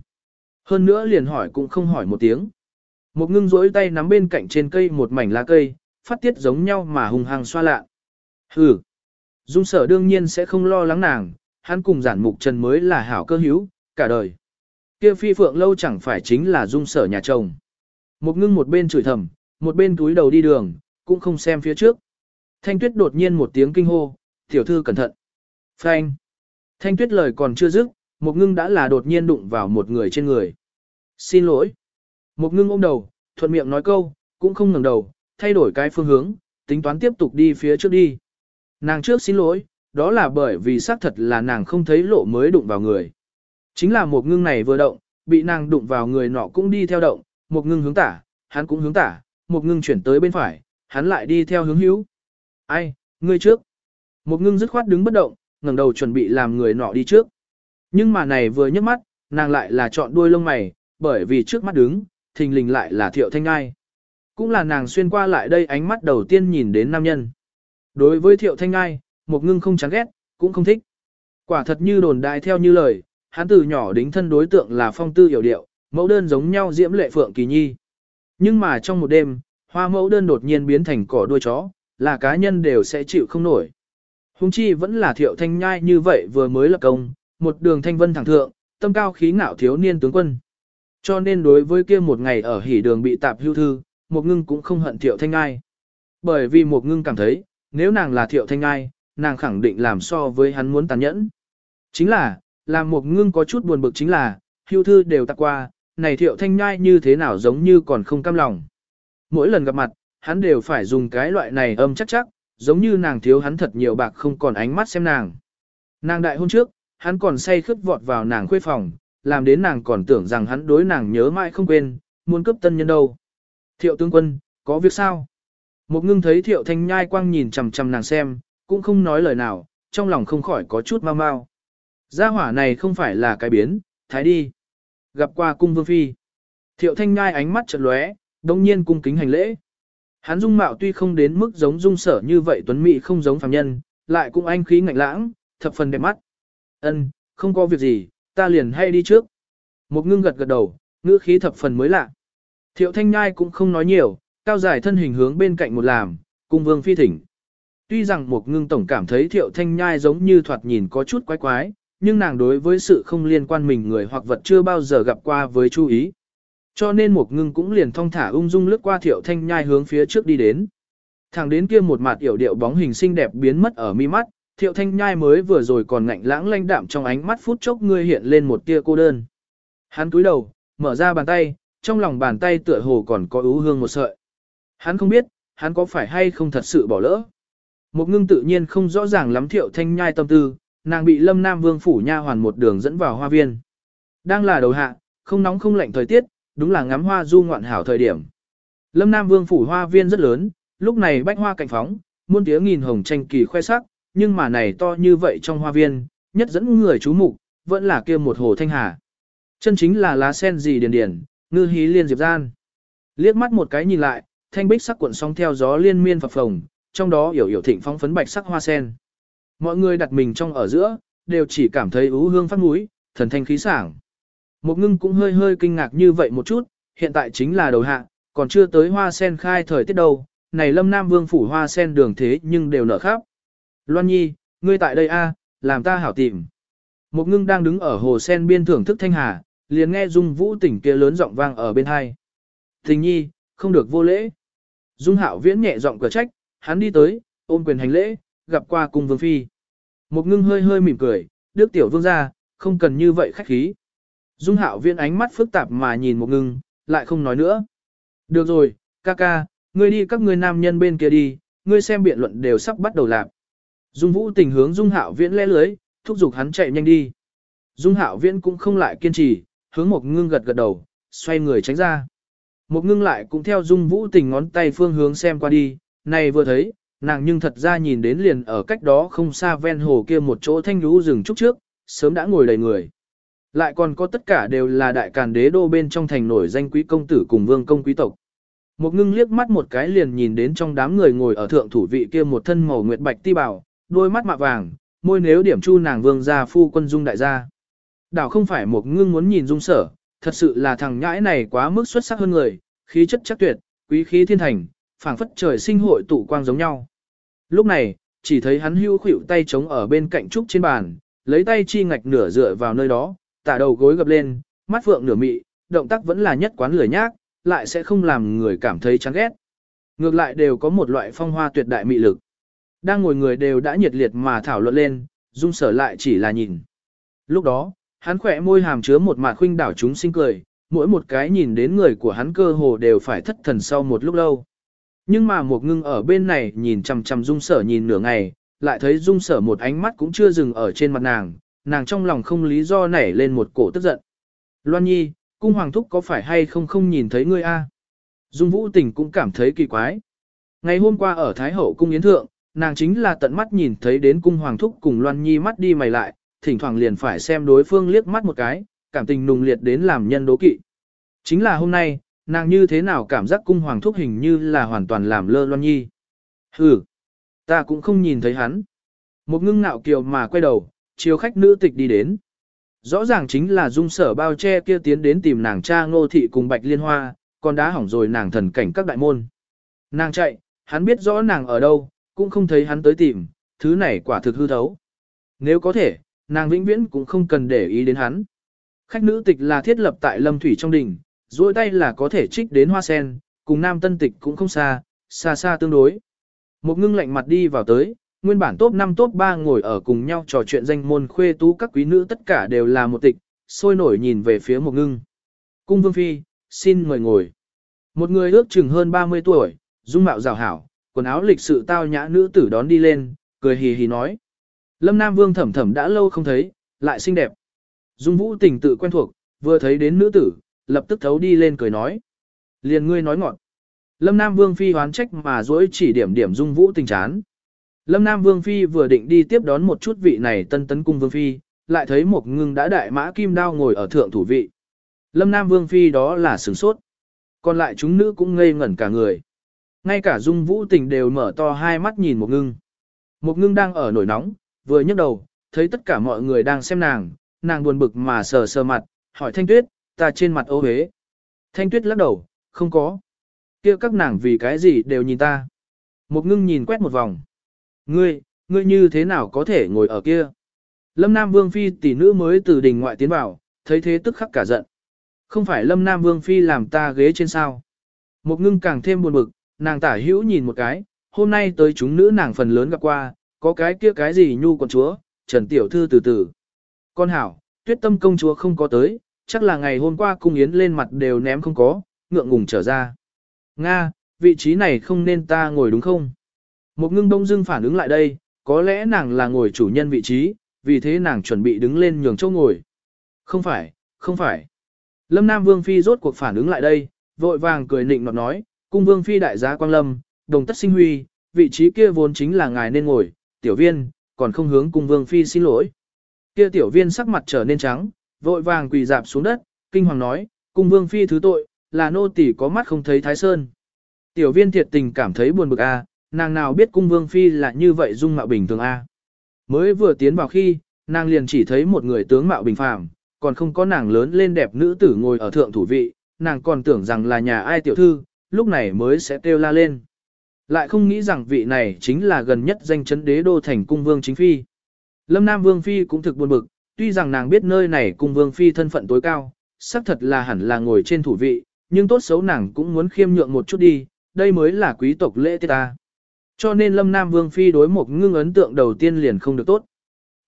Hơn nữa liền hỏi cũng không hỏi một tiếng. Một ngưng rỗi tay nắm bên cạnh trên cây một mảnh lá cây, phát tiết giống nhau mà hùng hăng xoa lạ. Hừ. Dung sở đương nhiên sẽ không lo lắng nàng, hắn cùng giản mục trần mới là hảo cơ hữu, cả đời. Kia phi phượng lâu chẳng phải chính là dung sở nhà chồng. Một ngưng một bên chửi thầm, một bên túi đầu đi đường, cũng không xem phía trước. Thanh tuyết đột nhiên một tiếng kinh hô, tiểu thư cẩn thận. Phanh. Thanh tuyết lời còn chưa dứt, một ngưng đã là đột nhiên đụng vào một người trên người. Xin lỗi. Một ngưng ôm đầu, thuận miệng nói câu, cũng không ngẩng đầu, thay đổi cái phương hướng, tính toán tiếp tục đi phía trước đi. Nàng trước xin lỗi, đó là bởi vì xác thật là nàng không thấy lộ mới đụng vào người. Chính là một ngưng này vừa động, bị nàng đụng vào người nọ cũng đi theo động, một ngưng hướng tả, hắn cũng hướng tả, một ngưng chuyển tới bên phải, hắn lại đi theo hướng hữu. Ai, ngươi trước. Một ngưng dứt khoát đứng bất động, ngẩng đầu chuẩn bị làm người nọ đi trước. Nhưng mà này vừa nhấc mắt, nàng lại là chọn đuôi lông mày, bởi vì trước mắt đứng, thình lình lại là thiệu thanh ngai. Cũng là nàng xuyên qua lại đây ánh mắt đầu tiên nhìn đến nam nhân. Đối với thiệu thanh ngai, một ngưng không chán ghét, cũng không thích. Quả thật như đồn đại theo như lời, hắn từ nhỏ đính thân đối tượng là phong tư hiểu điệu, mẫu đơn giống nhau diễm lệ phượng kỳ nhi. Nhưng mà trong một đêm, hoa mẫu đơn đột nhiên biến thành cỏ đuôi chó, là cá nhân đều sẽ chịu không nổi. Hùng chi vẫn là thiệu thanh nhai như vậy vừa mới lập công, một đường thanh vân thẳng thượng, tâm cao khí ngạo thiếu niên tướng quân. Cho nên đối với kia một ngày ở hỉ đường bị tạp hưu thư, một ngưng cũng không hận thiệu thanh Ai, Bởi vì một ngưng cảm thấy, nếu nàng là thiệu thanh Ai, nàng khẳng định làm so với hắn muốn tàn nhẫn. Chính là, làm một ngưng có chút buồn bực chính là, hưu thư đều tạc qua, này thiệu thanh nhai như thế nào giống như còn không cam lòng. Mỗi lần gặp mặt, hắn đều phải dùng cái loại này âm chắc chắc, giống như nàng thiếu hắn thật nhiều bạc không còn ánh mắt xem nàng. Nàng đại hôn trước, hắn còn say khướt vọt vào nàng khuê phòng, làm đến nàng còn tưởng rằng hắn đối nàng nhớ mãi không quên, muốn cướp tân nhân đâu. Thiệu tướng quân, có việc sao? Một ngưng thấy thiệu thanh nhai quang nhìn chằm chằm nàng xem, cũng không nói lời nào, trong lòng không khỏi có chút mau mau. Gia hỏa này không phải là cái biến, thái đi. Gặp qua cung vương phi. Thiệu thanh nhai ánh mắt chợt lóe, đồng nhiên cung kính hành lễ. Hắn dung mạo tuy không đến mức giống dung sở như vậy tuấn mỹ không giống phàm nhân, lại cũng anh khí ngạnh lãng, thập phần đẹp mắt. Ân, không có việc gì, ta liền hay đi trước. Một ngưng gật gật đầu, ngữ khí thập phần mới lạ. Thiệu thanh nhai cũng không nói nhiều, cao dài thân hình hướng bên cạnh một làm, cung vương phi thỉnh. Tuy rằng một ngưng tổng cảm thấy thiệu thanh nhai giống như thoạt nhìn có chút quái quái, nhưng nàng đối với sự không liên quan mình người hoặc vật chưa bao giờ gặp qua với chú ý. Cho nên một ngưng cũng liền thong thả ung dung lướt qua thiệu thanh nhai hướng phía trước đi đến. Thẳng đến kia một mặt yểu điệu bóng hình xinh đẹp biến mất ở mi mắt, thiệu thanh nhai mới vừa rồi còn ngạnh lãng lanh đạm trong ánh mắt phút chốc ngươi hiện lên một tia cô đơn. Hắn cúi đầu, mở ra bàn tay, trong lòng bàn tay tựa hồ còn có ứ hương một sợi. Hắn không biết, hắn có phải hay không thật sự bỏ lỡ. Một ngưng tự nhiên không rõ ràng lắm thiệu thanh nhai tâm tư, nàng bị lâm nam vương phủ nha hoàn một đường dẫn vào hoa viên. Đang là đầu hạ, không nóng không lạnh thời tiết, đúng là ngắm hoa du ngoạn hảo thời điểm. Lâm nam vương phủ hoa viên rất lớn, lúc này bách hoa cạnh phóng, muôn tiếng nghìn hồng tranh kỳ khoe sắc, nhưng mà này to như vậy trong hoa viên, nhất dẫn người chú mục vẫn là kia một hồ thanh hà. Chân chính là lá sen gì điền điền, ngư hí liên diệp gian. Liếc mắt một cái nhìn lại, thanh bích sắc cuộn sóng theo gió liên miên phập phồng, trong đó hiểu hiểu thịnh phóng phấn bạch sắc hoa sen. Mọi người đặt mình trong ở giữa, đều chỉ cảm thấy ú hương phát mũi, thần thanh khí sảng. Một ngưng cũng hơi hơi kinh ngạc như vậy một chút, hiện tại chính là đầu hạ, còn chưa tới hoa sen khai thời tiết đâu, này lâm nam vương phủ hoa sen đường thế nhưng đều nở khắp. Loan Nhi, ngươi tại đây a, làm ta hảo tìm. Một ngưng đang đứng ở hồ sen biên thưởng thức thanh hà, liền nghe Dung Vũ tỉnh kia lớn giọng vang ở bên hai. Tình nhi, không được vô lễ. Dung Hạo Viễn nhẹ giọng cửa trách, hắn đi tới, ôm quyền hành lễ, gặp qua cung vương phi. Một ngưng hơi hơi mỉm cười, đức tiểu vương ra, không cần như vậy khách khí. Dung Hạo Viễn ánh mắt phức tạp mà nhìn một ngưng, lại không nói nữa. Được rồi, ca ca, ngươi đi các ngươi nam nhân bên kia đi, ngươi xem biện luận đều sắp bắt đầu làm. Dung Vũ tình hướng Dung Hạo Viễn lẽ lưới, thúc giục hắn chạy nhanh đi. Dung Hạo Viễn cũng không lại kiên trì, hướng một ngưng gật gật đầu, xoay người tránh ra. Một ngưng lại cũng theo Dung Vũ tình ngón tay phương hướng xem qua đi, này vừa thấy, nàng nhưng thật ra nhìn đến liền ở cách đó không xa ven hồ kia một chỗ thanh lũ rừng trúc trước, sớm đã ngồi đầy người. Lại còn có tất cả đều là đại càn đế đô bên trong thành nổi danh quý công tử cùng vương công quý tộc. Một ngưng liếc mắt một cái liền nhìn đến trong đám người ngồi ở thượng thủ vị kia một thân màu nguyệt bạch ti bảo, đôi mắt mạ vàng, môi nếu điểm chu nàng vương gia phu quân dung đại gia. Đảo không phải một ngưng muốn nhìn dung sở, thật sự là thằng nhãi này quá mức xuất sắc hơn người, khí chất chắc tuyệt, quý khí thiên thành, phảng phất trời sinh hội tụ quang giống nhau. Lúc này, chỉ thấy hắn hưu khuỷu tay chống ở bên cạnh trúc trên bàn, lấy tay chi ngạch nửa dựa vào nơi đó, tả đầu gối gập lên, mắt phượng nửa mị, động tác vẫn là nhất quán lười nhác, lại sẽ không làm người cảm thấy chán ghét. Ngược lại đều có một loại phong hoa tuyệt đại mị lực. Đang ngồi người đều đã nhiệt liệt mà thảo luận lên, dung sở lại chỉ là nhìn. Lúc đó, hắn khỏe môi hàm chứa một mạt khuynh đảo chúng sinh cười, mỗi một cái nhìn đến người của hắn cơ hồ đều phải thất thần sau một lúc lâu. Nhưng mà một ngưng ở bên này nhìn chằm chằm dung sở nhìn nửa ngày, lại thấy dung sở một ánh mắt cũng chưa dừng ở trên mặt nàng, nàng trong lòng không lý do nảy lên một cổ tức giận. Loan nhi, cung hoàng thúc có phải hay không không nhìn thấy ngươi a? Dung vũ tình cũng cảm thấy kỳ quái. Ngày hôm qua ở Thái Hậu cung yến thượng, nàng chính là tận mắt nhìn thấy đến cung hoàng thúc cùng Loan nhi mắt đi mày lại, thỉnh thoảng liền phải xem đối phương liếc mắt một cái, cảm tình nùng liệt đến làm nhân đố kỵ. Chính là hôm nay, nàng như thế nào cảm giác cung hoàng thúc hình như là hoàn toàn làm lơ loan nhi. Hừ, ta cũng không nhìn thấy hắn. Một ngưng ngạo kiều mà quay đầu, chiều khách nữ tịch đi đến. Rõ ràng chính là dung sở bao che kia tiến đến tìm nàng cha ngô thị cùng bạch liên hoa, còn đã hỏng rồi nàng thần cảnh các đại môn. Nàng chạy, hắn biết rõ nàng ở đâu, cũng không thấy hắn tới tìm, thứ này quả thực hư thấu. Nếu có thể, nàng vĩnh viễn cũng không cần để ý đến hắn. Khách nữ tịch là thiết lập tại lâm thủy trong đỉnh duỗi tay là có thể trích đến hoa sen, cùng nam tân tịch cũng không xa, xa xa tương đối. Một ngưng lạnh mặt đi vào tới, nguyên bản top 5 top 3 ngồi ở cùng nhau trò chuyện danh môn khuê tú các quý nữ tất cả đều là một tịch, sôi nổi nhìn về phía một ngưng. Cung vương phi, xin mời ngồi. Một người ước chừng hơn 30 tuổi, dung mạo rào hảo, quần áo lịch sự tao nhã nữ tử đón đi lên, cười hì hì nói. Lâm Nam Vương thẩm thẩm đã lâu không thấy, lại xinh đẹp. Dung Vũ tình tự quen thuộc, vừa thấy đến nữ tử, lập tức thấu đi lên cười nói. Liền ngươi nói ngọn. Lâm Nam Vương Phi hoán trách mà dỗi chỉ điểm điểm Dung Vũ tình chán. Lâm Nam Vương Phi vừa định đi tiếp đón một chút vị này tân tấn cung Vương Phi, lại thấy một ngưng đã đại mã kim đao ngồi ở thượng thủ vị. Lâm Nam Vương Phi đó là sửng sốt. Còn lại chúng nữ cũng ngây ngẩn cả người. Ngay cả Dung Vũ tình đều mở to hai mắt nhìn một ngưng. Một ngưng đang ở nổi nóng, vừa nhấc đầu, thấy tất cả mọi người đang xem nàng, nàng buồn bực mà sờ sờ mặt, hỏi Thanh Tuyết, ta trên mặt ô hế. Thanh Tuyết lắc đầu, không có. kia các nàng vì cái gì đều nhìn ta. Một ngưng nhìn quét một vòng. Ngươi, ngươi như thế nào có thể ngồi ở kia? Lâm Nam Vương Phi tỷ nữ mới từ đình ngoại tiến vào, thấy thế tức khắc cả giận. Không phải Lâm Nam Vương Phi làm ta ghế trên sao. Một ngưng càng thêm buồn bực, nàng tả hữu nhìn một cái, hôm nay tới chúng nữ nàng phần lớn gặp qua, có cái kia cái gì nhu con chúa, Trần Tiểu Thư từ từ. Con hảo, tuyết tâm công chúa không có tới, chắc là ngày hôm qua cung yến lên mặt đều ném không có, ngượng ngùng trở ra. Nga, vị trí này không nên ta ngồi đúng không? Một ngưng đông dưng phản ứng lại đây, có lẽ nàng là ngồi chủ nhân vị trí, vì thế nàng chuẩn bị đứng lên nhường chỗ ngồi. Không phải, không phải. Lâm Nam Vương Phi rốt cuộc phản ứng lại đây, vội vàng cười nịnh nọt nói, cung Vương Phi đại giá Quang Lâm, đồng tất sinh huy, vị trí kia vốn chính là ngài nên ngồi, tiểu viên, còn không hướng cung Vương Phi xin lỗi. Kia tiểu viên sắc mặt trở nên trắng, vội vàng quỳ dạp xuống đất, kinh hoàng nói, cung Vương Phi thứ tội, là nô tỳ có mắt không thấy Thái Sơn. Tiểu viên thiệt tình cảm thấy buồn bực a, nàng nào biết cung Vương Phi là như vậy dung mạo bình thường a. Mới vừa tiến vào khi, nàng liền chỉ thấy một người tướng mạo bình phàm, còn không có nàng lớn lên đẹp nữ tử ngồi ở thượng thủ vị, nàng còn tưởng rằng là nhà ai tiểu thư, lúc này mới sẽ kêu la lên. Lại không nghĩ rằng vị này chính là gần nhất danh chấn đế đô thành cung vương chính phi. Lâm Nam Vương Phi cũng thực buồn bực, tuy rằng nàng biết nơi này cung vương phi thân phận tối cao, xác thật là hẳn là ngồi trên thủ vị, nhưng tốt xấu nàng cũng muốn khiêm nhượng một chút đi, đây mới là quý tộc lễ tiết ta. Cho nên Lâm Nam Vương Phi đối một ngưng ấn tượng đầu tiên liền không được tốt.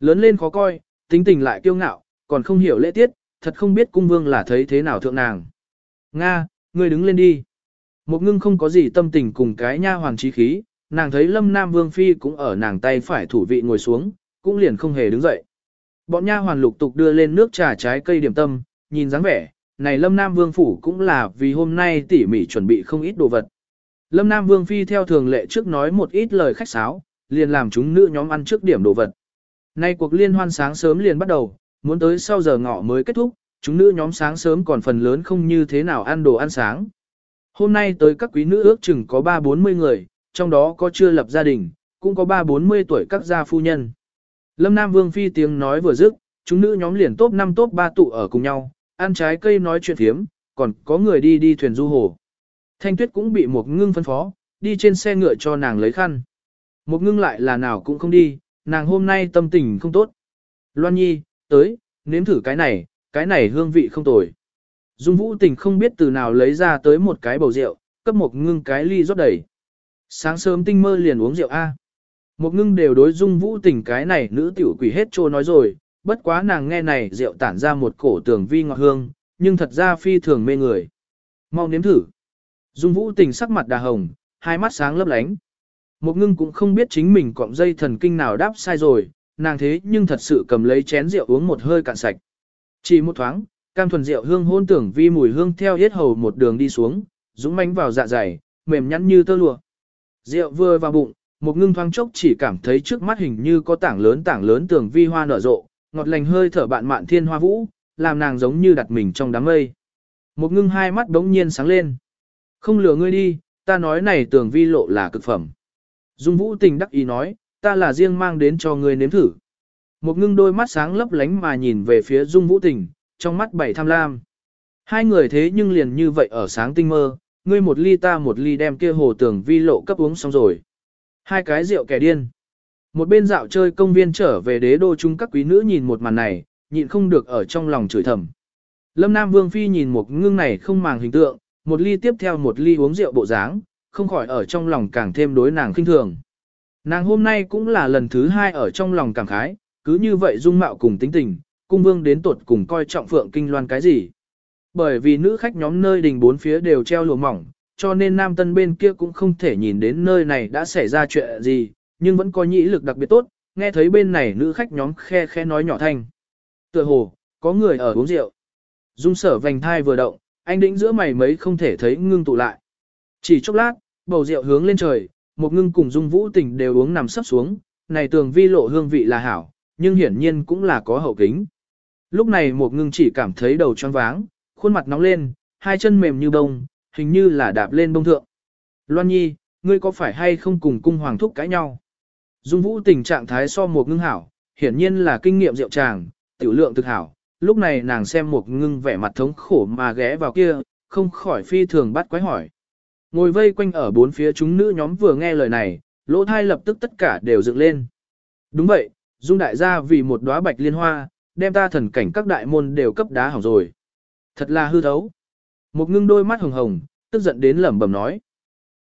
Lớn lên khó coi, tính tình lại kiêu ngạo, còn không hiểu lễ tiết, thật không biết cung vương là thấy thế nào thượng nàng. Nga, ngươi đứng lên đi. Một ngưng không có gì tâm tình cùng cái nha hoàng trí khí, nàng thấy Lâm Nam Vương Phi cũng ở nàng tay phải thủ vị ngồi xuống, cũng liền không hề đứng dậy. Bọn nha hoàn lục tục đưa lên nước trà trái cây điểm tâm, nhìn dáng vẻ, này Lâm Nam Vương Phủ cũng là vì hôm nay tỉ mỉ chuẩn bị không ít đồ vật. Lâm Nam Vương Phi theo thường lệ trước nói một ít lời khách sáo, liền làm chúng nữ nhóm ăn trước điểm đồ vật. Nay cuộc liên hoan sáng sớm liền bắt đầu, muốn tới sau giờ ngọ mới kết thúc, chúng nữ nhóm sáng sớm còn phần lớn không như thế nào ăn đồ ăn sáng. Hôm nay tới các quý nữ ước chừng có 3-40 người, trong đó có chưa lập gia đình, cũng có 3-40 tuổi các gia phu nhân. Lâm Nam Vương Phi tiếng nói vừa dứt, chúng nữ nhóm liền top 5 top 3 tụ ở cùng nhau, ăn trái cây nói chuyện thiếm, còn có người đi đi thuyền du hồ. Thanh Tuyết cũng bị một ngưng phân phó, đi trên xe ngựa cho nàng lấy khăn. Một ngưng lại là nào cũng không đi, nàng hôm nay tâm tình không tốt. Loan Nhi, tới, nếm thử cái này, cái này hương vị không tồi. Dung Vũ Tình không biết từ nào lấy ra tới một cái bầu rượu, cấp một ngưng cái ly rót đầy. Sáng sớm tinh mơ liền uống rượu A. Một ngưng đều đối Dung Vũ Tình cái này nữ tiểu quỷ hết trô nói rồi, bất quá nàng nghe này rượu tản ra một cổ tường vi ngọt hương, nhưng thật ra phi thường mê người. Mau nếm thử. Dung Vũ Tình sắc mặt đà hồng, hai mắt sáng lấp lánh. Một ngưng cũng không biết chính mình cọng dây thần kinh nào đáp sai rồi, nàng thế nhưng thật sự cầm lấy chén rượu uống một hơi cạn sạch. Chỉ một thoáng, cam thuần rượu hương hôn tưởng vi mùi hương theo yết hầu một đường đi xuống, dũng mánh vào dạ dày, mềm nhắn như tơ lụa. Rượu vừa vào bụng, một ngưng thoáng chốc chỉ cảm thấy trước mắt hình như có tảng lớn tảng lớn tường vi hoa nở rộ, ngọt lành hơi thở bạn mạn thiên hoa vũ, làm nàng giống như đặt mình trong đám mây. Một ngưng hai mắt đống nhiên sáng lên. Không lừa ngươi đi, ta nói này tường vi lộ là cực phẩm. Dung vũ tình đắc ý nói, ta là riêng mang đến cho ngươi nếm thử. Một ngưng đôi mắt sáng lấp lánh mà nhìn về phía dung vũ tình, trong mắt bảy tham lam. Hai người thế nhưng liền như vậy ở sáng tinh mơ, ngươi một ly ta một ly đem kia hồ tường vi lộ cấp uống xong rồi. Hai cái rượu kẻ điên. Một bên dạo chơi công viên trở về đế đô chung các quý nữ nhìn một màn này, nhịn không được ở trong lòng chửi thầm. Lâm Nam Vương Phi nhìn một ngưng này không màng hình tượng, một ly tiếp theo một ly uống rượu bộ dáng, không khỏi ở trong lòng càng thêm đối nàng khinh thường. Nàng hôm nay cũng là lần thứ hai ở trong lòng cảm khái, cứ như vậy dung mạo cùng tính tình, cung vương đến tột cùng coi trọng phượng kinh loan cái gì. Bởi vì nữ khách nhóm nơi đình bốn phía đều treo lụa mỏng, cho nên nam tân bên kia cũng không thể nhìn đến nơi này đã xảy ra chuyện gì, nhưng vẫn có nhĩ lực đặc biệt tốt, nghe thấy bên này nữ khách nhóm khe khe nói nhỏ thanh. Tựa hồ, có người ở uống rượu. Dung sở vành thai vừa động, anh đĩnh giữa mày mấy không thể thấy ngưng tụ lại. Chỉ chốc lát, bầu rượu hướng lên trời, một ngưng cùng dung vũ tình đều uống nằm sấp xuống, này tường vi lộ hương vị là hảo, nhưng hiển nhiên cũng là có hậu kính. Lúc này một ngưng chỉ cảm thấy đầu choáng váng, khuôn mặt nóng lên, hai chân mềm như bông, hình như là đạp lên bông thượng. Loan Nhi, ngươi có phải hay không cùng cung hoàng thúc cãi nhau? Dung vũ tình trạng thái so một ngưng hảo, hiển nhiên là kinh nghiệm rượu tràng, tiểu lượng thực hảo. Lúc này nàng xem một ngưng vẻ mặt thống khổ mà ghé vào kia, không khỏi phi thường bắt quái hỏi. Ngồi vây quanh ở bốn phía chúng nữ nhóm vừa nghe lời này, Lỗ thai lập tức tất cả đều dựng lên. Đúng vậy, Dung đại gia vì một đóa bạch liên hoa, đem ta thần cảnh các đại môn đều cấp đá hỏng rồi. Thật là hư thấu. Một ngưng đôi mắt hồng hồng, tức giận đến lẩm bẩm nói.